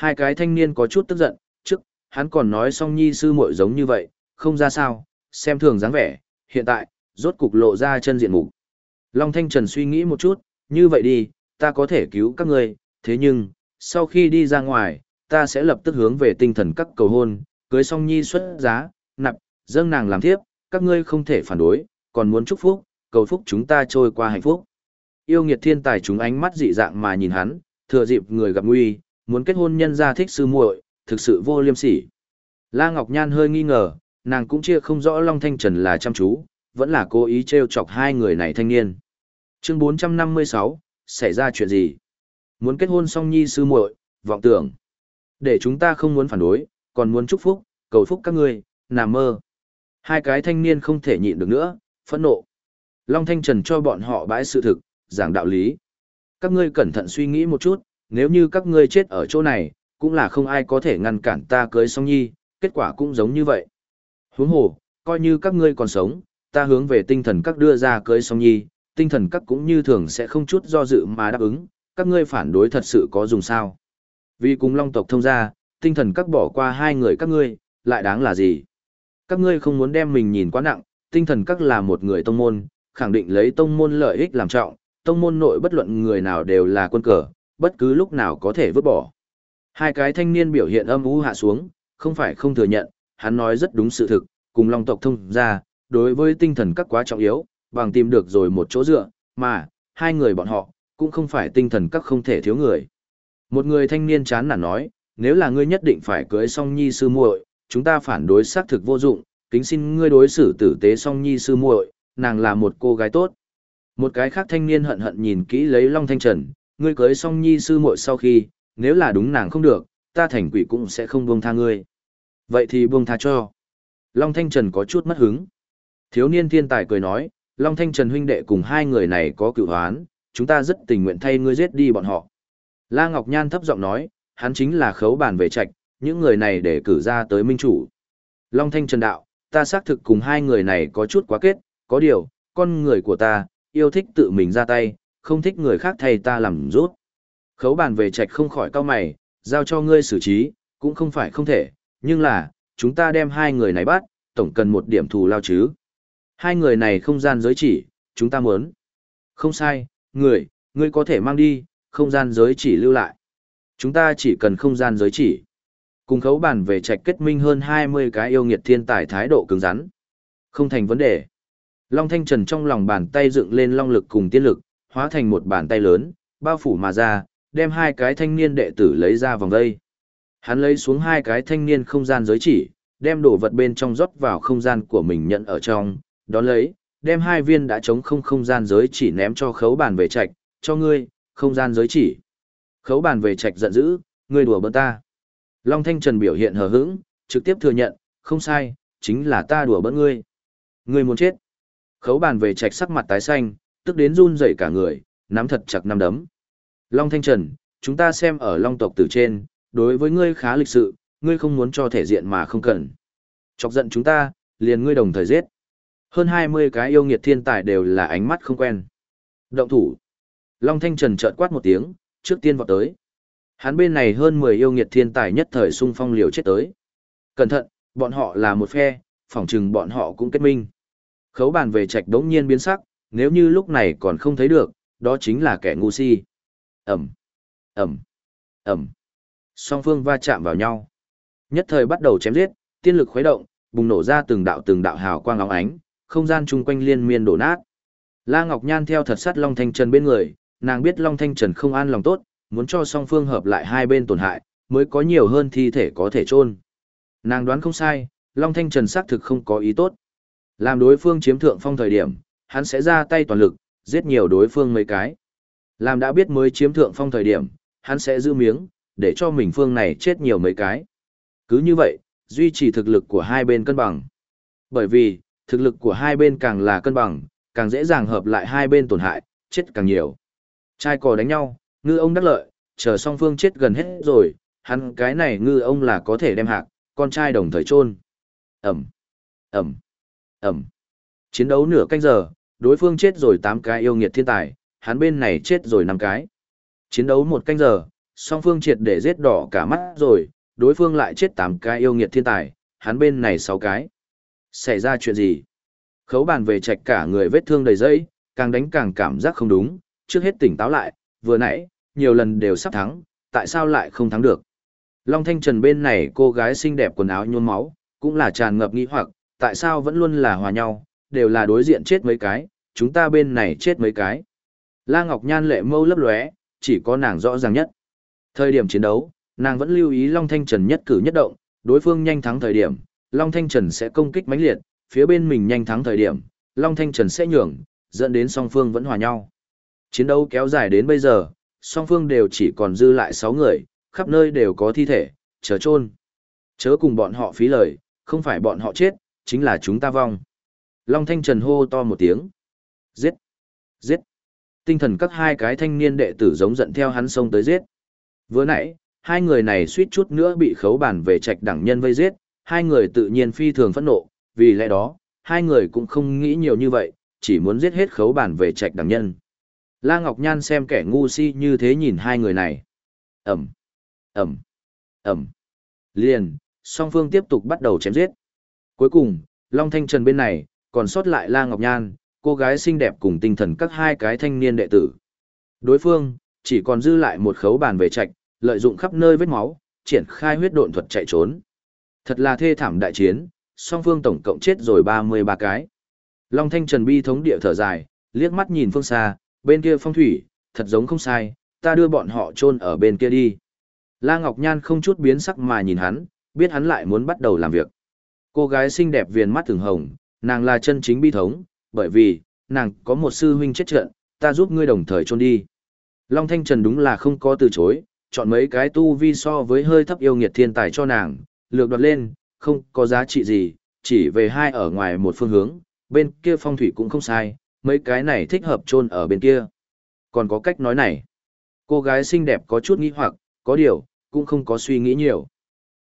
Hai cái thanh niên có chút tức giận, trước, hắn còn nói song nhi sư muội giống như vậy, không ra sao, xem thường dáng vẻ, hiện tại, rốt cục lộ ra chân diện mục. Long Thanh Trần suy nghĩ một chút, như vậy đi, ta có thể cứu các ngươi, thế nhưng, sau khi đi ra ngoài, ta sẽ lập tức hướng về tinh thần các cầu hôn, cưới song nhi xuất giá, nạp, dâng nàng làm thiếp, các ngươi không thể phản đối, còn muốn chúc phúc, cầu phúc chúng ta trôi qua hạnh phúc. Yêu nghiệt thiên tài chúng ánh mắt dị dạng mà nhìn hắn, thừa dịp người gặp nguy, muốn kết hôn nhân gia thích sư muội, thực sự vô liêm sỉ. La Ngọc Nhan hơi nghi ngờ, nàng cũng chia không rõ Long Thanh Trần là chăm chú, vẫn là cố ý trêu chọc hai người này thanh niên. Chương 456, xảy ra chuyện gì? Muốn kết hôn song nhi sư muội, vọng tưởng. Để chúng ta không muốn phản đối, còn muốn chúc phúc, cầu phúc các ngươi, nằm mơ. Hai cái thanh niên không thể nhịn được nữa, phẫn nộ. Long Thanh Trần cho bọn họ bãi sự thực, giảng đạo lý. Các ngươi cẩn thận suy nghĩ một chút, nếu như các ngươi chết ở chỗ này, cũng là không ai có thể ngăn cản ta cưới song nhi, kết quả cũng giống như vậy. Huống hồ, coi như các ngươi còn sống, ta hướng về tinh thần các đưa ra cưới song nhi, tinh thần các cũng như thường sẽ không chút do dự mà đáp ứng, các ngươi phản đối thật sự có dùng sao. Vì cùng long tộc thông ra, tinh thần các bỏ qua hai người các ngươi, lại đáng là gì? Các ngươi không muốn đem mình nhìn quá nặng, tinh thần các là một người tông môn, khẳng định lấy tông môn lợi ích làm trọng, tông môn nội bất luận người nào đều là quân cờ, bất cứ lúc nào có thể vứt bỏ. Hai cái thanh niên biểu hiện âm u hạ xuống, không phải không thừa nhận, hắn nói rất đúng sự thực, cùng long tộc thông ra, đối với tinh thần các quá trọng yếu, bằng tìm được rồi một chỗ dựa, mà, hai người bọn họ, cũng không phải tinh thần các không thể thiếu người. Một người thanh niên chán nản nói, nếu là ngươi nhất định phải cưới song nhi sư muội, chúng ta phản đối xác thực vô dụng, kính xin ngươi đối xử tử tế song nhi sư muội, nàng là một cô gái tốt. Một cái khác thanh niên hận hận nhìn kỹ lấy Long Thanh Trần, ngươi cưới song nhi sư muội sau khi, nếu là đúng nàng không được, ta thành quỷ cũng sẽ không buông tha ngươi. Vậy thì buông tha cho. Long Thanh Trần có chút mất hứng. Thiếu niên thiên tài cười nói, Long Thanh Trần huynh đệ cùng hai người này có cựu hoán, chúng ta rất tình nguyện thay ngươi giết đi bọn họ. La Ngọc Nhan thấp giọng nói, hắn chính là khấu bản về trạch, những người này để cử ra tới minh chủ. Long Thanh Trần đạo, ta xác thực cùng hai người này có chút quá kết, có điều, con người của ta, yêu thích tự mình ra tay, không thích người khác thay ta làm rút. Khấu bàn về trạch không khỏi cao mày, giao cho ngươi xử trí, cũng không phải không thể, nhưng là, chúng ta đem hai người này bắt, tổng cần một điểm thù lao chứ. Hai người này không gian giới chỉ, chúng ta muốn. Không sai, người, ngươi có thể mang đi, không gian giới chỉ lưu lại. Chúng ta chỉ cần không gian giới chỉ. Cùng khấu bàn về trạch kết minh hơn 20 cái yêu nghiệt thiên tài thái độ cứng rắn. Không thành vấn đề. Long Thanh Trần trong lòng bàn tay dựng lên long lực cùng tiên lực, hóa thành một bàn tay lớn, bao phủ mà ra, đem hai cái thanh niên đệ tử lấy ra vòng đây. Hắn lấy xuống hai cái thanh niên không gian giới chỉ, đem đồ vật bên trong rót vào không gian của mình nhận ở trong, đó lấy, đem hai viên đã chống không không gian giới chỉ ném cho khấu bàn về trạch, cho ngươi, không gian giới chỉ. Khấu bàn về trạch giận dữ, ngươi đùa bỡn ta. Long Thanh Trần biểu hiện hờ hững, trực tiếp thừa nhận, không sai, chính là ta đùa bỡn ngươi. Ngươi muốn chết. Khấu bàn về trạch sắc mặt tái xanh, tức đến run rẩy cả người, nắm thật chặt năm đấm. Long Thanh Trần, chúng ta xem ở Long tộc từ trên, đối với ngươi khá lịch sự, ngươi không muốn cho thể diện mà không cần. Chọc giận chúng ta, liền ngươi đồng thời giết. Hơn 20 cái yêu nghiệt thiên tài đều là ánh mắt không quen. Động thủ. Long Thanh Trần chợt quát một tiếng, trước tiên vọt tới. Hắn bên này hơn 10 yêu nghiệt thiên tài nhất thời xung phong liều chết tới. Cẩn thận, bọn họ là một phe, phỏng chừng bọn họ cũng kết minh. Khấu bàn về trạch đống nhiên biến sắc, nếu như lúc này còn không thấy được, đó chính là kẻ ngu si. Ẩm, Ẩm, Ẩm. Song phương va chạm vào nhau. Nhất thời bắt đầu chém giết, tiên lực khuấy động, bùng nổ ra từng đạo từng đạo hào quang óng ánh, không gian chung quanh liên miên đổ nát. La Ngọc Nhan theo thật sát Long Thanh Trần bên người, nàng biết Long Thanh Trần không an lòng tốt, muốn cho song phương hợp lại hai bên tổn hại, mới có nhiều hơn thi thể có thể chôn. Nàng đoán không sai, Long Thanh Trần xác thực không có ý tốt. Làm đối phương chiếm thượng phong thời điểm, hắn sẽ ra tay toàn lực, giết nhiều đối phương mấy cái. Làm đã biết mới chiếm thượng phong thời điểm, hắn sẽ giữ miếng, để cho mình phương này chết nhiều mấy cái. Cứ như vậy, duy trì thực lực của hai bên cân bằng. Bởi vì, thực lực của hai bên càng là cân bằng, càng dễ dàng hợp lại hai bên tổn hại, chết càng nhiều. Trai cò đánh nhau, ngư ông đắc lợi, chờ song phương chết gần hết rồi, hắn cái này ngư ông là có thể đem hạc, con trai đồng thời chôn. Ẩm, Ẩm, Ẩm. Chiến đấu nửa canh giờ, đối phương chết rồi 8 cái yêu nghiệt thiên tài, hắn bên này chết rồi 5 cái. Chiến đấu một canh giờ, song phương triệt để giết đỏ cả mắt rồi, đối phương lại chết 8 cái yêu nghiệt thiên tài, hắn bên này 6 cái. Xảy ra chuyện gì? Khấu bàn về trạch cả người vết thương đầy dây, càng đánh càng cảm giác không đúng, trước hết tỉnh táo lại, vừa nãy, nhiều lần đều sắp thắng, tại sao lại không thắng được? Long Thanh Trần bên này cô gái xinh đẹp quần áo nhuôn máu, cũng là tràn ngập nghi hoặc, tại sao vẫn luôn là hòa nhau, đều là đối diện chết mấy cái, chúng ta bên này chết mấy cái. La Ngọc Nhan lệ mâu lấp lóe, chỉ có nàng rõ ràng nhất. Thời điểm chiến đấu, nàng vẫn lưu ý Long Thanh Trần nhất cử nhất động, đối phương nhanh thắng thời điểm, Long Thanh Trần sẽ công kích mãnh liệt, phía bên mình nhanh thắng thời điểm, Long Thanh Trần sẽ nhường, dẫn đến song phương vẫn hòa nhau. Chiến đấu kéo dài đến bây giờ, song phương đều chỉ còn dư lại 6 người, khắp nơi đều có thi thể, chờ chôn. Chớ cùng bọn họ phí lời, không phải bọn họ chết, chính là chúng ta vong. Long Thanh Trần hô to một tiếng. Giết! Giết! Tinh thần các hai cái thanh niên đệ tử giống giận theo hắn xông tới giết. Vừa nãy, hai người này suýt chút nữa bị khấu bản về trạch đẳng nhân vây giết, hai người tự nhiên phi thường phẫn nộ, vì lẽ đó, hai người cũng không nghĩ nhiều như vậy, chỉ muốn giết hết khấu bản về trạch đẳng nhân. La Ngọc Nhan xem kẻ ngu si như thế nhìn hai người này. Ẩm, Ẩm, Ẩm. Liền, song phương tiếp tục bắt đầu chém giết. Cuối cùng, Long Thanh Trần bên này, còn sót lại La Ngọc Nhan, cô gái xinh đẹp cùng tinh thần các hai cái thanh niên đệ tử. Đối phương, chỉ còn dư lại một khấu bàn về trạch, lợi dụng khắp nơi vết máu, triển khai huyết độn thuật chạy trốn. Thật là thê thảm đại chiến, song phương tổng cộng chết rồi 33 cái. Long Thanh Trần bi thống địa thở dài, liếc mắt nhìn phương xa, bên kia phong thủy, thật giống không sai, ta đưa bọn họ chôn ở bên kia đi. La Ngọc Nhan không chút biến sắc mà nhìn hắn, biết hắn lại muốn bắt đầu làm việc. Cô gái xinh đẹp viền mắt thường hồng, nàng là chân chính bi thống, bởi vì, nàng có một sư huynh chết trận, ta giúp ngươi đồng thời chôn đi. Long Thanh Trần đúng là không có từ chối, chọn mấy cái tu vi so với hơi thấp yêu nghiệt thiên tài cho nàng, lược đoạt lên, không có giá trị gì, chỉ về hai ở ngoài một phương hướng, bên kia phong thủy cũng không sai, mấy cái này thích hợp chôn ở bên kia. Còn có cách nói này. Cô gái xinh đẹp có chút nghĩ hoặc, có điều, cũng không có suy nghĩ nhiều.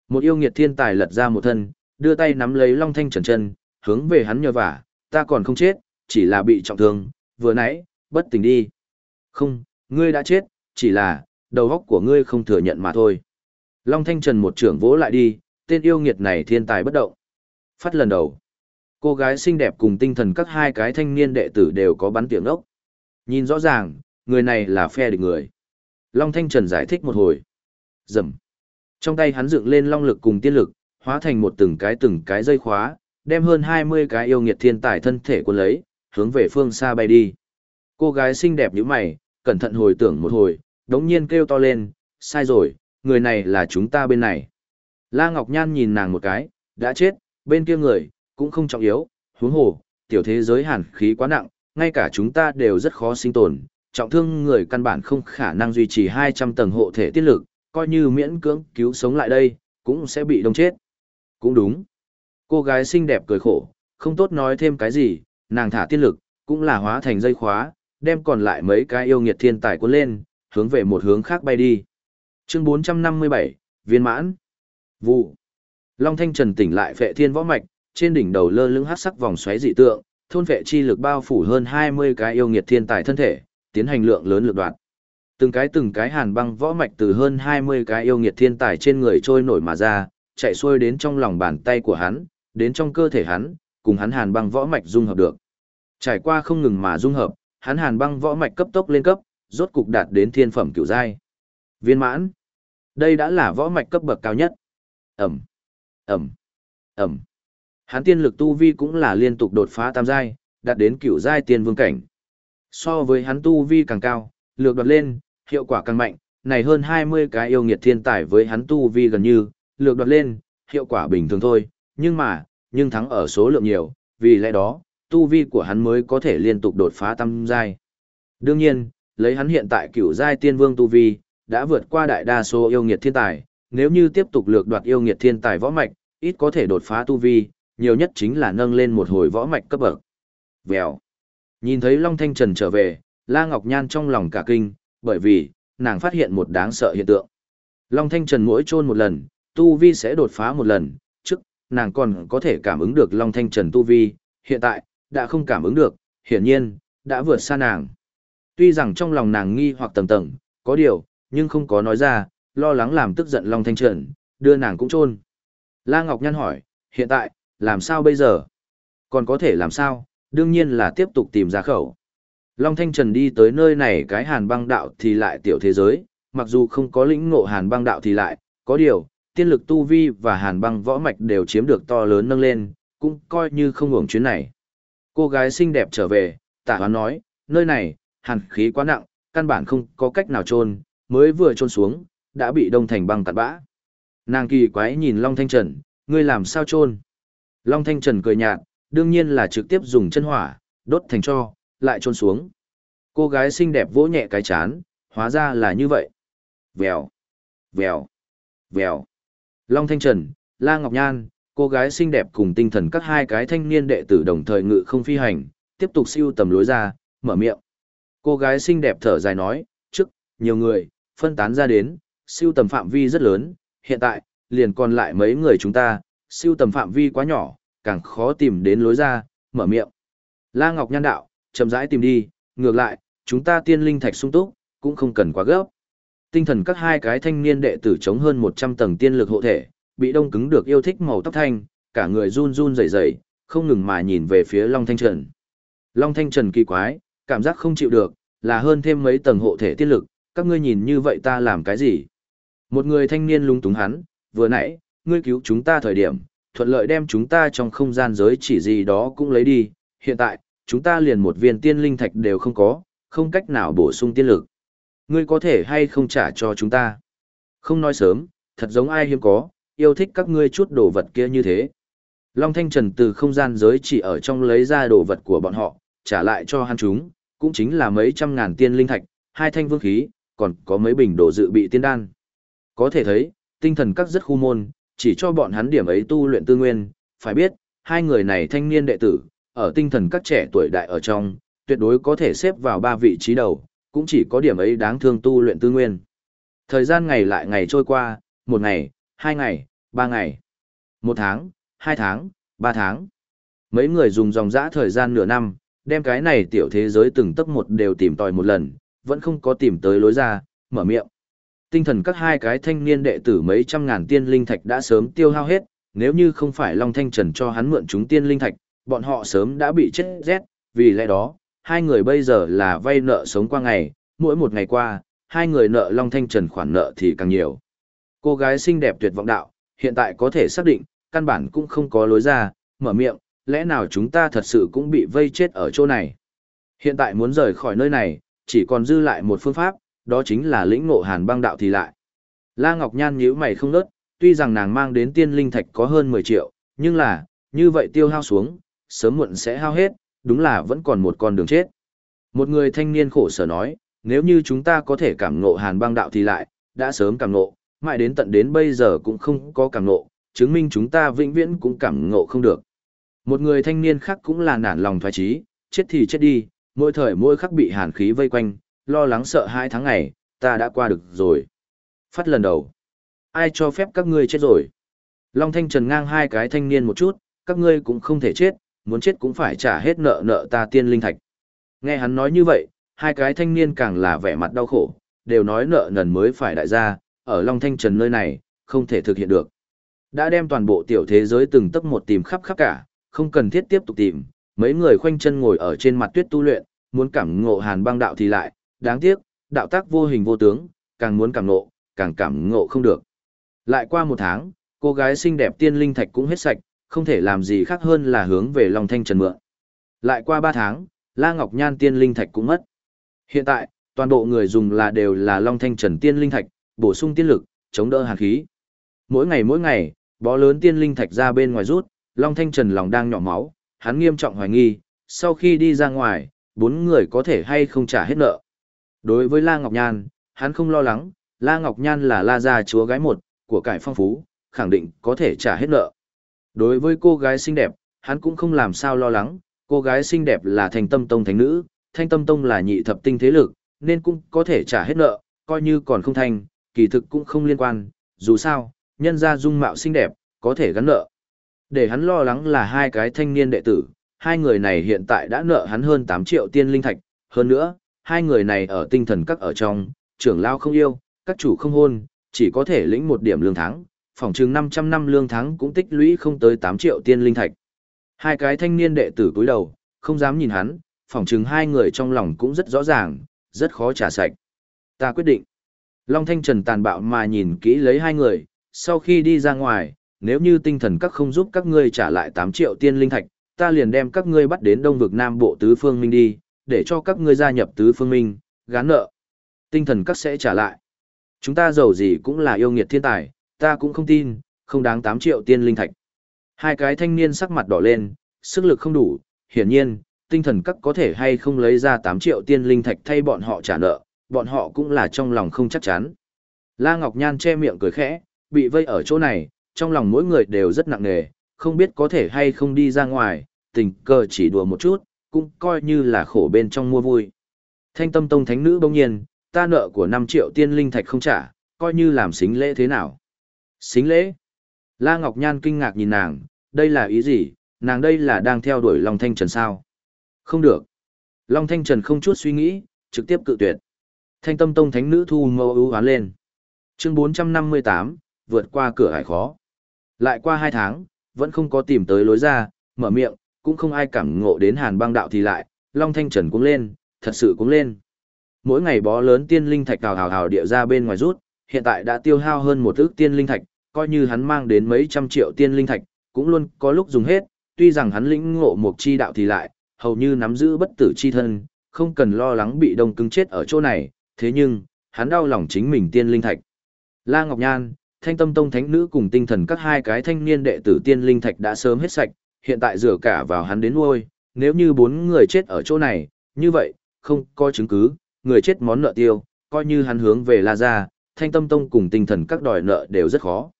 Một yêu nghiệt thiên tài lật ra một thân, đưa tay nắm lấy Long Thanh Trần chân, hướng về hắn nhờ vả, ta còn không chết, chỉ là bị trọng thương, vừa nãy, bất tỉnh đi. Không, ngươi đã chết, chỉ là, đầu óc của ngươi không thừa nhận mà thôi. Long Thanh Trần một trưởng vỗ lại đi, tên yêu nghiệt này thiên tài bất động. Phát lần đầu. Cô gái xinh đẹp cùng tinh thần các hai cái thanh niên đệ tử đều có bắn tiếng ốc. Nhìn rõ ràng, người này là phe địch người. Long Thanh Trần giải thích một hồi. Dầm. Trong tay hắn dựng lên long lực cùng tiên lực, hóa thành một từng cái từng cái dây khóa, đem hơn 20 cái yêu nghiệt thiên tài thân thể cuốn lấy, hướng về phương xa bay đi. Cô gái xinh đẹp như mày, cẩn thận hồi tưởng một hồi, đống nhiên kêu to lên, sai rồi, người này là chúng ta bên này. La Ngọc Nhan nhìn nàng một cái, đã chết, bên kia người, cũng không trọng yếu, huống hồ, tiểu thế giới hàn khí quá nặng, ngay cả chúng ta đều rất khó sinh tồn, trọng thương người căn bản không khả năng duy trì 200 tầng hộ thể tiết lực, coi như miễn cưỡng cứu sống lại đây, cũng sẽ bị đông chết. Cũng đúng. Cô gái xinh đẹp cười khổ, không tốt nói thêm cái gì, nàng thả tiên lực, cũng là hóa thành dây khóa, đem còn lại mấy cái yêu nghiệt thiên tài cuốn lên, hướng về một hướng khác bay đi. Chương 457, viên mãn. Vụ. Long Thanh Trần tỉnh lại phệ thiên võ mạch, trên đỉnh đầu lơ lưng hát sắc vòng xoáy dị tượng, thôn phệ chi lực bao phủ hơn 20 cái yêu nghiệt thiên tài thân thể, tiến hành lượng lớn lực đoạt. Từng cái từng cái hàn băng võ mạch từ hơn 20 cái yêu nghiệt thiên tài trên người trôi nổi mà ra, chạy xuôi đến trong lòng bàn tay của hắn, đến trong cơ thể hắn, cùng hắn hàn băng võ mạch dung hợp được. Trải qua không ngừng mà dung hợp, hắn hàn băng võ mạch cấp tốc lên cấp, rốt cục đạt đến thiên phẩm cửu giai. Viên mãn. Đây đã là võ mạch cấp bậc cao nhất. Ẩm, Ẩm, Ẩm. Hắn tiên lực tu vi cũng là liên tục đột phá tam giai, đạt đến cửu giai tiên vương cảnh. So với hắn tu vi càng cao, lược đoạt lên, hiệu quả càng mạnh, này hơn 20 cái yêu nghiệt thiên tài với hắn tu vi gần như, lược đoạt lên, hiệu quả bình thường thôi, nhưng mà, nhưng thắng ở số lượng nhiều, vì lẽ đó, tu vi của hắn mới có thể liên tục đột phá tam giai. Đương nhiên, lấy hắn hiện tại cửu giai tiên vương tu vi, đã vượt qua đại đa số yêu nghiệt thiên tài, nếu như tiếp tục lược đoạt yêu nghiệt thiên tài võ mạch, ít có thể đột phá tu vi, nhiều nhất chính là nâng lên một hồi võ mạch cấp bậc. Vèo. Nhìn thấy Long Thanh Trần trở về, La Ngọc Nhan trong lòng cả kinh, bởi vì, nàng phát hiện một đáng sợ hiện tượng. Long Thanh Trần mỗi chôn một lần, tu vi sẽ đột phá một lần, nàng còn có thể cảm ứng được Long Thanh Trần tu vi, hiện tại, đã không cảm ứng được, hiển nhiên, đã vượt xa nàng. Tuy rằng trong lòng nàng nghi hoặc tầng tầng, có điều, nhưng không có nói ra, lo lắng làm tức giận Long Thanh Trần, đưa nàng cũng chôn. La Ngọc Nhan hỏi, hiện tại, làm sao bây giờ? Còn có thể làm sao? Đương nhiên là tiếp tục tìm ra khẩu. Long Thanh Trần đi tới nơi này cái hàn băng đạo thì lại tiểu thế giới, mặc dù không có lĩnh ngộ hàn băng đạo thì lại, có điều, tiên lực tu vi và hàn băng võ mạch đều chiếm được to lớn nâng lên, cũng coi như không hưởng chuyến này. Cô gái xinh đẹp trở về, tả hoán nói, nơi này, hàn khí quá nặng, căn bản không có cách nào trôn, mới vừa trôn xuống, đã bị đông thành băng tạt bã. Nàng kỳ quái nhìn Long Thanh Trần, ngươi làm sao trôn? Long Thanh Trần cười nhạt, đương nhiên là trực tiếp dùng chân hỏa, đốt thành cho, lại trôn xuống. Cô gái xinh đẹp vỗ nhẹ cái chán, hóa ra là như vậy. Vèo, vèo, vèo. Long Thanh Trần, La Ngọc Nhan, cô gái xinh đẹp cùng tinh thần các hai cái thanh niên đệ tử đồng thời ngự không phi hành, tiếp tục siêu tầm lối ra, mở miệng. Cô gái xinh đẹp thở dài nói, trước, nhiều người, phân tán ra đến, siêu tầm phạm vi rất lớn, hiện tại, liền còn lại mấy người chúng ta, siêu tầm phạm vi quá nhỏ, càng khó tìm đến lối ra, mở miệng. La Ngọc Nhan đạo, chậm rãi tìm đi, ngược lại, chúng ta tiên linh thạch sung túc, cũng không cần quá gấp. Tinh thần các hai cái thanh niên đệ tử chống hơn 100 tầng tiên lực hộ thể, bị đông cứng được yêu thích màu tóc thanh, cả người run run rẩy rẩy, không ngừng mà nhìn về phía Long Thanh Trần. Long Thanh Trần kỳ quái, cảm giác không chịu được, là hơn thêm mấy tầng hộ thể tiên lực, các ngươi nhìn như vậy ta làm cái gì? Một người thanh niên lung túng hắn, vừa nãy, ngươi cứu chúng ta thời điểm, thuận lợi đem chúng ta trong không gian giới chỉ gì đó cũng lấy đi, hiện tại, chúng ta liền một viên tiên linh thạch đều không có, không cách nào bổ sung tiên lực. Ngươi có thể hay không trả cho chúng ta? Không nói sớm, thật giống ai hiếm có, yêu thích các ngươi chút đồ vật kia như thế. Long Thanh Trần từ không gian giới chỉ ở trong lấy ra đồ vật của bọn họ, trả lại cho hắn chúng, cũng chính là mấy trăm ngàn tiên linh thạch, hai thanh vương khí, còn có mấy bình đồ dự bị tiên đan. Có thể thấy, tinh thần các rất khu môn, chỉ cho bọn hắn điểm ấy tu luyện tư nguyên, phải biết, hai người này thanh niên đệ tử, ở tinh thần các trẻ tuổi đại ở trong, tuyệt đối có thể xếp vào ba vị trí đầu, cũng chỉ có điểm ấy đáng thương tu luyện tư nguyên. Thời gian ngày lại ngày trôi qua, một ngày, hai ngày, ba ngày, một tháng, hai tháng, ba tháng. Mấy người dùng dòng dã thời gian nửa năm, đem cái này tiểu thế giới từng tấc một đều tìm tòi một lần, vẫn không có tìm tới lối ra, mở miệng. Tinh thần các hai cái thanh niên đệ tử mấy trăm ngàn tiên linh thạch đã sớm tiêu hao hết, nếu như không phải Long Thanh Trần cho hắn mượn chúng tiên linh thạch, bọn họ sớm đã bị chết rét, vì lẽ đó, hai người bây giờ là vay nợ sống qua ngày, mỗi một ngày qua, hai người nợ Long Thanh Trần khoản nợ thì càng nhiều. Cô gái xinh đẹp tuyệt vọng đạo, hiện tại có thể xác định, căn bản cũng không có lối ra, mở miệng, lẽ nào chúng ta thật sự cũng bị vây chết ở chỗ này. Hiện tại muốn rời khỏi nơi này, chỉ còn dư lại một phương pháp, đó chính là lĩnh ngộ hàn băng đạo thì lại. La Ngọc Nhan nhíu mày không nớt, tuy rằng nàng mang đến tiên linh thạch có hơn 10 triệu, nhưng là, như vậy tiêu hao xuống, sớm muộn sẽ hao hết, đúng là vẫn còn một con đường chết. Một người thanh niên khổ sở nói, nếu như chúng ta có thể cảm ngộ hàn băng đạo thì lại, đã sớm cảm ngộ, mãi đến tận đến bây giờ cũng không có cảm ngộ, chứng minh chúng ta vĩnh viễn cũng cảm ngộ không được. Một người thanh niên khác cũng là nản lòng thoái trí, chết thì chết đi, mỗi thời mỗi khắc bị hàn khí vây quanh, lo lắng sợ hai tháng ngày, ta đã qua được rồi. Phát lần đầu. Ai cho phép các ngươi chết rồi? Long Thanh Trần ngang hai cái thanh niên một chút, các ngươi cũng không thể chết, muốn chết cũng phải trả hết nợ nợ ta tiên linh thạch. Nghe hắn nói như vậy, hai cái thanh niên càng là vẻ mặt đau khổ, đều nói nợ nần mới phải đại gia, ở Long Thanh Trần nơi này, không thể thực hiện được. Đã đem toàn bộ tiểu thế giới từng tấc một tìm khắp khắp cả, không cần thiết tiếp tục tìm, mấy người khoanh chân ngồi ở trên mặt tuyết tu luyện, muốn cảm ngộ hàn băng đạo thì lại, đáng tiếc, đạo tác vô hình vô tướng, càng muốn cảm ngộ, càng cảm ngộ không được. Lại qua một tháng, cô gái xinh đẹp tiên linh thạch cũng hết sạch, không thể làm gì khác hơn là hướng về Long Thanh Trần mượn. Lại qua ba tháng, La Ngọc Nhan tiên linh thạch cũng mất. Hiện tại, toàn bộ người dùng là đều là Long Thanh Trần tiên linh thạch, bổ sung tiên lực, chống đỡ hàn khí. Mỗi ngày mỗi ngày, bó lớn tiên linh thạch ra bên ngoài rút, Long Thanh Trần lòng đang nhỏ máu, hắn nghiêm trọng hoài nghi, sau khi đi ra ngoài, bốn người có thể hay không trả hết nợ. Đối với La Ngọc Nhan, hắn không lo lắng, La Ngọc Nhan là La gia chúa gái một, của cải phong phú, khẳng định có thể trả hết nợ. Đối với cô gái xinh đẹp, hắn cũng không làm sao lo lắng, cô gái xinh đẹp là thành tâm tông thánh nữ, thanh tâm tông là nhị thập tinh thế lực, nên cũng có thể trả hết nợ, coi như còn không thành, kỳ thực cũng không liên quan, dù sao, nhân gia dung mạo xinh đẹp, có thể gắn nợ. Để hắn lo lắng là hai cái thanh niên đệ tử, hai người này hiện tại đã nợ hắn hơn 8 triệu tiên linh thạch, hơn nữa, hai người này ở tinh thần các ở trong, trưởng lao không yêu, các chủ không hôn, chỉ có thể lĩnh một điểm lương tháng, Phỏng chừng 500 năm lương tháng cũng tích lũy không tới 8 triệu tiên linh thạch. Hai cái thanh niên đệ tử cúi đầu, không dám nhìn hắn, Phỏng chừng hai người trong lòng cũng rất rõ ràng, rất khó trả sạch. Ta quyết định. Long Thanh Trần tàn bạo mà nhìn kỹ lấy hai người, sau khi đi ra ngoài, nếu như tinh thần các không giúp các ngươi trả lại 8 triệu tiên linh thạch, ta liền đem các ngươi bắt đến Đông vực Nam Bộ Tứ Phương Minh đi, để cho các ngươi gia nhập Tứ Phương Minh, gán nợ. Tinh thần các sẽ trả lại. Chúng ta giàu gì cũng là yêu nghiệt thiên tài, ta cũng không tin, không đáng 8 triệu tiên linh thạch. Hai cái thanh niên sắc mặt đỏ lên, sức lực không đủ, hiển nhiên, tinh thần các có thể hay không lấy ra 8 triệu tiên linh thạch thay bọn họ trả nợ, bọn họ cũng là trong lòng không chắc chắn. La Ngọc Nhan che miệng cười khẽ, bị vây ở chỗ này, trong lòng mỗi người đều rất nặng nề, không biết có thể hay không đi ra ngoài, tình cờ chỉ đùa một chút, cũng coi như là khổ bên trong mua vui. Thanh tâm tông thánh nữ bỗng nhiên, ta nợ của 5 triệu tiên linh thạch không trả, coi như làm xính lễ thế nào. Xính lễ? La Ngọc Nhan kinh ngạc nhìn nàng, đây là ý gì, nàng đây là đang theo đuổi Long Thanh Trần sao? Không được. Long Thanh Trần không chút suy nghĩ, trực tiếp cự tuyệt. Thanh tâm tông thánh nữ thu mâu ưu hoán lên. Chương 458, vượt qua cửa hải khó. Lại qua hai tháng, vẫn không có tìm tới lối ra, mở miệng, cũng không ai cảm ngộ đến hàn băng đạo thì lại, Long Thanh Trần cũng lên, thật sự cũng lên. Mỗi ngày bó lớn tiên linh thạch cào hào hào địa ra bên ngoài rút, hiện tại đã tiêu hao hơn một ước tiên linh thạch, coi như hắn mang đến mấy trăm triệu tiên linh thạch, cũng luôn có lúc dùng hết, tuy rằng hắn lĩnh ngộ một chi đạo thì lại, hầu như nắm giữ bất tử chi thân, không cần lo lắng bị đông cứng chết ở chỗ này, thế nhưng, hắn đau lòng chính mình tiên linh thạch. La Ngọc Nhan, Thanh Tâm Tông Thánh Nữ cùng tinh thần các hai cái thanh niên đệ tử tiên linh thạch đã sớm hết sạch, hiện tại rửa cả vào hắn đến nuôi, nếu như bốn người chết ở chỗ này, như vậy, không có chứng cứ, người chết món nợ tiêu, coi như hắn hướng về La Gia, Thanh Tâm Tông cùng tinh thần các đòi nợ đều rất khó.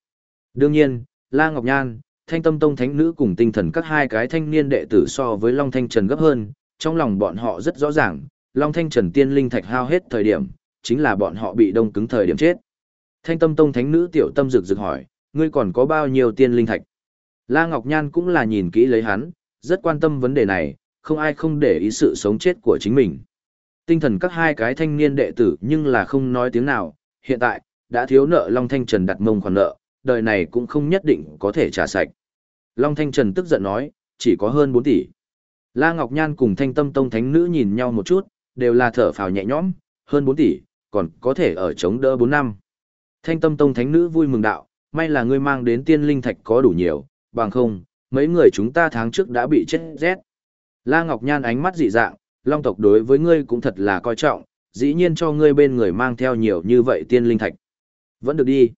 Đương nhiên, La Ngọc Nhan, Thanh Tâm Tông Thánh Nữ cùng tinh thần các hai cái thanh niên đệ tử so với Long Thanh Trần gấp hơn, trong lòng bọn họ rất rõ ràng, Long Thanh Trần tiên linh thạch hao hết thời điểm, chính là bọn họ bị đông cứng thời điểm chết. Thanh Tâm Tông Thánh Nữ tiểu tâm rực rực hỏi, ngươi còn có bao nhiêu tiên linh thạch? La Ngọc Nhan cũng là nhìn kỹ lấy hắn, rất quan tâm vấn đề này, không ai không để ý sự sống chết của chính mình. Tinh thần các hai cái thanh niên đệ tử nhưng là không nói tiếng nào, hiện tại, đã thiếu nợ Long Thanh Trần đặt mông khoản nợ, đời này cũng không nhất định có thể trả sạch. Long Thanh Trần tức giận nói, chỉ có hơn 4 tỷ. La Ngọc Nhan cùng Thanh Tâm Tông Thánh Nữ nhìn nhau một chút, đều là thở phào nhẹ nhõm, hơn 4 tỷ, còn có thể ở chống đỡ 4 năm. Thanh Tâm Tông Thánh Nữ vui mừng đạo, may là ngươi mang đến tiên linh thạch có đủ nhiều, bằng không, mấy người chúng ta tháng trước đã bị chết rét. La Ngọc Nhan ánh mắt dị dạng, Long tộc đối với ngươi cũng thật là coi trọng, dĩ nhiên cho ngươi bên người mang theo nhiều như vậy tiên linh thạch. Vẫn được đi.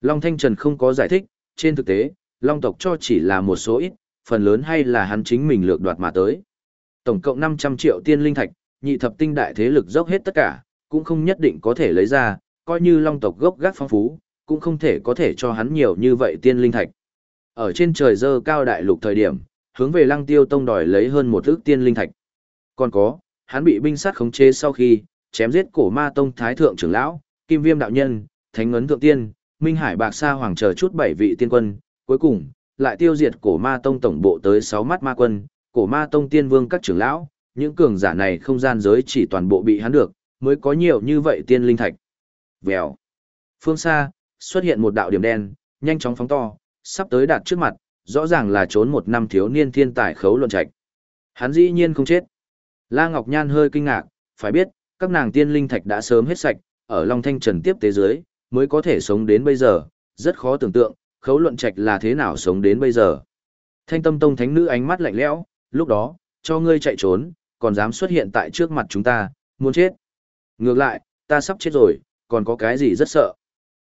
Long Thanh Trần không có giải thích, trên thực tế, Long tộc cho chỉ là một số ít, phần lớn hay là hắn chính mình lược đoạt mà tới. Tổng cộng 500 triệu tiên linh thạch, nhị thập tinh đại thế lực dốc hết tất cả, cũng không nhất định có thể lấy ra, coi như Long tộc gốc gác phong phú, cũng không thể có thể cho hắn nhiều như vậy tiên linh thạch. Ở trên trời dơ cao đại lục thời điểm, hướng về Lăng Tiêu Tông đòi lấy hơn một ước tiên linh thạch. Còn có, hắn bị binh sát khống chế sau khi chém giết cổ ma tông thái thượng trưởng lão, kim viêm đạo nhân, thánh ấn thượng tiên, minh hải bạc sa hoàng chờ chút bảy vị tiên quân, cuối cùng lại tiêu diệt cổ ma tông tổng bộ tới sáu mắt ma quân, cổ ma tông tiên vương các trưởng lão, những cường giả này không gian giới chỉ toàn bộ bị hắn được, mới có nhiều như vậy tiên linh thạch. Vèo. Phương xa, xuất hiện một đạo điểm đen, nhanh chóng phóng to, sắp tới đạt trước mặt, rõ ràng là trốn một năm thiếu niên thiên tài khấu luận trạch. Hắn dĩ nhiên không chết. La Ngọc Nhan hơi kinh ngạc, phải biết, các nàng tiên linh thạch đã sớm hết sạch, ở Long Thanh Trần tiếp tế dưới, mới có thể sống đến bây giờ, rất khó tưởng tượng, khấu luận trạch là thế nào sống đến bây giờ. Thanh tâm tông thánh nữ ánh mắt lạnh lẽo, lúc đó, cho ngươi chạy trốn, còn dám xuất hiện tại trước mặt chúng ta, muốn chết. Ngược lại, ta sắp chết rồi, còn có cái gì rất sợ.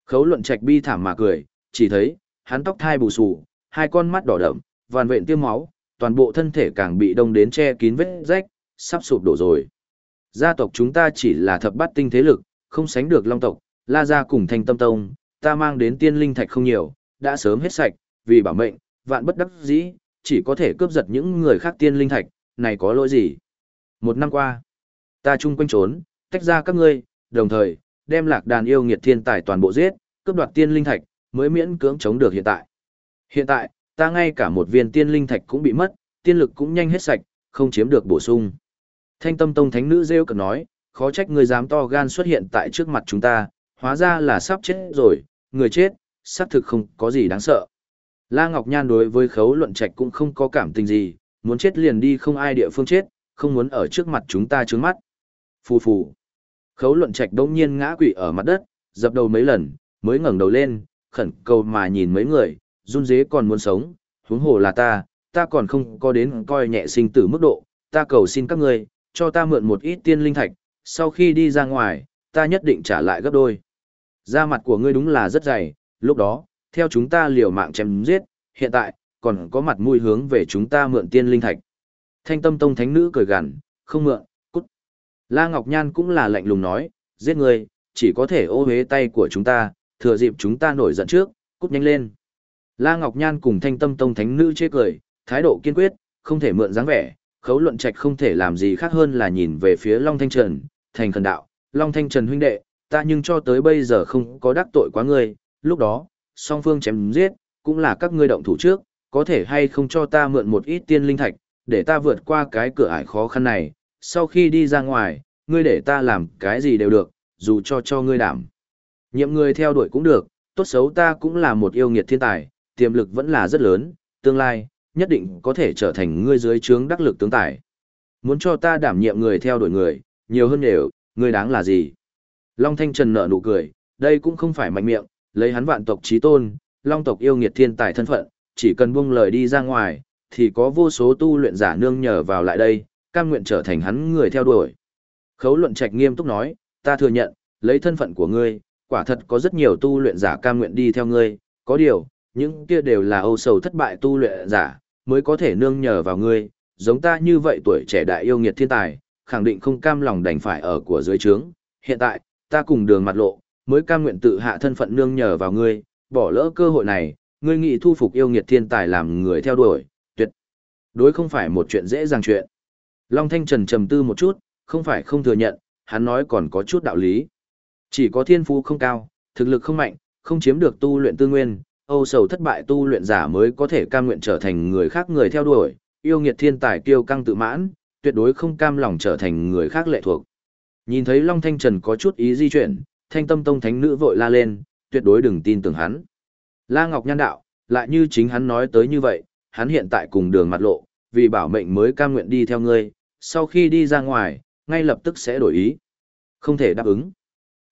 Khấu luận trạch bi thảm mà cười, chỉ thấy, hắn tóc thai bù xù, hai con mắt đỏ đậm, vàn vện tiêm máu, toàn bộ thân thể càng bị đông đến che kín vết rách, sắp sụp đổ rồi. Gia tộc chúng ta chỉ là thập bát tinh thế lực, không sánh được long tộc, la gia cùng thanh tâm tông, ta mang đến tiên linh thạch không nhiều, đã sớm hết sạch, vì bảo mệnh, vạn bất đắc dĩ, chỉ có thể cướp giật những người khác tiên linh thạch, này có lỗi gì? Một năm qua, ta chung quanh trốn, tách ra các ngươi, đồng thời, đem lạc đàn yêu nghiệt thiên tài toàn bộ giết, cướp đoạt tiên linh thạch, mới miễn cưỡng chống được hiện tại. Hiện tại, ta ngay cả một viên tiên linh thạch cũng bị mất, tiên lực cũng nhanh hết sạch, không chiếm được bổ sung. Thanh tâm tông thánh nữ rêu cực nói, khó trách người dám to gan xuất hiện tại trước mặt chúng ta, hóa ra là sắp chết rồi, người chết, xác thực không có gì đáng sợ. La Ngọc Nhan đối với khấu luận trạch cũng không có cảm tình gì, muốn chết liền đi không ai địa phương chết, không muốn ở trước mặt chúng ta trướng mắt. Phù phù. Khấu luận trạch đông nhiên ngã quỵ ở mặt đất, dập đầu mấy lần, mới ngẩng đầu lên, khẩn cầu mà nhìn mấy người, run dế còn muốn sống, huống hồ là ta, ta còn không có đến coi nhẹ sinh tử mức độ, ta cầu xin các ngươi, cho ta mượn một ít tiên linh thạch, sau khi đi ra ngoài, ta nhất định trả lại gấp đôi. Da mặt của ngươi đúng là rất dày, lúc đó, theo chúng ta liều mạng chém giết, hiện tại, còn có mặt mũi hướng về chúng ta mượn tiên linh thạch. Thanh tâm tông thánh nữ cười gằn, không mượn, cút. La Ngọc Nhan cũng là lạnh lùng nói, giết ngươi, chỉ có thể ô hế tay của chúng ta, thừa dịp chúng ta nổi giận trước, cút nhanh lên. La Ngọc Nhan cùng thanh tâm tông thánh nữ chê cười, thái độ kiên quyết, không thể mượn dáng vẻ, khấu luận trạch không thể làm gì khác hơn là nhìn về phía Long Thanh Trần, thành khẩn đạo, Long Thanh Trần huynh đệ, ta nhưng cho tới bây giờ không có đắc tội quá ngươi, lúc đó, song phương chém giết, cũng là các ngươi động thủ trước, có thể hay không cho ta mượn một ít tiên linh thạch, để ta vượt qua cái cửa ải khó khăn này, sau khi đi ra ngoài, ngươi để ta làm cái gì đều được, dù cho cho ngươi đảm. Nhiệm người theo đuổi cũng được, tốt xấu ta cũng là một yêu nghiệt thiên tài, tiềm lực vẫn là rất lớn, tương lai, nhất định có thể trở thành ngươi dưới trướng đắc lực tướng tài. Muốn cho ta đảm nhiệm người theo đuổi người, nhiều hơn đều, ngươi đáng là gì? Long Thanh Trần nở nụ cười, đây cũng không phải mạnh miệng, lấy hắn vạn tộc trí tôn, Long tộc yêu nghiệt thiên tài thân phận, chỉ cần buông lời đi ra ngoài, thì có vô số tu luyện giả nương nhờ vào lại đây, cam nguyện trở thành hắn người theo đuổi. Khấu luận trạch nghiêm túc nói, ta thừa nhận, lấy thân phận của ngươi, quả thật có rất nhiều tu luyện giả cam nguyện đi theo ngươi, có điều, những kia đều là âu sầu thất bại tu luyện giả, mới có thể nương nhờ vào ngươi, giống ta như vậy tuổi trẻ đại yêu nghiệt thiên tài, khẳng định không cam lòng đành phải ở của dưới trướng. Hiện tại, ta cùng đường mặt lộ, mới cam nguyện tự hạ thân phận nương nhờ vào ngươi, bỏ lỡ cơ hội này, ngươi nghĩ thu phục yêu nghiệt thiên tài làm người theo đuổi, tuyệt. Đối không phải một chuyện dễ dàng chuyện. Long Thanh Trần trầm tư một chút, không phải không thừa nhận, hắn nói còn có chút đạo lý. Chỉ có thiên phú không cao, thực lực không mạnh, không chiếm được tu luyện tư nguyên, Âu sầu thất bại tu luyện giả mới có thể cam nguyện trở thành người khác người theo đuổi, yêu nghiệt thiên tài kiêu căng tự mãn, tuyệt đối không cam lòng trở thành người khác lệ thuộc. Nhìn thấy Long Thanh Trần có chút ý di chuyển, thanh tâm tông thánh nữ vội la lên, tuyệt đối đừng tin tưởng hắn. La Ngọc Nhan đạo, lại như chính hắn nói tới như vậy, hắn hiện tại cùng đường mặt lộ, vì bảo mệnh mới cam nguyện đi theo ngươi, sau khi đi ra ngoài, ngay lập tức sẽ đổi ý. Không thể đáp ứng.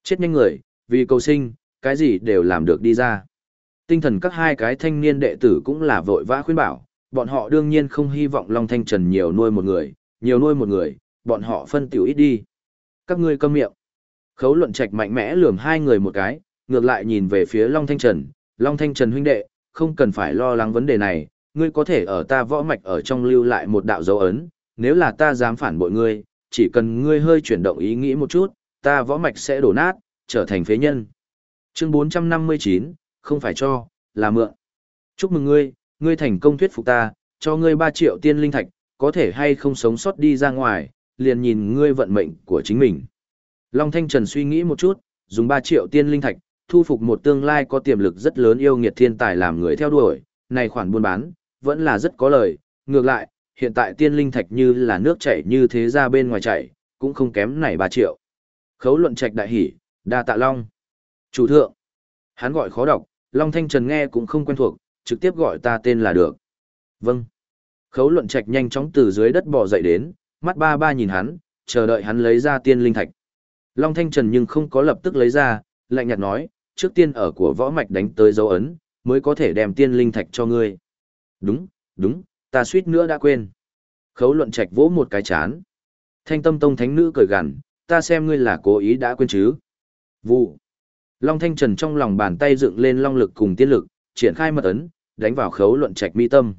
Chết nhanh người, vì cầu sinh, cái gì đều làm được đi ra. Tinh thần các hai cái thanh niên đệ tử cũng là vội vã khuyên bảo, bọn họ đương nhiên không hy vọng Long Thanh Trần nhiều nuôi một người, nhiều nuôi một người, bọn họ phân tiểu ít đi. Các ngươi câm miệng. Khấu luận trạch mạnh mẽ lườm hai người một cái, ngược lại nhìn về phía Long Thanh Trần. Long Thanh Trần huynh đệ, không cần phải lo lắng vấn đề này, ngươi có thể ở ta võ mạch ở trong lưu lại một đạo dấu ấn, nếu là ta dám phản bội ngươi, chỉ cần ngươi hơi chuyển động ý nghĩ một chút, ta võ mạch sẽ đổ nát, trở thành phế nhân. Chương 459, không phải cho, là mượn. Chúc mừng ngươi, ngươi thành công thuyết phục ta, cho ngươi 3 triệu tiên linh thạch, có thể hay không sống sót đi ra ngoài, liền nhìn ngươi vận mệnh của chính mình. Long Thanh Trần suy nghĩ một chút, dùng 3 triệu tiên linh thạch, thu phục một tương lai có tiềm lực rất lớn yêu nghiệt thiên tài làm người theo đuổi, này khoản buôn bán, vẫn là rất có lời, ngược lại, hiện tại tiên linh thạch như là nước chảy như thế ra bên ngoài chảy, cũng không kém này 3 triệu. Khấu luận trạch đại hỉ, đa tạ Long. Chủ thượng. Hắn gọi khó đọc, Long Thanh Trần nghe cũng không quen thuộc, trực tiếp gọi ta tên là được. Vâng. Khấu luận trạch nhanh chóng từ dưới đất bò dậy đến, mắt ba ba nhìn hắn, chờ đợi hắn lấy ra tiên linh thạch. Long Thanh Trần nhưng không có lập tức lấy ra, lạnh nhạt nói, trước tiên ở của võ mạch đánh tới dấu ấn, mới có thể đem tiên linh thạch cho ngươi. Đúng, đúng, ta suýt nữa đã quên. Khấu luận trạch vỗ một cái chán. Thanh tâm tông thánh nữ cười gằn, ta xem ngươi là cố ý đã quên chứ. Vụ. Long Thanh Trần trong lòng bàn tay dựng lên long lực cùng tiên lực, triển khai mật ấn, đánh vào khấu luận trạch mi tâm.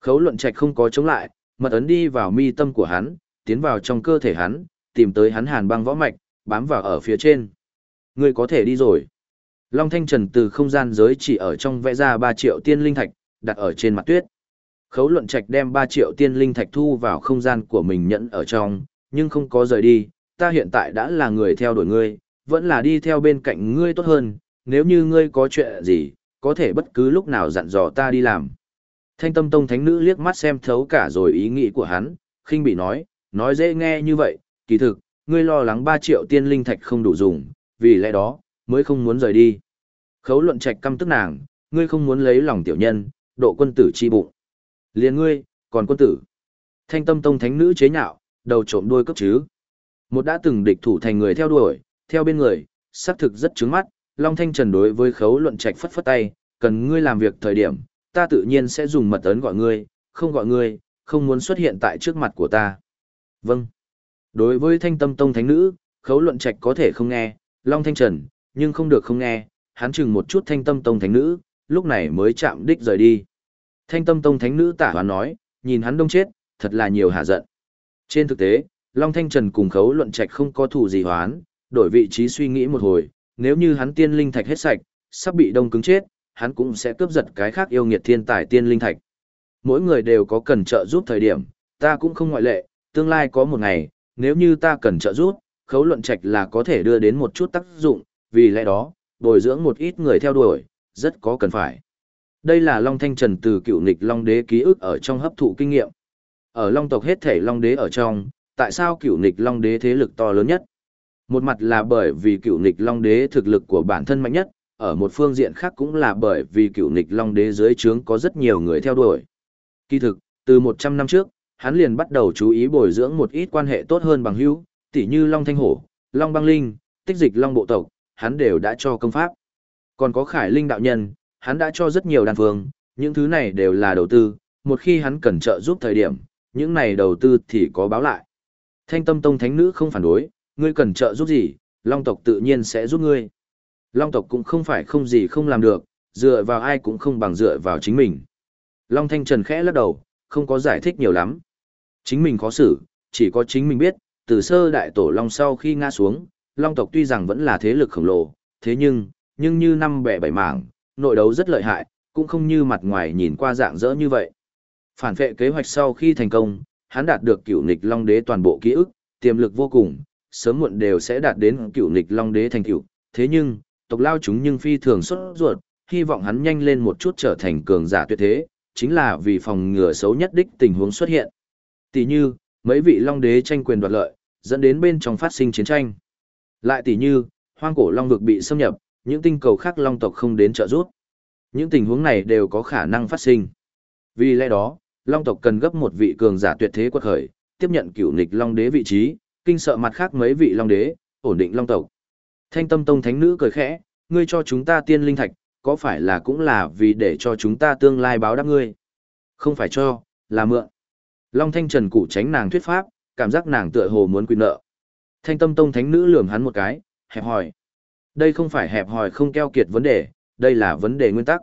Khấu luận trạch không có chống lại, mật ấn đi vào mi tâm của hắn, tiến vào trong cơ thể hắn, tìm tới hắn hàn băng võ mạch, bám vào ở phía trên. Ngươi có thể đi rồi. Long Thanh Trần từ không gian giới chỉ ở trong vẽ ra 3 triệu tiên linh thạch, đặt ở trên mặt tuyết. Khấu luận trạch đem 3 triệu tiên linh thạch thu vào không gian của mình nhận ở trong, nhưng không có rời đi, ta hiện tại đã là người theo đuổi ngươi, vẫn là đi theo bên cạnh ngươi tốt hơn, nếu như ngươi có chuyện gì, có thể bất cứ lúc nào dặn dò ta đi làm. Thanh tâm tông thánh nữ liếc mắt xem thấu cả rồi ý nghĩ của hắn, khinh bị nói, nói dễ nghe như vậy, kỳ thực, ngươi lo lắng 3 triệu tiên linh thạch không đủ dùng, vì lẽ đó, mới không muốn rời đi. Khấu luận trạch căm tức nàng, ngươi không muốn lấy lòng tiểu nhân, độ quân tử chi bụng. Liền ngươi, còn quân tử. Thanh tâm tông thánh nữ chế nhạo, đầu trộm đuôi cấp chứ. Một đã từng địch thủ thành người theo đuổi, theo bên người, xác thực rất trứng mắt, Long Thanh Trần đối với khấu luận trạch phất phất tay, cần ngươi làm việc thời điểm, ta tự nhiên sẽ dùng mật ấn gọi ngươi, không gọi ngươi, không muốn xuất hiện tại trước mặt của ta. Vâng. Đối với thanh tâm tông thánh nữ, khấu luận trạch có thể không nghe, Long Thanh Trần, nhưng không được không nghe, hắn chừng một chút thanh tâm tông thánh nữ, lúc này mới chạm đích rời đi. Thanh tâm tông thánh nữ tả hoán nói, nhìn hắn đông chết, thật là nhiều hạ giận. Trên thực tế, Long Thanh Trần cùng khấu luận trạch không có thủ gì hoán, đổi vị trí suy nghĩ một hồi, nếu như hắn tiên linh thạch hết sạch, sắp bị đông cứng chết, hắn cũng sẽ cướp giật cái khác yêu nghiệt thiên tài tiên linh thạch. Mỗi người đều có cần trợ giúp thời điểm, ta cũng không ngoại lệ, tương lai có một ngày, nếu như ta cần trợ giúp, khấu luận trạch là có thể đưa đến một chút tác dụng, vì lẽ đó, bồi dưỡng một ít người theo đuổi, rất có cần phải. Đây là Long Thanh Trần từ cựu nghịch Long Đế ký ức ở trong hấp thụ kinh nghiệm. Ở Long tộc hết thể Long Đế ở trong, tại sao cựu nghịch Long Đế thế lực to lớn nhất? Một mặt là bởi vì cựu nghịch Long Đế thực lực của bản thân mạnh nhất, ở một phương diện khác cũng là bởi vì cựu nghịch Long Đế dưới trướng có rất nhiều người theo đuổi. Kỳ thực, từ 100 năm trước, hắn liền bắt đầu chú ý bồi dưỡng một ít quan hệ tốt hơn bằng hữu, tỉ như Long Thanh Hổ, Long Băng Linh, tích dịch Long Bộ Tộc, hắn đều đã cho công pháp. Còn có Khải Linh Đạo Nhân, hắn đã cho rất nhiều đàn phương, những thứ này đều là đầu tư, một khi hắn cần trợ giúp thời điểm, những này đầu tư thì có báo lại. Thanh tâm tông thánh nữ không phản đối, ngươi cần trợ giúp gì, Long tộc tự nhiên sẽ giúp ngươi. Long tộc cũng không phải không gì không làm được, dựa vào ai cũng không bằng dựa vào chính mình. Long Thanh Trần khẽ lắc đầu, không có giải thích nhiều lắm. Chính mình khó xử, chỉ có chính mình biết, từ sơ đại tổ Long sau khi ngã xuống, Long tộc tuy rằng vẫn là thế lực khổng lồ, thế nhưng, nhưng như năm bẻ bảy mảng, nội đấu rất lợi hại, cũng không như mặt ngoài nhìn qua dạng dỡ như vậy. Phản vệ kế hoạch sau khi thành công, hắn đạt được cửu nịch Long đế toàn bộ ký ức, tiềm lực vô cùng, sớm muộn đều sẽ đạt đến cựu nịch Long đế thành cựu. Thế nhưng, tộc lao chúng nhưng phi thường xuất ruột, hy vọng hắn nhanh lên một chút trở thành cường giả tuyệt thế, chính là vì phòng ngừa xấu nhất đích tình huống xuất hiện. Tỷ như, mấy vị Long đế tranh quyền đoạt lợi, dẫn đến bên trong phát sinh chiến tranh. Lại tỷ như, hoang cổ Long vực bị xâm nhập, những tinh cầu khác Long tộc không đến trợ giúp. Những tình huống này đều có khả năng phát sinh. Vì lẽ đó, Long tộc cần gấp một vị cường giả tuyệt thế quật khởi, tiếp nhận cựu nịch Long đế vị trí, kinh sợ mặt khác mấy vị Long đế, ổn định Long tộc. Thanh tâm tông thánh nữ cười khẽ, ngươi cho chúng ta tiên linh thạch, có phải là cũng là vì để cho chúng ta tương lai báo đáp ngươi? Không phải cho, là mượn. Long thanh trần cụ tránh nàng thuyết pháp, cảm giác nàng tựa hồ muốn quy nợ. Thanh tâm tông thánh nữ lườm hắn một cái, hẹp hỏi Đây không phải hẹp hỏi không keo kiệt vấn đề, đây là vấn đề nguyên tắc.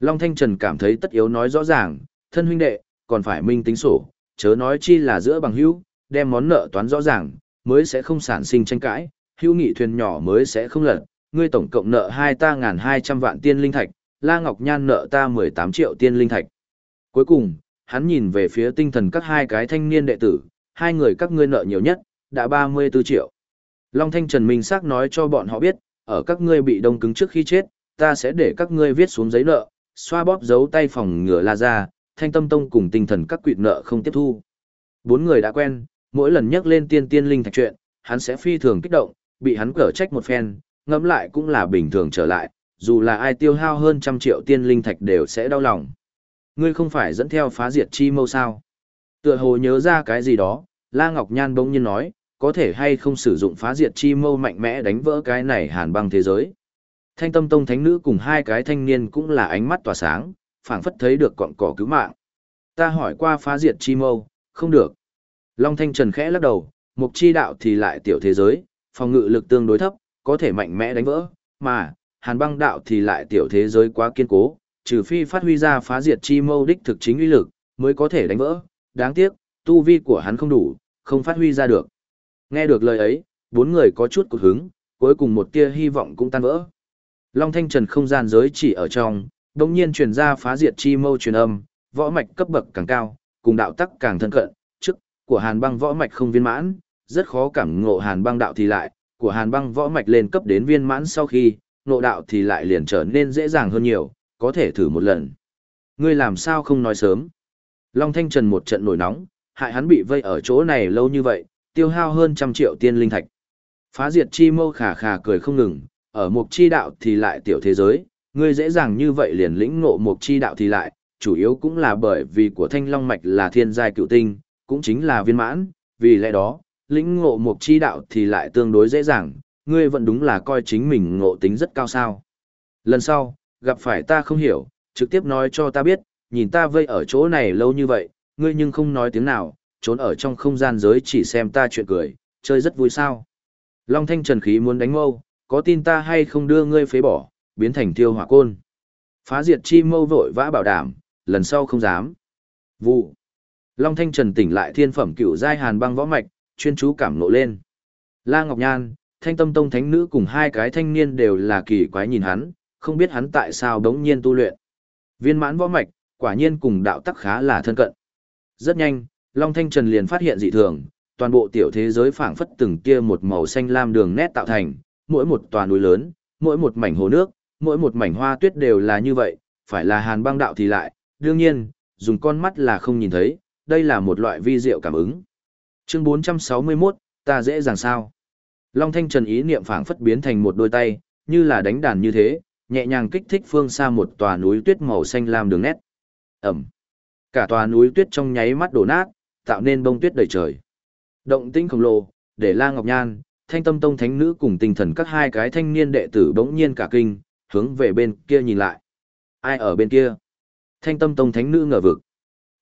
Long Thanh Trần cảm thấy tất yếu nói rõ ràng, thân huynh đệ, còn phải minh tính sổ, chớ nói chi là giữa bằng hữu, đem món nợ toán rõ ràng, mới sẽ không sản sinh tranh cãi, hữu nghị thuyền nhỏ mới sẽ không lật, ngươi tổng cộng nợ hai ta ngàn hai trăm vạn tiên linh thạch, La Ngọc Nhan nợ ta mười tám triệu tiên linh thạch. Cuối cùng, hắn nhìn về phía tinh thần các hai cái thanh niên đệ tử, hai người các ngươi nợ nhiều nhất, đã ba mươi 34 triệu. Long Thanh Trần Minh xác nói cho bọn họ biết, ở các ngươi bị đông cứng trước khi chết, ta sẽ để các ngươi viết xuống giấy nợ, xoa bóp dấu tay phòng ngừa la ra, thanh tâm tông cùng tinh thần các quỵt nợ không tiếp thu. Bốn người đã quen, mỗi lần nhắc lên tiên tiên linh thạch chuyện, hắn sẽ phi thường kích động, bị hắn cở trách một phen, ngẫm lại cũng là bình thường trở lại, dù là ai tiêu hao hơn trăm triệu tiên linh thạch đều sẽ đau lòng. Ngươi không phải dẫn theo phá diệt chi mâu sao? Tựa hồ nhớ ra cái gì đó, La Ngọc Nhan bỗng nhiên nói, có thể hay không sử dụng phá diệt chi mâu mạnh mẽ đánh vỡ cái này hàn băng thế giới. Thanh tâm tông thánh nữ cùng hai cái thanh niên cũng là ánh mắt tỏa sáng, phảng phất thấy được cọng cỏ cứu mạng. Ta hỏi qua phá diệt chi mâu, không được. Long Thanh Trần khẽ lắc đầu, mục chi đạo thì lại tiểu thế giới, phòng ngự lực tương đối thấp, có thể mạnh mẽ đánh vỡ, mà, hàn băng đạo thì lại tiểu thế giới quá kiên cố, trừ phi phát huy ra phá diệt chi mâu đích thực chính uy lực, mới có thể đánh vỡ. Đáng tiếc, tu vi của hắn không đủ, không phát huy ra được. Nghe được lời ấy, bốn người có chút cụt hứng, cuối cùng một tia hy vọng cũng tan vỡ. Long Thanh Trần không gian giới chỉ ở trong, đồng nhiên truyền ra phá diệt chi mâu truyền âm, võ mạch cấp bậc càng cao, cùng đạo tắc càng thân cận, của hàn băng võ mạch không viên mãn, rất khó cảm ngộ hàn băng đạo thì lại, của hàn băng võ mạch lên cấp đến viên mãn sau khi, ngộ đạo thì lại liền trở nên dễ dàng hơn nhiều, có thể thử một lần. Ngươi làm sao không nói sớm? Long Thanh Trần một trận nổi nóng, hại hắn bị vây ở chỗ này lâu như vậy, tiêu hao hơn trăm triệu tiên linh thạch. Phá diệt chi mâu khả khả cười không ngừng, ở mục chi đạo thì lại tiểu thế giới, ngươi dễ dàng như vậy liền lĩnh ngộ mục chi đạo thì lại, chủ yếu cũng là bởi vì của thanh long mạch là thiên giai cựu tinh, cũng chính là viên mãn, vì lẽ đó, lĩnh ngộ mục chi đạo thì lại tương đối dễ dàng, ngươi vẫn đúng là coi chính mình ngộ tính rất cao sao. Lần sau, gặp phải ta không hiểu, trực tiếp nói cho ta biết, nhìn ta vây ở chỗ này lâu như vậy, ngươi nhưng không nói tiếng nào, trốn ở trong không gian giới chỉ xem ta chuyện cười, chơi rất vui sao. Long thanh trần khí muốn đánh mâu, có tin ta hay không đưa ngươi phế bỏ, biến thành tiêu hỏa côn. Phá diệt chi mâu vội vã bảo đảm, lần sau không dám. Vụ. Long thanh trần tỉnh lại thiên phẩm cửu giai hàn băng võ mạch, chuyên chú cảm nộ lên. La Ngọc Nhan, thanh tâm tông thánh nữ cùng hai cái thanh niên đều là kỳ quái nhìn hắn, không biết hắn tại sao đống nhiên tu luyện. Viên mãn võ mạch, quả nhiên cùng đạo tắc khá là thân cận. Rất nhanh, Long Thanh Trần liền phát hiện dị thường, toàn bộ tiểu thế giới phảng phất từng kia một màu xanh lam đường nét tạo thành, mỗi một tòa núi lớn, mỗi một mảnh hồ nước, mỗi một mảnh hoa tuyết đều là như vậy, phải là hàn băng đạo thì lại, đương nhiên, dùng con mắt là không nhìn thấy, đây là một loại vi diệu cảm ứng. Chương 461, ta dễ dàng sao? Long Thanh Trần ý niệm phảng phất biến thành một đôi tay, như là đánh đàn như thế, nhẹ nhàng kích thích phương xa một tòa núi tuyết màu xanh lam đường nét. Ẩm. Cả tòa núi tuyết trong nháy mắt đổ nát, tạo nên bông tuyết đầy trời. Động tĩnh khổng lồ, để La Ngọc Nhan, Thanh Tâm Tông thánh nữ cùng tinh thần các hai cái thanh niên đệ tử bỗng nhiên cả kinh, hướng về bên kia nhìn lại. Ai ở bên kia? Thanh Tâm Tông thánh nữ ngờ vực.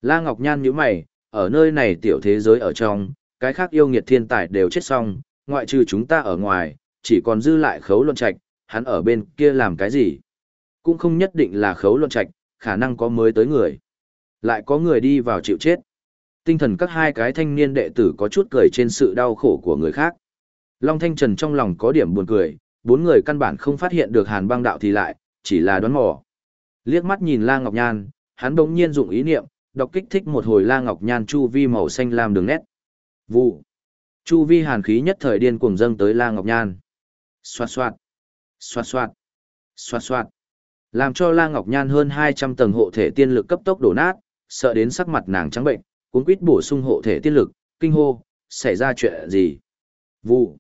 La Ngọc Nhan nhíu mày, ở nơi này tiểu thế giới ở trong, cái khác yêu nghiệt thiên tài đều chết xong, ngoại trừ chúng ta ở ngoài, chỉ còn dư lại khấu luận trạch, hắn ở bên kia làm cái gì? Cũng không nhất định là khấu luận trạch, khả năng có mới tới người. Lại có người đi vào chịu chết. Tinh thần các hai cái thanh niên đệ tử có chút cười trên sự đau khổ của người khác. Long Thanh Trần trong lòng có điểm buồn cười, bốn người căn bản không phát hiện được hàn băng đạo thì lại, chỉ là đoán mò. Liếc mắt nhìn La Ngọc Nhan, hắn bỗng nhiên dụng ý niệm, đọc kích thích một hồi La Ngọc Nhan chu vi màu xanh lam đường nét. Vụ. Chu vi hàn khí nhất thời điên cuồng dâng tới La Ngọc Nhan. Xoạt xoạt. Xoạt xoạt. Xoạt xoạt. Làm cho La Ngọc Nhan hơn 200 tầng hộ thể tiên lực cấp tốc đổ nát, sợ đến sắc mặt nàng trắng bệnh, cuốn quýt bổ sung hộ thể tiên lực, kinh hô, xảy ra chuyện gì? Vụ.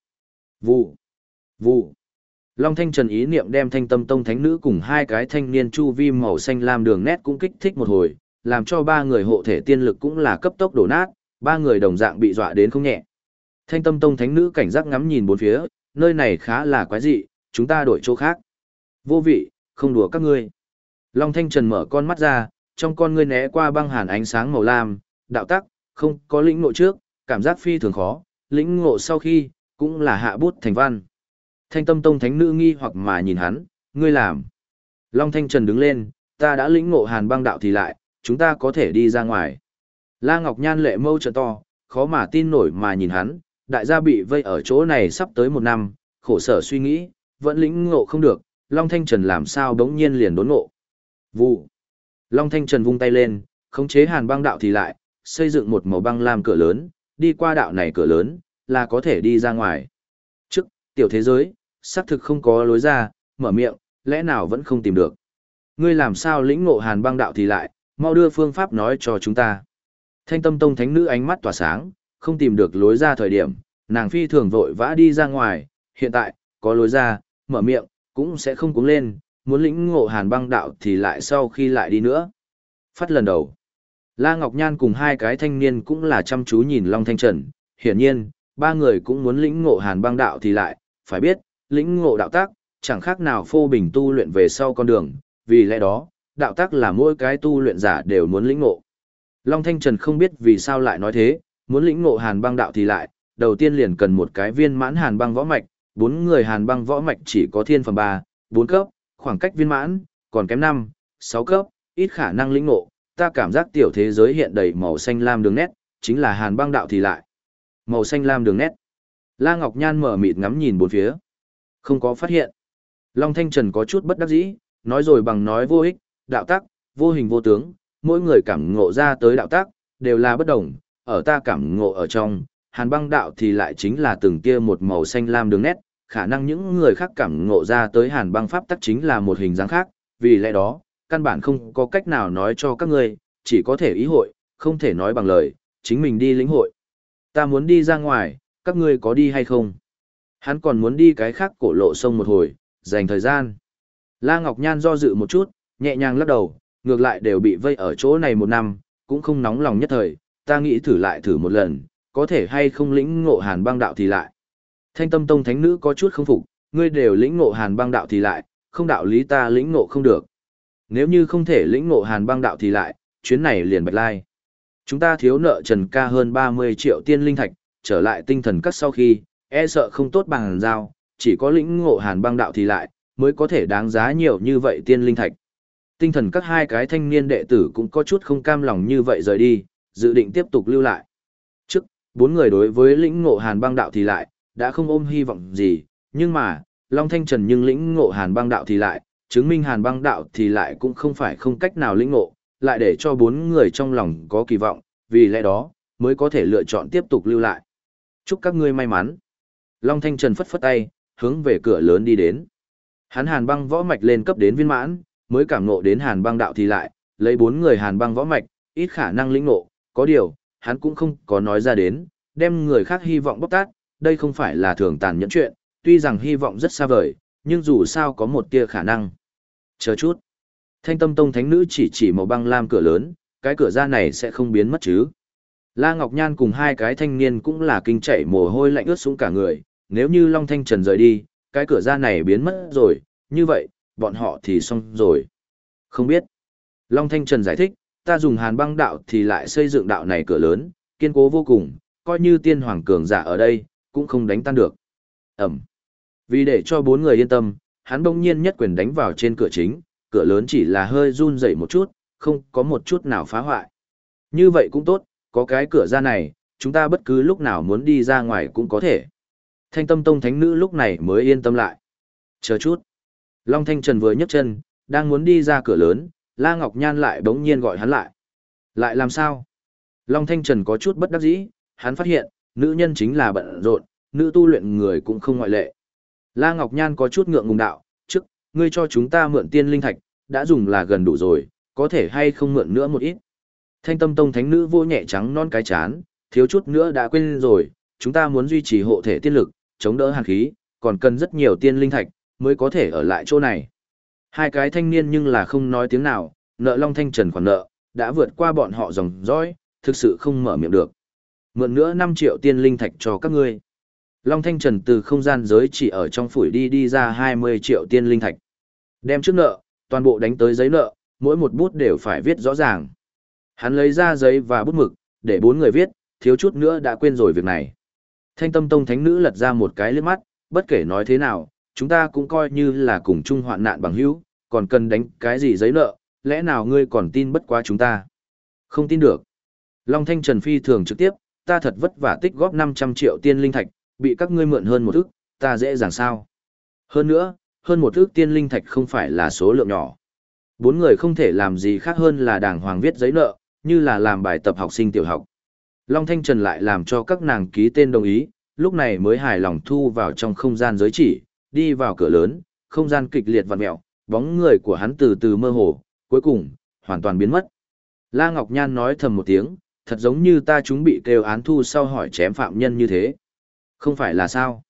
Vụ. Vụ. Long Thanh Trần ý niệm đem thanh tâm tông thánh nữ cùng hai cái thanh niên chu vi màu xanh lam đường nét cũng kích thích một hồi, làm cho ba người hộ thể tiên lực cũng là cấp tốc đổ nát, ba người đồng dạng bị dọa đến không nhẹ. Thanh tâm tông thánh nữ cảnh giác ngắm nhìn bốn phía, nơi này khá là quái dị, chúng ta đổi chỗ khác. Vô vị, không đùa các ngươi. Long Thanh Trần mở con mắt ra, trong con ngươi né qua băng hàn ánh sáng màu lam, đạo tắc, không có lĩnh ngộ trước, cảm giác phi thường khó, lĩnh ngộ sau khi, cũng là hạ bút thành văn. Thanh tâm tông thánh nữ nghi hoặc mà nhìn hắn, ngươi làm. Long Thanh Trần đứng lên, ta đã lĩnh ngộ hàn băng đạo thì lại, chúng ta có thể đi ra ngoài. La Ngọc Nhan lệ mâu trợ to, khó mà tin nổi mà nhìn hắn, đại gia bị vây ở chỗ này sắp tới một năm, khổ sở suy nghĩ, vẫn lĩnh ngộ không được, Long Thanh Trần làm sao đống nhiên liền đốn ngộ. Vụ. Long Thanh Trần vung tay lên, khống chế hàn băng đạo thì lại, xây dựng một màu băng làm cửa lớn, đi qua đạo này cửa lớn, là có thể đi ra ngoài. Trước, tiểu thế giới, xác thực không có lối ra, mở miệng, lẽ nào vẫn không tìm được. Ngươi làm sao lĩnh ngộ hàn băng đạo thì lại, mau đưa phương pháp nói cho chúng ta. Thanh tâm tông thánh nữ ánh mắt tỏa sáng, không tìm được lối ra thời điểm, nàng phi thường vội vã đi ra ngoài, hiện tại, có lối ra, mở miệng, cũng sẽ không cuống lên, muốn lĩnh ngộ hàn băng đạo thì lại sau khi lại đi nữa. Phát lần đầu, La Ngọc Nhan cùng hai cái thanh niên cũng là chăm chú nhìn Long Thanh Trần, hiển nhiên, ba người cũng muốn lĩnh ngộ hàn băng đạo thì lại, phải biết, lĩnh ngộ đạo tác, chẳng khác nào phô bình tu luyện về sau con đường, vì lẽ đó, đạo tác là mỗi cái tu luyện giả đều muốn lĩnh ngộ. Long Thanh Trần không biết vì sao lại nói thế, muốn lĩnh ngộ hàn băng đạo thì lại, đầu tiên liền cần một cái viên mãn hàn băng võ mạch, bốn người hàn băng võ mạch chỉ có thiên phẩm 3, 4 cấp, khoảng cách viên mãn, còn kém 5, 6 cấp, ít khả năng lĩnh ngộ, ta cảm giác tiểu thế giới hiện đầy màu xanh lam đường nét, chính là hàn băng đạo thì lại. Màu xanh lam đường nét. La Ngọc Nhan mở mịt ngắm nhìn bốn phía. Không có phát hiện. Long Thanh Trần có chút bất đắc dĩ, nói rồi bằng nói vô ích, đạo tác, vô hình vô tướng, mỗi người cảm ngộ ra tới đạo tác, đều là bất đồng, ở ta cảm ngộ ở trong, hàn băng đạo thì lại chính là từng kia một màu xanh lam đường nét, khả năng những người khác cảm ngộ ra tới hàn băng pháp tắc chính là một hình dáng khác, vì lẽ đó, căn bản không có cách nào nói cho các ngươi, chỉ có thể ý hội, không thể nói bằng lời, chính mình đi lĩnh hội. Ta muốn đi ra ngoài, các ngươi có đi hay không? Hắn còn muốn đi cái khác cổ lộ sông một hồi, dành thời gian. La Ngọc Nhan do dự một chút, nhẹ nhàng lắc đầu, ngược lại đều bị vây ở chỗ này một năm, cũng không nóng lòng nhất thời, ta nghĩ thử lại thử một lần, có thể hay không lĩnh ngộ hàn băng đạo thì lại. Thanh tâm tông thánh nữ có chút không phục, ngươi đều lĩnh ngộ hàn băng đạo thì lại, không đạo lý ta lĩnh ngộ không được. Nếu như không thể lĩnh ngộ hàn băng đạo thì lại, chuyến này liền bạch lai. Chúng ta thiếu nợ Trần ca hơn 30 triệu tiên linh thạch, trở lại tinh thần cắt sau khi, e sợ không tốt bằng giao, chỉ có lĩnh ngộ hàn băng đạo thì lại, mới có thể đáng giá nhiều như vậy tiên linh thạch. Tinh thần các hai cái thanh niên đệ tử cũng có chút không cam lòng như vậy rời đi, dự định tiếp tục lưu lại. Trước, bốn người đối với lĩnh ngộ hàn băng đạo thì lại, đã không ôm hy vọng gì, nhưng mà, Long Thanh Trần nhưng lĩnh ngộ hàn băng đạo thì lại, chứng minh hàn băng đạo thì lại cũng không phải không cách nào lĩnh ngộ, lại để cho bốn người trong lòng có kỳ vọng, vì lẽ đó, mới có thể lựa chọn tiếp tục lưu lại. Chúc các ngươi may mắn. Long Thanh Trần phất phất tay, hướng về cửa lớn đi đến. Hắn hàn băng võ mạch lên cấp đến viên mãn, mới cảm ngộ đến hàn băng đạo thì lại, lấy bốn người hàn băng võ mạch, ít khả năng lĩnh ngộ, có điều, hắn cũng không có nói ra đến, đem người khác hy vọng bóc tát, đây không phải là thường tàn nhẫn chuyện, tuy rằng hy vọng rất xa vời, nhưng dù sao có một tia khả năng. Chờ chút. Thanh tâm tông thánh nữ chỉ chỉ màu băng lam cửa lớn, cái cửa ra này sẽ không biến mất chứ. La Ngọc Nhan cùng hai cái thanh niên cũng là kinh chảy mồ hôi lạnh ướt xuống cả người, nếu như Long Thanh Trần rời đi, cái cửa ra này biến mất rồi, như vậy, bọn họ thì xong rồi. Không biết. Long Thanh Trần giải thích, ta dùng hàn băng đạo thì lại xây dựng đạo này cửa lớn, kiên cố vô cùng, coi như tiên hoàng cường giả ở đây, cũng không đánh tan được. Ẩm. Vì để cho bốn người yên tâm, hắn bỗng nhiên nhất quyền đánh vào trên cửa chính, cửa lớn chỉ là hơi run dậy một chút, không có một chút nào phá hoại. Như vậy cũng tốt, có cái cửa ra này, chúng ta bất cứ lúc nào muốn đi ra ngoài cũng có thể. Thanh tâm tông thánh nữ lúc này mới yên tâm lại. Chờ chút. Long Thanh Trần vừa nhấc chân, đang muốn đi ra cửa lớn, La Ngọc Nhan lại bỗng nhiên gọi hắn lại. Lại làm sao? Long Thanh Trần có chút bất đắc dĩ, hắn phát hiện, nữ nhân chính là bận rộn, nữ tu luyện người cũng không ngoại lệ. La Ngọc Nhan có chút ngượng ngùng đạo, trước, ngươi cho chúng ta mượn tiên linh thạch, đã dùng là gần đủ rồi, có thể hay không mượn nữa một ít. Thanh tâm tông thánh nữ vô nhẹ trắng non cái chán, thiếu chút nữa đã quên rồi, chúng ta muốn duy trì hộ thể tiên lực, chống đỡ hàn khí, còn cần rất nhiều tiên linh thạch, mới có thể ở lại chỗ này. Hai cái thanh niên nhưng là không nói tiếng nào, nợ Long Thanh Trần khoản nợ, đã vượt qua bọn họ dòng dõi, thực sự không mở miệng được. Mượn nữa 5 triệu tiên linh thạch cho các ngươi. Long Thanh Trần từ không gian giới chỉ ở trong phủi đi đi ra 20 triệu tiên linh thạch. Đem trước nợ, toàn bộ đánh tới giấy nợ, mỗi một bút đều phải viết rõ ràng. Hắn lấy ra giấy và bút mực, để bốn người viết, thiếu chút nữa đã quên rồi việc này. Thanh tâm tông thánh nữ lật ra một cái liếc mắt, bất kể nói thế nào, chúng ta cũng coi như là cùng chung hoạn nạn bằng hữu, còn cần đánh cái gì giấy nợ, lẽ nào ngươi còn tin bất quá chúng ta? Không tin được. Long Thanh Trần Phi thường trực tiếp, ta thật vất vả tích góp 500 triệu tiên linh thạch, bị các ngươi mượn hơn một ức, ta dễ dàng sao? Hơn nữa, hơn một ức tiên linh thạch không phải là số lượng nhỏ. Bốn người không thể làm gì khác hơn là đàng hoàng viết giấy nợ, như là làm bài tập học sinh tiểu học. Long Thanh Trần lại làm cho các nàng ký tên đồng ý, lúc này mới hài lòng thu vào trong không gian giới chỉ, đi vào cửa lớn, không gian kịch liệt vặn mẹo, bóng người của hắn từ từ mơ hồ, cuối cùng, hoàn toàn biến mất. La Ngọc Nhan nói thầm một tiếng, thật giống như ta chúng bị kêu án thu sau hỏi chém phạm nhân như thế. Không phải là sao?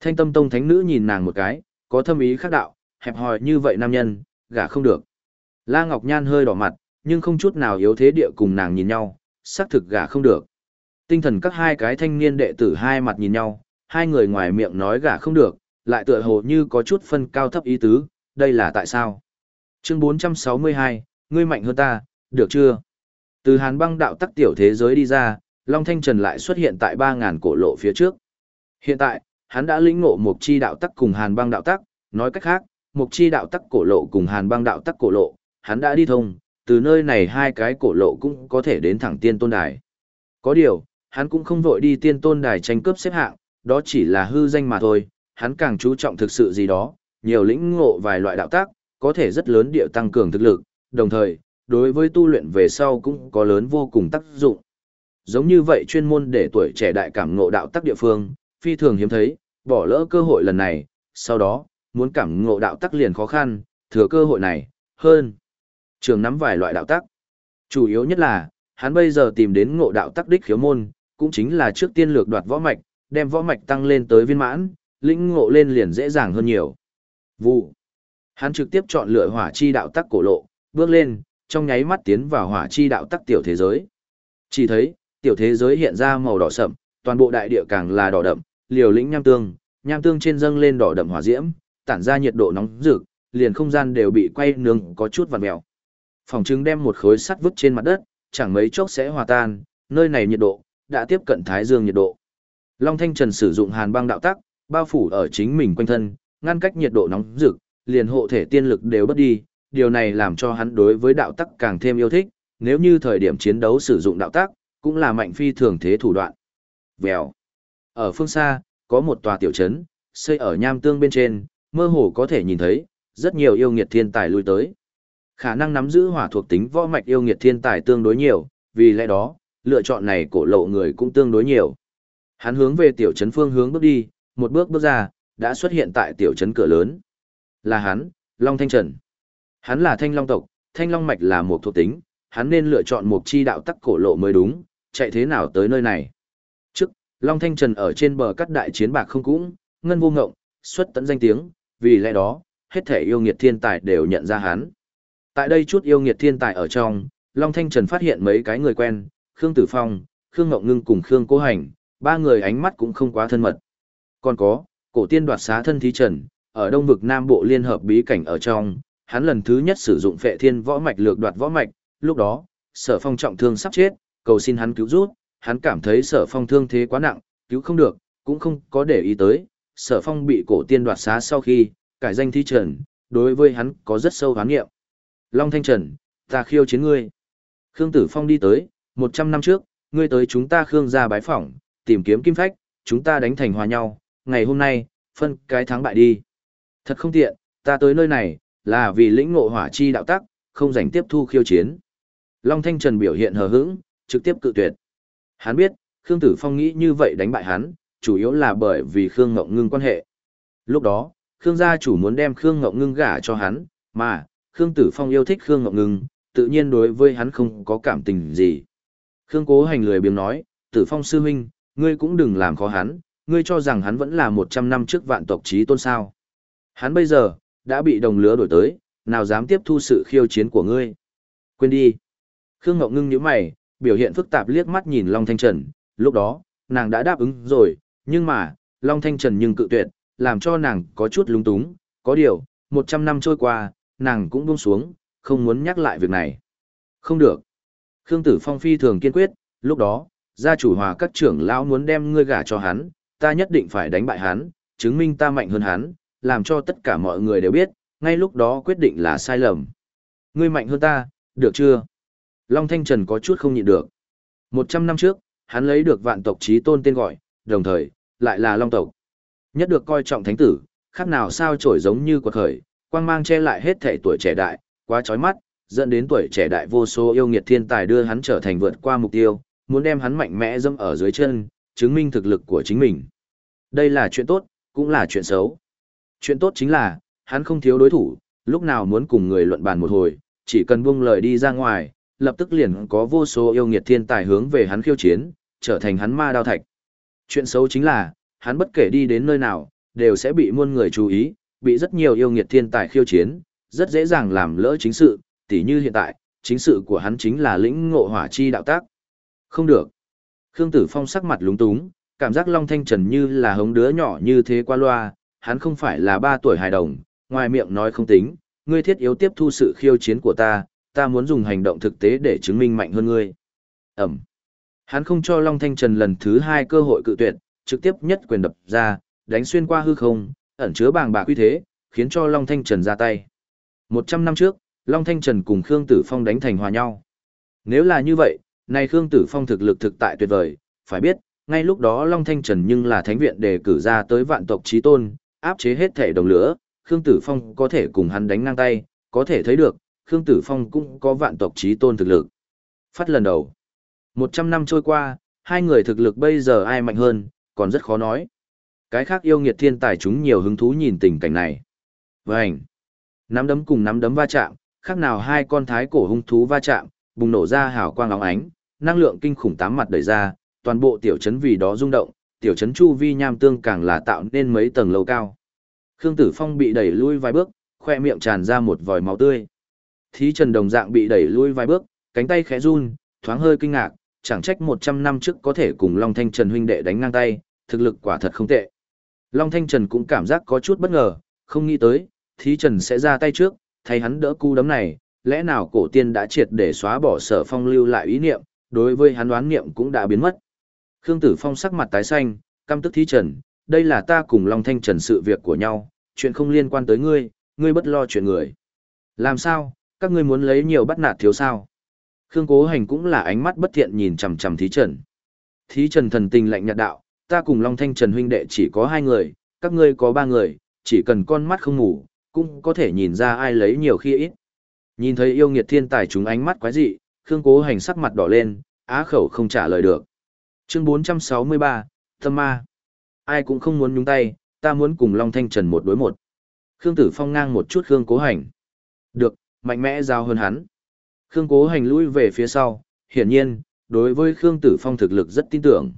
Thanh tâm tông thánh nữ nhìn nàng một cái, có thâm ý khác đạo, hẹp hòi như vậy nam nhân, gả không được. La Ngọc Nhan hơi đỏ mặt, nhưng không chút nào yếu thế địa cùng nàng nhìn nhau, xác thực gả không được. Tinh thần các hai cái thanh niên đệ tử hai mặt nhìn nhau, hai người ngoài miệng nói gả không được, lại tựa hồ như có chút phân cao thấp ý tứ, đây là tại sao? Chương 462, ngươi mạnh hơn ta, được chưa? Từ hàn băng đạo tắc tiểu thế giới đi ra, Long Thanh Trần lại xuất hiện tại 3.000 cổ lộ phía trước. Hiện tại, hắn đã lĩnh ngộ một chi đạo tắc cùng hàn băng đạo tắc, nói cách khác, một chi đạo tắc cổ lộ cùng hàn băng đạo tắc cổ lộ, hắn đã đi thông, từ nơi này hai cái cổ lộ cũng có thể đến thẳng tiên tôn đài. Có điều, hắn cũng không vội đi tiên tôn đài tranh cướp xếp hạng, đó chỉ là hư danh mà thôi, hắn càng chú trọng thực sự gì đó, nhiều lĩnh ngộ vài loại đạo tác, có thể rất lớn địa tăng cường thực lực, đồng thời, đối với tu luyện về sau cũng có lớn vô cùng tác dụng. Giống như vậy chuyên môn để tuổi trẻ đại cảm ngộ đạo tác địa phương, phi thường hiếm thấy, bỏ lỡ cơ hội lần này, sau đó, muốn cảm ngộ đạo tác liền khó khăn, thừa cơ hội này, hơn. Trường nắm vài loại đạo tác. Chủ yếu nhất là, hắn bây giờ tìm đến ngộ đạo tác đích khiếu môn, cũng chính là trước tiên lược đoạt võ mạch, đem võ mạch tăng lên tới viên mãn, lĩnh ngộ lên liền dễ dàng hơn nhiều. Vụ. Hắn trực tiếp chọn lựa hỏa chi đạo tắc cổ lộ, bước lên, trong nháy mắt tiến vào hỏa chi đạo tắc tiểu thế giới. Chỉ thấy, tiểu thế giới hiện ra màu đỏ sậm, toàn bộ đại địa càng là đỏ đậm, liều lĩnh nham tương, nham tương trên dâng lên đỏ đậm hỏa diễm, tản ra nhiệt độ nóng rực, liền không gian đều bị quay nướng có chút vặn mèo. Phòng trưng đem một khối sắt vứt trên mặt đất, chẳng mấy chốc sẽ hòa tan, nơi này nhiệt độ đã tiếp cận thái dương nhiệt độ. Long Thanh Trần sử dụng hàn băng đạo tắc, bao phủ ở chính mình quanh thân, ngăn cách nhiệt độ nóng rực, liền hộ thể tiên lực đều bất đi, điều này làm cho hắn đối với đạo tắc càng thêm yêu thích, nếu như thời điểm chiến đấu sử dụng đạo tắc, cũng là mạnh phi thường thế thủ đoạn. Vèo. Ở phương xa, có một tòa tiểu trấn, xây ở nham tương bên trên, mơ hồ có thể nhìn thấy, rất nhiều yêu nghiệt thiên tài lui tới. Khả năng nắm giữ hỏa thuộc tính võ mạch yêu nghiệt thiên tài tương đối nhiều, vì lẽ đó, lựa chọn này cổ lộ người cũng tương đối nhiều. Hắn hướng về tiểu trấn phương hướng bước đi, một bước bước ra, đã xuất hiện tại tiểu trấn cửa lớn. Là hắn, Long Thanh Trần. Hắn là Thanh Long tộc, Thanh Long mạch là một thuộc tính, hắn nên lựa chọn một chi đạo tắc cổ lộ mới đúng, chạy thế nào tới nơi này. Trước, Long Thanh Trần ở trên bờ cắt đại chiến bạc không cũng, ngân vô ngộng, xuất tận danh tiếng, vì lẽ đó, hết thể yêu nghiệt thiên tài đều nhận ra hắn. Tại đây chút yêu nghiệt thiên tài ở trong, Long Thanh Trần phát hiện mấy cái người quen, Khương Tử Phong, Khương Ngọc Ngưng cùng Khương Cố Hành, ba người ánh mắt cũng không quá thân mật. Còn có, cổ tiên đoạt xá thân thí trần, ở đông vực Nam Bộ liên hợp bí cảnh ở trong, hắn lần thứ nhất sử dụng phệ thiên võ mạch lược đoạt võ mạch, lúc đó, sở phong trọng thương sắp chết, cầu xin hắn cứu rút, hắn cảm thấy sở phong thương thế quá nặng, cứu không được, cũng không có để ý tới, sở phong bị cổ tiên đoạt xá sau khi, cải danh thí trần, đối với hắn có rất sâu hoán nghiệm. Long Thanh Trần, ta khiêu chiến ngươi. Khương Tử Phong đi tới, 100 năm trước, ngươi tới chúng ta Khương gia bái phỏng, tìm kiếm kim phách, chúng ta đánh thành hòa nhau, ngày hôm nay, phân cái thắng bại đi. Thật không tiện, ta tới nơi này, là vì lĩnh ngộ hỏa chi đạo tắc, không dành tiếp thu khiêu chiến. Long Thanh Trần biểu hiện hờ hững, trực tiếp cự tuyệt. Hắn biết, Khương Tử Phong nghĩ như vậy đánh bại hắn, chủ yếu là bởi vì Khương Ngộng Ngưng quan hệ. Lúc đó, Khương gia chủ muốn đem Khương Ngộng Ngưng gả cho hắn, mà, Khương Tử Phong yêu thích Khương Ngộng Ngưng, tự nhiên đối với hắn không có cảm tình gì. Khương Cố Hành lười biếng nói, Tử Phong sư huynh, ngươi cũng đừng làm khó hắn, ngươi cho rằng hắn vẫn là 100 năm trước vạn tộc trí tôn sao. Hắn bây giờ, đã bị đồng lứa đổi tới, nào dám tiếp thu sự khiêu chiến của ngươi. Quên đi. Khương Ngọc ngưng nhíu mày, biểu hiện phức tạp liếc mắt nhìn Long Thanh Trần, lúc đó, nàng đã đáp ứng rồi, nhưng mà, Long Thanh Trần nhưng cự tuyệt, làm cho nàng có chút lung túng, có điều, 100 năm trôi qua, nàng cũng buông xuống, không muốn nhắc lại việc này. Không được. Khương Tử Phong phi thường kiên quyết, lúc đó, gia chủ hòa các trưởng lão muốn đem ngươi gả cho hắn, ta nhất định phải đánh bại hắn, chứng minh ta mạnh hơn hắn, làm cho tất cả mọi người đều biết, ngay lúc đó quyết định là sai lầm. Ngươi mạnh hơn ta, được chưa? Long Thanh Trần có chút không nhịn được. Một trăm năm trước, hắn lấy được vạn tộc trí tôn tên gọi, đồng thời, lại là Long tộc. Nhất được coi trọng thánh tử, khác nào sao trổi giống như quật khởi, quang mang che lại hết thể tuổi trẻ đại, quá chói mắt, dẫn đến tuổi trẻ đại vô số yêu nghiệt thiên tài đưa hắn trở thành vượt qua mục tiêu, muốn đem hắn mạnh mẽ dâm ở dưới chân, chứng minh thực lực của chính mình. Đây là chuyện tốt, cũng là chuyện xấu. Chuyện tốt chính là, hắn không thiếu đối thủ, lúc nào muốn cùng người luận bàn một hồi, chỉ cần buông lời đi ra ngoài, lập tức liền có vô số yêu nghiệt thiên tài hướng về hắn khiêu chiến, trở thành hắn ma đao thạch. Chuyện xấu chính là, hắn bất kể đi đến nơi nào, đều sẽ bị muôn người chú ý, bị rất nhiều yêu nghiệt thiên tài khiêu chiến, rất dễ dàng làm lỡ chính sự, tỉ như hiện tại, chính sự của hắn chính là lĩnh ngộ hỏa chi đạo tác. Không được. Khương Tử Phong sắc mặt lúng túng, cảm giác Long Thanh Trần như là hống đứa nhỏ như thế qua loa, hắn không phải là ba tuổi hài đồng, ngoài miệng nói không tính, ngươi thiết yếu tiếp thu sự khiêu chiến của ta, ta muốn dùng hành động thực tế để chứng minh mạnh hơn ngươi. Ẩm. Hắn không cho Long Thanh Trần lần thứ hai cơ hội cự tuyệt, trực tiếp nhất quyền đập ra, đánh xuyên qua hư không, ẩn chứa bàng bạc uy thế, khiến cho Long Thanh Trần ra tay. Một trăm năm trước, Long Thanh Trần cùng Khương Tử Phong đánh thành hòa nhau. Nếu là như vậy, này Khương Tử Phong thực lực thực tại tuyệt vời, phải biết, ngay lúc đó Long Thanh Trần nhưng là thánh viện đề cử ra tới vạn tộc trí tôn, áp chế hết thể đồng lửa, Khương Tử Phong có thể cùng hắn đánh ngang tay, có thể thấy được, Khương Tử Phong cũng có vạn tộc trí tôn thực lực. Phát lần đầu. Một trăm năm trôi qua, hai người thực lực bây giờ ai mạnh hơn, còn rất khó nói. Cái khác yêu nghiệt thiên tài chúng nhiều hứng thú nhìn tình cảnh này. Vânh! Nắm đấm cùng nắm đấm va chạm, khác nào hai con thái cổ hung thú va chạm, bùng nổ ra hào quang óng ánh, năng lượng kinh khủng tám mặt đẩy ra, toàn bộ tiểu trấn vì đó rung động, tiểu trấn chu vi nham tương càng là tạo nên mấy tầng lầu cao. Khương Tử Phong bị đẩy lui vài bước, khoe miệng tràn ra một vòi máu tươi. Thí Trần đồng dạng bị đẩy lui vài bước, cánh tay khẽ run, thoáng hơi kinh ngạc, chẳng trách 100 năm trước có thể cùng Long Thanh Trần huynh đệ đánh ngang tay, thực lực quả thật không tệ. Long Thanh Trần cũng cảm giác có chút bất ngờ, không nghĩ tới, Thí Trần sẽ ra tay trước, thay hắn đỡ cú đấm này, lẽ nào cổ tiên đã triệt để xóa bỏ sở phong lưu lại ý niệm, đối với hắn đoán niệm cũng đã biến mất. Khương Tử Phong sắc mặt tái xanh, căm tức Thí Trần, đây là ta cùng Long Thanh Trần sự việc của nhau, chuyện không liên quan tới ngươi, ngươi bất lo chuyện người. Làm sao, các ngươi muốn lấy nhiều bắt nạt thiếu sao? Khương Cố Hành cũng là ánh mắt bất thiện nhìn chằm chằm Thí Trần. Thí Trần thần tình lạnh nhạt đạo, ta cùng Long Thanh Trần huynh đệ chỉ có hai người, các ngươi có ba người, chỉ cần con mắt không ngủ, cũng có thể nhìn ra ai lấy nhiều khi ít. Nhìn thấy yêu nghiệt thiên tài chúng ánh mắt quái dị, Khương Cố Hành sắc mặt đỏ lên, á khẩu không trả lời được. Chương 463, Tâm Ma. Ai cũng không muốn nhúng tay, ta muốn cùng Long Thanh Trần một đối một. Khương Tử Phong ngang một chút Khương Cố Hành. Được, mạnh mẽ giao hơn hắn. Khương Cố Hành lui về phía sau, hiển nhiên, đối với Khương Tử Phong thực lực rất tin tưởng.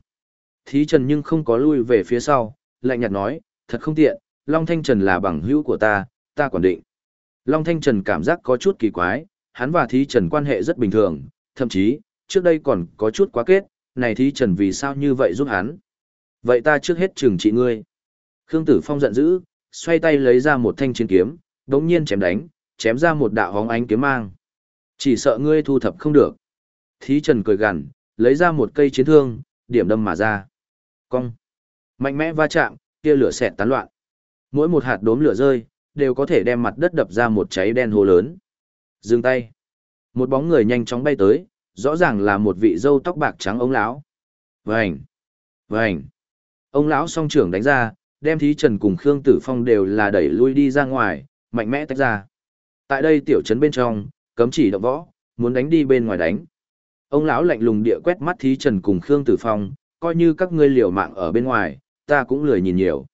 Thí Trần nhưng không có lui về phía sau, lạnh nhạt nói, thật không tiện, Long Thanh Trần là bằng hữu của ta, ta quản định. Long Thanh Trần cảm giác có chút kỳ quái, hắn và Thí Trần quan hệ rất bình thường, thậm chí, trước đây còn có chút quá kết, này Thí Trần vì sao như vậy giúp hắn. Vậy ta trước hết trừng trị ngươi. Khương Tử Phong giận dữ, xoay tay lấy ra một thanh chiến kiếm, đống nhiên chém đánh, chém ra một đạo hóng ánh kiếm mang. Chỉ sợ ngươi thu thập không được. Thí Trần cười gằn, lấy ra một cây chiến thương, điểm đâm mà ra. Cong. Mạnh mẽ va chạm, kia lửa xẹt tán loạn. Mỗi một hạt đốm lửa rơi, đều có thể đem mặt đất đập ra một cháy đen hồ lớn. Dừng tay. Một bóng người nhanh chóng bay tới, rõ ràng là một vị dâu tóc bạc trắng ông lão. Vành. Vành. Ông lão song trưởng đánh ra, đem Thí Trần cùng Khương Tử Phong đều là đẩy lui đi ra ngoài, mạnh mẽ tách ra. Tại đây tiểu trấn bên trong, cấm chỉ động võ, muốn đánh đi bên ngoài đánh. Ông lão lạnh lùng địa quét mắt Thí Trần cùng Khương Tử Phong, coi như các ngươi liều mạng ở bên ngoài, ta cũng lười nhìn nhiều.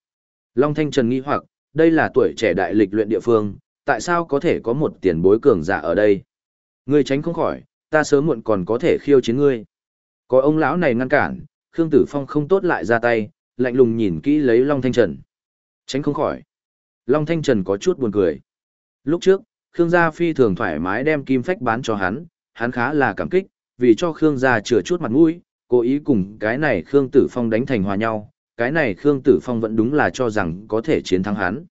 Long Thanh Trần nghi hoặc, đây là tuổi trẻ đại lịch luyện địa phương, tại sao có thể có một tiền bối cường giả ở đây? Ngươi tránh không khỏi, ta sớm muộn còn có thể khiêu chiến ngươi. Có ông lão này ngăn cản, Khương Tử Phong không tốt lại ra tay, lạnh lùng nhìn kỹ lấy Long Thanh Trần. Tránh không khỏi. Long Thanh Trần có chút buồn cười. Lúc trước, Khương Gia phi thường thoải mái đem kim phách bán cho hắn, hắn khá là cảm kích, vì cho Khương Gia chừa chút mặt mũi, cố ý cùng cái này Khương Tử Phong đánh thành hòa nhau, cái này Khương Tử Phong vẫn đúng là cho rằng có thể chiến thắng hắn.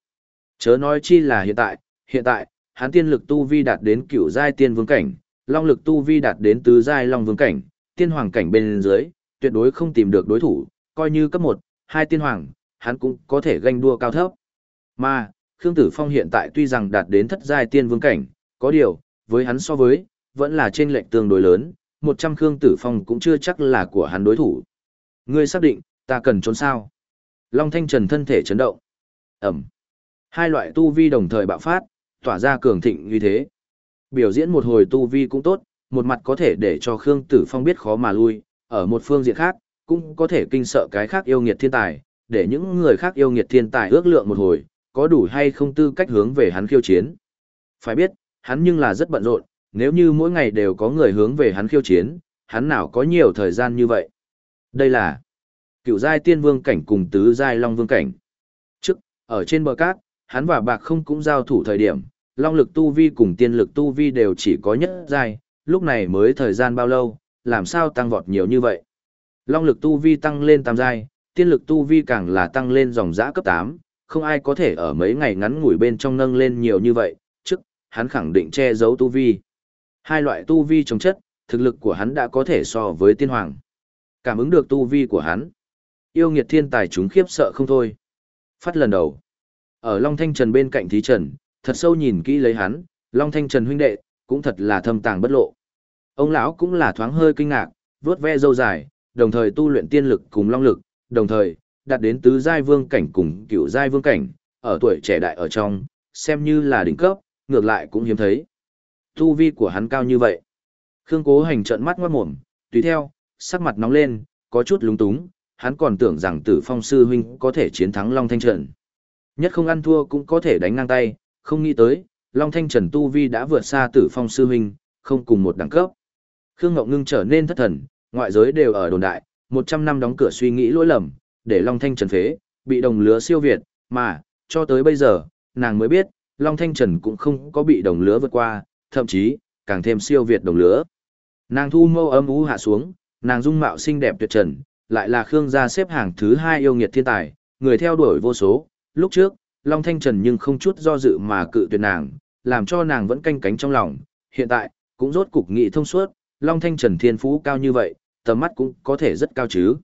Chớ nói chi là hiện tại, hiện tại, hắn tiên lực tu vi đạt đến cửu giai tiên vương cảnh, long lực tu vi đạt đến tứ giai long vương cảnh, tiên hoàng cảnh bên dưới, tuyệt đối không tìm được đối thủ, coi như cấp 1, hai tiên hoàng, hắn cũng có thể ganh đua cao thấp. Mà, Khương Tử Phong hiện tại tuy rằng đạt đến thất giai tiên vương cảnh, có điều, với hắn so với, vẫn là trên lệnh tương đối lớn, 100 Khương Tử Phong cũng chưa chắc là của hắn đối thủ. Ngươi xác định, ta cần trốn sao? Long Thanh Trần thân thể chấn động. Ẩm. Hai loại tu vi đồng thời bạo phát, tỏa ra cường thịnh như thế. Biểu diễn một hồi tu vi cũng tốt, một mặt có thể để cho Khương Tử Phong biết khó mà lui, ở một phương diện khác, cũng có thể kinh sợ cái khác yêu nghiệt thiên tài, để những người khác yêu nghiệt thiên tài ước lượng một hồi, có đủ hay không tư cách hướng về hắn khiêu chiến. Phải biết, hắn nhưng là rất bận rộn, nếu như mỗi ngày đều có người hướng về hắn khiêu chiến, hắn nào có nhiều thời gian như vậy. Đây là cựu giai tiên vương cảnh cùng tứ giai long vương cảnh. Trước, ở trên bờ cát, hắn và bạc không cũng giao thủ thời điểm, long lực tu vi cùng tiên lực tu vi đều chỉ có nhất giai, lúc này mới thời gian bao lâu, làm sao tăng vọt nhiều như vậy. Long lực tu vi tăng lên tam giai, tiên lực tu vi càng là tăng lên dòng dã cấp 8, không ai có thể ở mấy ngày ngắn ngủi bên trong nâng lên nhiều như vậy, trước, hắn khẳng định che giấu tu vi. Hai loại tu vi chống chất, thực lực của hắn đã có thể so với tiên hoàng. Cảm ứng được tu vi của hắn. Yêu nghiệt thiên tài chúng khiếp sợ không thôi. Phát lần đầu. Ở Long Thanh Trần bên cạnh Thí Trần, thật sâu nhìn kỹ lấy hắn, Long Thanh Trần huynh đệ, cũng thật là thâm tàng bất lộ. Ông lão cũng là thoáng hơi kinh ngạc, vuốt ve dâu dài, đồng thời tu luyện tiên lực cùng long lực, đồng thời đạt đến tứ giai vương cảnh cùng cửu giai vương cảnh, ở tuổi trẻ đại ở trong, xem như là đỉnh cấp, ngược lại cũng hiếm thấy. Tu vi của hắn cao như vậy. Khương Cố Hành trợn mắt ngoát mồm, tùy theo, sắc mặt nóng lên, có chút lúng túng, hắn còn tưởng rằng Tử Phong sư huynh có thể chiến thắng Long Thanh Trần. Nhất không ăn thua cũng có thể đánh ngang tay, không nghĩ tới, Long Thanh Trần tu vi đã vượt xa Tử Phong sư huynh, không cùng một đẳng cấp. Khương Ngọc Ngưng trở nên thất thần, ngoại giới đều ở đồn đại, 100 năm đóng cửa suy nghĩ lỗi lầm, để Long Thanh Trần phế, bị đồng lứa siêu việt, mà, cho tới bây giờ, nàng mới biết, Long Thanh Trần cũng không có bị đồng lứa vượt qua, thậm chí, càng thêm siêu việt đồng lứa. Nàng thu mâu âm ú hạ xuống, nàng dung mạo xinh đẹp tuyệt trần, lại là Khương gia xếp hàng thứ hai yêu nghiệt thiên tài, người theo đuổi vô số, lúc trước, Long Thanh Trần nhưng không chút do dự mà cự tuyệt nàng, làm cho nàng vẫn canh cánh trong lòng, hiện tại, cũng rốt cục nghị thông suốt, Long Thanh Trần thiên phú cao như vậy, tầm mắt cũng có thể rất cao chứ.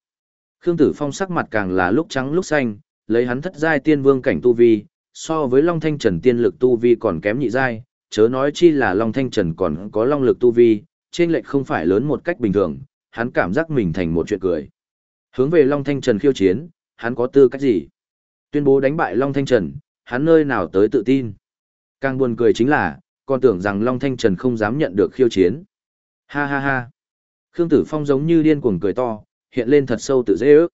Khương Tử Phong sắc mặt càng là lúc trắng lúc xanh, lấy hắn thất giai tiên vương cảnh tu vi, so với Long Thanh Trần tiên lực tu vi còn kém nhị giai, chớ nói chi là Long Thanh Trần còn có long lực tu vi, trên lệch không phải lớn một cách bình thường, hắn cảm giác mình thành một chuyện cười. Hướng về Long Thanh Trần khiêu chiến, hắn có tư cách gì? Tuyên bố đánh bại Long Thanh Trần, hắn nơi nào tới tự tin? Càng buồn cười chính là, còn tưởng rằng Long Thanh Trần không dám nhận được khiêu chiến. Ha ha ha. Khương Tử Phong giống như điên cuồng cười to, hiện lên thật sâu tự dễ ước.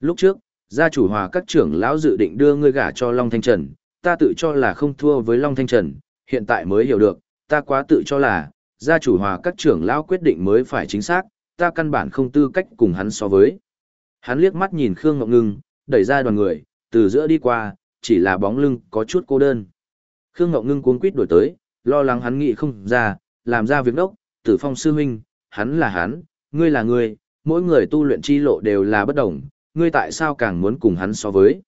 Lúc trước, gia chủ hòa các trưởng lão dự định đưa ngươi gả cho Long Thanh Trần, ta tự cho là không thua với Long Thanh Trần, hiện tại mới hiểu được, ta quá tự cho là, gia chủ hòa các trưởng lão quyết định mới phải chính xác, ta căn bản không tư cách cùng hắn so với. Hắn liếc mắt nhìn Khương Ngọc Ngưng, đẩy ra đoàn người, từ giữa đi qua, chỉ là bóng lưng có chút cô đơn. Khương Ngọc Ngưng cuống quýt đổi tới, lo lắng hắn nghĩ không ra, làm ra việc đốc, tử phong sư huynh, hắn là hắn, ngươi là ngươi, mỗi người tu luyện chi lộ đều là bất đồng, ngươi tại sao càng muốn cùng hắn so với.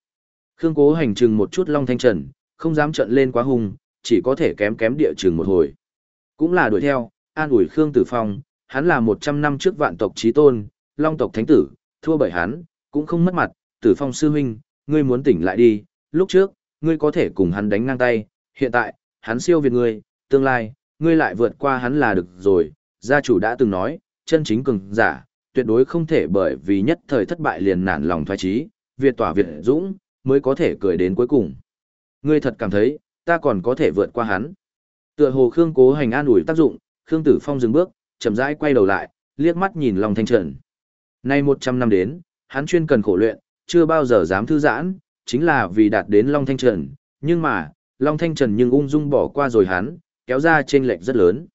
Khương cố hành trừng một chút long thanh trần, không dám trận lên quá hung, chỉ có thể kém kém địa trường một hồi. Cũng là đuổi theo, an ủi Khương Tử Phong, hắn là 100 năm trước vạn tộc trí tôn, long tộc thánh tử, thua bởi hắn, cũng không mất mặt, Tử Phong sư huynh, ngươi muốn tỉnh lại đi, lúc trước, ngươi có thể cùng hắn đánh ngang tay, hiện tại, hắn siêu việt ngươi, tương lai, ngươi lại vượt qua hắn là được rồi, gia chủ đã từng nói, chân chính cường giả, tuyệt đối không thể bởi vì nhất thời thất bại liền nản lòng thoái trí, Việt tỏa Việt dũng, mới có thể cười đến cuối cùng. Ngươi thật cảm thấy, ta còn có thể vượt qua hắn. Tựa hồ Khương cố hành an ủi tác dụng, Khương Tử Phong dừng bước, chậm rãi quay đầu lại, liếc mắt nhìn Long Thanh Trần. Nay 100 năm đến, hắn chuyên cần khổ luyện, chưa bao giờ dám thư giãn, chính là vì đạt đến Long Thanh Trần, nhưng mà, Long Thanh Trần nhưng ung dung bỏ qua rồi hắn, kéo ra trên lệch rất lớn.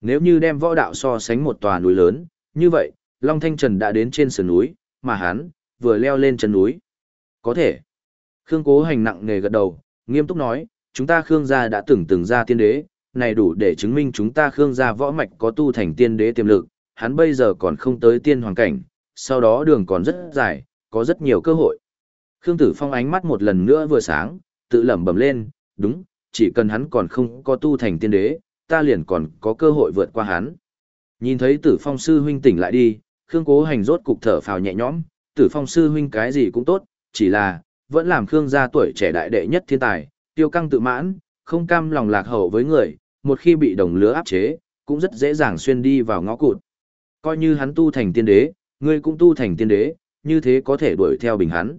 Nếu như đem võ đạo so sánh một tòa núi lớn, như vậy, Long Thanh Trần đã đến trên sườn núi, mà hắn, vừa leo lên chân núi. Có thể. Khương Cố Hành nặng nề gật đầu, nghiêm túc nói, chúng ta Khương gia đã từng từng ra tiên đế, này đủ để chứng minh chúng ta Khương gia võ mạch có tu thành tiên đế tiềm lực, hắn bây giờ còn không tới tiên hoàng cảnh, sau đó đường còn rất dài, có rất nhiều cơ hội. Khương Tử Phong ánh mắt một lần nữa vừa sáng, tự lẩm bẩm lên, đúng, chỉ cần hắn còn không có tu thành tiên đế, ta liền còn có cơ hội vượt qua hắn. Nhìn thấy tử phong sư huynh tỉnh lại đi, Khương Cố Hành rốt cục thở phào nhẹ nhõm, tử phong sư huynh cái gì cũng tốt, chỉ là, vẫn làm Khương gia tuổi trẻ đại đệ nhất thiên tài, tiêu căng tự mãn, không cam lòng lạc hậu với người, một khi bị đồng lứa áp chế, cũng rất dễ dàng xuyên đi vào ngõ cụt. Coi như hắn tu thành tiên đế, ngươi cũng tu thành tiên đế, như thế có thể đuổi theo bình hắn.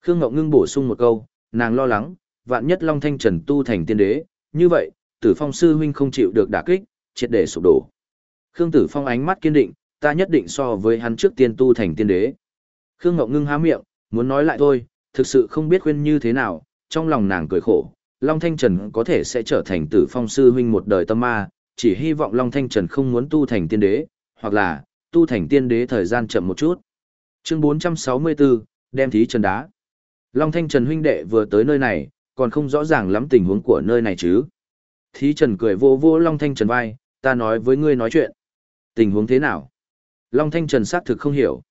Khương Ngọc Ngưng bổ sung một câu, nàng lo lắng, vạn nhất Long Thanh Trần tu thành tiên đế, như vậy, Tử Phong sư huynh không chịu được đả kích, triệt để sụp đổ. Khương Tử Phong ánh mắt kiên định, ta nhất định so với hắn trước tiên tu thành tiên đế. Khương Ngọc Ngưng há miệng, muốn nói lại thôi, thực sự không biết khuyên như thế nào, trong lòng nàng cười khổ, Long Thanh Trần có thể sẽ trở thành Tử Phong sư huynh một đời tâm ma, chỉ hy vọng Long Thanh Trần không muốn tu thành tiên đế, hoặc là tu thành tiên đế thời gian chậm một chút. Chương 464, đem thí trần đá. Long Thanh Trần huynh đệ vừa tới nơi này, còn không rõ ràng lắm tình huống của nơi này chứ. Thí Trần cười vô vô Long Thanh Trần vai, ta nói với ngươi nói chuyện. Tình huống thế nào? Long Thanh Trần xác thực không hiểu.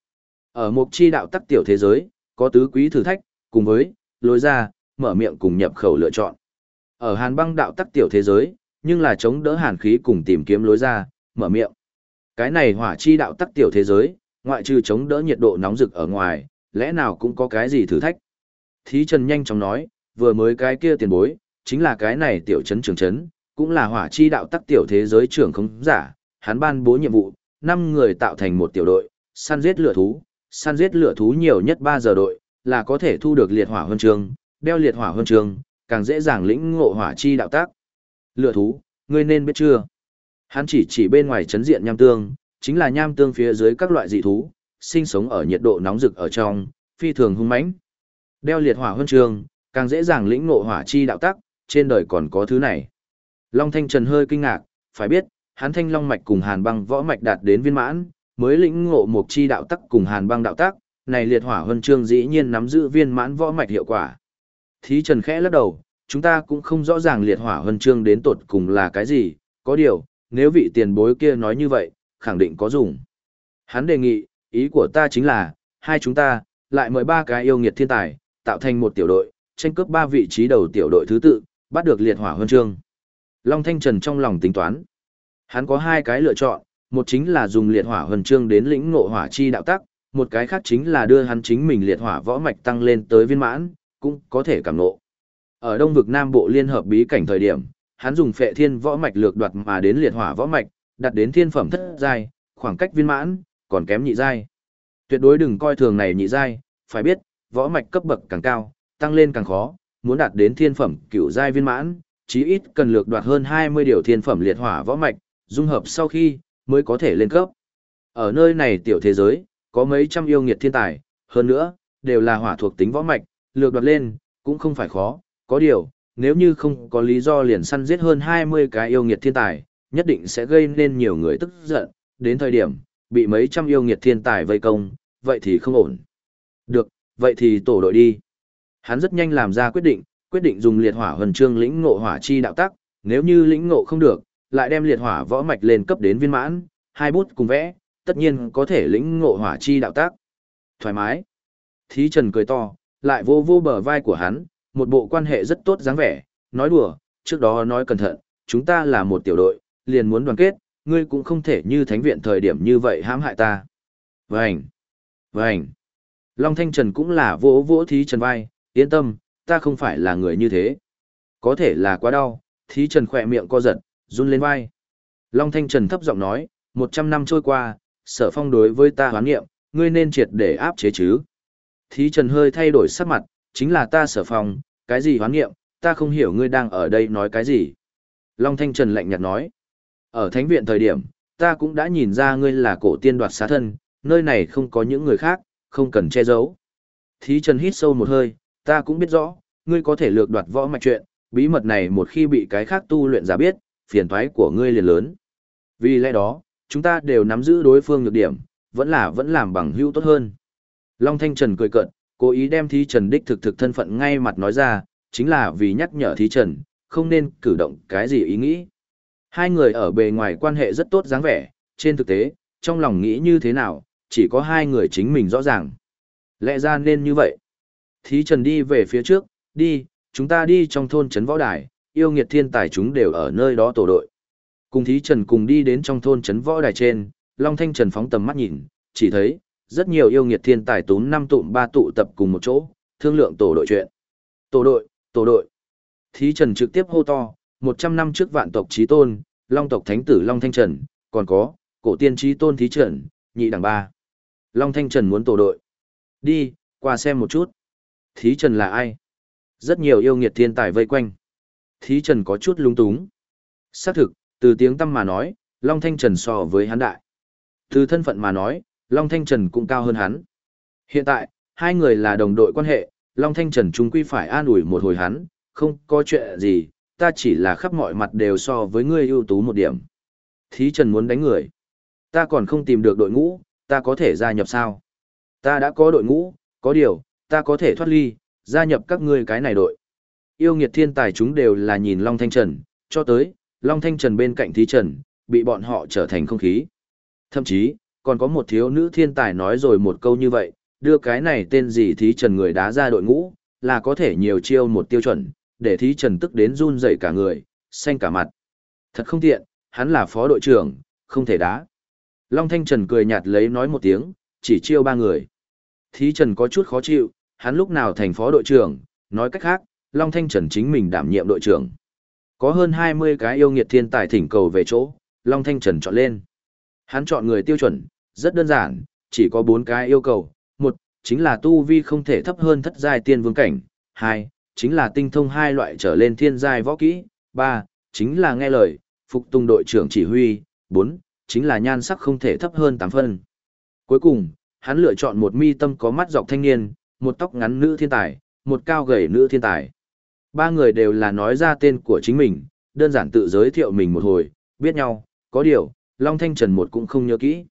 Ở một chi đạo tắc tiểu thế giới, có tứ quý thử thách, cùng với, lối ra, mở miệng cùng nhập khẩu lựa chọn. Ở hàn băng đạo tắc tiểu thế giới, nhưng là chống đỡ hàn khí cùng tìm kiếm lối ra, mở miệng. Cái này hỏa chi đạo tắc tiểu thế giới, ngoại trừ chống đỡ nhiệt độ nóng rực ở ngoài, lẽ nào cũng có cái gì thử thách. Thí Trần nhanh chóng nói, vừa mới cái kia tiền bối, chính là cái này tiểu trấn trường trấn, cũng là hỏa chi đạo tắc tiểu thế giới trưởng không giả, hắn ban bố nhiệm vụ, 5 người tạo thành một tiểu đội, săn giết lửa thú, săn giết lửa thú nhiều nhất 3 giờ đội, là có thể thu được liệt hỏa huân trường đeo liệt hỏa huân trường càng dễ dàng lĩnh ngộ hỏa chi đạo tác. Lửa thú, ngươi nên biết chưa? Hắn chỉ chỉ bên ngoài chấn diện nham tương, chính là nham tương phía dưới các loại dị thú, sinh sống ở nhiệt độ nóng rực ở trong, phi thường hung mãnh. Đeo liệt hỏa huân chương, càng dễ dàng lĩnh ngộ hỏa chi đạo tắc, trên đời còn có thứ này. Long Thanh Trần hơi kinh ngạc, phải biết, hắn thanh long mạch cùng hàn băng võ mạch đạt đến viên mãn, mới lĩnh ngộ một chi đạo tắc cùng hàn băng đạo tắc, này liệt hỏa huân chương dĩ nhiên nắm giữ viên mãn võ mạch hiệu quả. Thí Trần khẽ lắc đầu, chúng ta cũng không rõ ràng liệt hỏa huân chương đến tột cùng là cái gì, có điều, nếu vị tiền bối kia nói như vậy, khẳng định có dùng. Hắn đề nghị, ý của ta chính là, hai chúng ta, lại mời ba cái yêu nghiệt thiên tài, tạo thành một tiểu đội, tranh cướp ba vị trí đầu tiểu đội thứ tự, bắt được liệt hỏa huân chương. Long Thanh Trần trong lòng tính toán. Hắn có hai cái lựa chọn, một chính là dùng liệt hỏa huân chương đến lĩnh ngộ hỏa chi đạo tắc, một cái khác chính là đưa hắn chính mình liệt hỏa võ mạch tăng lên tới viên mãn, cũng có thể cảm ngộ. Ở Đông vực Nam Bộ liên hợp bí cảnh thời điểm, hắn dùng phệ thiên võ mạch lược đoạt mà đến liệt hỏa võ mạch, đặt đến thiên phẩm thất giai, khoảng cách viên mãn, còn kém nhị giai. Tuyệt đối đừng coi thường này nhị giai, phải biết, võ mạch cấp bậc càng cao, tăng lên càng khó, muốn đạt đến thiên phẩm cửu giai viên mãn, chí ít cần lược đoạt hơn 20 điều thiên phẩm liệt hỏa võ mạch, dung hợp sau khi mới có thể lên cấp. Ở nơi này tiểu thế giới, có mấy trăm yêu nghiệt thiên tài, hơn nữa, đều là hỏa thuộc tính võ mạch, lược đoạt lên, cũng không phải khó, có điều, nếu như không có lý do liền săn giết hơn 20 cái yêu nghiệt thiên tài, nhất định sẽ gây nên nhiều người tức giận, đến thời điểm, bị mấy trăm yêu nghiệt thiên tài vây công, vậy thì không ổn. Được, vậy thì tổ đội đi. Hắn rất nhanh làm ra quyết định, quyết định dùng liệt hỏa huần chương lĩnh ngộ hỏa chi đạo tắc, nếu như lĩnh ngộ không được, lại đem liệt hỏa võ mạch lên cấp đến viên mãn, hai bút cùng vẽ, tất nhiên có thể lĩnh ngộ hỏa chi đạo tác. Thoải mái. Thí Trần cười to, lại vô vô bờ vai của hắn, một bộ quan hệ rất tốt dáng vẻ, nói đùa, trước đó nói cẩn thận, chúng ta là một tiểu đội, liền muốn đoàn kết, ngươi cũng không thể như thánh viện thời điểm như vậy hãm hại ta. Vành! Vành! Long Thanh Trần cũng là vỗ vỗ Thí Trần vai, yên tâm, ta không phải là người như thế. Có thể là quá đau, Thí Trần khỏe miệng co giật, run lên vai. Long Thanh Trần thấp giọng nói, một trăm năm trôi qua, sở phong đối với ta hoán nghiệm, ngươi nên triệt để áp chế chứ. Thí Trần hơi thay đổi sắc mặt, chính là ta sở phong, cái gì hoán nghiệm, ta không hiểu ngươi đang ở đây nói cái gì. Long Thanh Trần lạnh nhạt nói, ở thánh viện thời điểm, ta cũng đã nhìn ra ngươi là cổ tiên đoạt xá thân, nơi này không có những người khác, không cần che giấu. Thí Trần hít sâu một hơi, ta cũng biết rõ, ngươi có thể lược đoạt võ mạch chuyện, bí mật này một khi bị cái khác tu luyện giả biết, phiền toái của ngươi liền lớn. Vì lẽ đó, chúng ta đều nắm giữ đối phương nhược điểm, vẫn là vẫn làm bằng hữu tốt hơn. Long Thanh Trần cười cợt, cố ý đem Thí Trần đích thực thực thân phận ngay mặt nói ra, chính là vì nhắc nhở Thí Trần, không nên cử động cái gì ý nghĩ. Hai người ở bề ngoài quan hệ rất tốt dáng vẻ, trên thực tế, trong lòng nghĩ như thế nào, chỉ có hai người chính mình rõ ràng. Lẽ ra nên như vậy. Thí Trần đi về phía trước, đi, chúng ta đi trong thôn trấn võ đài, yêu nghiệt thiên tài chúng đều ở nơi đó tổ đội. Cùng Thí Trần cùng đi đến trong thôn trấn võ đài trên, Long Thanh Trần phóng tầm mắt nhìn, chỉ thấy, rất nhiều yêu nghiệt thiên tài tốn năm tụm ba tụ tập cùng một chỗ, thương lượng tổ đội chuyện. Tổ đội, tổ đội. Thí Trần trực tiếp hô to, 100 năm trước vạn tộc trí tôn, Long tộc thánh tử Long Thanh Trần, còn có, cổ tiên trí tôn Thí Trần, nhị đẳng ba. Long Thanh Trần muốn tổ đội. Đi, qua xem một chút. Thí Trần là ai? Rất nhiều yêu nghiệt thiên tài vây quanh. Thí Trần có chút lung túng. Xác thực, từ tiếng tâm mà nói, Long Thanh Trần so với hắn đại. Từ thân phận mà nói, Long Thanh Trần cũng cao hơn hắn. Hiện tại, hai người là đồng đội quan hệ, Long Thanh Trần chúng quy phải an ủi một hồi hắn, không có chuyện gì, ta chỉ là khắp mọi mặt đều so với ngươi ưu tú một điểm. Thí Trần muốn đánh người. Ta còn không tìm được đội ngũ, ta có thể gia nhập sao? Ta đã có đội ngũ, có điều, ta có thể thoát ly, gia nhập các ngươi cái này đội. Yêu nghiệt thiên tài chúng đều là nhìn Long Thanh Trần, cho tới, Long Thanh Trần bên cạnh Thí Trần, bị bọn họ trở thành không khí. Thậm chí, còn có một thiếu nữ thiên tài nói rồi một câu như vậy, đưa cái này tên gì Thí Trần người đá ra đội ngũ, là có thể nhiều chiêu một tiêu chuẩn, để Thí Trần tức đến run rẩy cả người, xanh cả mặt. Thật không tiện, hắn là phó đội trưởng, không thể đá. Long Thanh Trần cười nhạt lấy nói một tiếng, chỉ chiêu ba người. Thí Trần có chút khó chịu, hắn lúc nào thành phó đội trưởng, nói cách khác, Long Thanh Trần chính mình đảm nhiệm đội trưởng. Có hơn 20 cái yêu nghiệt thiên tài thỉnh cầu về chỗ, Long Thanh Trần chọn lên. Hắn chọn người tiêu chuẩn, rất đơn giản, chỉ có 4 cái yêu cầu. Một, chính là tu vi không thể thấp hơn thất giai tiên vương cảnh. Hai, chính là tinh thông hai loại trở lên thiên giai võ kỹ. Ba, chính là nghe lời, phục tùng đội trưởng chỉ huy. Bốn, chính là nhan sắc không thể thấp hơn 8 phân. Cuối cùng, hắn lựa chọn một mi tâm có mắt dọc thanh niên, một tóc ngắn nữ thiên tài, một cao gầy nữ thiên tài. Ba người đều là nói ra tên của chính mình, đơn giản tự giới thiệu mình một hồi, biết nhau, có điều, Long Thanh Trần một cũng không nhớ kỹ.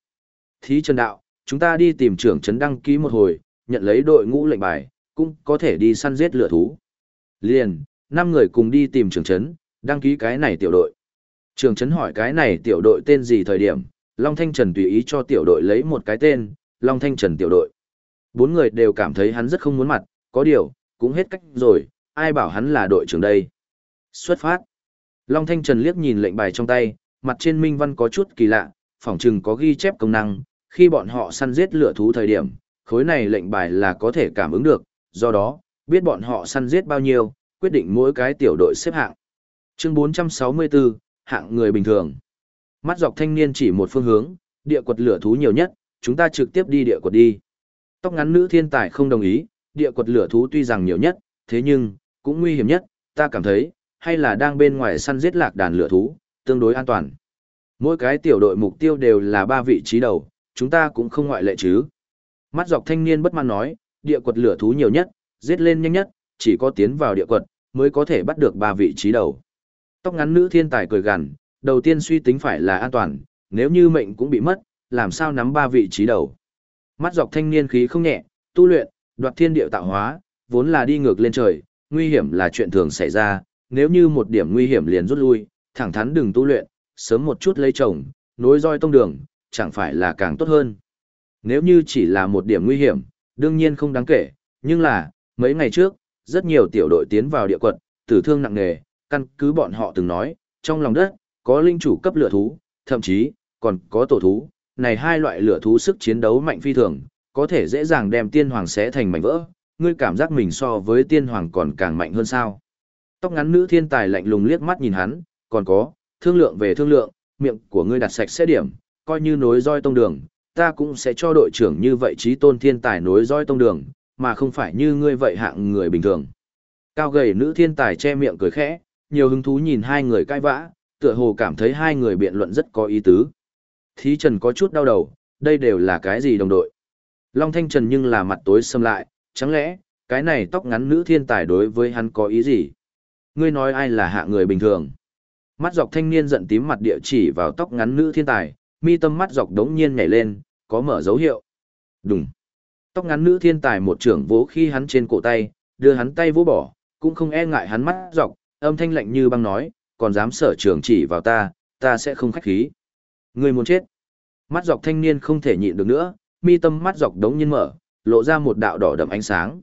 Thí Trần Đạo, chúng ta đi tìm trưởng trấn đăng ký một hồi, nhận lấy đội ngũ lệnh bài, cũng có thể đi săn giết lửa thú. Liền, năm người cùng đi tìm trưởng trấn, đăng ký cái này tiểu đội. Trưởng trấn hỏi cái này tiểu đội tên gì thời điểm, Long Thanh Trần tùy ý cho tiểu đội lấy một cái tên, Long Thanh Trần tiểu đội. Bốn người đều cảm thấy hắn rất không muốn mặt, có điều, cũng hết cách rồi, ai bảo hắn là đội trưởng đây. Xuất phát. Long Thanh Trần liếc nhìn lệnh bài trong tay, mặt trên minh văn có chút kỳ lạ, phỏng chừng có ghi chép công năng, khi bọn họ săn giết lửa thú thời điểm, khối này lệnh bài là có thể cảm ứng được, do đó, biết bọn họ săn giết bao nhiêu, quyết định mỗi cái tiểu đội xếp hạng. Chương 464, hạng người bình thường. Mắt dọc thanh niên chỉ một phương hướng, địa quật lửa thú nhiều nhất, chúng ta trực tiếp đi địa quật đi. Tóc ngắn nữ thiên tài không đồng ý, địa quật lửa thú tuy rằng nhiều nhất, thế nhưng, cũng nguy hiểm nhất, ta cảm thấy, hay là đang bên ngoài săn giết lạc đàn lửa thú, tương đối an toàn. Mỗi cái tiểu đội mục tiêu đều là ba vị trí đầu, chúng ta cũng không ngoại lệ chứ. Mắt dọc thanh niên bất mãn nói, địa quật lửa thú nhiều nhất, giết lên nhanh nhất, chỉ có tiến vào địa quật, mới có thể bắt được ba vị trí đầu. Tóc ngắn nữ thiên tài cười gằn, đầu tiên suy tính phải là an toàn, nếu như mệnh cũng bị mất, làm sao nắm ba vị trí đầu. Mắt dọc thanh niên khí không nhẹ, tu luyện, đoạt thiên địa tạo hóa, vốn là đi ngược lên trời, nguy hiểm là chuyện thường xảy ra, nếu như một điểm nguy hiểm liền rút lui, thẳng thắn đừng tu luyện, sớm một chút lấy chồng, nối roi tông đường, chẳng phải là càng tốt hơn. Nếu như chỉ là một điểm nguy hiểm, đương nhiên không đáng kể, nhưng là, mấy ngày trước, rất nhiều tiểu đội tiến vào địa quật, tử thương nặng nề, căn cứ bọn họ từng nói, trong lòng đất, có linh chủ cấp lửa thú, thậm chí, còn có tổ thú, này hai loại lửa thú sức chiến đấu mạnh phi thường, có thể dễ dàng đem tiên hoàng xé thành mảnh vỡ, ngươi cảm giác mình so với tiên hoàng còn càng mạnh hơn sao. Tóc ngắn nữ thiên tài lạnh lùng liếc mắt nhìn hắn, còn có, thương lượng về thương lượng, miệng của ngươi đặt sạch sẽ điểm, coi như nối roi tông đường, ta cũng sẽ cho đội trưởng như vậy trí tôn thiên tài nối roi tông đường, mà không phải như ngươi vậy hạng người bình thường. Cao gầy nữ thiên tài che miệng cười khẽ, nhiều hứng thú nhìn hai người cãi vã, tựa hồ cảm thấy hai người biện luận rất có ý tứ. Thí Trần có chút đau đầu, đây đều là cái gì đồng đội. Long Thanh Trần nhưng là mặt tối xâm lại, chẳng lẽ, cái này tóc ngắn nữ thiên tài đối với hắn có ý gì? Ngươi nói ai là hạ người bình thường? Mắt dọc thanh niên giận tím mặt địa chỉ vào tóc ngắn nữ thiên tài, mi tâm mắt dọc đống nhiên nhảy lên, có mở dấu hiệu. Đúng. Tóc ngắn nữ thiên tài một trưởng vỗ khi hắn trên cổ tay, đưa hắn tay vỗ bỏ, cũng không e ngại hắn mắt dọc, âm thanh lạnh như băng nói, còn dám sở trường chỉ vào ta, ta sẽ không khách khí. Ngươi muốn chết. Mắt dọc thanh niên không thể nhịn được nữa, mi tâm mắt dọc đống nhiên mở, lộ ra một đạo đỏ đậm ánh sáng.